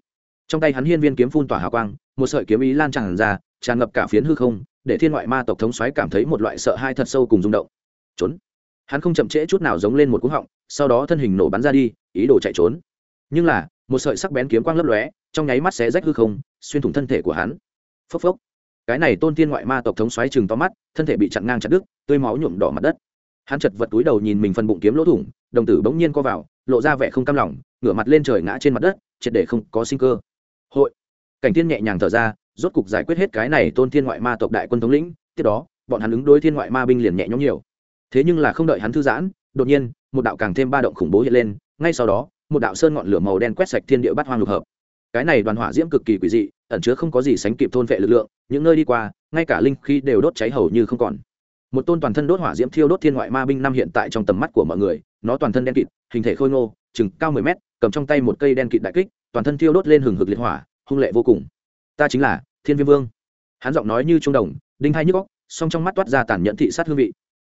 Trong tay hắn hiên viên kiếm phun tỏa hào quang, một sợi kiếm ý lan tràn ra, tràn ngập cả phiến hư không, để thiên ngoại ma tộc thống xoáy cảm thấy một loại sợ hai thật sâu cùng rung động. Trốn. Hắn không chậm trễ chút nào giống lên một cú họng, sau đó thân hình nổ bắn ra đi, ý đồ chạy trốn. Nhưng là một sợi sắc bén kiếm quang lấp lóe, trong nháy mắt xé rách hư không, xuyên thủng thân thể của hắn. Phốc phốc. Cái này tôn thiên ngoại ma tộc thống xoáy chừng to mắt, thân thể bị chặn ngang chặt đứt, tươi máu nhuộm đỏ mặt đất. Hắn chật vật túi đầu nhìn mình phần bụng kiếm lỗ thủng, đồng tử bỗng nhiên co vào, lộ ra vẻ không cam lòng, ngửa mặt lên trời ngã trên mặt đất, triệt để không có sinh cơ. Hội. Cảnh thiên nhẹ nhàng thở ra, rốt cục giải quyết hết cái này tôn thiên ngoại ma tộc đại quân thống lĩnh, tiếp đó, bọn hắn ứng đối thiên ngoại ma binh liền nhẹ nhõm nhiều. Thế nhưng là không đợi hắn thư giãn, đột nhiên, một đạo càng thêm ba động khủng bố hiện lên, ngay sau đó một đạo sơn ngọn lửa màu đen quét sạch thiên địa bát hoang lục hợp. Cái này đoàn hỏa diễm cực kỳ quỷ dị, ẩn chứa không có gì sánh kịp thôn vệ lực lượng, những nơi đi qua, ngay cả linh khí đều đốt cháy hầu như không còn. Một tôn toàn thân đốt hỏa diễm thiêu đốt thiên ngoại ma binh năm hiện tại trong tầm mắt của mọi người, nó toàn thân đen kịt, hình thể khôi ngô, chừng cao mười mét, cầm trong tay một cây đen kịt đại kích, toàn thân thiêu đốt lên hừng hực liệt hỏa, hung lệ vô cùng. Ta chính là thiên viêm vương. Hắn giọng nói như trung đồng, đinh hai nhức góc song trong mắt toát ra tàn nhẫn thị sát hương vị.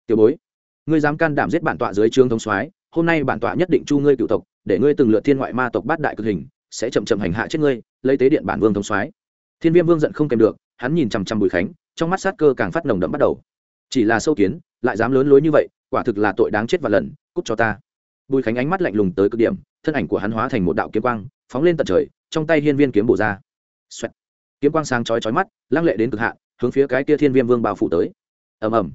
Tiểu bối, ngươi dám can đảm giết bản tọa dưới trương thống soái, hôm nay bản tọa nhất định chu ngươi cựu tộc để ngươi từng lựa thiên ngoại ma tộc bát đại cực hình, sẽ chậm chậm hành hạ chết ngươi, lấy tế điện bản vương thống soái. Thiên viêm vương giận không kèm được, hắn nhìn chằm chằm bùi khánh, trong mắt sát cơ càng phát nồng đậm bắt đầu. Chỉ là sâu kiến, lại dám lớn lối như vậy, quả thực là tội đáng chết và lần, cút cho ta. Bùi khánh ánh mắt lạnh lùng tới cực điểm, thân ảnh của hắn hóa thành một đạo kiếm quang, phóng lên tận trời, trong tay hiên viên kiếm bổ ra. Xoẹt. kiếm quang sáng chói chói mắt, lăng lệ đến cực hạn, hướng phía cái kia thiên viêm vương bao phủ tới. Ầm ầm.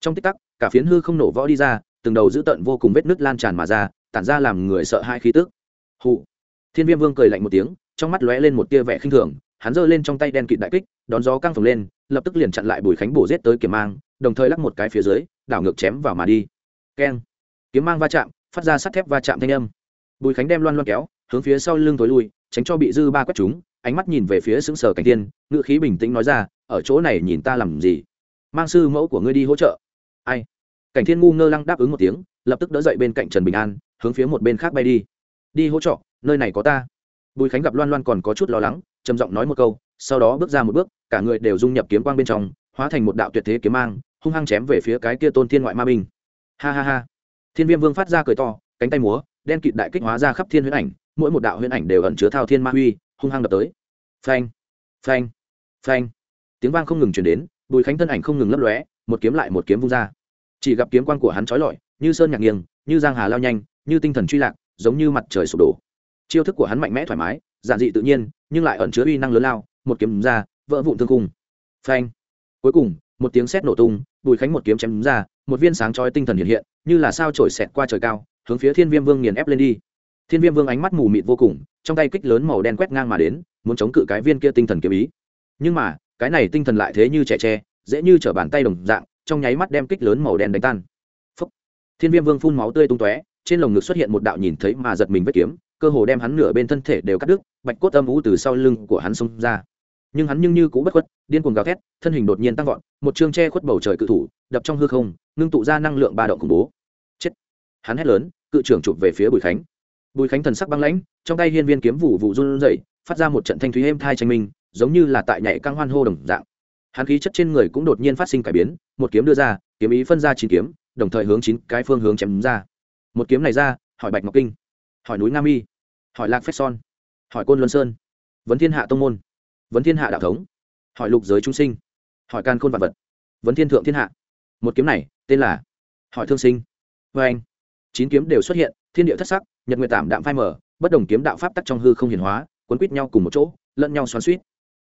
Trong tích tắc, cả phiến hư không nổ võ đi ra, từng đầu dữ tận vô cùng vết nứt lan tràn mà ra tản ra làm người sợ hai khí tức. Hụ. Thiên viêm vương cười lạnh một tiếng, trong mắt lóe lên một tia vẻ khinh thường, hắn giơ lên trong tay đen kịt đại kích, đón gió căng phồng lên, lập tức liền chặn lại bùi khánh bổ giết tới kiếm mang, đồng thời lắc một cái phía dưới, đảo ngược chém vào mà đi. Keng. Kiếm mang va chạm, phát ra sắt thép va chạm thanh âm. Bùi khánh đem loan loan kéo, hướng phía sau lưng tối lui, tránh cho bị dư ba quét chúng, ánh mắt nhìn về phía xứng sở cảnh tiên ngự khí bình tĩnh nói ra, ở chỗ này nhìn ta làm gì? Mang sư mẫu của ngươi đi hỗ trợ. Ai? Cảnh thiên ngu ngơ lăng đáp ứng một tiếng, lập tức đỡ dậy bên cạnh trần bình an hướng phía một bên khác bay đi. Đi hỗ trợ nơi này có ta. Bùi khánh gặp loan loan còn có chút lo lắng, trầm giọng nói một câu, sau đó bước ra một bước, cả người đều dung nhập kiếm quang bên trong, hóa thành một đạo tuyệt thế kiếm mang, hung hăng chém về phía cái kia tôn thiên ngoại ma binh. Ha ha ha. Thiên viêm vương phát ra cười to, cánh tay múa, đen kịt đại kích hóa ra khắp thiên huyễn ảnh, mỗi một đạo huyễn ảnh đều ẩn chứa thao thiên ma huy, hung hăng đập tới. Phanh phanh phanh. Tiếng vang không ngừng chuyển đến, bùi khánh thân ảnh không ngừng lấp lóe, một kiếm lại một kiếm vung ra. Chỉ gặp kiếm quang của hắn trói lọi, như sơn nhạc nghiêng, như giang hà lao nhanh như tinh thần truy lạc, giống như mặt trời sụp đổ. Chiêu thức của hắn mạnh mẽ thoải mái, giản dị tự nhiên, nhưng lại ẩn chứa uy năng lớn lao, một kiếm ra, vỡ vụn thương cung phanh. Cuối cùng, một tiếng sét nổ tung, bùi khánh một kiếm chém ra, một viên sáng chói tinh thần hiện hiện, như là sao trổi xẹt qua trời cao, hướng phía thiên viêm vương nghiền ép lên đi. Thiên viêm vương ánh mắt mù mịt vô cùng, trong tay kích lớn màu đen quét ngang mà đến, muốn chống cự cái viên kia tinh thần kiếm ý. Nhưng mà, cái này tinh thần lại thế như trẻ tre, dễ như t bàn tay đồng dạng, trong nháy mắt đem kích lớn màu đen đánh tan. Phúc. thiên viêm vương phun máu tươi tung tóe trên lồng ngực xuất hiện một đạo nhìn thấy mà giật mình vết kiếm, cơ hồ đem hắn nửa bên thân thể đều cắt đứt, bạch cốt âm ú từ sau lưng của hắn xông ra. Nhưng hắn nhưng như cũng bất khuất, điên cuồng gào thét, thân hình đột nhiên tăng vọt, một chương che khuất bầu trời cự thủ, đập trong hư không, ngưng tụ ra năng lượng ba động khủng bố. Chết! Hắn hét lớn, cự trưởng chụp về phía bùi khánh. Bùi khánh thần sắc băng lãnh, trong tay hiên viên kiếm vụ vụ run rẩy, phát ra một trận thanh thúy êm thai tranh minh, giống như là tại nhảy căng hoan hô đồng dạng. Hắn khí chất trên người cũng đột nhiên phát sinh cải biến, một kiếm đưa ra, kiếm ý phân ra chín kiếm, đồng thời hướng chín cái phương hướng chém ra một kiếm này ra, hỏi bạch ngọc kinh, hỏi núi nam y hỏi lạc phách son, hỏi côn luân sơn, vấn thiên hạ tông môn, vấn thiên hạ đạo thống, hỏi lục giới trung sinh, hỏi can khôn vạn vật, vấn thiên thượng thiên hạ. Một kiếm này, tên là hỏi thương sinh. Vê anh, chín kiếm đều xuất hiện, thiên địa thất sắc, nhật nguyệt tảm đạm phai mở bất đồng kiếm đạo pháp tắc trong hư không hiển hóa quấn quýt nhau cùng một chỗ, lẫn nhau xoắn suýt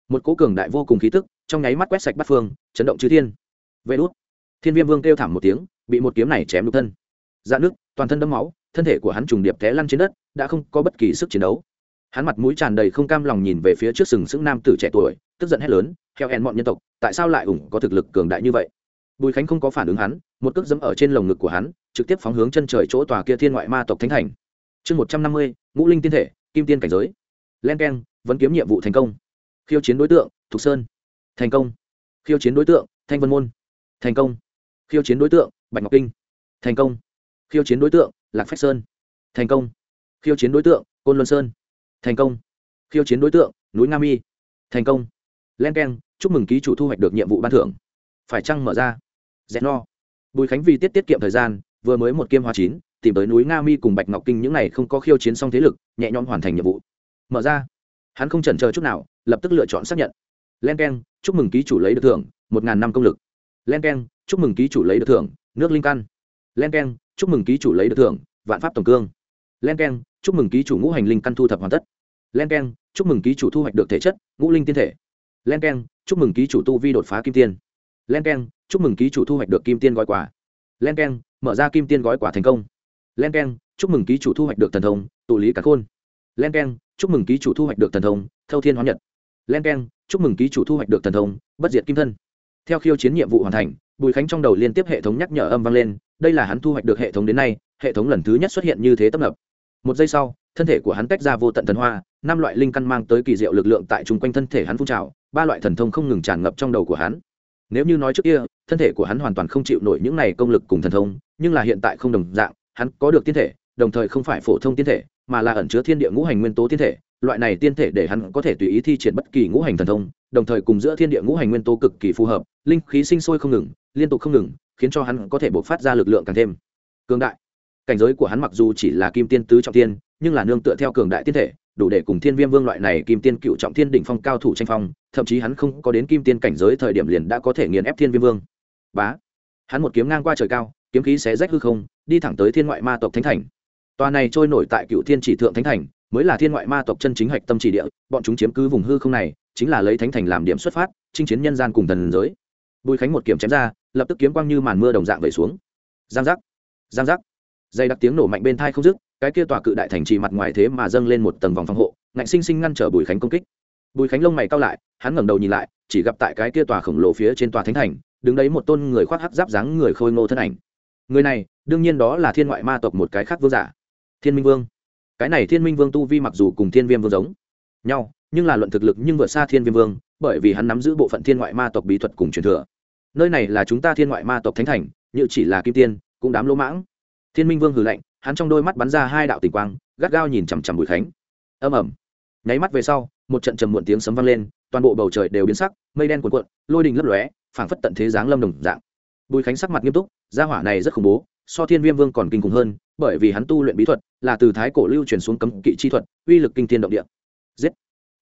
một cố cường đại vô cùng khí tức, trong nháy mắt quét sạch bắt phương, chấn động chư thiên. Vê đốt thiên viêm vương kêu thảm một tiếng, bị một kiếm này chém đục thân. Dạ nước toàn thân đẫm máu, thân thể của hắn trùng điệp té lăn trên đất, đã không có bất kỳ sức chiến đấu. Hắn mặt mũi tràn đầy không cam lòng nhìn về phía trước sừng sững nam tử trẻ tuổi, tức giận hét lớn theo hẹn mọi nhân tộc, tại sao lại ủng có thực lực cường đại như vậy? Bùi khánh không có phản ứng hắn, một cước dẫm ở trên lồng ngực của hắn, trực tiếp phóng hướng chân trời chỗ tòa kia thiên ngoại ma tộc thánh thành. Chương một trăm năm mươi, ngũ linh tiên thể, kim tiên cảnh giới. Len k e n vẫn kiếm nhiệm vụ thành công. Khiêu chiến đối tượng, thục sơn. Thành công. Khiêu chiến đối tượng, thanh vân môn. Thành công. Khiêu chiến đối tượng, bạch ngọc kinh. Thành công khiêu chiến đối tượng, lạc phách sơn. Thành công. Khiêu chiến đối tượng, côn luân sơn. Thành công. Khiêu chiến đối tượng, núi nam y thành công. Len k e n chúc mừng ký chủ thu hoạch được nhiệm vụ ban thưởng. Phải chăng mở ra? Rẽ no. Bùi khánh vì tiết tiết kiệm thời gian, vừa mới một kiêm hoa chín, tìm tới núi nga mi cùng bạch ngọc kinh những n à y không có khiêu chiến xong thế lực, nhẹ nhõm hoàn thành nhiệm vụ. Mở ra. Hắn không chần chờ chút nào, lập tức lựa chọn xác nhận. Len k e n chúc mừng ký chủ lấy được thưởng, một ngàn năm công lực. Len k e n chúc mừng ký chủ lấy được thưởng, nước linh căn. Len k e n chúc mừng ký chủ lấy được thưởng, vạn pháp tổng cương. Len k e n chúc mừng ký chủ ngũ hành linh căn thu thập hoàn tất. Len k e n chúc mừng ký chủ thu hoạch được thể chất, ngũ linh tiên thể. Len k e n chúc mừng ký chủ tu vi đột phá kim tiên. Len k e n chúc mừng ký chủ thu hoạch được kim tiên gói quả len k e n mở ra kim tiên gói quả thành công. Len k e n chúc mừng ký chủ thu hoạch được thần thông, tụ lý cả khôn. Len k e n chúc mừng ký chủ thu hoạch được thần thông, thâu thiên hóa nhật. Len k e n chúc mừng ký chủ thu hoạch được thần thông, bất diệt kim thân. Theo khiêu chiến nhiệm vụ hoàn thành, bùi khánh trong đầu liên tiếp hệ thống nhắc nhở âm vang lên đây là hắn thu hoạch được hệ thống đến nay, hệ thống lần thứ nhất xuất hiện như thế tấp nập. Một giây sau, thân thể của hắn tách ra vô tận thần hoa, năm loại linh căn mang tới kỳ diệu lực lượng tại chung quanh thân thể hắn phun trào, ba loại thần thông không ngừng tràn ngập trong đầu của hắn. Nếu như nói trước kia, thân thể của hắn hoàn toàn không chịu nổi những này công lực cùng thần thông, nhưng là hiện tại không đồng dạng, hắn có được tiên thể, đồng thời không phải phổ thông tiên thể, mà là ẩn chứa thiên địa ngũ hành nguyên tố tiên thể. Loại này tiên thể để hắn có thể tùy ý thi triển bất kỳ ngũ hành thần thông, đồng thời cùng giữa thiên địa ngũ hành nguyên tố cực kỳ phù hợp, linh khí sinh sôi không ngừng, liên tục không ngừng khiến cho hắn có thể bộc phát ra lực lượng càng thêm cường đại. Cảnh giới của hắn mặc dù chỉ là kim tiên tứ trọng tiên nhưng là nương tựa theo cường đại tiên thể, đủ để cùng thiên viêm vương loại này kim tiên cựu trọng thiên đỉnh phong cao thủ tranh phong, thậm chí hắn không có đến kim tiên cảnh giới thời điểm liền đã có thể nghiền ép thiên viêm vương. Bá! Hắn một kiếm ngang qua trời cao, kiếm khí xé rách hư không, đi thẳng tới thiên ngoại ma tộc thánh thành. Tòa này trôi nổi tại cựu thiên chỉ thượng thánh thành, mới là thiên ngoại ma tộc chân chính hạch tâm chỉ địa, bọn chúng chiếm cứ vùng hư không này, chính là lấy thánh thành làm điểm xuất phát, chinh chiến nhân gian cùng thần giới bùi khánh một kiếm chém ra, lập tức kiếm quang như màn mưa đồng dạng về xuống. Giang giác giang giác. Dây đặc tiếng nổ mạnh bên thai không dứt, cái kia tòa cự đại thành trì mặt ngoài thế mà dâng lên một tầng vòng phòng hộ, ngạnh sinh sinh ngăn trở bùi khánh công kích. Bùi khánh lông mày cao lại, hắn ngẩng đầu nhìn lại, chỉ gặp tại cái kia tòa khổng lồ phía trên tòa thánh thành, đứng đấy một tôn người khoác hắc giáp dáng người khôi ngô thân ảnh. Người này, đương nhiên đó là thiên ngoại ma tộc một cái khác vương giả. Thiên minh vương. Cái này thiên minh vương tu vi mặc dù cùng thiên viêm vương giống nhau, nhưng là luận thực lực nhưng vượt xa thiên viêm vương bởi vì hắn nắm giữ bộ phận thiên ngoại ma tộc bí thuật cùng truyền thừa. Nơi này là chúng ta thiên ngoại ma tộc thánh thành, như chỉ là kim tiên, cũng đám lỗ mãng. Thiên minh vương hừ lạnh, hắn trong đôi mắt bắn ra hai đạo tình quang, gắt gao nhìn chằm chằm bùi khánh. Âm ẩm nháy mắt về sau, một trận trầm muộn tiếng sấm vang lên, toàn bộ bầu trời đều biến sắc, mây đen cuộn cuộn, lôi đình lấp lóe, phảng phất tận thế giáng lâm đồng dạng. Bùi khánh sắc mặt nghiêm túc, gia hỏa này rất khủng bố, so thiên viêm vương còn kinh khủng hơn, bởi vì hắn tu luyện bí thuật là từ thái cổ lưu truyền xuống cấm kỵ chi thuật, uy lực kinh thiên động địa. Giết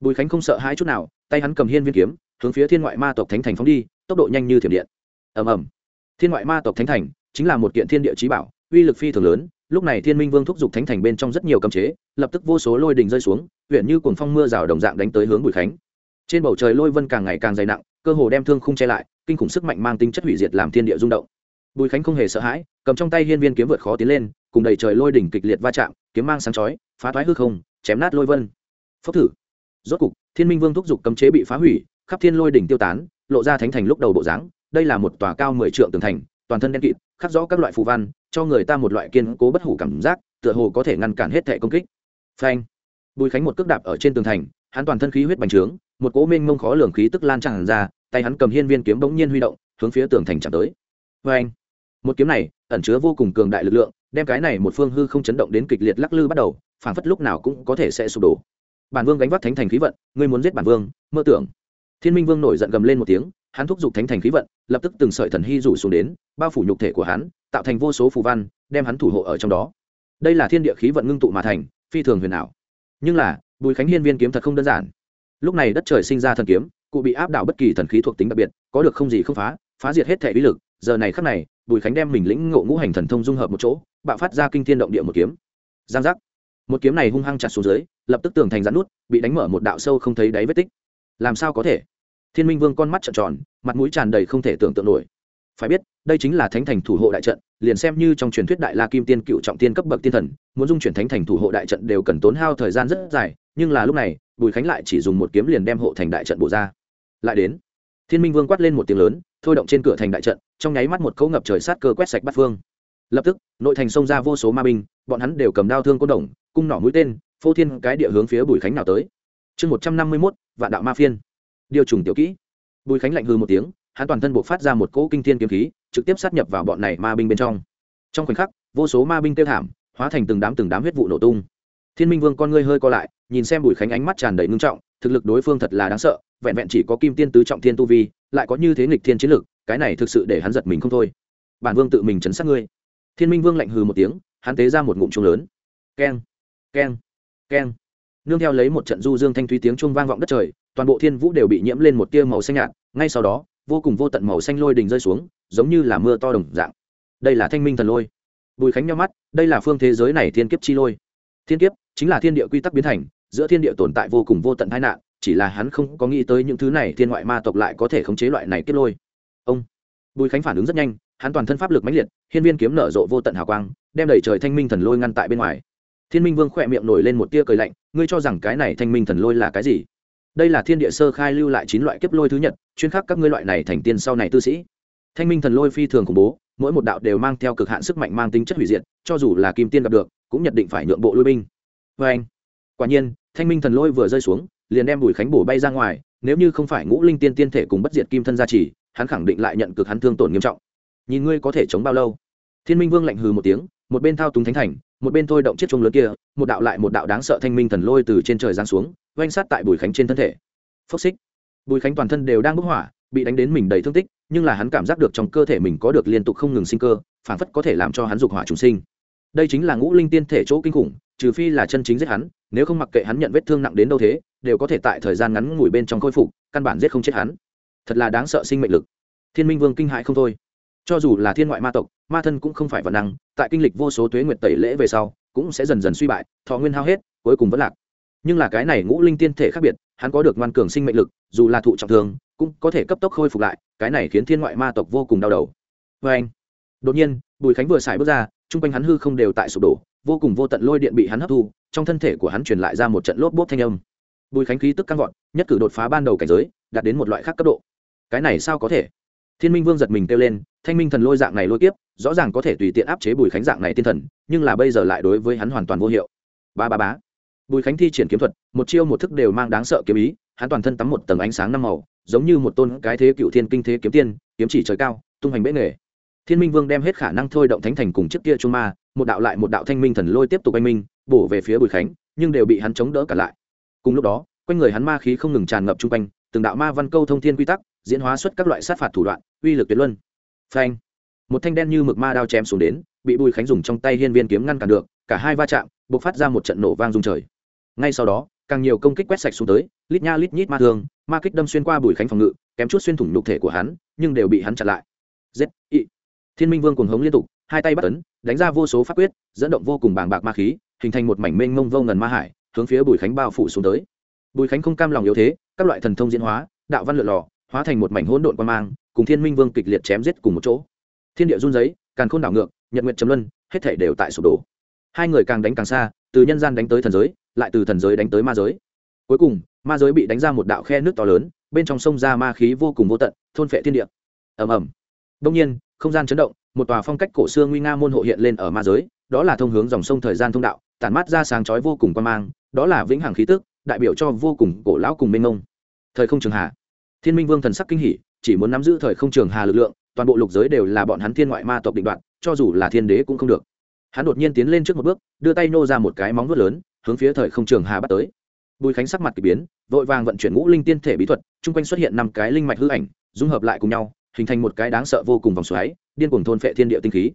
bùi khánh không sợ hãi chút nào, tay hắn cầm hiên viên kiếm, hướng phía thiên ngoại ma tộc thánh thành phóng đi, tốc độ nhanh như thiểm điện. Ầm ầm. Thiên ngoại ma tộc thánh thành chính là một kiện thiên địa trí bảo, uy lực phi thường lớn, lúc này thiên minh vương thúc giục thánh thành bên trong rất nhiều cấm chế, lập tức vô số lôi đình rơi xuống, huyện như cuồng phong mưa rào đồng dạng đánh tới hướng bùi khánh. Trên bầu trời lôi vân càng ngày càng dày nặng, cơ hồ đem thương không che lại, kinh khủng sức mạnh mang tính chất hủy diệt làm thiên địa rung động. Bùi khánh không hề sợ hãi, cầm trong tay hiên viên kiếm vượt khó tiến lên, cùng đầy trời lôi đỉnh kịch liệt va chạm, kiếm mang sáng chói, phá thoái hư không, chém nát lôi vân. Phốc thử rốt cục, thiên minh vương thúc giục cấm chế bị phá hủy, khắp thiên lôi đỉnh tiêu tán, lộ ra thánh thành lúc đầu bộ dáng, đây là một tòa cao mười trượng tường thành, toàn thân đen kịt, khắc rõ các loại phù văn, cho người ta một loại kiên cố bất hủ cảm giác, tựa hồ có thể ngăn cản hết thệ công kích. Phanh! Bùi khánh một cước đạp ở trên tường thành, hắn toàn thân khí huyết bành trướng, một cỗ mênh mông khó lường khí tức lan tràn ra, tay hắn cầm hiên viên kiếm bỗng nhiên huy động, hướng phía tường thành chạm tới. Phanh! Một kiếm này, ẩn chứa vô cùng cường đại lực lượng, đem cái này một phương hư không chấn động đến kịch liệt lắc lư bắt đầu, phảng phất lúc nào cũng có thể sẽ sụp đổ bản vương gánh vác thánh thành khí vận, ngươi muốn giết bản vương, mơ tưởng. Thiên minh vương nổi giận gầm lên một tiếng, hắn thúc giục thánh thành khí vận, lập tức từng sợi thần hy rủ xuống đến, bao phủ nhục thể của hắn, tạo thành vô số phù văn, đem hắn thủ hộ ở trong đó. Đây là thiên địa khí vận ngưng tụ mà thành, phi thường huyền ảo. Nhưng là, bùi khánh hiên viên kiếm thật không đơn giản. Lúc này đất trời sinh ra thần kiếm, cụ bị áp đảo bất kỳ thần khí thuộc tính đặc biệt, có được không gì không phá phá diệt hết thể uy lực. Giờ này khắc này, bùi khánh đem mình lĩnh ngộ ngũ hành thần thông dung hợp một chỗ, bạo phát ra kinh thiên động địa một kiếm. Giang giác một kiếm này hung hăng chặt xuống dưới, lập tức tường thành rắn nút, bị đánh mở một đạo sâu không thấy đáy vết tích. Làm sao có thể? Thiên minh vương con mắt trợn tròn, mặt mũi tràn đầy không thể tưởng tượng nổi. Phải biết, đây chính là thánh thành thủ hộ đại trận, liền xem như trong truyền thuyết đại la kim tiên cựu trọng tiên cấp bậc tiên thần, muốn dung chuyển thánh thành thủ hộ đại trận đều cần tốn hao thời gian rất dài, nhưng là lúc này, bùi khánh lại chỉ dùng một kiếm liền đem hộ thành đại trận bổ ra. Lại đến, thiên minh vương quát lên một tiếng lớn, thôi động trên cửa thành đại trận, trong nháy mắt một cấu ngập trời sát cơ quét sạch bắt phương. Lập tức, nội thành xông ra vô số ma binh, bọn hắn đều cầm đao thương côn đồng cung nỏ mũi tên, phô thiên cái địa hướng phía bùi khánh nào tới. Chương một trăm năm mươi mốt, vạn đạo ma phiên. Điều trùng tiểu kỹ. Bùi khánh lạnh hư một tiếng, hắn toàn thân buộc phát ra một cỗ kinh thiên kiếm khí, trực tiếp sát nhập vào bọn này ma binh bên trong. Trong khoảnh khắc, vô số ma binh tiêu thảm, hóa thành từng đám từng đám huyết vụ nổ tung. Thiên minh vương con ngươi hơi co lại, nhìn xem bùi khánh ánh mắt tràn đầy ngưng trọng, thực lực đối phương thật là đáng sợ, vẹn vẹn chỉ có kim tiên tứ trọng thiên tu vi, lại có như thế nghịch thiên chiến lực, cái này thực sự để hắn giật mình không thôi. Bản vương tự mình chấn sát ngươi. Thiên minh vương lạnh hừ một tiếng, hắn tế ra một ngụm trung lớn. Keng keng keng. Nương theo lấy một trận du dương thanh thúy tiếng chuông vang vọng đất trời, toàn bộ thiên vũ đều bị nhiễm lên một tia màu xanh nhạt, ngay sau đó, vô cùng vô tận màu xanh lôi đình rơi xuống, giống như là mưa to đồng dạng. Đây là thanh minh thần lôi. Bùi khánh nhau mắt, đây là phương thế giới này thiên kiếp chi lôi. Thiên kiếp chính là thiên địa quy tắc biến thành, giữa thiên địa tồn tại vô cùng vô tận tai nạn, chỉ là hắn không có nghĩ tới những thứ này thiên ngoại ma tộc lại có thể khống chế loại này kết lôi. Ông. Bùi khánh phản ứng rất nhanh, hắn toàn thân pháp lực mãnh liệt, hiên viên kiếm nở rộ vô tận hào quang, đem đẩy trời thanh minh thần lôi ngăn tại bên ngoài thiên minh vương khỏe miệng nổi lên một tia cười lạnh, ngươi cho rằng cái này thanh minh thần lôi là cái gì? Đây là thiên địa sơ khai lưu lại chín loại kiếp lôi thứ nhật, chuyên khắc các ngươi loại này thành tiên sau này tư sĩ. Thanh minh thần lôi phi thường khủng bố, mỗi một đạo đều mang theo cực hạn sức mạnh mang tính chất hủy diệt, cho dù là kim tiên gặp được, cũng nhất định phải nhượng bộ lui binh. Vê anh, quả nhiên, thanh minh thần lôi vừa rơi xuống, liền đem bùi khánh bổ bay ra ngoài, nếu như không phải ngũ linh tiên tiên thể cùng bất diệt kim thân gia trì, hắn khẳng định lại nhận cực hắn thương tổn nghiêm trọng. Nhìn ngươi có thể chống bao lâu? Thiên minh vương lạnh hừ một tiếng một bên thao túng thánh thành, một bên thôi động chiếc chuông lớn kia, một đạo lại một đạo đáng sợ thanh minh thần lôi từ trên trời giáng xuống oanh sát tại bùi khánh trên thân thể. Phốc xích. Bùi khánh toàn thân đều đang bốc hỏa, bị đánh đến mình đầy thương tích, nhưng là hắn cảm giác được trong cơ thể mình có được liên tục không ngừng sinh cơ phản phất có thể làm cho hắn dục hỏa trùng sinh. Đây chính là ngũ linh tiên thể chỗ kinh khủng, trừ phi là chân chính giết hắn, nếu không mặc kệ hắn nhận vết thương nặng đến đâu thế, đều có thể tại thời gian ngắn ngủi bên trong khôi phục, căn bản giết không chết hắn. Thật là đáng sợ sinh mệnh lực. Thiên minh vương kinh hại không thôi cho dù là thiên ngoại ma tộc, ma thân cũng không phải vật năng, tại kinh lịch vô số tuế nguyệt tẩy lễ về sau, cũng sẽ dần dần suy bại, thọ nguyên hao hết, cuối cùng vẫn lạc. Nhưng là cái này ngũ linh tiên thể khác biệt, hắn có được ngoan cường sinh mệnh lực, dù là thụ trọng thương, cũng có thể cấp tốc khôi phục lại, cái này khiến thiên ngoại ma tộc vô cùng đau đầu. Vê anh, đột nhiên, bùi khánh vừa xài bước ra chung quanh hắn hư không đều tại sụp đổ, vô cùng vô tận lôi điện bị hắn hấp thu, trong thân thể của hắn truyền lại ra một trận lốp bốp thanh âm. Bùi khánh khí tức căng vọt nhất cử đột phá ban đầu cảnh giới, đạt đến một loại khác cấp độ. Cái này sao có thể? Thiên minh vương giật mình kêu lên thanh minh thần lôi dạng này lôi tiếp rõ ràng có thể tùy tiện áp chế bùi khánh dạng này tiên thần, nhưng là bây giờ lại đối với hắn hoàn toàn vô hiệu. Ba ba bá bùi khánh thi triển kiếm thuật, một chiêu một thức đều mang đáng sợ kiếm ý, hắn toàn thân tắm một tầng ánh sáng năm màu, giống như một tôn cái thế cựu thiên kinh thế kiếm tiên, kiếm chỉ trời cao, tung hành bế nghề thiên minh vương đem hết khả năng thôi động thánh thành cùng trước kia trung ma, một đạo lại một đạo thanh minh thần lôi tiếp tục anh minh, bổ về phía bùi khánh, nhưng đều bị hắn chống đỡ cả lại. Cùng lúc đó, quanh người hắn ma khí không ngừng tràn ngập chung quanh, từng đạo ma văn câu thông thiên quy tắc, diễn hóa xuất các loại sát phạt thủ đoạn, uy lực tuyệt luân phanh. Một thanh đen như mực ma đao chém xuống đến, bị bùi khánh dùng trong tay hiên viên kiếm ngăn cản được, cả hai va chạm b ộ c phát ra một trận nổ vang rung trời. Ngay sau đó, càng nhiều công kích quét sạch xuống tới, lít nha lít nhít ma thương, ma kích đâm xuyên qua bùi khánh phòng ngự, kém chút xuyên thủng nhục thể của hắn, nhưng đều bị hắn chặn lại. Z ị. Thiên minh vương cuồng hống liên tục, hai tay bắt tấn đánh ra vô số pháp quyết, dẫn động vô cùng bàng bạc ma khí, hình thành một mảnh mênh mông vô ngần ma hải, hướng phía bùi khánh bao phủ xuống tới. Bùi khánh không cam lòng yếu thế, các loại thần thông diễn hóa, đạo văn lượn lò hóa thành một mảnh hỗn độn quan mang, cùng thiên minh vương kịch liệt chém giết cùng một chỗ. Thiên địa run giấy càng khôn đảo ngược, nhật nguyện chấm luân, hết thể đều tại sụp đổ. Hai người càng đánh càng xa, từ nhân gian đánh tới thần giới, lại từ thần giới đánh tới ma giới. Cuối cùng, ma giới bị đánh ra một đạo khe nước to lớn, bên trong sông ra ma khí vô cùng vô tận, thôn phệ thiên địa. Ầm ầm. Đông nhiên, không gian chấn động, một tòa phong cách cổ xưa nguy nga môn hộ hiện lên ở ma giới, đó là thông hướng dòng sông thời gian thông đạo, tản mát ra sáng chói vô cùng quan mang, đó là vĩnh hằng khí tức, đại biểu cho vô cùng cổ lão cùng mênh mông. thời không trường hạ thiên minh vương thần sắc kinh hỉ, chỉ muốn nắm giữ thời không trường hà lực lượng, toàn bộ lục giới đều là bọn hắn thiên ngoại ma tộc định đoạn cho dù là thiên đế cũng không được. Hắn đột nhiên tiến lên trước một bước, đưa tay nô ra một cái móng vuốt lớn, hướng phía thời không trường hà bắt tới. Bùi khánh sắc mặt k ỳ biến, vội vàng vận chuyển ngũ linh tiên thể bí thuật, chung quanh xuất hiện năm cái linh mạch hư ảnh, dung hợp lại cùng nhau, hình thành một cái đáng sợ vô cùng vòng xoáy, điên cuồng thôn phệ thiên địa tinh khí.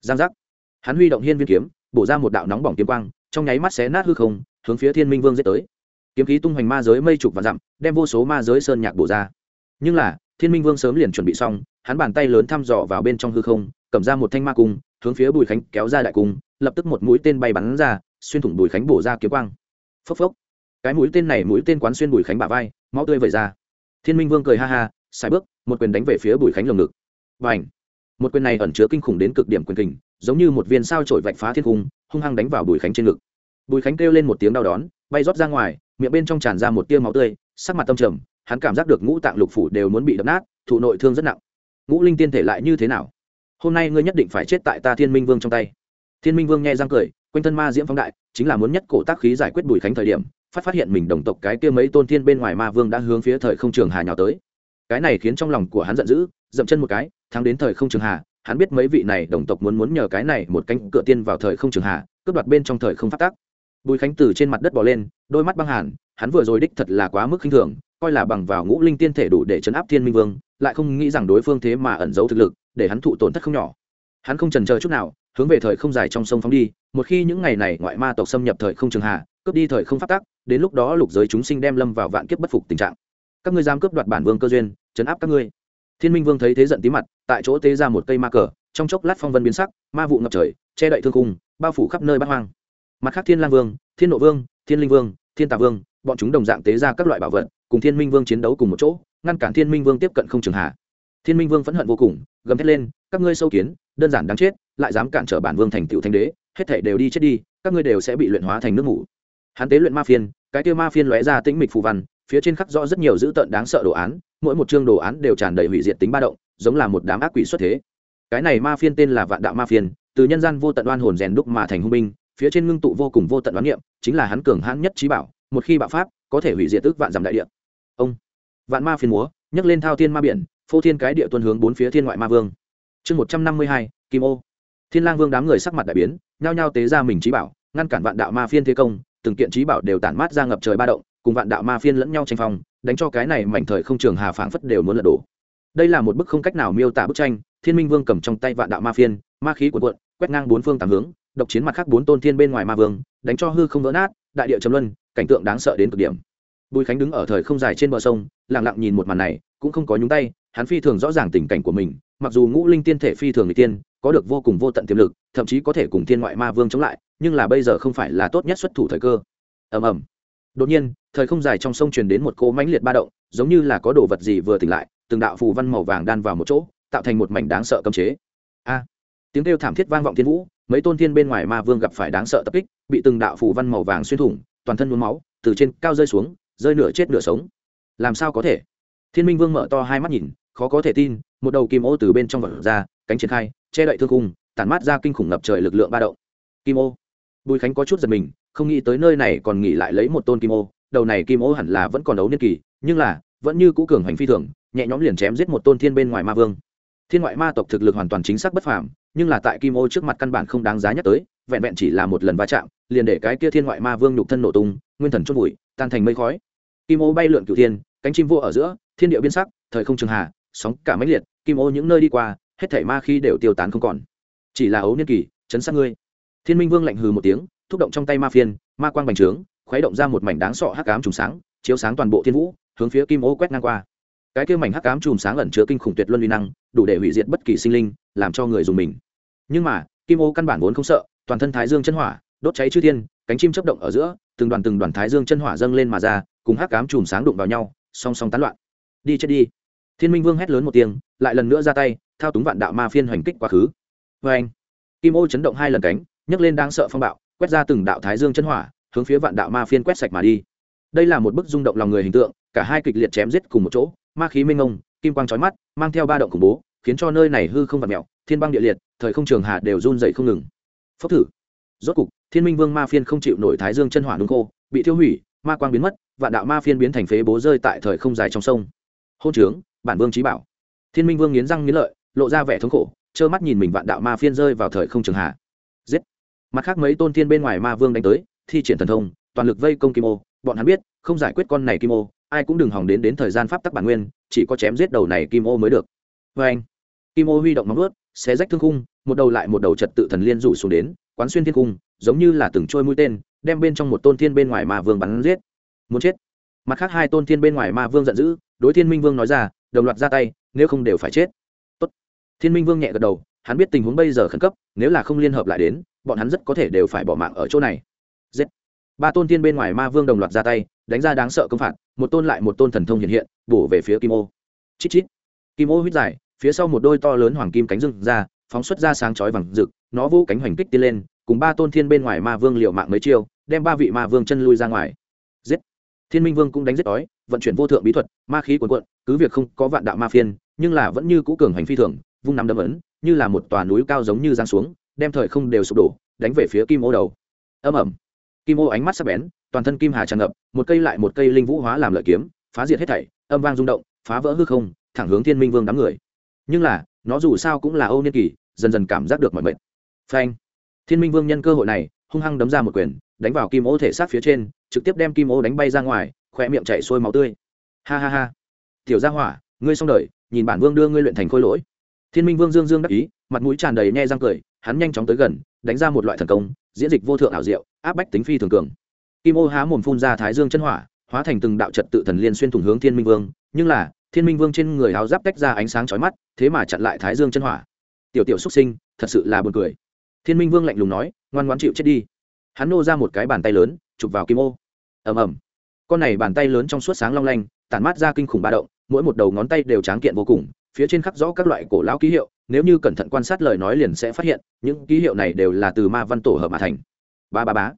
Giang giác. Hắn huy động hiên viên kiếm, bổ ra một đạo nóng bỏng kiếm quang, trong nháy mắt xé nát hư không, hướng phía thiên minh vương giết tới kiếm khí tung hoành ma giới mây chục và dặm, đem vô số ma giới sơn nhạc bổ ra. Nhưng là, thiên minh vương sớm liền chuẩn bị xong, hắn bàn tay lớn thăm dò vào bên trong hư không, cầm ra một thanh ma cung, hướng phía bùi khánh kéo ra đại cung, lập tức một mũi tên bay bắn ra, xuyên thủng bùi khánh bổ ra kiếm quang. Phốc phốc. Cái mũi tên này mũi tên quán xuyên bùi khánh bả vai, máu tươi vẩy ra. Thiên minh vương cười ha ha sai bước, một quyền đánh về phía bùi khánh lồng ngực. Và ảnh một quyền này ẩn chứa kinh khủng đến cực điểm quyền kình, giống như một viên sao trổi vạch phá thiên cung, hung hăng đánh vào bùi khánh trên ngực. Bùi khánh kêu lên một tiếng đau đón bay rót ra ngoài, miệng bên trong tràn ra một tia máu tươi, sắc mặt tâm trầm, hắn cảm giác được ngũ tạng lục phủ đều muốn bị đập nát, thụ nội thương rất nặng. Ngũ linh tiên thể lại như thế nào? Hôm nay ngươi nhất định phải chết tại ta thiên minh vương trong tay. Thiên minh vương nghe răng cười, quanh thân ma diễm phóng đại, chính là muốn nhất cổ tác khí giải quyết bùi khánh thời điểm, phát phát hiện mình đồng tộc cái kia mấy tôn thiên bên ngoài ma vương đã hướng phía thời không trường hà nhào tới. Cái này khiến trong lòng của hắn giận dữ, dậm chân một cái, thắng đến thời không trường hà, hắn biết mấy vị này đồng tộc muốn muốn nhờ cái này một cánh cửa tiên vào thời không trường hà, cướp đoạt bên trong thời không phát tác bùi khánh từ trên mặt đất bỏ lên đôi mắt băng hàn hắn vừa rồi đích thật là quá mức khinh thường coi là bằng vào ngũ linh tiên thể đủ để chấn áp thiên minh vương lại không nghĩ rằng đối phương thế mà ẩn giấu thực lực để hắn thụ tổn thất không nhỏ. Hắn không trần chờ chút nào hướng về thời không dài trong sông phóng đi một khi những ngày này ngoại ma tộc xâm nhập thời không trường hạ, cướp đi thời không phát tác đến lúc đó lục giới chúng sinh đem lâm vào vạn kiếp bất phục tình trạng. Các ngươi dám cướp đoạt bản vương cơ duyên chấn áp các ngươi. Thiên minh vương thấy thế giận tí mặt tại chỗ tế ra một cây ma cờ trong chốc lát phong vân biến sắc ma vụ ngập trời che đậy thương cung bao phủ khắp nơi bát hoang mặt khác thiên lang vương, thiên nộ vương, thiên linh vương, thiên tà vương, bọn chúng đồng dạng tế ra các loại bảo vật, cùng thiên minh vương chiến đấu cùng một chỗ, ngăn cản thiên minh vương tiếp cận không trường hạ. Thiên minh vương phẫn hận vô cùng, gầm thét lên, các ngươi sâu kiến, đơn giản đáng chết, lại dám cản trở bản vương thành tựu thanh đế, hết thể đều đi chết đi, các ngươi đều sẽ bị luyện hóa thành nước ngủ hắn tế luyện ma phiên, cái tiêu ma phiên lóe ra tĩnh mịch phù văn, phía trên khắc rõ rất nhiều dữ tợn đáng sợ đồ án, mỗi một chương đồ án đều tràn đầy hủy diệt tính ba động, giống là một đám ác quỷ xuất thế. Cái này ma phiên tên là vạn đạo ma phiên, từ nhân gian vô tận oan hồn rèn đúc mà thành hung binh phía trên ngưng tụ vô cùng vô tận đoán niệm, chính là hắn cường hãn nhất trí bảo, một khi bạo pháp, có thể hủy diệt tức vạn dặm đại địa. Ông, vạn ma phiền múa, nhấc lên thao thiên ma biển, phô thiên cái địa tuân hướng bốn phía thiên ngoại ma vương. Chương một trăm năm mươi hai, kim ô. Thiên lang vương đám người sắc mặt đại biến, nhao nhao tế ra mình trí bảo, ngăn cản vạn đạo ma phiên thế công, từng kiện trí bảo đều tản mát ra ngập trời ba động, cùng vạn đạo ma phiên lẫn nhau tranh phong, đánh cho cái này mảnh thời không trường hà phảng phất đều muốn lật đổ. Đây là một bức không cách nào miêu tả bức tranh, thiên minh vương cầm trong tay vạn đạo ma phiên, ma khí cuộn cuộn, quét ngang bốn phương tám hướng độc chiến mặt khác bốn tôn thiên bên ngoài ma vương, đánh cho hư không vỡ nát, đại địa chấm luân, cảnh tượng đáng sợ đến cực điểm. Bùi khánh đứng ở thời không dài trên bờ sông, lặng lặng nhìn một màn này, cũng không có nhúng tay, hắn phi thường rõ ràng tình cảnh của mình, mặc dù ngũ linh tiên thể phi thường người tiên, có được vô cùng vô tận tiềm lực, thậm chí có thể cùng thiên ngoại ma vương chống lại, nhưng là bây giờ không phải là tốt nhất xuất thủ thời cơ. Ầm ầm. Đột nhiên, thời không dài trong sông truyền đến một cỗ mãnh liệt ba động, giống như là có đồ vật gì vừa tỉnh lại, từng đạo phù văn màu vàng đan vào một chỗ, tạo thành một mảnh đáng sợ cấm chế. A. Tiếng kêu thảm thiết vang vọng thiên vũ mấy tôn thiên bên ngoài ma vương gặp phải đáng sợ tập kích, bị từng đạo phù văn màu vàng xuyên thủng, toàn thân nhuốm máu, từ trên cao rơi xuống, rơi nửa chết nửa sống. Làm sao có thể? Thiên minh vương mở to hai mắt nhìn, khó có thể tin, một đầu kim ô từ bên trong vật ra, cánh triển khai, che đậy thương cung tản mát ra kinh khủng ngập trời lực lượng ba động. Kim ô. Bùi khánh có chút giật mình, không nghĩ tới nơi này còn nghỉ lại lấy một tôn kim ô, đầu này kim ô hẳn là vẫn còn đấu niên kỳ, nhưng là, vẫn như cũ cường hành phi thường, nhẹ nhõm liền chém giết một tôn thiên bên ngoài ma vương. Thiên ngoại ma tộc thực lực hoàn toàn chính xác bất phàm nhưng là tại kim ô trước mặt căn bản không đáng giá nhắc tới, vẹn vẹn chỉ là một lần va chạm, liền để cái kia thiên ngoại ma vương nhục thân nổ tung, nguyên thần chốt bụi tan thành mây khói. Kim ô bay lượn cửu thiên, cánh chim vô ở giữa, thiên địa biên sắc, thời không trường hà, sóng cả mấy liệt, kim ô những nơi đi qua, hết thảy ma khi đều tiêu tán không còn. Chỉ là ấu niên kỳ, chấn sát ngươi. Thiên minh vương lạnh hừ một tiếng, thúc động trong tay ma phiên, ma quang bành trướng, khuấy động ra một mảnh đáng sọ hắc ám trùng sáng, chiếu sáng toàn bộ thiên vũ, hướng phía kim ô quét ngang qua. Cái kia mảnh hắc ám chùm sáng ẩn chứa kinh khủng tuyệt luân uy năng, đủ để hủy diệt bất kỳ sinh linh, làm cho người dùng mình nhưng mà, kim ô căn bản vốn không sợ, toàn thân thái dương chân hỏa, đốt cháy chư thiên, cánh chim chấp động ở giữa, từng đoàn từng đoàn thái dương chân hỏa dâng lên mà ra, cùng hắc cám chùm sáng đụng vào nhau, song song tán loạn. Đi chết đi. Thiên minh vương hét lớn một tiếng, lại lần nữa ra tay, thao túng vạn đạo ma phiên hoành kích quá khứ. Vê anh, kim ô chấn động hai lần cánh, nhấc lên đang sợ phong bạo, quét ra từng đạo thái dương chân hỏa, hướng phía vạn đạo ma phiên quét sạch mà đi. Đây là một bức rung động lòng người hình tượng, cả hai kịch liệt chém giết cùng một chỗ, ma khí minh ngông kim quang trói mắt, mang theo ba động khủng bố khiến cho nơi này hư không vặt mẹo, thiên băng địa liệt, thời không trường hạ đều run dậy không ngừng. Phốc thử. Rốt cục, thiên minh vương ma phiên không chịu nổi thái dương chân hỏa đốn khô, bị tiêu hủy, ma quang biến mất, vạn đạo ma phiên biến thành phế bố rơi tại thời không dài trong sông. Hôn trướng, bản vương trí bảo. Thiên minh vương nghiến răng nghiến lợi, lộ ra vẻ thống khổ, trơ mắt nhìn mình vạn đạo ma phiên rơi vào thời không trường hạ. Giết. Mặt khác mấy tôn thiên bên ngoài ma vương đánh tới, thi triển thần thông, toàn lực vây công kim ô. Bọn hắn biết, không giải quyết con này kim ô, ai cũng đừng hòng đến đến thời gian pháp tắc bản nguyên, chỉ có chém giết đầu này kim ô mới được. Vê anh kim ô huy động móng ướt xé rách thương khung, một đầu lại một đầu trật tự thần liên rủ xuống đến, quán xuyên thiên cung giống như là từng trôi mũi tên, đem bên trong một tôn thiên bên ngoài ma vương bắn giết. Muốn chết. Mặt khác hai tôn thiên bên ngoài ma vương giận dữ, đối thiên minh vương nói ra, đồng loạt ra tay, nếu không đều phải chết. Tốt. thiên minh vương nhẹ gật đầu, hắn biết tình huống bây giờ khẩn cấp, nếu là không liên hợp lại đến, bọn hắn rất có thể đều phải bỏ mạng ở chỗ này. Giết. Ba tôn thiên bên ngoài ma vương đồng loạt ra tay, đánh ra đáng sợ công phạt, một tôn lại một tôn thần thông hiện hiện, bổ về phía kim ô. Chít chít. Kim ô huyết dài phía sau một đôi to lớn hoàng kim cánh rừng ra, phóng xuất ra sáng chói vàng rực, nó vô cánh hoành kích tiên lên, cùng ba tôn thiên bên ngoài ma vương liệu mạng mấy chiêu, đem ba vị ma vương chân lui ra ngoài. Giết! Thiên minh vương cũng đánh giết đói, vận chuyển vô thượng bí thuật, ma khí cuồn cuộn, cứ việc không có vạn đạo ma phiên, nhưng là vẫn như cũ cường hành phi thường, vung nắm đấm ấn, như là một tòa núi cao giống như giang xuống, đem thời không đều sụp đổ, đánh về phía kim ô đầu. Âm ẩm kim ô ánh mắt sắc bén, toàn thân kim hà tràn ngập, một cây lại một cây linh vũ hóa làm lợi kiếm, phá diệt hết thảy, âm vang rung động, phá vỡ hư không, thẳng hướng thiên minh vương đám người nhưng là, nó dù sao cũng là âu niên kỳ dần dần cảm giác được mọi mệt. Phanh. Thiên minh vương nhân cơ hội này, hung hăng đấm ra một quyền, đánh vào kim ô thể sát phía trên, trực tiếp đem kim ô đánh bay ra ngoài khoe miệng chạy sôi máu tươi. Ha ha ha. Tiểu gia hỏa, ngươi xong đời, nhìn bản vương đưa ngươi luyện thành khôi lỗi. Thiên minh vương dương dương đắc ý, mặt mũi tràn đầy nhe răng cười, hắn nhanh chóng tới gần, đánh ra một loại thần công, diễn dịch vô thượng ảo diệu, áp bách tính phi thường cường. Kim ô há mồm phun ra thái dương chân hỏa, hóa thành từng đạo trật tự thần liên xuyên thủng hướng thiên minh vương, nhưng là thiên minh vương trên người áo giáp tách ra ánh sáng chói mắt, thế mà chặn lại thái dương chân hỏa. Tiểu tiểu xuất sinh, thật sự là buồn cười. Thiên minh vương lạnh lùng nói, ngoan ngoan chịu chết đi. Hắn nô ra một cái bàn tay lớn, chụp vào kim ô. Ầm ầm. Con này bàn tay lớn trong suốt sáng long lanh, tản mát ra kinh khủng ba động, mỗi một đầu ngón tay đều tráng kiện vô cùng, phía trên khắc rõ các loại cổ lão ký hiệu, nếu như cẩn thận quan sát lời nói liền sẽ phát hiện, những ký hiệu này đều là từ ma văn tổ hợp mà thành. Ba ba bá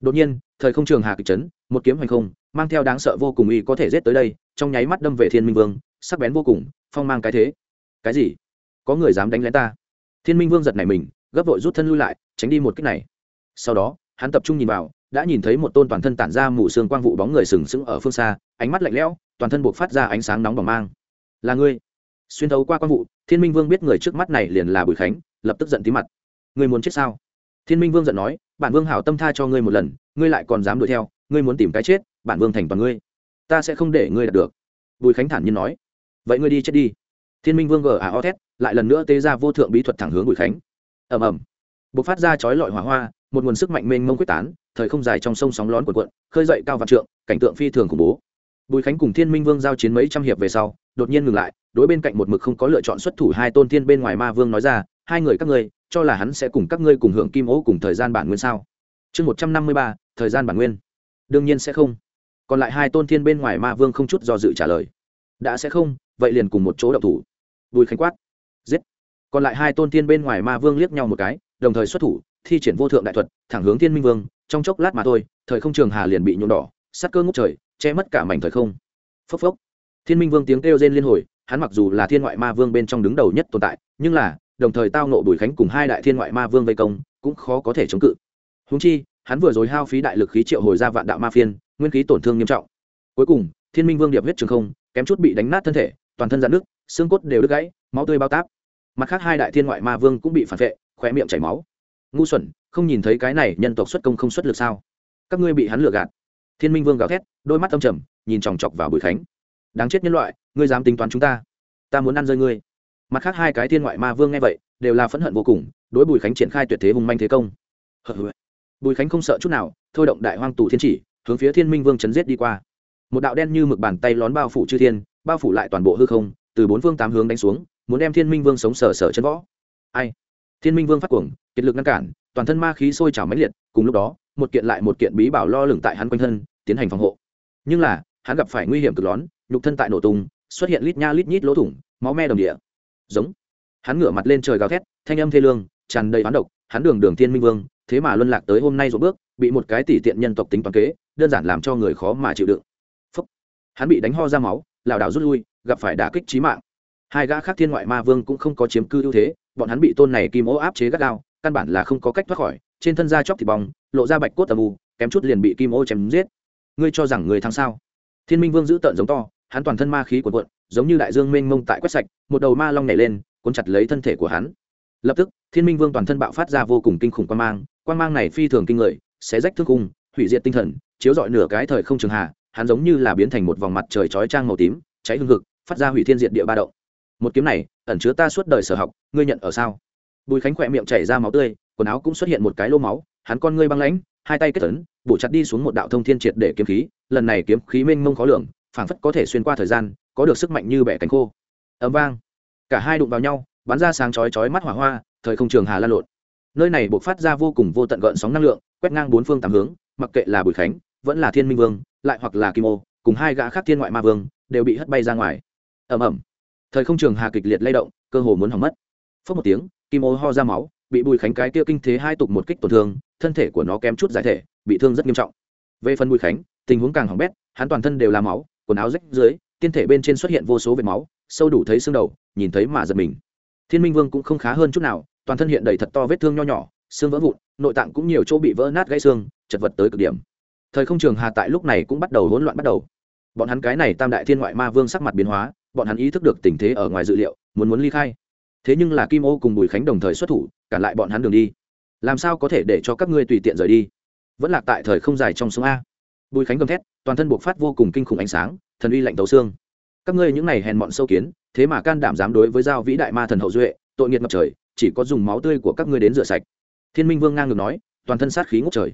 đột nhiên thời không trường hà kịch chấn, một kiếm hành không, mang theo đáng sợ vô cùng y có thể giết tới đây, trong nháy mắt đâm về thiên minh vương, sắc bén vô cùng, phong mang cái thế. Cái gì? Có người dám đánh lén ta? Thiên minh vương giật này mình, gấp vội rút thân lui lại, tránh đi một cách này. Sau đó, hắn tập trung nhìn vào, đã nhìn thấy một tôn toàn thân tản ra mù sương quang vụ bóng người sừng sững ở phương xa, ánh mắt lạnh lẽo, toàn thân buộc phát ra ánh sáng nóng bỏng mang. Là ngươi. Xuyên thấu qua quang vụ, thiên minh vương biết người trước mắt này liền là bùi khánh, lập tức giận tí mặt. Ngươi muốn chết sao? Thiên minh vương giận nói bản vương hảo tâm tha cho ngươi một lần, ngươi lại còn dám đuổi theo, ngươi muốn tìm cái chết, bản vương thành toàn ngươi. Ta sẽ không để ngươi đạt được. Bùi khánh thản nhiên nói. Vậy ngươi đi chết đi. Thiên minh vương gờ à o thét, lại lần nữa tế ra vô thượng bí thuật thẳng hướng bùi khánh. Ầm ầm. B ộ c phát ra chói lọi hỏa hoa, một nguồn sức mạnh mênh mông quyết tán, thời không dài trong sông sóng lón cuộn cuộn, khơi dậy cao vạn trượng, cảnh tượng phi thường khủng bố. Bùi khánh cùng thiên minh vương giao chiến mấy trăm hiệp về sau, đột nhiên ngừng lại, đối bên cạnh một mực không có lựa chọn xuất thủ hai tôn thiên bên ngoài ma vương nói ra, hai người các ngươi cho là hắn sẽ cùng các ngươi cùng hưởng kim ố cùng thời gian bản nguyên sao? Chương một trăm năm mươi ba, thời gian bản nguyên. Đương nhiên sẽ không. Còn lại hai tôn thiên bên ngoài ma vương không chút do dự trả lời. Đã sẽ không, vậy liền cùng một chỗ đậu thủ. Bùi khánh quát. Giết. Còn lại hai tôn thiên bên ngoài ma vương liếc nhau một cái, đồng thời xuất thủ, thi triển vô thượng đại thuật, thẳng hướng thiên minh vương. Trong chốc lát mà thôi, thời không trường hà liền bị nhuộm đỏ sắt cơ ngốc trời, che mất cả mảnh thời không. Phốc phốc. Thiên minh vương tiếng kêu rên liên hồi, hắn mặc dù là thiên ngoại ma vương bên trong đứng đầu nhất tồn tại, nhưng là đồng thời tao nộ bùi khánh cùng hai đại thiên ngoại ma vương vây công, cũng khó có thể chống cự. Húng chi, hắn vừa rồi hao phí đại lực khí triệu hồi ra vạn đạo ma phiên, nguyên khí tổn thương nghiêm trọng. Cuối cùng, thiên minh vương điệp huyết trường không, kém chút bị đánh nát thân thể, toàn thân dạn nước xương cốt đều đứt gãy, máu tươi bao táp. Mặt khác hai đại thiên ngoại ma vương cũng bị phản vệ, khóe miệng chảy máu. Ngu xuẩn, không nhìn thấy cái này nhân tộc xuất công không xuất lực sao? Các ngươi bị hắn lừa gạt. Thiên minh vương gào thét, đôi mắt âm trầm, nhìn chòng chọc vào bùi khánh. Đáng chết nhân loại, ngươi dám tính toán chúng ta. Ta muốn ăn rơi ngươi mặt khác hai cái thiên ngoại ma vương nghe vậy, đều là phẫn hận vô cùng, đối bùi khánh triển khai tuyệt thế hùng manh thế công. Bùi khánh không sợ chút nào, thôi động đại hoang tù thiên chỉ, hướng phía thiên minh vương chấn giết đi qua. Một đạo đen như mực bàn tay lón bao phủ chư thiên, bao phủ lại toàn bộ hư không, từ bốn phương tám hướng đánh xuống, muốn đem thiên minh vương sống sờ sờ chân võ. Ai? Thiên minh vương phát cuồng, kiệt lực ngăn cản, toàn thân ma khí sôi trào mãnh liệt, cùng lúc đó, một kiện lại một kiện bí bảo lo lửng tại hắn quanh thân, tiến hành phòng hộ. Nhưng là, hắn gặp phải nguy hiểm cực lớn, nhục thân tại nổ tung, xuất hiện lít nha lít nhít lỗ thủng, máu me đồng địa giống. Hắn ngửa mặt lên trời gào thét, thanh âm thê lương, tràn đầy hoán độc, hắn đường đường thiên minh vương, thế mà luân lạc tới hôm nay rộn bước, bị một cái tỷ tiện nhân tộc tính toán kế, đơn giản làm cho người khó mà chịu đựng. Phúc. hắn bị đánh ho ra máu, lảo đảo rút lui, gặp phải đả kích chí mạng. Hai gã khác thiên ngoại ma vương cũng không có chiếm cư ưu thế, bọn hắn bị tôn này kim ố áp chế gắt gao, căn bản là không có cách thoát khỏi, trên thân da chóc thịt bong, lộ ra bạch cốt tầm u, kém chút liền bị kim ô chém giết. Ngươi cho rằng người thắng sao? Thiên minh vương giữ tợn giống to, hắn toàn thân ma khí quần cuộn giống như đại dương mênh mông tại quét sạch, một đầu ma long nhảy lên, cuốn chặt lấy thân thể của hắn. Lập tức, thiên minh vương toàn thân bạo phát ra vô cùng kinh khủng quan mang quan mang này phi thường kinh người, xé rách thương cung hủy diệt tinh thần, chiếu rọi nửa cái thời không trường hạ hắn giống như là biến thành một vòng mặt trời chói trang màu tím, cháy hương hực, phát ra hủy thiên diệt địa ba động. Một kiếm này, ẩn chứa ta suốt đời sở học, ngươi nhận ở sao? Bùi khánh khỏe miệng chảy ra máu tươi, quần áo cũng xuất hiện một cái lô máu, hắn con ngươi băng lãnh, hai tay kết tấn bổ chặt đi xuống một đạo thông thiên triệt để kiếm khí, lần này kiếm khí mênh mông khó lường, phảng phất có thể xuyên qua thời gian có được sức mạnh như bẻ cánh khô. Ấm vang. Cả hai đụng vào nhau, bắn ra sáng chói chói mắt hỏa hoa, thời không trường hà lan lộn. Nơi này buộc phát ra vô cùng vô tận gợn sóng năng lượng, quét ngang bốn phương tám hướng, mặc kệ là bùi khánh, vẫn là thiên minh vương, lại hoặc là kim ô, cùng hai gã khác thiên ngoại ma vương, đều bị hất bay ra ngoài. Ầm ầm. Thời không trường hà kịch liệt lay động, cơ hồ muốn hỏng mất. Phớt một tiếng, kim ô ho ra máu, bị bùi khánh cái kia kinh thế hai tục một kích tổn thương, thân thể của nó kém chút giải thể, bị thương rất nghiêm trọng. Về phần bùi khánh, tình huống càng hỏng bét, hắn toàn thân đều là máu, quần áo rách dưới tiên thể bên trên xuất hiện vô số vệt máu, sâu đủ thấy xương đầu, nhìn thấy mà giật mình. Thiên minh vương cũng không khá hơn chút nào, toàn thân hiện đầy thật to vết thương nho nhỏ, xương vỡ vụn, nội tạng cũng nhiều chỗ bị vỡ nát gãy xương, chật vật tới cực điểm. Thời không trường hà tại lúc này cũng bắt đầu hỗn loạn bắt đầu. Bọn hắn cái này tam đại thiên ngoại ma vương sắc mặt biến hóa, bọn hắn ý thức được tình thế ở ngoài dự liệu, muốn muốn ly khai. Thế nhưng là kim ô cùng bùi khánh đồng thời xuất thủ, cản lại bọn hắn đường đi. Làm sao có thể để cho các ngươi tùy tiện rời đi? Vẫn lạc tại thời không dài trong sông a. Bùi khánh gầm thét, toàn thân buộc phát vô cùng kinh khủng ánh sáng thần uy lạnh tấu xương. Các ngươi những này hèn mọn sâu kiến, thế mà can đảm dám đối với giao vĩ đại ma thần hậu duệ, tội nghiệt ngập trời, chỉ có dùng máu tươi của các ngươi đến rửa sạch. Thiên minh vương ngang ngược nói, toàn thân sát khí ngốc trời.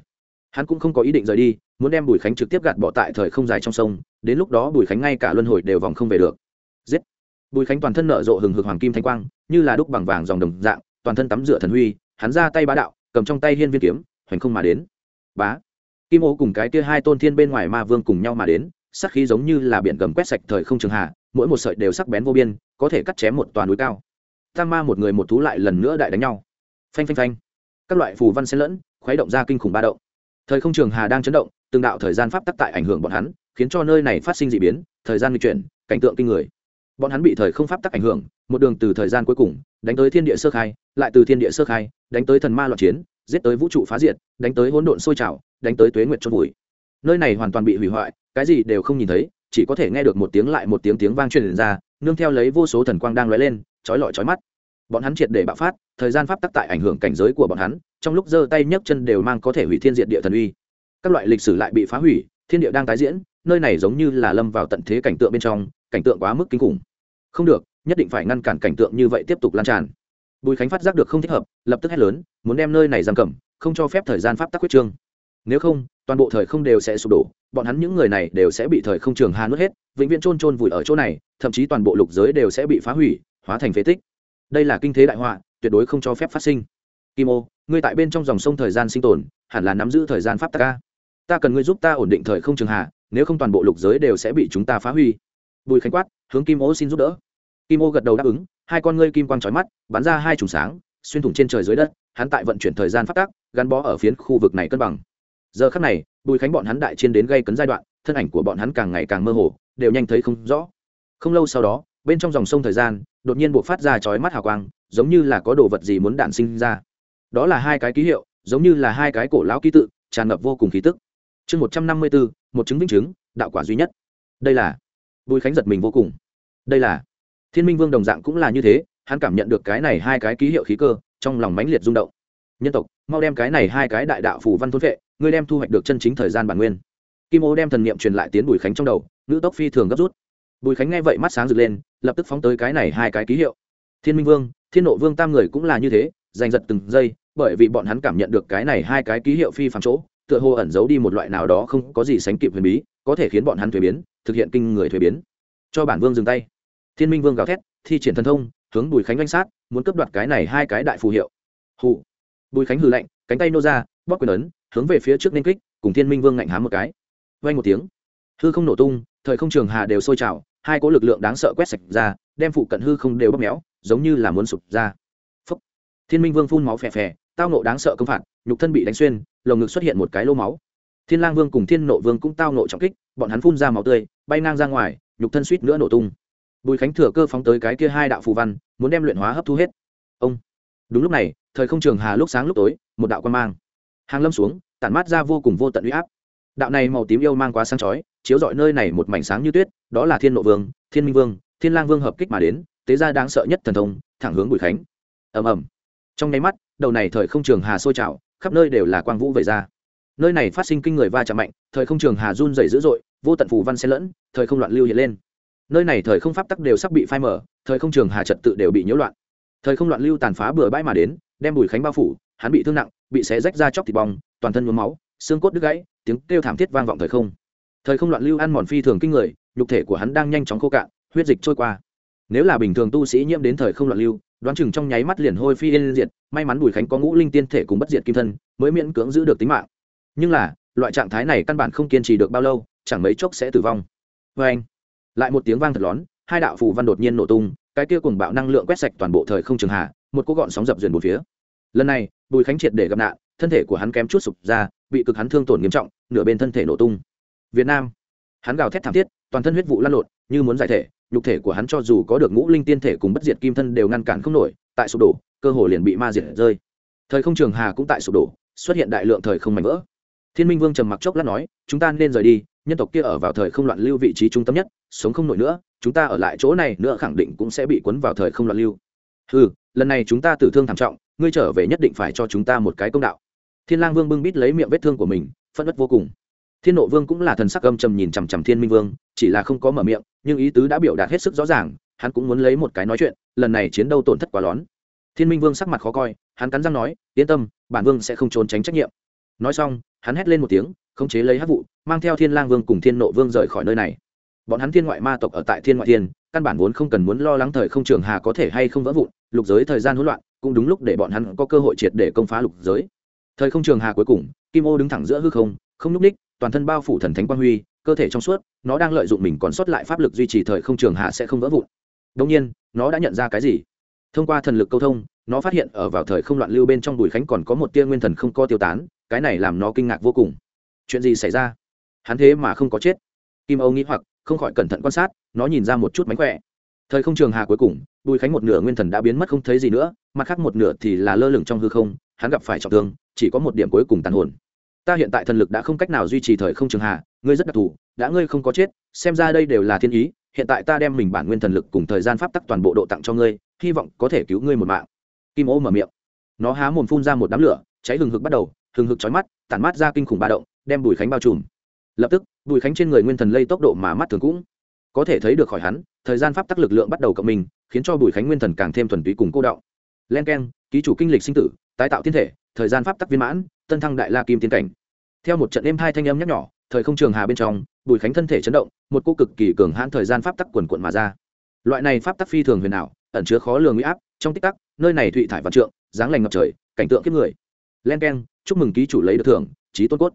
Hắn cũng không có ý định rời đi, muốn đem bùi khánh trực tiếp gạt bỏ tại thời không dài trong sông, đến lúc đó bùi khánh ngay cả luân hồi đều vòng không về được. Giết! Bùi khánh toàn thân nở rộ hừng hực hoàng kim thanh quang, như là đúc bằng vàng dòng đồng dạng, toàn thân tắm rửa thần huy, hắn ra tay bá đạo, cầm trong tay hiên viên kiếm, hoành không mà đến. Bá! Kim ô cùng cái kia hai tôn thiên bên ngoài ma vương cùng nhau mà đến sắc khí giống như là biển gầm quét sạch thời không trường hạ, mỗi một sợi đều sắc bén vô biên, có thể cắt chém một toàn núi cao. Tam ma một người một thú lại lần nữa đại đánh nhau. Phanh phanh phanh. Các loại phù văn xen lẫn, khuấy động ra kinh khủng ba động. Thời không trường hà đang chấn động, từng đạo thời gian pháp tắc tại ảnh hưởng bọn hắn, khiến cho nơi này phát sinh d ị biến, thời gian di chuyển, cảnh tượng kinh người. Bọn hắn bị thời không pháp tắc ảnh hưởng, một đường từ thời gian cuối cùng, đánh tới thiên địa sơ khai, lại từ thiên địa sơ khai, đánh tới thần ma loạn chiến, giết tới vũ trụ phá diệt, đánh tới hỗn độn sôi trào, đánh tới tuế nguyệt chôn vùi. Nơi này hoàn toàn bị hủy hoại cái gì đều không nhìn thấy, chỉ có thể nghe được một tiếng lại một tiếng tiếng vang truyền ra, nương theo lấy vô số thần quang đang lóe lên, chói lọi chói mắt. Bọn hắn triệt để bạo phát, thời gian pháp tắc tại ảnh hưởng cảnh giới của bọn hắn, trong lúc giơ tay nhấc chân đều mang có thể hủy thiên diệt địa thần uy. Các loại lịch sử lại bị phá hủy, thiên địa đang tái diễn, nơi này giống như là lâm vào tận thế cảnh tượng bên trong, cảnh tượng quá mức kinh khủng. Không được, nhất định phải ngăn cản cảnh tượng như vậy tiếp tục lan tràn. Bùi khánh phát giác được không thích hợp, lập tức hét lớn, muốn đem nơi này giam cầm, không cho phép thời gian pháp tắc quyết trương. Nếu không toàn bộ thời không đều sẽ sụp đổ, bọn hắn những người này đều sẽ bị thời không trường hà nuốt hết, vĩnh viễn trôn trôn vùi ở chỗ này, thậm chí toàn bộ lục giới đều sẽ bị phá hủy, hóa thành phế tích. Đây là kinh thế đại họa, tuyệt đối không cho phép phát sinh. Kim ô, ngươi tại bên trong dòng sông thời gian sinh tồn, hẳn là nắm giữ thời gian pháp tắc ca ta cần ngươi giúp ta ổn định thời không trường hạ nếu không toàn bộ lục giới đều sẽ bị chúng ta phá hủy. bùi khánh quát, hướng kim ô xin giúp đỡ. Kim ô gật đầu đáp ứng, hai con ngươi kim quang trói mắt, bắn ra hai trùng sáng, xuyên thủng trên trời dưới đất, hắn tại vận chuyển thời gian phát tác gắn bó ở phiến khu vực này cân bằng giờ khắc này, bùi khánh bọn hắn đại chiến đến gây cấn giai đoạn, thân ảnh của bọn hắn càng ngày càng mơ hồ, đều nhanh thấy không rõ. Không lâu sau đó, bên trong dòng sông thời gian, đột nhiên buộc phát ra chói mắt hào quang, giống như là có đồ vật gì muốn đản sinh ra. Đó là hai cái ký hiệu, giống như là hai cái cổ lão ký tự, tràn ngập vô cùng khí tức. Chương một trăm năm mươi bốn, một chứng vĩnh chứng, đạo quả duy nhất. Đây là, bùi khánh giật mình vô cùng. Đây là, thiên minh vương đồng dạng cũng là như thế, hắn cảm nhận được cái này hai cái ký hiệu khí cơ, trong lòng mãnh liệt rung động nhân tộc, mau đem cái này hai cái đại đạo phù văn thôn vệ, ngươi đem thu hoạch được chân chính thời gian bản nguyên. Kim ô đem thần niệm truyền lại tiến bùi khánh trong đầu, nữ tốc phi thường gấp rút. Bùi khánh nghe vậy mắt sáng rực lên, lập tức phóng tới cái này hai cái ký hiệu. Thiên minh vương, thiên nộ vương tam người cũng là như thế, giành giật từng giây, bởi vì bọn hắn cảm nhận được cái này hai cái ký hiệu phi phạm chỗ, tựa hồ ẩn giấu đi một loại nào đó không có gì sánh kịp huyền bí, có thể khiến bọn hắn thuế biến, thực hiện kinh người thuế biến. Cho bản vương dừng tay. Thiên minh vương gào thét, thi triển thần thông, hướng bùi khánh oanh sát, muốn cướp đoạt cái này hai cái đại phù hiệu. Hụ bùi khánh hư lạnh, cánh tay nô ra, bóp quyền ấn, hướng về phía trước nên kích, cùng thiên minh vương ngạnh hám một cái. Vay một tiếng. Hư không nổ tung, thời không trường hà đều sôi trào, hai cỗ lực lượng đáng sợ quét sạch ra, đem phụ cận hư không đều bóp méo, giống như là muốn sụp ra. Phúc. thiên minh vương phun máu phè phè, tao nộ đáng sợ công phạt, nhục thân bị đánh xuyên, lồng ngực xuất hiện một cái lô máu. Thiên lang vương cùng thiên nộ vương cũng tao nộ trọng kích, bọn hắn phun ra máu tươi, bay ngang ra ngoài, nhục thân suýt nữa nổ tung. Bùi khánh thừa cơ phóng tới cái kia hai đạo phù văn, muốn đem luyện hóa hấp thu hết. Ông. Đúng lúc này thời không trường hà lúc sáng lúc tối, một đạo quan mang. Hàng lâm xuống, tản mát ra vô cùng vô tận uy áp. Đạo này màu tím yêu mang quá sáng chói, chiếu rọi nơi này một mảnh sáng như tuyết, đó là thiên nộ vương, thiên minh vương, thiên lang vương hợp kích mà đến, tế gia đáng sợ nhất thần thông, thẳng hướng bùi khánh. Ầm ầm. Trong nháy mắt, đầu này thời không trường hà sôi trào, khắp nơi đều là quang vũ vẩy ra. Nơi này phát sinh kinh người va chạm mạnh, thời không trường hà run dày dữ dội, vô tận phù văn xen lẫn, thời không loạn lưu hiện lên. Nơi này thời không pháp tắc đều sắp bị phai mở thời không trường hà trật tự đều bị nhiễu loạn thời không loạn lưu tàn phá bừa bãi mà đến, đem bùi khánh bao phủ, hắn bị thương nặng, bị xé rách ra chóc thịt bong, toàn thân nhuốm máu, xương cốt đứt gãy, tiếng kêu thảm thiết vang vọng thời không. Thời không loạn lưu ăn mòn phi thường kinh người, nhục thể của hắn đang nhanh chóng khô cạn, huyết dịch trôi qua. Nếu là bình thường tu sĩ nhiễm đến thời không loạn lưu, đoán chừng trong nháy mắt liền hôi phi yên diệt, may mắn bùi khánh có ngũ linh tiên thể cùng bất diệt kim thân, mới miễn cưỡng giữ được tính mạng. Nhưng là, loại trạng thái này căn bản không kiên trì được bao lâu, chẳng mấy chốc sẽ tử vong. Vê anh, lại một tiếng vang thật lón hai đạo phù văn đột nhiên nổ tung cái kia cùng bạo năng lượng quét sạch toàn bộ thời không trường hạ, một cú gọn sóng dập duyền một phía. Lần này, bùi khánh triệt để gặp nạn, thân thể của hắn kém chút sụp ra, bị cực hắn thương tổn nghiêm trọng, nửa bên thân thể nổ tung. Việt nam, hắn gào thét thảm thiết, toàn thân huyết vụ lan lộn, như muốn giải thể, nhục thể của hắn cho dù có được ngũ linh tiên thể cùng bất diệt kim thân đều ngăn cản không nổi, tại sụp đổ, cơ hồ liền bị ma diệt rơi. Thời không trường hà cũng tại sụp đổ, xuất hiện đại lượng thời không mảnh vỡ. Thiên minh vương trầm mặc chốc lát nói, chúng ta nên rời đi, nhân tộc kia ở vào thời không loạn lưu vị trí trung tâm nhất, sống không nổi nữa chúng ta ở lại chỗ này nữa khẳng định cũng sẽ bị cuốn vào thời không loạn lưu. Ừ lần này chúng ta tử thương thảm trọng, ngươi trở về nhất định phải cho chúng ta một cái công đạo. Thiên lang vương bưng bít lấy miệng vết thương của mình phân nộ vô cùng. Thiên nộ vương cũng là thần sắc âm trầm nhìn chằm chằm thiên minh vương, chỉ là không có mở miệng, nhưng ý tứ đã biểu đạt hết sức rõ ràng, hắn cũng muốn lấy một cái nói chuyện, lần này chiến đấu tổn thất quá lớn. Thiên minh vương sắc mặt khó coi, hắn cắn răng nói, yên tâm, bản vương sẽ không trốn tránh trách nhiệm. Nói xong, hắn hét lên một tiếng, khống chế lấy hắc vụ, mang theo thiên lang vương cùng thiên nộ vương rời khỏi nơi này bọn hắn thiên ngoại ma tộc ở tại thiên ngoại thiên, căn bản vốn không cần muốn lo lắng thời không trường hà có thể hay không vỡ vụn, lục giới thời gian hỗn loạn, cũng đúng lúc để bọn hắn có cơ hội triệt để công phá lục giới. Thời không trường hà cuối cùng, kim ô đứng thẳng giữa hư không không nhúc ních toàn thân bao phủ thần thánh quang huy, cơ thể trong suốt, nó đang lợi dụng mình còn sót lại pháp lực duy trì thời không trường hạ sẽ không vỡ vụn. Đông nhiên, nó đã nhận ra cái gì? Thông qua thần lực câu thông, nó phát hiện ở vào thời không loạn lưu bên trong bùi khánh còn có một tia nguyên thần không có tiêu tán, cái này làm nó kinh ngạc vô cùng. Chuyện gì xảy ra? Hắn thế mà không có chết. Kim âu nghĩ hoặc không khỏi cẩn thận quan sát, nó nhìn ra một chút mánh khỏe. Thời không trường hà cuối cùng, bùi khánh một nửa nguyên thần đã biến mất không thấy gì nữa, mặt khác một nửa thì là lơ lửng trong hư không, hắn gặp phải trọng thương, chỉ có một điểm cuối cùng tàn hồn. Ta hiện tại thần lực đã không cách nào duy trì thời không trường hà, ngươi rất đặc thù, đã ngươi không có chết, xem ra đây đều là thiên ý, hiện tại ta đem mình bản nguyên thần lực cùng thời gian pháp tắc toàn bộ độ tặng cho ngươi, hy vọng có thể cứu ngươi một mạng. Kim ô mở miệng. Nó há mồm phun ra một đám lửa, cháy hừng hực bắt đầu, hừng hực chói mắt, tản mát ra kinh khủng ba động, đem bùi khánh bao trùm lập tức, bùi khánh trên người nguyên thần lây tốc độ mà mắt thường cũng có thể thấy được khỏi hắn, thời gian pháp tắc lực lượng bắt đầu cộng mình, khiến cho bùi khánh nguyên thần càng thêm thuần túy cùng cô động len k e n ký chủ kinh lịch sinh tử, tái tạo thiên thể, thời gian pháp tắc viên mãn, tân thăng đại la kim tiến cảnh. Theo một trận êm hai thanh âm nhắc nhỏ, thời không trường hà bên trong, bùi khánh thân thể chấn động, một cô cực kỳ cường hãn thời gian pháp tắc quần quận mà ra. Loại này pháp tắc phi thường huyền ảo, ẩn chứa khó lường huy áp, trong tích tắc, nơi này thụy thải vạn trượng, dáng lành ngập trời, cảnh tượng kiếp người. Len k e n chúc mừng ký chủ lấy được thưởng trí tôn cốt.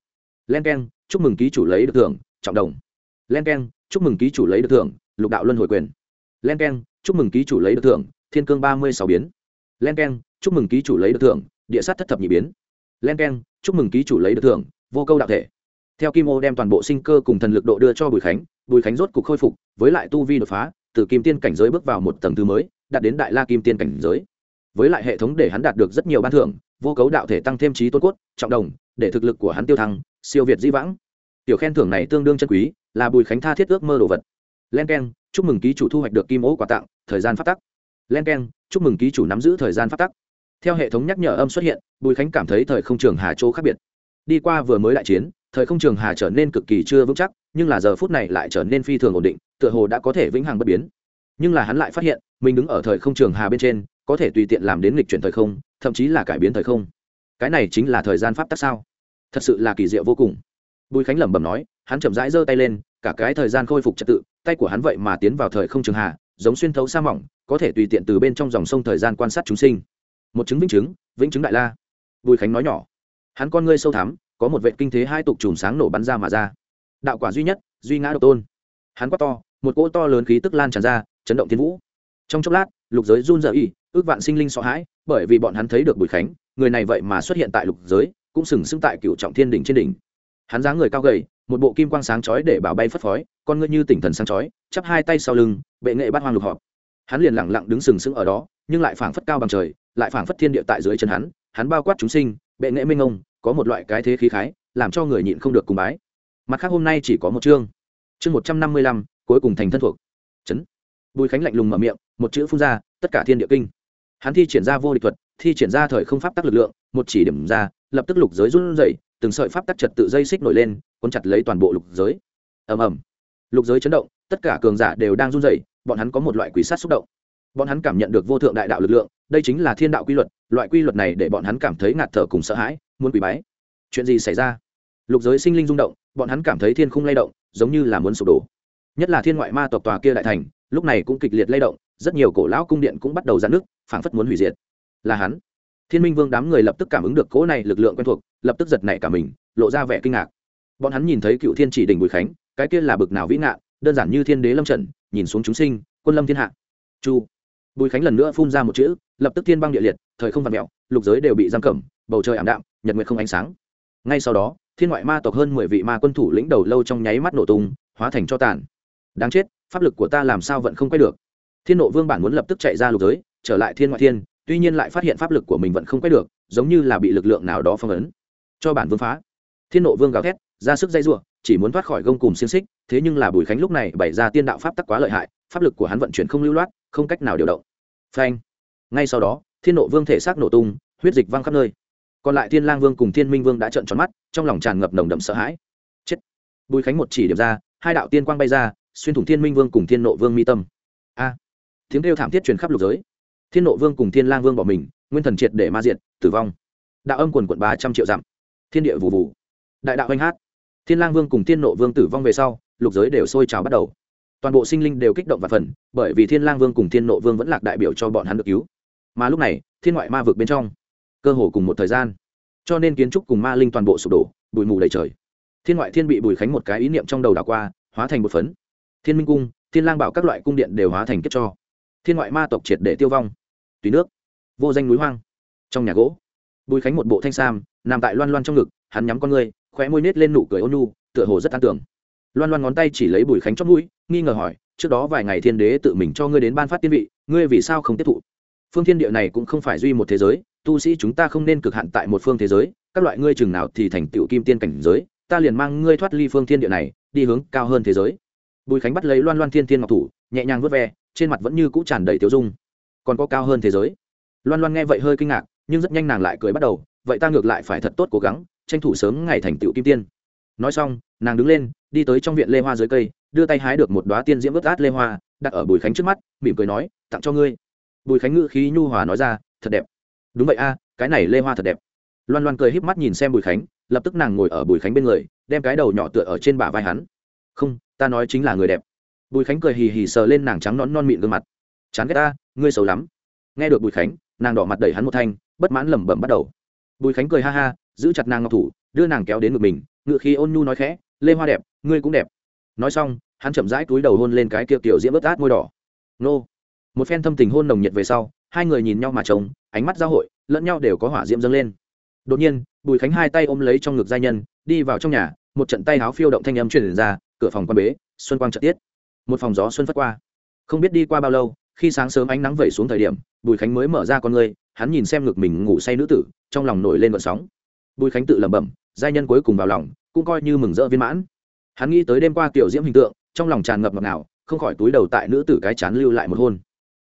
Len k e n chúc mừng ký chủ lấy được thưởng, trọng đồng. Len k e n chúc mừng ký chủ lấy được thưởng, lục đạo luân hồi quyền. Len k e n chúc mừng ký chủ lấy được thưởng, thiên cương ba mươi sáu biến. Len k e n chúc mừng ký chủ lấy được thưởng, địa sát thất thập nhị biến. Len k e n chúc mừng ký chủ lấy được thưởng, vô câu đạo thể. Theo kim ô đem toàn bộ sinh cơ cùng thần lực độ đưa cho bùi khánh bùi khánh rốt cục khôi phục, với lại tu vi đột phá, từ kim tiên cảnh giới bước vào một tầng thứ mới, đạt đến đại la kim tiên cảnh giới. Với lại hệ thống để hắn đạt được rất nhiều ban thưởng, vô cấu đạo thể tăng thêm trí tôn cốt, trọng đồng, để thực lực của hắn tiêu thăng siêu việt di vãng. Tiểu khen thưởng này tương đương chân quý, là bùi khánh tha thiết ước mơ đồ vật. Len k e n chúc mừng ký chủ thu hoạch được kim ố quà tặng, thời gian phát tắc. Len k e n chúc mừng ký chủ nắm giữ thời gian phát tắc. Theo hệ thống nhắc nhở âm xuất hiện, bùi khánh cảm thấy thời không trường hà chỗ khác biệt. Đi qua vừa mới đại chiến, thời không trường hà trở nên cực kỳ chưa vững chắc, nhưng là giờ phút này lại trở nên phi thường ổn định, tựa hồ đã có thể vĩnh hằng bất biến. Nhưng là hắn lại phát hiện, mình đứng ở thời không trường hà bên trên, có thể tùy tiện làm đến lịch chuyển thời không, thậm chí là cải biến thời không. Cái này chính là thời gian pháp tắc sao? Thật sự là kỳ diệu vô cùng. Bùi khánh lẩm bẩm nói, hắn chậm rãi giơ tay lên, cả cái thời gian khôi phục trật tự, tay của hắn vậy mà tiến vào thời không trường hà giống xuyên thấu sa mỏng, có thể tùy tiện từ bên trong dòng sông thời gian quan sát chúng sinh. Một chứng vĩnh chứng vĩnh chứng đại la. Bùi khánh nói nhỏ, hắn con ngươi sâu thắm có một vệ kinh thế hai tục chùm sáng nổ bắn ra mà ra. Đạo quả duy nhất, duy ngã độc tôn. Hắn quát to, một cỗ to lớn khí tức lan tràn ra, chấn động thiên vũ. Trong chốc lát, lục giới run rẩy, ước vạn sinh linh sợ hãi, bởi vì bọn hắn thấy được bùi khánh, người này vậy mà xuất hiện tại lục giới cũng sừng sững tại cựu trọng thiên đỉnh trên đỉnh. Hắn dáng người cao gầy, một bộ kim quang sáng chói để bảo bay phất phói con ngươi như tỉnh thần sáng chói, chắp hai tay sau lưng, bệ nghệ bắt hoang lục họp. Hắn liền lặng lặng đứng sừng sững ở đó, nhưng lại phảng phất cao bằng trời, lại phảng phất thiên địa tại dưới chân hắn hắn bao quát chúng sinh, bệ nghệ minh ông, có một loại cái thế khí khái, làm cho người nhịn không được cùng bái. Mặt khác hôm nay chỉ có một chương. Chương một trăm năm mươi lăm, cuối cùng thành thân thuộc. Chấn. Bùi khánh lạnh lùng mở miệng, một chữ phun ra, tất cả thiên địa kinh. Hắn thi triển ra vô địch thuật, thi triển ra thời không pháp tắc lực lượng, một chỉ điểm ra lập tức lục giới run rẩy, từng sợi pháp tắc trật tự dây xích nổi lên, cuốn chặt lấy toàn bộ lục giới. Ầm ầm. Lục giới chấn động, tất cả cường giả đều đang run rẩy, bọn hắn có một loại quỷ sát xúc động. Bọn hắn cảm nhận được vô thượng đại đạo lực lượng, đây chính là thiên đạo quy luật, loại quy luật này để bọn hắn cảm thấy ngạt thở cùng sợ hãi, muốn quỷ bái. Chuyện gì xảy ra? Lục giới sinh linh rung động, bọn hắn cảm thấy thiên khung lay động, giống như là muốn sụp đổ. Nhất là thiên ngoại ma tộc tòa kia đại thành, lúc này cũng kịch liệt lay động, rất nhiều cổ lão cung điện cũng bắt đầu giãn nước phảng phất muốn hủy diệt. Là hắn thiên minh vương đám người lập tức cảm ứng được cỗ này lực lượng quen thuộc, lập tức giật nảy cả mình, lộ ra vẻ kinh ngạc. Bọn hắn nhìn thấy cựu thiên chỉ đỉnh bùi khánh, cái kia là bực nào vĩ ngạn, đơn giản như thiên đế lâm trận nhìn xuống chúng sinh, quân lâm thiên hạ. Chu. Bùi khánh lần nữa phun ra một chữ, lập tức thiên băng địa liệt, thời không vạt mẹo lục giới đều bị giam cầm, bầu trời ảm đạm, nhật nguyệt không ánh sáng. Ngay sau đó, thiên ngoại ma tộc hơn mười vị ma quân thủ lĩnh đầu lâu trong nháy mắt nổ tung, hóa thành cho tàn. Đáng chết, pháp lực của ta làm sao vẫn không quay được. Thiên nộ vương bản muốn lập tức chạy ra lục giới, trở lại thiên ngoại thiên tuy nhiên lại phát hiện pháp lực của mình vẫn không quét được, giống như là bị lực lượng nào đó phong ấn. Cho bản vương phá. Thiên nộ vương gào thét, ra sức dây r u ộ chỉ muốn thoát khỏi gông cùng xiên xích, thế nhưng là bùi khánh lúc này bày ra tiên đạo pháp tắc quá lợi hại, pháp lực của hắn vận chuyển không lưu loát, không cách nào điều động. Phanh. Ngay sau đó, thiên nộ vương thể xác nổ tung, huyết dịch văng khắp nơi. Còn lại thiên lang vương cùng thiên minh vương đã trợn tròn mắt, trong lòng tràn ngập nồng đậm sợ hãi. Chết. Bùi khánh một chỉ điểm ra, hai đạo tiên quang bay ra, xuyên thủng thiên minh vương cùng thiên nộ vương mi tâm. A. Tiếng kêu thảm thiết truyền khắp lục giới thiên nộ vương cùng thiên lang vương bỏ mình, nguyên thần triệt để ma diệt, tử vong. Đạo âm quần quận ba trăm triệu dặm. Thiên địa vụ vụ đại đạo anh hát. Thiên lang vương cùng thiên nộ vương tử vong về sau, lục giới đều sôi trào bắt đầu. Toàn bộ sinh linh đều kích động và phần bởi vì thiên lang vương cùng thiên nộ vương vẫn lạc đại biểu cho bọn hắn được cứu. Mà lúc này, thiên ngoại ma vực bên trong, cơ hồ cùng một thời gian. Cho nên kiến trúc cùng ma linh toàn bộ sụp đổ, bụi mù đầy trời. Thiên ngoại thiên bị bùi khánh một cái ý niệm trong đầu đảo qua, hóa thành một phấn. Thiên minh cung, thiên lang bảo các loại cung điện đều hóa thành kiếp cho. Thiên ngoại ma tộc triệt để tiêu vong tùy nước. Vô danh núi hoang. Trong nhà gỗ, bùi khánh một bộ thanh sam, nằm tại loan loan trong ngực, hắn nhắm con người khóe môi nết lên nụ cười ôn nhu, tựa hồ rất an tưởng loan loan ngón tay chỉ lấy bùi khánh chót mũi, nghi ngờ hỏi, trước đó vài ngày thiên đế tự mình cho ngươi đến ban phát tiên vị, ngươi vì sao không tiếp thụ? Phương thiên địa này cũng không phải duy một thế giới, tu sĩ chúng ta không nên cực hạn tại một phương thế giới, các loại ngươi chừng nào thì thành tựu kim tiên cảnh giới, ta liền mang ngươi thoát ly phương thiên địa này, đi hướng cao hơn thế giới. Bùi khánh bắt lấy loan loan thiên thiên ngọc thủ, nhẹ nhàng vớt ve, trên mặt vẫn như cũ tràn đầy tiêu dung còn có cao hơn thế giới. Loan loan nghe vậy hơi kinh ngạc, nhưng rất nhanh nàng lại cười bắt đầu, vậy ta ngược lại phải thật tốt cố gắng, tranh thủ sớm ngày thành tựu kim tiên. Nói xong, nàng đứng lên, đi tới trong viện lê hoa dưới cây, đưa tay hái được một đoá tiên diễm vớt át lê hoa, đặt ở bùi khánh trước mắt, mỉm cười nói, tặng cho ngươi. Bùi khánh ngự khí nhu hòa nói ra, thật đẹp. Đúng vậy a, cái này lê hoa thật đẹp. Loan loan cười híp mắt nhìn xem bùi khánh, lập tức nàng ngồi ở bùi khánh bên người, đem cái đầu nhỏ tựa ở trên bả vai hắn. Không, ta nói chính là người đẹp. Bùi khánh cười hì hì sờ lên nàng trắng nón non mịn gương mặt chán ghét ta, ngươi xấu lắm. Nghe được bùi khánh, nàng đỏ mặt đẩy hắn một thanh, bất mãn lẩm bẩm bắt đầu. Bùi khánh cười ha ha, giữ chặt nàng ngọc thủ, đưa nàng kéo đến ngực mình, ngựa khi ôn nhu nói khẽ, lê hoa đẹp, ngươi cũng đẹp. Nói xong, hắn chậm rãi túi đầu hôn lên cái kia kiểu diễm ướt át môi đỏ. Nô. Một phen thâm tình hôn nồng nhiệt về sau, hai người nhìn nhau mà trống ánh mắt giao hội, lẫn nhau đều có hỏa diễm dâng lên. Đột nhiên, bùi khánh hai tay ôm lấy trong ngực giai nhân, đi vào trong nhà, một trận tay áo phiêu động thanh âm truyền ra, cửa phòng quan bế, xuân quang trận tiết. Một phòng gió xuân phất qua. Không biết đi qua bao lâu khi sáng sớm ánh nắng vẩy xuống thời điểm, bùi khánh mới mở ra con người hắn nhìn xem ngực mình ngủ say nữ tử, trong lòng nổi lên vận sóng. Bùi khánh tự lẩm bẩm, giai nhân cuối cùng vào lòng, cũng coi như mừng rỡ viên mãn. Hắn nghĩ tới đêm qua tiểu diễm hình tượng, trong lòng tràn ngập ngọt nào không khỏi túi đầu tại nữ tử cái chán lưu lại một hôn.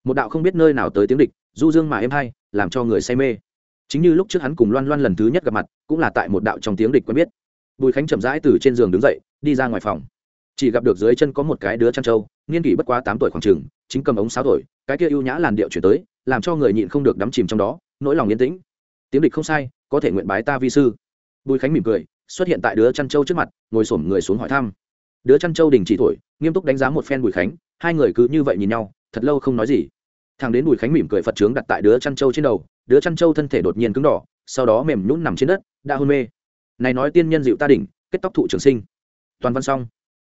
Một đạo không biết nơi nào tới tiếng địch, du dương mà êm hay, làm cho người say mê. Chính như lúc trước hắn cùng loan loan lần thứ nhất gặp mặt, cũng là tại một đạo trong tiếng địch quen biết. Bùi khánh chậm rãi từ trên giường đứng dậy, đi ra ngoài phòng. Chỉ gặp được dưới chân có một cái đứa chăn trâu, niên kỷ bất quá tám tuổi khoảng trường chính cầm ống sáo thổi, cái kia ưu nhã làn điệu chuyển tới, làm cho người nhịn không được đắm chìm trong đó, nỗi lòng yên tĩnh. Tiếng địch không sai, có thể nguyện bái ta vi sư. Bùi khánh mỉm cười, xuất hiện tại đứa chăn trâu trước mặt, ngồi xổm người xuống hỏi thăm. Đứa chăn trâu đình chỉ thổi, nghiêm túc đánh giá một phen bùi khánh, hai người cứ như vậy nhìn nhau, thật lâu không nói gì. Thằng đến bùi khánh mỉm cười phật trướng đặt tại đứa chăn trâu trên đầu, đứa chăn trâu thân thể đột nhiên cứng đỏ, sau đó mềm nhún nằm trên đất, đã hôn mê. Này nói tiên nhân dịu ta đỉnh, kết tóc thụ trường sinh. Toàn văn xong.